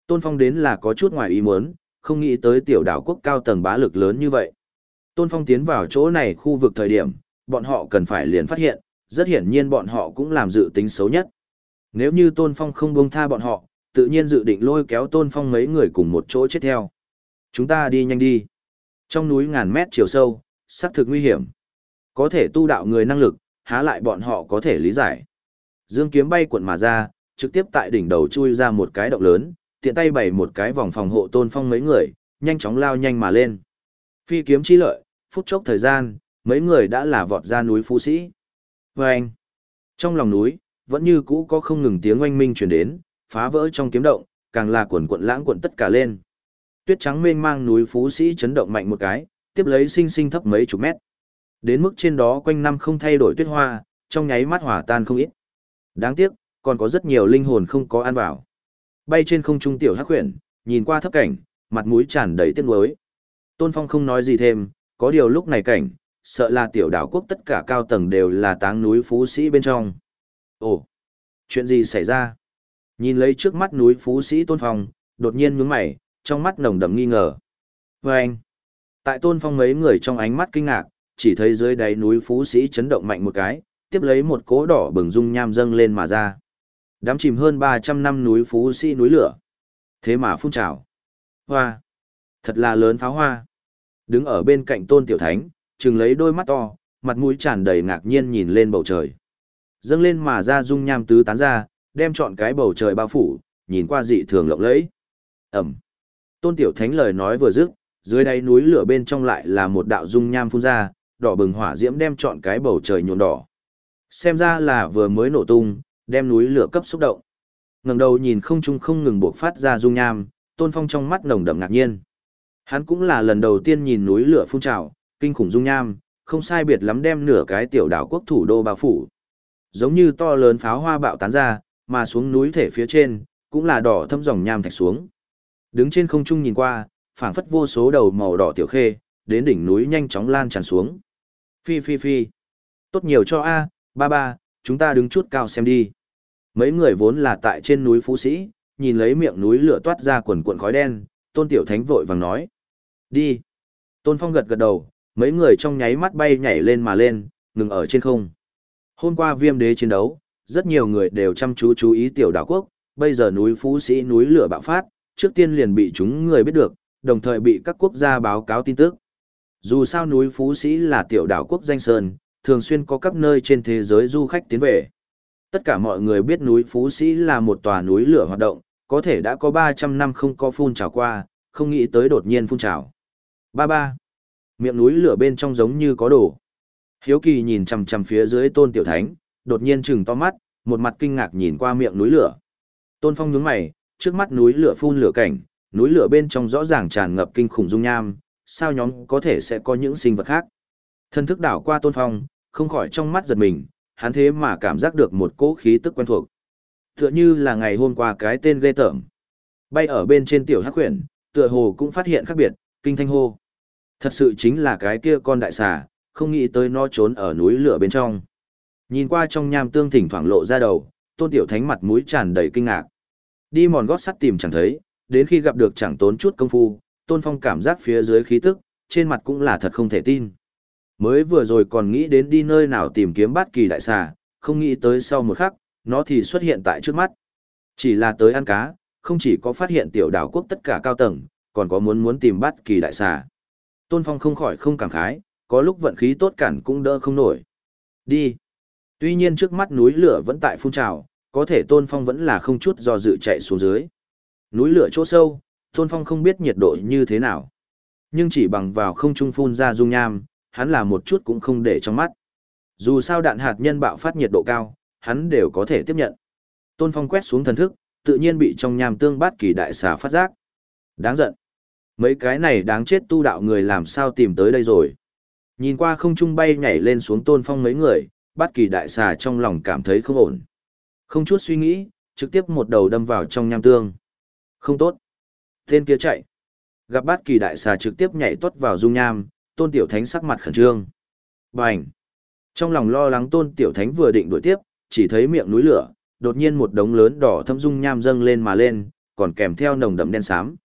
Tôn Phong đến là có chút ngoài ý muốn, không nghĩ tới tiểu đảo quốc cao tầng bá lực lớn như vậy. Tôn Phong tiến vào chỗ này khu vực thời điểm, bọn họ cần phải liền phát hiện, rất hiển nhiên bọn họ cũng làm dự tính xấu nhất. Nếu như Tôn Phong không buông tha bọn họ, tự nhiên dự định lôi kéo Tôn Phong mấy người cùng một chỗ chết theo. Chúng ta đi nhanh đi. Trong núi ngàn mét chiều sâu, xác thực nguy hiểm. Có thể tu đạo người năng lực, há lại bọn họ có thể lý giải. Dương kiếm bay cuộn mà ra, trực tiếp tại đỉnh đầu chui ra một cái động lớn, tiện tay bày một cái vòng phòng hộ tôn phong mấy người, nhanh chóng lao nhanh mà lên. Phi kiếm chi lợi, phút chốc thời gian, mấy người đã là vọt ra núi Phú Sĩ. Và anh, trong lòng núi, vẫn như cũ có không ngừng tiếng oanh minh truyền đến, phá vỡ trong kiếm động, càng là quần quận lãng quận tất cả lên. Tuyết trắng mênh mang núi Phú Sĩ chấn động mạnh một cái, tiếp lấy sinh sinh thấp mấy chục mét. Đến mức trên đó quanh năm không thay đổi tuyết hoa, trong nháy mắt hỏa tan không ít. Đáng tiếc, còn có rất nhiều linh hồn không có ăn vào. Bay trên không trung tiểu hắc huyền, nhìn qua thấp cảnh, mặt mũi tràn đầy tiếc nuối. Tôn Phong không nói gì thêm, có điều lúc này cảnh, sợ là tiểu đảo quốc tất cả cao tầng đều là táng núi phú sĩ bên trong. Ồ, chuyện gì xảy ra? Nhìn lấy trước mắt núi phú sĩ Tôn Phong, đột nhiên nhướng mày, trong mắt nồng đậm nghi ngờ. Và anh, tại Tôn Phong mấy người trong ánh mắt kinh ngạc, chỉ thấy dưới đáy núi phú sĩ chấn động mạnh một cái, tiếp lấy một cỗ đỏ bừng dung nham dâng lên mà ra. Đám chìm hơn 300 năm núi phú sĩ núi lửa. Thế mà phun trào. Hoa. Thật là lớn pháo hoa. Đứng ở bên cạnh tôn tiểu thánh, trừng lấy đôi mắt to, mặt mũi tràn đầy ngạc nhiên nhìn lên bầu trời. Dâng lên mà ra dung nham tứ tán ra, đem trọn cái bầu trời bao phủ, nhìn qua dị thường lộng lẫy. Ẩm. Tôn tiểu thánh lời nói vừa dứt, dưới đáy núi lửa bên trong lại là một đạo dung nham phun ra, đỏ bừng hỏa diễm đem trọn cái bầu trời nhuộm đỏ. Xem ra là vừa mới nổ tung, đem núi lửa cấp xúc động. Ngẩng đầu nhìn không trung không ngừng bộc phát ra dung nham, Tôn Phong trong mắt nồng đậm ngạc nhiên. Hắn cũng là lần đầu tiên nhìn núi lửa phun trào, kinh khủng dung nham, không sai biệt lắm đem nửa cái tiểu đảo quốc thủ đô bao phủ. Giống như to lớn pháo hoa bạo tán ra, mà xuống núi thể phía trên, cũng là đỏ thâm dòng nham thạch xuống. Đứng trên không trung nhìn qua, phảng phất vô số đầu màu đỏ tiểu khê, đến đỉnh núi nhanh chóng lan tràn xuống. Phi phi phi. Tốt nhiều cho A, ba ba, chúng ta đứng chút cao xem đi. Mấy người vốn là tại trên núi Phú Sĩ, nhìn lấy miệng núi lửa toát ra quần cuộn khói đen, Tôn Tiểu Thánh vội vàng nói. Đi. Tôn Phong gật gật đầu, mấy người trong nháy mắt bay nhảy lên mà lên, ngừng ở trên không. Hôm qua viêm đế chiến đấu, rất nhiều người đều chăm chú chú ý tiểu đảo quốc, bây giờ núi Phú Sĩ núi lửa bạo phát, trước tiên liền bị chúng người biết được, đồng thời bị các quốc gia báo cáo tin tức. Dù sao núi Phú Sĩ là tiểu đảo quốc danh sơn, thường xuyên có các nơi trên thế giới du khách tiến về. Tất cả mọi người biết núi Phú Sĩ là một tòa núi lửa hoạt động, có thể đã có 300 năm không có phun trào qua, không nghĩ tới đột nhiên phun trào. Ba ba. Miệng núi lửa bên trong giống như có đổ Hiếu kỳ nhìn chằm chằm phía dưới tôn tiểu thánh, đột nhiên trừng to mắt, một mặt kinh ngạc nhìn qua miệng núi lửa. Tôn Phong nhướng mày, trước mắt núi lửa phun lửa cảnh, núi lửa bên trong rõ ràng tràn ngập kinh khủng dung nham, sao nhóm có thể sẽ có những sinh vật khác. Thân thức đảo qua Tôn Phong, không khỏi trong mắt giật mình, hắn thế mà cảm giác được một cỗ khí tức quen thuộc. Tựa như là ngày hôm qua cái tên ghê tởm. Bay ở bên trên tiểu hắc khuyển, tựa hồ cũng phát hiện khác biệt, kinh thanh hô. Thật sự chính là cái kia con đại xà, không nghĩ tới nó trốn ở núi lửa bên trong. Nhìn qua trong nham tương thỉnh thoảng lộ ra đầu, tôn tiểu thánh mặt mũi tràn đầy kinh ngạc. Đi mòn gót sắt tìm chẳng thấy, đến khi gặp được chẳng tốn chút công phu, tôn phong cảm giác phía dưới khí tức, trên mặt cũng là thật không thể tin. Mới vừa rồi còn nghĩ đến đi nơi nào tìm kiếm bát kỳ đại xà, không nghĩ tới sau một khắc, nó thì xuất hiện tại trước mắt. Chỉ là tới ăn cá, không chỉ có phát hiện tiểu đảo quốc tất cả cao tầng, còn có muốn muốn tìm bát kỳ đại xà. Tôn Phong không khỏi không cảm khái, có lúc vận khí tốt cản cũng đỡ không nổi. Đi. Tuy nhiên trước mắt núi lửa vẫn tại phun trào, có thể Tôn Phong vẫn là không chút do dự chạy xuống dưới. Núi lửa chỗ sâu, Tôn Phong không biết nhiệt độ như thế nào. Nhưng chỉ bằng vào không trung phun ra dung nham, hắn là một chút cũng không để trong mắt. Dù sao đạn hạt nhân bạo phát nhiệt độ cao, hắn đều có thể tiếp nhận. Tôn Phong quét xuống thần thức, tự nhiên bị trong nham tương bát kỳ đại xà phát giác. Đáng giận. Mấy cái này đáng chết tu đạo người làm sao tìm tới đây rồi. Nhìn qua không trung bay nhảy lên xuống Tôn Phong mấy người, bát kỳ đại xà trong lòng cảm thấy không ổn. Không chút suy nghĩ, trực tiếp một đầu đâm vào trong nham tương. Không tốt. Tên kia chạy. Gặp bát kỳ đại xà trực tiếp nhảy tuốt vào dung nham, tôn tiểu thánh sắc mặt khẩn trương. Bành! Trong lòng lo lắng tôn tiểu thánh vừa định đuổi tiếp, chỉ thấy miệng núi lửa, đột nhiên một đống lớn đỏ thâm dung nham dâng lên mà lên, còn kèm theo nồng đậm đen xám.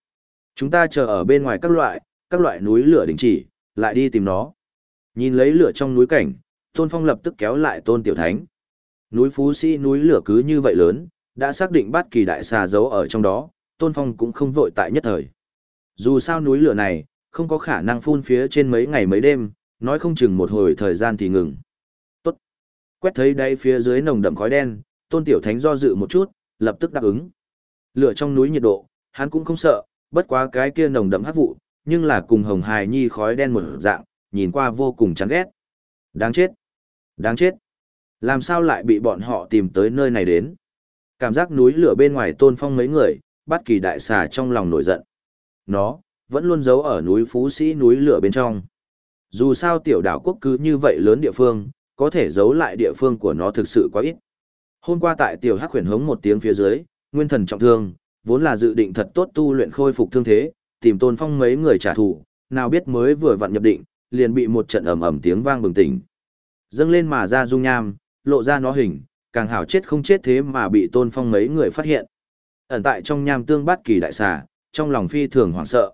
Chúng ta chờ ở bên ngoài các loại, các loại núi lửa đình chỉ, lại đi tìm nó. Nhìn lấy lửa trong núi cảnh, Tôn Phong lập tức kéo lại Tôn Tiểu Thánh. Núi Phú Sĩ núi lửa cứ như vậy lớn, đã xác định bắt kỳ đại xà giấu ở trong đó, Tôn Phong cũng không vội tại nhất thời. Dù sao núi lửa này, không có khả năng phun phía trên mấy ngày mấy đêm, nói không chừng một hồi thời gian thì ngừng. Tốt. Quét thấy đây phía dưới nồng đậm khói đen, Tôn Tiểu Thánh do dự một chút, lập tức đáp ứng. Lửa trong núi nhiệt độ, hắn cũng không sợ, bất quá cái kia nồng đậm hắc vụ, nhưng là cùng hồng hài nhi khói đen một dạng, nhìn qua vô cùng chán ghét. Đáng chết. Đáng chết. Làm sao lại bị bọn họ tìm tới nơi này đến? Cảm giác núi lửa bên ngoài tôn phong mấy người, bắt kỳ đại xà trong lòng nổi giận. Nó, vẫn luôn giấu ở núi Phú Sĩ núi lửa bên trong. Dù sao tiểu đảo quốc cứ như vậy lớn địa phương, có thể giấu lại địa phương của nó thực sự quá ít. Hôm qua tại tiểu hắc huyền hống một tiếng phía dưới, nguyên thần trọng thương, vốn là dự định thật tốt tu luyện khôi phục thương thế, tìm tôn phong mấy người trả thù, nào biết mới vừa vặn nhập định, liền bị một trận ầm ầm tiếng vang bừng tỉnh. Dâng lên mà ra dung nham, lộ ra nó hình, càng hảo chết không chết thế mà bị tôn phong mấy người phát hiện. Ẩn tại trong nham tương bát kỳ đại xà, trong lòng phi thường hoảng sợ.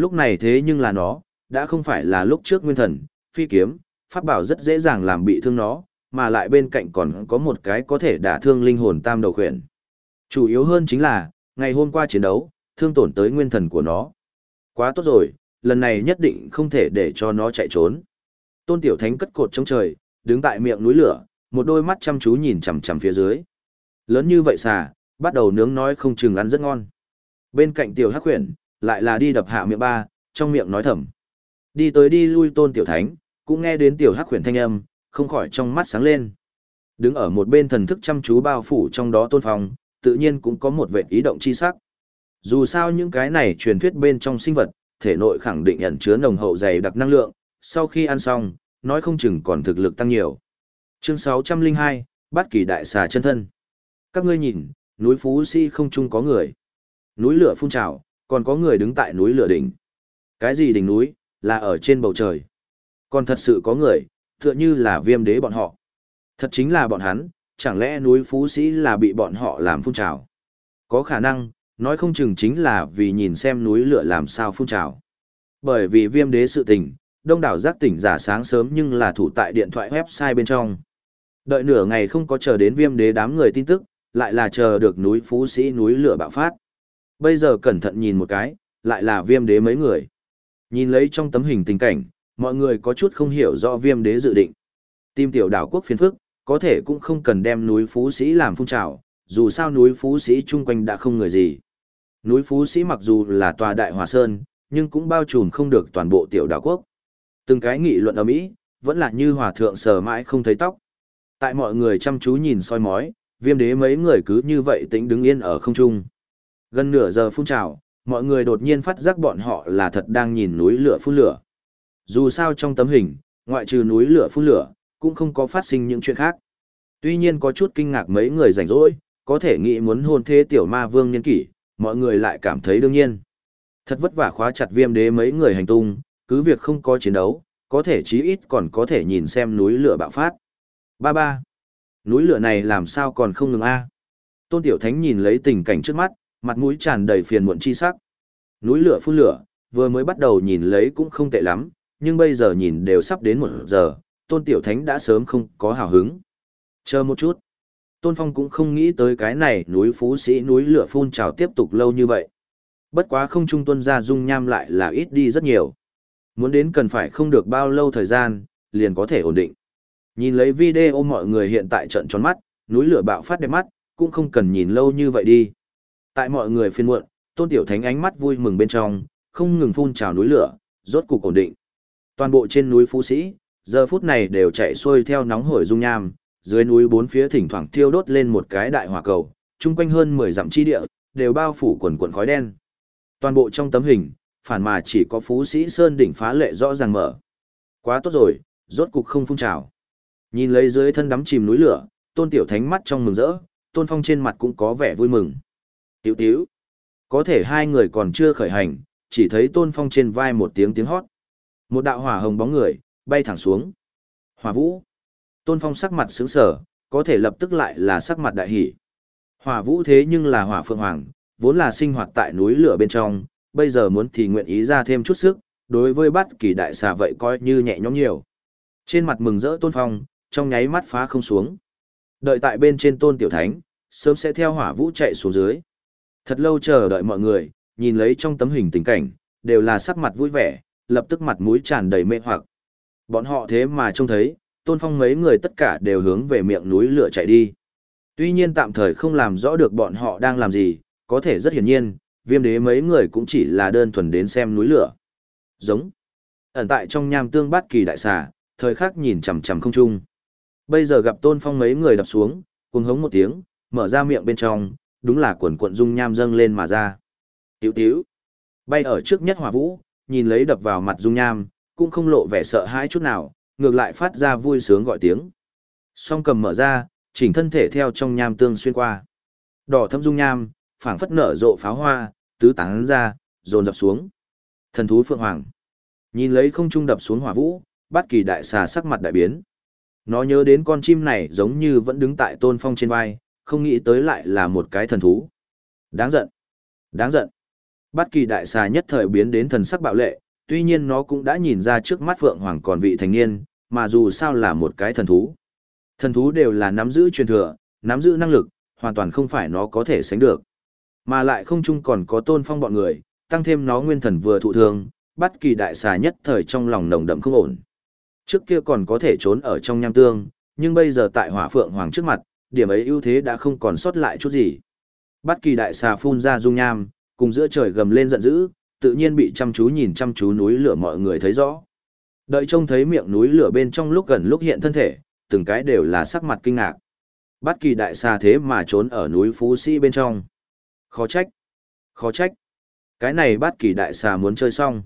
Lúc này thế nhưng là nó, đã không phải là lúc trước nguyên thần, phi kiếm, pháp bảo rất dễ dàng làm bị thương nó, mà lại bên cạnh còn có một cái có thể đả thương linh hồn tam đầu khuyển. Chủ yếu hơn chính là, ngày hôm qua chiến đấu, thương tổn tới nguyên thần của nó. Quá tốt rồi, lần này nhất định không thể để cho nó chạy trốn. Tôn Tiểu Thánh cất cột trong trời, đứng tại miệng núi lửa, một đôi mắt chăm chú nhìn chằm chằm phía dưới. Lớn như vậy xà, bắt đầu nướng nói không chừng ăn rất ngon. Bên cạnh Tiểu Hắc Huyền, lại là đi đập hạ miệng ba, trong miệng nói thầm. Đi tới đi lui Tôn Tiểu Thánh, cũng nghe đến Tiểu Hắc khuyển thanh âm, không khỏi trong mắt sáng lên. Đứng ở một bên thần thức chăm chú bao phủ trong đó Tôn Phong, tự nhiên cũng có một vệ ý động chi sắc. Dù sao những cái này truyền thuyết bên trong sinh vật, thể nội khẳng định ẩn chứa nồng hậu dày đặc năng lượng, sau khi ăn xong, nói không chừng còn thực lực tăng nhiều. Chương 602, Bát Kỳ Đại Xà chân thân. Các ngươi nhìn, núi Phú Si không chung có người. Núi lửa phun trào, còn có người đứng tại núi lửa đỉnh. Cái gì đỉnh núi, là ở trên bầu trời. Còn thật sự có người, tựa như là viêm đế bọn họ. Thật chính là bọn hắn, chẳng lẽ núi Phú Sĩ là bị bọn họ làm phun trào? Có khả năng, nói không chừng chính là vì nhìn xem núi lửa làm sao phun trào. Bởi vì viêm đế sự tình, đông đảo giác tỉnh giả sáng sớm nhưng là thủ tại điện thoại website bên trong. Đợi nửa ngày không có chờ đến viêm đế đám người tin tức, lại là chờ được núi Phú Sĩ núi lửa bạo phát. Bây giờ cẩn thận nhìn một cái, lại là viêm đế mấy người. Nhìn lấy trong tấm hình tình cảnh, mọi người có chút không hiểu rõ viêm đế dự định. Tim tiểu đảo quốc phiền phức, có thể cũng không cần đem núi Phú Sĩ làm phun trào, dù sao núi Phú Sĩ chung quanh đã không người gì. Núi Phú Sĩ mặc dù là tòa đại hòa sơn, nhưng cũng bao trùm không được toàn bộ tiểu đảo quốc. Từng cái nghị luận ở Mỹ, vẫn là như hòa thượng sờ mãi không thấy tóc. Tại mọi người chăm chú nhìn soi mói, viêm đế mấy người cứ như vậy tĩnh đứng yên ở không trung. Gần nửa giờ phun trào, mọi người đột nhiên phát giác bọn họ là thật đang nhìn núi lửa phun lửa. Dù sao trong tấm hình, ngoại trừ núi lửa phun lửa, cũng không có phát sinh những chuyện khác. Tuy nhiên có chút kinh ngạc mấy người rảnh rỗi, có thể nghĩ muốn hôn thế tiểu ma vương nhân kỷ, mọi người lại cảm thấy đương nhiên. Thật vất vả khóa chặt viêm đế mấy người hành tung, cứ việc không có chiến đấu, có thể chí ít còn có thể nhìn xem núi lửa bạo phát. Ba ba. Núi lửa này làm sao còn không ngừng a? Tôn Tiểu Thánh nhìn lấy tình cảnh trước mắt, mặt mũi tràn đầy phiền muộn chi sắc. Núi lửa phun lửa, vừa mới bắt đầu nhìn lấy cũng không tệ lắm, nhưng bây giờ nhìn đều sắp đến một giờ, Tôn Tiểu Thánh đã sớm không có hào hứng. Chờ một chút. Tôn Phong cũng không nghĩ tới cái này núi Phú Sĩ núi lửa phun trào tiếp tục lâu như vậy. Bất quá không trung tuân ra dung nham lại là ít đi rất nhiều. Muốn đến cần phải không được bao lâu thời gian, liền có thể ổn định. Nhìn lấy video mọi người hiện tại trận tròn mắt, núi lửa bạo phát đẹp mắt, cũng không cần nhìn lâu như vậy đi. Tại mọi người phiên muộn, Tôn Tiểu Thánh ánh mắt vui mừng bên trong, không ngừng phun trào núi lửa, rốt cục ổn định. Toàn bộ trên núi Phú Sĩ, giờ phút này đều chạy xuôi theo nóng hổi dung nham, dưới núi bốn phía thỉnh thoảng thiêu đốt lên một cái đại hỏa cầu, chung quanh hơn 10 dặm chi địa, đều bao phủ quần quần khói đen. Toàn bộ trong tấm hình, phản mà chỉ có Phú Sĩ Sơn đỉnh phá lệ rõ ràng mở. Quá tốt rồi, rốt cục không phun trào. Nhìn lấy dưới thân đắm chìm núi lửa, Tôn Tiểu Thánh mắt trong mừng rỡ, Tôn Phong trên mặt cũng có vẻ vui mừng. Tiểu tiểu. Có thể hai người còn chưa khởi hành, chỉ thấy Tôn Phong trên vai một tiếng tiếng hót. Một đạo hỏa hồng bóng người, bay thẳng xuống. Hỏa vũ. Tôn Phong sắc mặt sững sở, có thể lập tức lại là sắc mặt đại hỷ. Hỏa vũ thế nhưng là hỏa phượng hoàng, vốn là sinh hoạt tại núi lửa bên trong, bây giờ muốn thì nguyện ý ra thêm chút sức, đối với bắt kỳ đại xà vậy coi như nhẹ nhõm nhiều. Trên mặt mừng rỡ Tôn Phong, trong nháy mắt phá không xuống. Đợi tại bên trên Tôn Tiểu Thánh, sớm sẽ theo hỏa vũ chạy xuống dưới. Thật lâu chờ đợi mọi người, nhìn lấy trong tấm hình tình cảnh, đều là sắc mặt vui vẻ, lập tức mặt mũi tràn đầy mê hoặc. Bọn họ thế mà trông thấy, tôn phong mấy người tất cả đều hướng về miệng núi lửa chạy đi. Tuy nhiên tạm thời không làm rõ được bọn họ đang làm gì, có thể rất hiển nhiên, viêm đế mấy người cũng chỉ là đơn thuần đến xem núi lửa. Giống. Ẩn tại trong nham tương bát kỳ đại xà, thời khắc nhìn chằm chằm không trung. Bây giờ gặp tôn phong mấy người đập xuống, cùng hống một tiếng, mở ra miệng bên trong, đúng là quần cuộn dung nham dâng lên mà ra. Tiểu tiểu. Bay ở trước nhất hỏa vũ, nhìn lấy đập vào mặt dung nham, cũng không lộ vẻ sợ hãi chút nào, ngược lại phát ra vui sướng gọi tiếng. Song cầm mở ra, chỉnh thân thể theo trong nham tương xuyên qua. Đỏ thâm dung nham, phảng phất nở rộ pháo hoa, tứ tán ra, dồn dập xuống. Thần thú phượng hoàng. Nhìn lấy không trung đập xuống hỏa vũ, bát kỳ đại xà sắc mặt đại biến. Nó nhớ đến con chim này giống như vẫn đứng tại tôn phong trên vai, không nghĩ tới lại là một cái thần thú. Đáng giận. Đáng giận. bất kỳ đại xà nhất thời biến đến thần sắc bạo lệ, tuy nhiên nó cũng đã nhìn ra trước mắt Phượng Hoàng còn vị thành niên, mà dù sao là một cái thần thú. Thần thú đều là nắm giữ truyền thừa, nắm giữ năng lực, hoàn toàn không phải nó có thể sánh được. Mà lại không chung còn có tôn phong bọn người, tăng thêm nó nguyên thần vừa thụ thương, bất kỳ đại xà nhất thời trong lòng nồng đậm không ổn. Trước kia còn có thể trốn ở trong nham tương, nhưng bây giờ tại hỏa phượng hoàng trước mặt, điểm ấy ưu thế đã không còn sót lại chút gì. Bất kỳ đại xà phun ra dung nham, cùng giữa trời gầm lên giận dữ, tự nhiên bị chăm chú nhìn chăm chú núi lửa mọi người thấy rõ. Đợi trông thấy miệng núi lửa bên trong lúc gần lúc hiện thân thể, từng cái đều là sắc mặt kinh ngạc. Bất kỳ đại xà thế mà trốn ở núi Phú Sĩ bên trong. Khó trách. Khó trách. Cái này bất kỳ đại xà muốn chơi xong.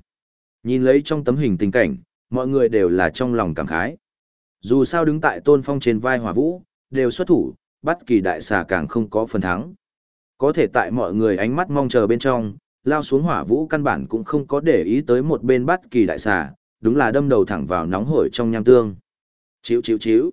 Nhìn lấy trong tấm hình tình cảnh, mọi người đều là trong lòng cảm khái. Dù sao đứng tại tôn phong trên vai hỏa vũ, đều xuất thủ, bắt kỳ đại xà càng không có phần thắng. Có thể tại mọi người ánh mắt mong chờ bên trong, lao xuống hỏa vũ căn bản cũng không có để ý tới một bên bắt kỳ đại xà, đúng là đâm đầu thẳng vào nóng hổi trong nham tương. Chíu chíu chíu.